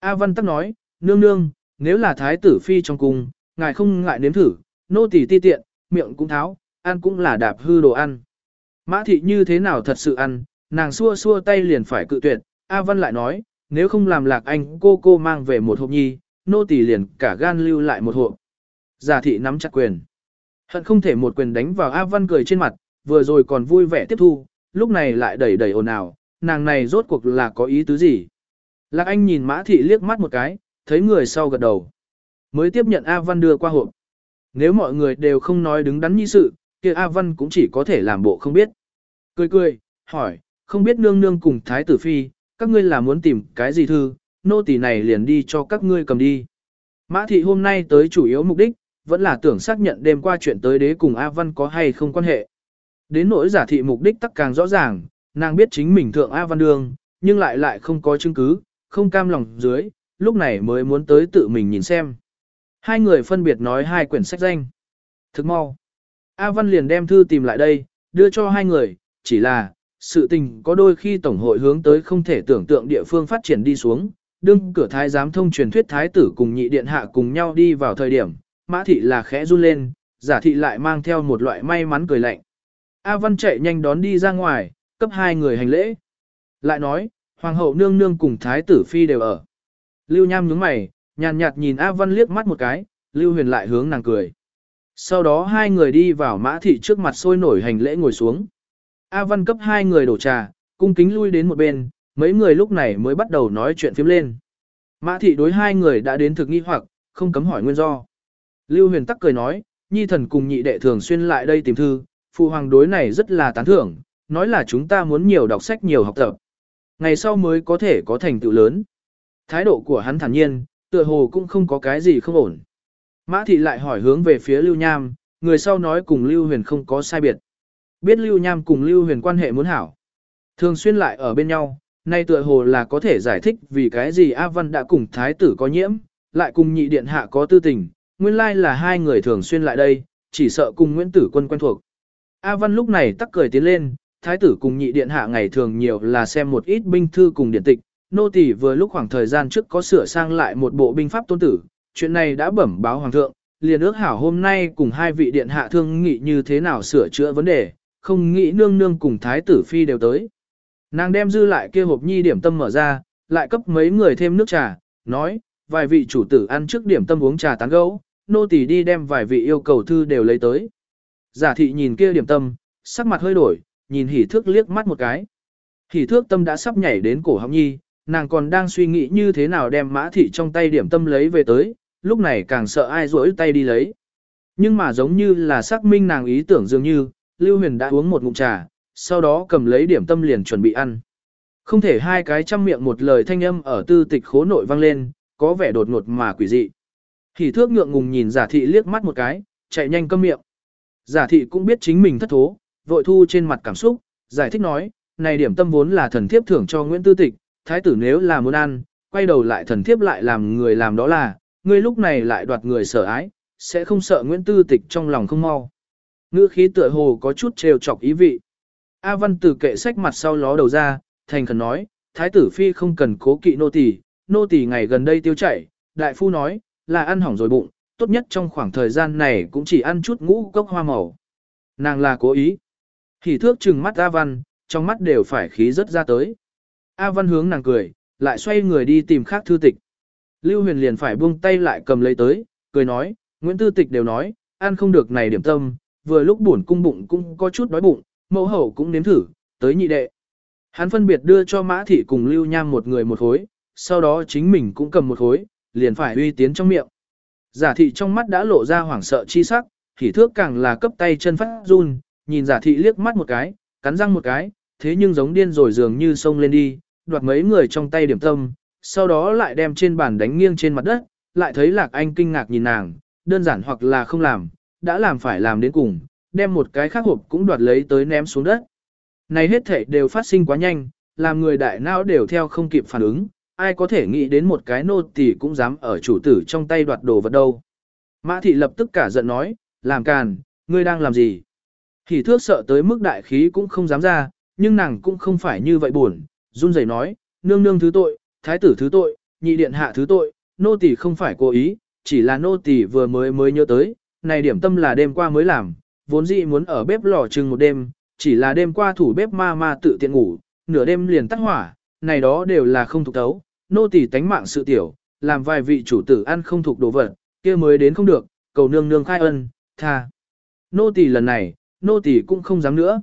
A Văn tắc nói, nương nương, nếu là thái tử phi trong cung, ngài không ngại nếm thử, nô tỳ ti tiện, miệng cũng tháo, ăn cũng là đạp hư đồ ăn. Mã thị như thế nào thật sự ăn, nàng xua xua tay liền phải cự tuyệt, A Văn lại nói, nếu không làm lạc anh cô cô mang về một hộp nhi, nô tỳ liền cả gan lưu lại một hộp. Giả thị nắm chặt quyền. Hận không thể một quyền đánh vào A Văn cười trên mặt, vừa rồi còn vui vẻ tiếp thu, lúc này lại đẩy đẩy ồn ào, nàng này rốt cuộc là có ý tứ gì. Lạc Anh nhìn Mã Thị liếc mắt một cái, thấy người sau gật đầu. Mới tiếp nhận A Văn đưa qua hộp. Nếu mọi người đều không nói đứng đắn như sự, kia A Văn cũng chỉ có thể làm bộ không biết. Cười cười, hỏi, không biết nương nương cùng Thái tử Phi, các ngươi là muốn tìm cái gì thư, nô tỳ này liền đi cho các ngươi cầm đi. Mã Thị hôm nay tới chủ yếu mục đích, vẫn là tưởng xác nhận đêm qua chuyện tới đế cùng A Văn có hay không quan hệ. Đến nỗi giả thị mục đích tắc càng rõ ràng, nàng biết chính mình thượng A Văn Đường, nhưng lại lại không có chứng cứ, không cam lòng dưới, lúc này mới muốn tới tự mình nhìn xem. Hai người phân biệt nói hai quyển sách danh. Thức mau. A Văn liền đem thư tìm lại đây, đưa cho hai người, chỉ là, sự tình có đôi khi tổng hội hướng tới không thể tưởng tượng địa phương phát triển đi xuống, đương cửa thái giám thông truyền thuyết thái tử cùng nhị điện hạ cùng nhau đi vào thời điểm, mã thị là khẽ run lên, giả thị lại mang theo một loại may mắn cười lạnh. A Văn chạy nhanh đón đi ra ngoài, cấp hai người hành lễ. Lại nói, hoàng hậu nương nương cùng thái tử phi đều ở. Lưu Nham nhướng mày, nhàn nhạt nhìn A Văn liếc mắt một cái, Lưu Huyền lại hướng nàng cười. Sau đó hai người đi vào mã thị trước mặt sôi nổi hành lễ ngồi xuống. A Văn cấp hai người đổ trà, cung kính lui đến một bên, mấy người lúc này mới bắt đầu nói chuyện phím lên. Mã thị đối hai người đã đến thực nghi hoặc, không cấm hỏi nguyên do. Lưu huyền tắc cười nói, nhi thần cùng nhị đệ thường xuyên lại đây tìm thư, phụ hoàng đối này rất là tán thưởng, nói là chúng ta muốn nhiều đọc sách nhiều học tập. Ngày sau mới có thể có thành tựu lớn. Thái độ của hắn thản nhiên, tựa hồ cũng không có cái gì không ổn. Mã thị lại hỏi hướng về phía Lưu Nham, người sau nói cùng Lưu Huyền không có sai biệt. Biết Lưu Nham cùng Lưu Huyền quan hệ muốn hảo. Thường xuyên lại ở bên nhau, nay tựa hồ là có thể giải thích vì cái gì A Văn đã cùng Thái tử có nhiễm, lại cùng nhị điện hạ có tư tình, nguyên lai là hai người thường xuyên lại đây, chỉ sợ cùng Nguyễn Tử Quân quen thuộc. A Văn lúc này tắc cười tiến lên, Thái tử cùng nhị điện hạ ngày thường nhiều là xem một ít binh thư cùng điện tịch, nô tỳ vừa lúc khoảng thời gian trước có sửa sang lại một bộ binh pháp tôn tử, chuyện này đã bẩm báo hoàng thượng, liền ước hảo hôm nay cùng hai vị điện hạ thương nghị như thế nào sửa chữa vấn đề, không nghĩ nương nương cùng thái tử phi đều tới. Nàng đem dư lại kia hộp nhi điểm tâm mở ra, lại cấp mấy người thêm nước trà, nói, vài vị chủ tử ăn trước điểm tâm uống trà tán gấu, nô tỳ đi đem vài vị yêu cầu thư đều lấy tới. Giả thị nhìn kia điểm tâm, sắc mặt hơi đổi, nhìn hỉ thước liếc mắt một cái. Hỉ thước tâm đã sắp nhảy đến cổ họng nhi, nàng còn đang suy nghĩ như thế nào đem mã thị trong tay điểm tâm lấy về tới, lúc này càng sợ ai rỗi tay đi lấy. Nhưng mà giống như là xác minh nàng ý tưởng dường như, Lưu Huyền đã uống một ngụm trà, sau đó cầm lấy điểm tâm liền chuẩn bị ăn. Không thể hai cái trăm miệng một lời thanh âm ở tư tịch khố nội vang lên, có vẻ đột ngột mà quỷ dị. Hỉ thước ngượng ngùng nhìn giả thị liếc mắt một cái, chạy nhanh câm miệng. Giả thị cũng biết chính mình thất thố, vội thu trên mặt cảm xúc, giải thích nói, này điểm tâm vốn là thần thiếp thưởng cho Nguyễn Tư Tịch, thái tử nếu là muốn ăn, quay đầu lại thần thiếp lại làm người làm đó là, ngươi lúc này lại đoạt người sở ái, sẽ không sợ Nguyễn Tư Tịch trong lòng không mau. Ngữ khí tựa hồ có chút trêu chọc ý vị. A Văn từ kệ sách mặt sau ló đầu ra, thành khẩn nói, thái tử phi không cần cố kỵ nô tỳ, nô tỳ ngày gần đây tiêu chảy, đại phu nói, là ăn hỏng rồi bụng, tốt nhất trong khoảng thời gian này cũng chỉ ăn chút ngũ cốc hoa màu. Nàng là cố ý. Hỉ thước trừng mắt A Văn, trong mắt đều phải khí rất ra tới. A Văn hướng nàng cười, lại xoay người đi tìm khác thư tịch. Lưu Huyền liền phải buông tay lại cầm lấy tới, cười nói, Nguyễn Tư Tịch đều nói, ăn không được này điểm tâm, vừa lúc buồn cung bụng cũng có chút đói bụng, mẫu hậu cũng nếm thử, tới nhị đệ. Hắn phân biệt đưa cho Mã Thị cùng Lưu Nham một người một khối, sau đó chính mình cũng cầm một khối, liền phải uy tiến trong miệng. Giả thị trong mắt đã lộ ra hoảng sợ chi sắc, thì thước càng là cấp tay chân phát run, nhìn giả thị liếc mắt một cái, cắn răng một cái, thế nhưng giống điên rồi dường như xông lên đi, đoạt mấy người trong tay điểm tâm, sau đó lại đem trên bàn đánh nghiêng trên mặt đất, lại thấy Lạc Anh kinh ngạc nhìn nàng, đơn giản hoặc là không làm, đã làm phải làm đến cùng, đem một cái khác hộp cũng đoạt lấy tới ném xuống đất. Này hết thể đều phát sinh quá nhanh, làm người đại não đều theo không kịp phản ứng, ai có thể nghĩ đến một cái nô tỳ cũng dám ở chủ tử trong tay đoạt đồ vật đâu. Mã thị lập tức cả giận nói, làm càn, ngươi đang làm gì? Hỉ thước sợ tới mức đại khí cũng không dám ra, nhưng nàng cũng không phải như vậy buồn, run rẩy nói, nương nương thứ tội, thái tử thứ tội, nhị điện hạ thứ tội, nô tỳ không phải cố ý, chỉ là nô tỳ vừa mới mới nhớ tới, này điểm tâm là đêm qua mới làm, vốn dĩ muốn ở bếp lò chừng một đêm, chỉ là đêm qua thủ bếp ma ma tự tiện ngủ, nửa đêm liền tắt hỏa, này đó đều là không thuộc tấu, nô tỳ tánh mạng sự tiểu, làm vài vị chủ tử ăn không thuộc đồ vật, kia mới đến không được, cầu nương nương khai ân, tha. Nô tỳ lần này, nô tỳ cũng không dám nữa.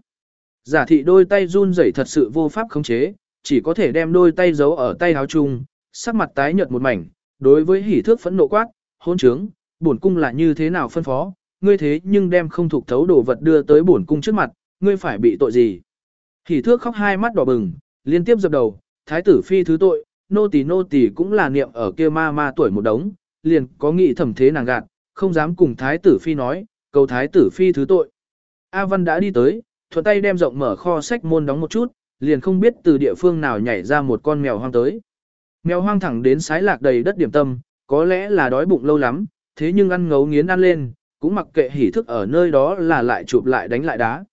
Giả thị đôi tay run rẩy thật sự vô pháp khống chế, chỉ có thể đem đôi tay giấu ở tay áo chung, sắc mặt tái nhợt một mảnh, đối với hỉ thước phẫn nộ quát, hôn trướng, bổn cung là như thế nào phân phó, ngươi thế nhưng đem không thuộc thấu đồ vật đưa tới bổn cung trước mặt, ngươi phải bị tội gì. Hỉ thước khóc hai mắt đỏ bừng, liên tiếp dập đầu, thái tử phi thứ tội, nô tỳ nô tỳ cũng là niệm ở kia ma ma tuổi một đống, liền có nghị thẩm thế nàng gạt, không dám cùng thái tử phi nói, cầu thái tử phi thứ tội. A Văn đã đi tới, thuận tay đem rộng mở kho sách môn đóng một chút, liền không biết từ địa phương nào nhảy ra một con mèo hoang tới. Mèo hoang thẳng đến sái lạc đầy đất điểm tâm, có lẽ là đói bụng lâu lắm, thế nhưng ăn ngấu nghiến ăn lên, cũng mặc kệ hỉ thức ở nơi đó là lại chụp lại đánh lại đá.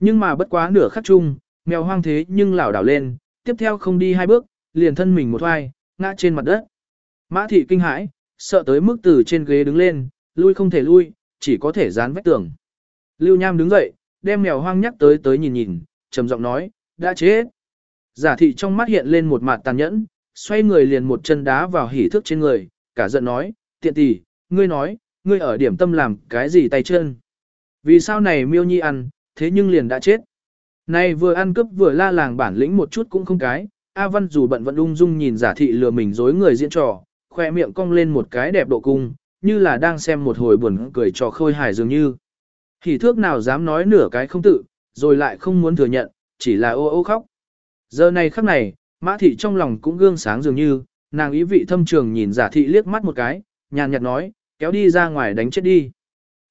Nhưng mà bất quá nửa khắc chung, mèo hoang thế nhưng lảo đảo lên, tiếp theo không đi hai bước, liền thân mình một hoài, ngã trên mặt đất. Mã thị kinh hãi, sợ tới mức từ trên ghế đứng lên, lui không thể lui, chỉ có thể dán vách tường. Lưu Nham đứng dậy, đem mèo hoang nhắc tới tới nhìn nhìn, trầm giọng nói, đã chết. Giả thị trong mắt hiện lên một mặt tàn nhẫn, xoay người liền một chân đá vào hỉ thước trên người, cả giận nói, tiện tỷ, ngươi nói, ngươi ở điểm tâm làm cái gì tay chân. Vì sao này miêu nhi ăn, thế nhưng liền đã chết. Này vừa ăn cướp vừa la làng bản lĩnh một chút cũng không cái, A Văn dù bận vẫn ung dung nhìn giả thị lừa mình dối người diễn trò, khoe miệng cong lên một cái đẹp độ cung, như là đang xem một hồi buồn cười trò khôi hài dường như. Thì thước nào dám nói nửa cái không tự, rồi lại không muốn thừa nhận, chỉ là ô ô khóc. Giờ này khắc này, mã thị trong lòng cũng gương sáng dường như, nàng ý vị thâm trường nhìn giả thị liếc mắt một cái, nhàn nhạt nói, kéo đi ra ngoài đánh chết đi.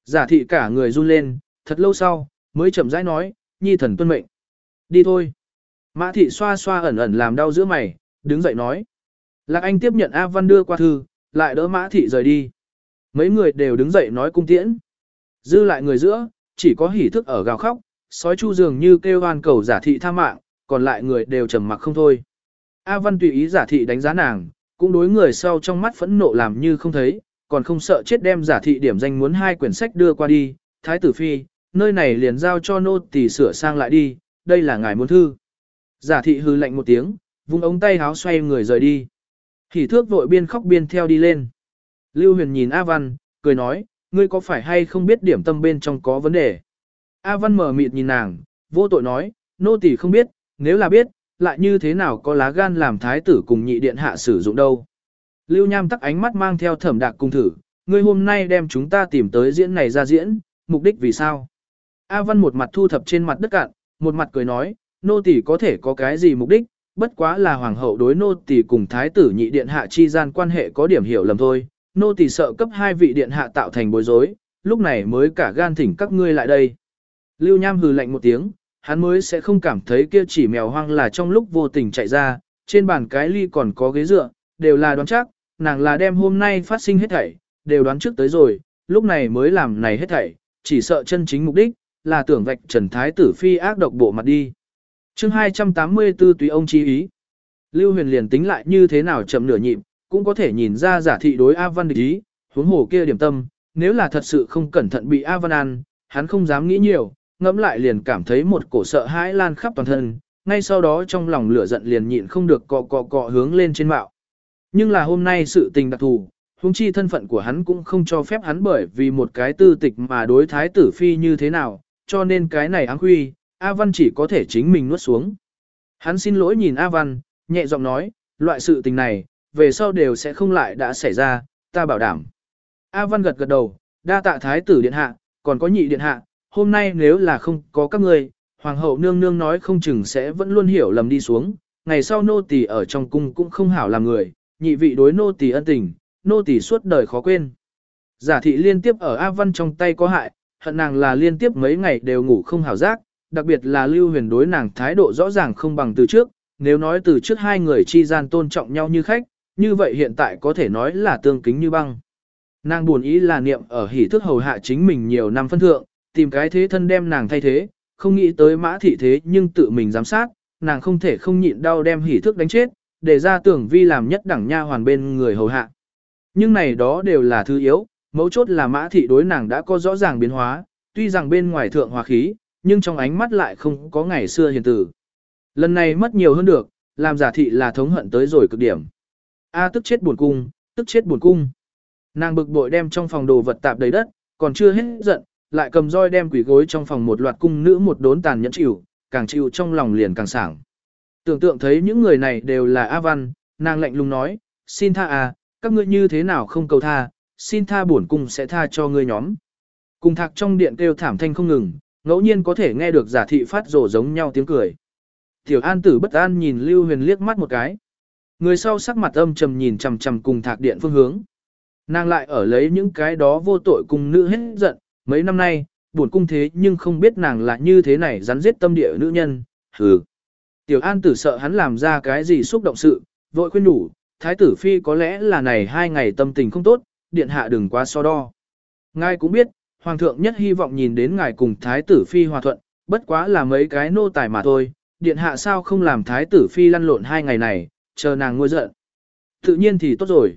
Giả thị cả người run lên, thật lâu sau, mới chậm rãi nói, nhi thần tuân mệnh. Đi thôi. Mã thị xoa xoa ẩn ẩn làm đau giữa mày, đứng dậy nói. Lạc Anh tiếp nhận A Văn đưa qua thư, lại đỡ Mã thị rời đi. Mấy người đều đứng dậy nói cung tiễn. Dư lại người giữa, chỉ có hỉ thức ở gào khóc, sói chu dường như kêu hoan cầu giả thị tha mạng, còn lại người đều trầm mặc không thôi. A Văn tùy ý giả thị đánh giá nàng, cũng đối người sau trong mắt phẫn nộ làm như không thấy, còn không sợ chết đem giả thị điểm danh muốn hai quyển sách đưa qua đi. Thái tử phi, nơi này liền giao cho nô tỳ sửa sang lại đi, đây là ngài muốn thư. Giả thị hư lạnh một tiếng, vung ống tay háo xoay người rời đi. Hỉ thước vội biên khóc biên theo đi lên. Lưu huyền nhìn A Văn, cười nói, ngươi có phải hay không biết điểm tâm bên trong có vấn đề? A Văn mở mịt nhìn nàng, vô tội nói, nô tỳ không biết, nếu là biết, lại như thế nào có lá gan làm thái tử cùng nhị điện hạ sử dụng đâu. Lưu Nham tắc ánh mắt mang theo thẩm đạc cung thử, ngươi hôm nay đem chúng ta tìm tới diễn này ra diễn, mục đích vì sao? A Văn một mặt thu thập trên mặt đất cạn, một mặt cười nói, nô tỳ có thể có cái gì mục đích, bất quá là hoàng hậu đối nô tỳ cùng thái tử nhị điện hạ chi gian quan hệ có điểm hiểu lầm thôi, nô tỳ sợ cấp hai vị điện hạ tạo thành bối rối, lúc này mới cả gan thỉnh các ngươi lại đây. Lưu Nham hừ lạnh một tiếng, hắn mới sẽ không cảm thấy kia chỉ mèo hoang là trong lúc vô tình chạy ra, trên bàn cái ly còn có ghế dựa, đều là đoán chắc, nàng là đem hôm nay phát sinh hết thảy, đều đoán trước tới rồi, lúc này mới làm này hết thảy, chỉ sợ chân chính mục đích, là tưởng vạch Trần Thái tử phi ác độc bộ mặt đi chương 284 tùy ông chi ý. Lưu huyền liền tính lại như thế nào chậm nửa nhịp, cũng có thể nhìn ra giả thị đối A Văn địch ý, huống hồ kia điểm tâm, nếu là thật sự không cẩn thận bị A Văn ăn, hắn không dám nghĩ nhiều, ngẫm lại liền cảm thấy một cổ sợ hãi lan khắp toàn thân, ngay sau đó trong lòng lửa giận liền nhịn không được cọ cọ cọ hướng lên trên mạo. Nhưng là hôm nay sự tình đặc thù, huống chi thân phận của hắn cũng không cho phép hắn bởi vì một cái tư tịch mà đối thái tử phi như thế nào, cho nên cái này áng huy, A Văn chỉ có thể chính mình nuốt xuống. Hắn xin lỗi nhìn A Văn, nhẹ giọng nói, loại sự tình này, về sau đều sẽ không lại đã xảy ra, ta bảo đảm. A Văn gật gật đầu, đa tạ thái tử điện hạ, còn có nhị điện hạ, hôm nay nếu là không có các ngươi, hoàng hậu nương nương nói không chừng sẽ vẫn luôn hiểu lầm đi xuống, ngày sau nô tỳ ở trong cung cũng không hảo làm người, nhị vị đối nô tỳ ân tình, nô tỳ suốt đời khó quên. Giả thị liên tiếp ở A Văn trong tay có hại, hận nàng là liên tiếp mấy ngày đều ngủ không hảo giác, đặc biệt là lưu huyền đối nàng thái độ rõ ràng không bằng từ trước, nếu nói từ trước hai người chi gian tôn trọng nhau như khách, như vậy hiện tại có thể nói là tương kính như băng. Nàng buồn ý là niệm ở Hỉ thức hầu hạ chính mình nhiều năm phân thượng, tìm cái thế thân đem nàng thay thế, không nghĩ tới mã thị thế nhưng tự mình giám sát, nàng không thể không nhịn đau đem Hỉ thức đánh chết, để ra tưởng vi làm nhất đẳng nha hoàn bên người hầu hạ. Nhưng này đó đều là thứ yếu, mấu chốt là mã thị đối nàng đã có rõ ràng biến hóa, tuy rằng bên ngoài thượng hòa khí, nhưng trong ánh mắt lại không có ngày xưa hiền tử. Lần này mất nhiều hơn được, làm giả thị là thống hận tới rồi cực điểm. A tức chết buồn cung, tức chết buồn cung. Nàng bực bội đem trong phòng đồ vật tạp đầy đất, còn chưa hết giận, lại cầm roi đem quỷ gối trong phòng một loạt cung nữ một đốn tàn nhẫn chịu, càng chịu trong lòng liền càng sảng. Tưởng tượng thấy những người này đều là A Văn, nàng lạnh lùng nói, xin tha à, các ngươi như thế nào không cầu tha, xin tha bổn cung sẽ tha cho ngươi nhóm. Cùng thạc trong điện kêu thảm thanh không ngừng, ngẫu nhiên có thể nghe được giả thị phát rổ giống nhau tiếng cười. Tiểu an tử bất an nhìn Lưu Huyền liếc mắt một cái. Người sau sắc mặt âm trầm nhìn chằm chằm cùng thạc điện phương hướng. Nàng lại ở lấy những cái đó vô tội cùng nữ hết giận, mấy năm nay, buồn cung thế nhưng không biết nàng là như thế này rắn giết tâm địa nữ nhân, hừ. Tiểu an tử sợ hắn làm ra cái gì xúc động sự, vội khuyên đủ, thái tử phi có lẽ là này hai ngày tâm tình không tốt, điện hạ đừng quá so đo. Ngài cũng biết, hoàng thượng nhất hy vọng nhìn đến ngài cùng thái tử phi hòa thuận, bất quá là mấy cái nô tài mà thôi, điện hạ sao không làm thái tử phi lăn lộn hai ngày này, chờ nàng nguôi giận. Tự nhiên thì tốt rồi.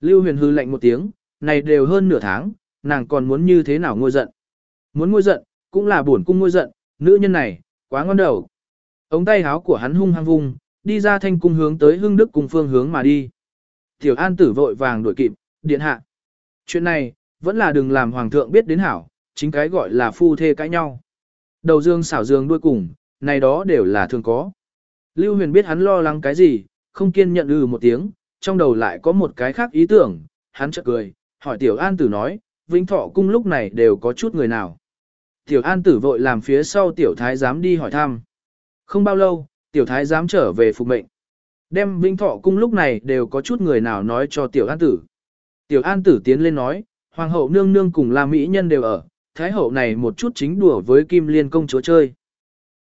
Lưu huyền hư lạnh một tiếng, này đều hơn nửa tháng, nàng còn muốn như thế nào nguôi giận. Muốn nguôi giận, cũng là buồn cung nguôi giận, nữ nhân này, quá ngon đầu. Ống tay háo của hắn hung hăng vung, đi ra thanh cung hướng tới hưng đức cùng phương hướng mà đi. Tiểu an tử vội vàng đuổi kịp, điện hạ. Chuyện này, vẫn là đừng làm hoàng thượng biết đến hảo, chính cái gọi là phu thê cãi nhau. Đầu dương xảo dương đuôi cùng, này đó đều là thường có. Lưu huyền biết hắn lo lắng cái gì, không kiên nhận ừ một tiếng, trong đầu lại có một cái khác ý tưởng, hắn chợt cười, hỏi tiểu an tử nói, vĩnh thọ cung lúc này đều có chút người nào. Tiểu an tử vội làm phía sau tiểu thái giám đi hỏi thăm. Không bao lâu, tiểu thái giám trở về phục mệnh. Đem vĩnh thọ cung lúc này đều có chút người nào nói cho tiểu an tử. Tiểu an tử tiến lên nói, hoàng hậu nương nương cùng la mỹ nhân đều ở, thái hậu này một chút chính đùa với kim liên công chúa chơi.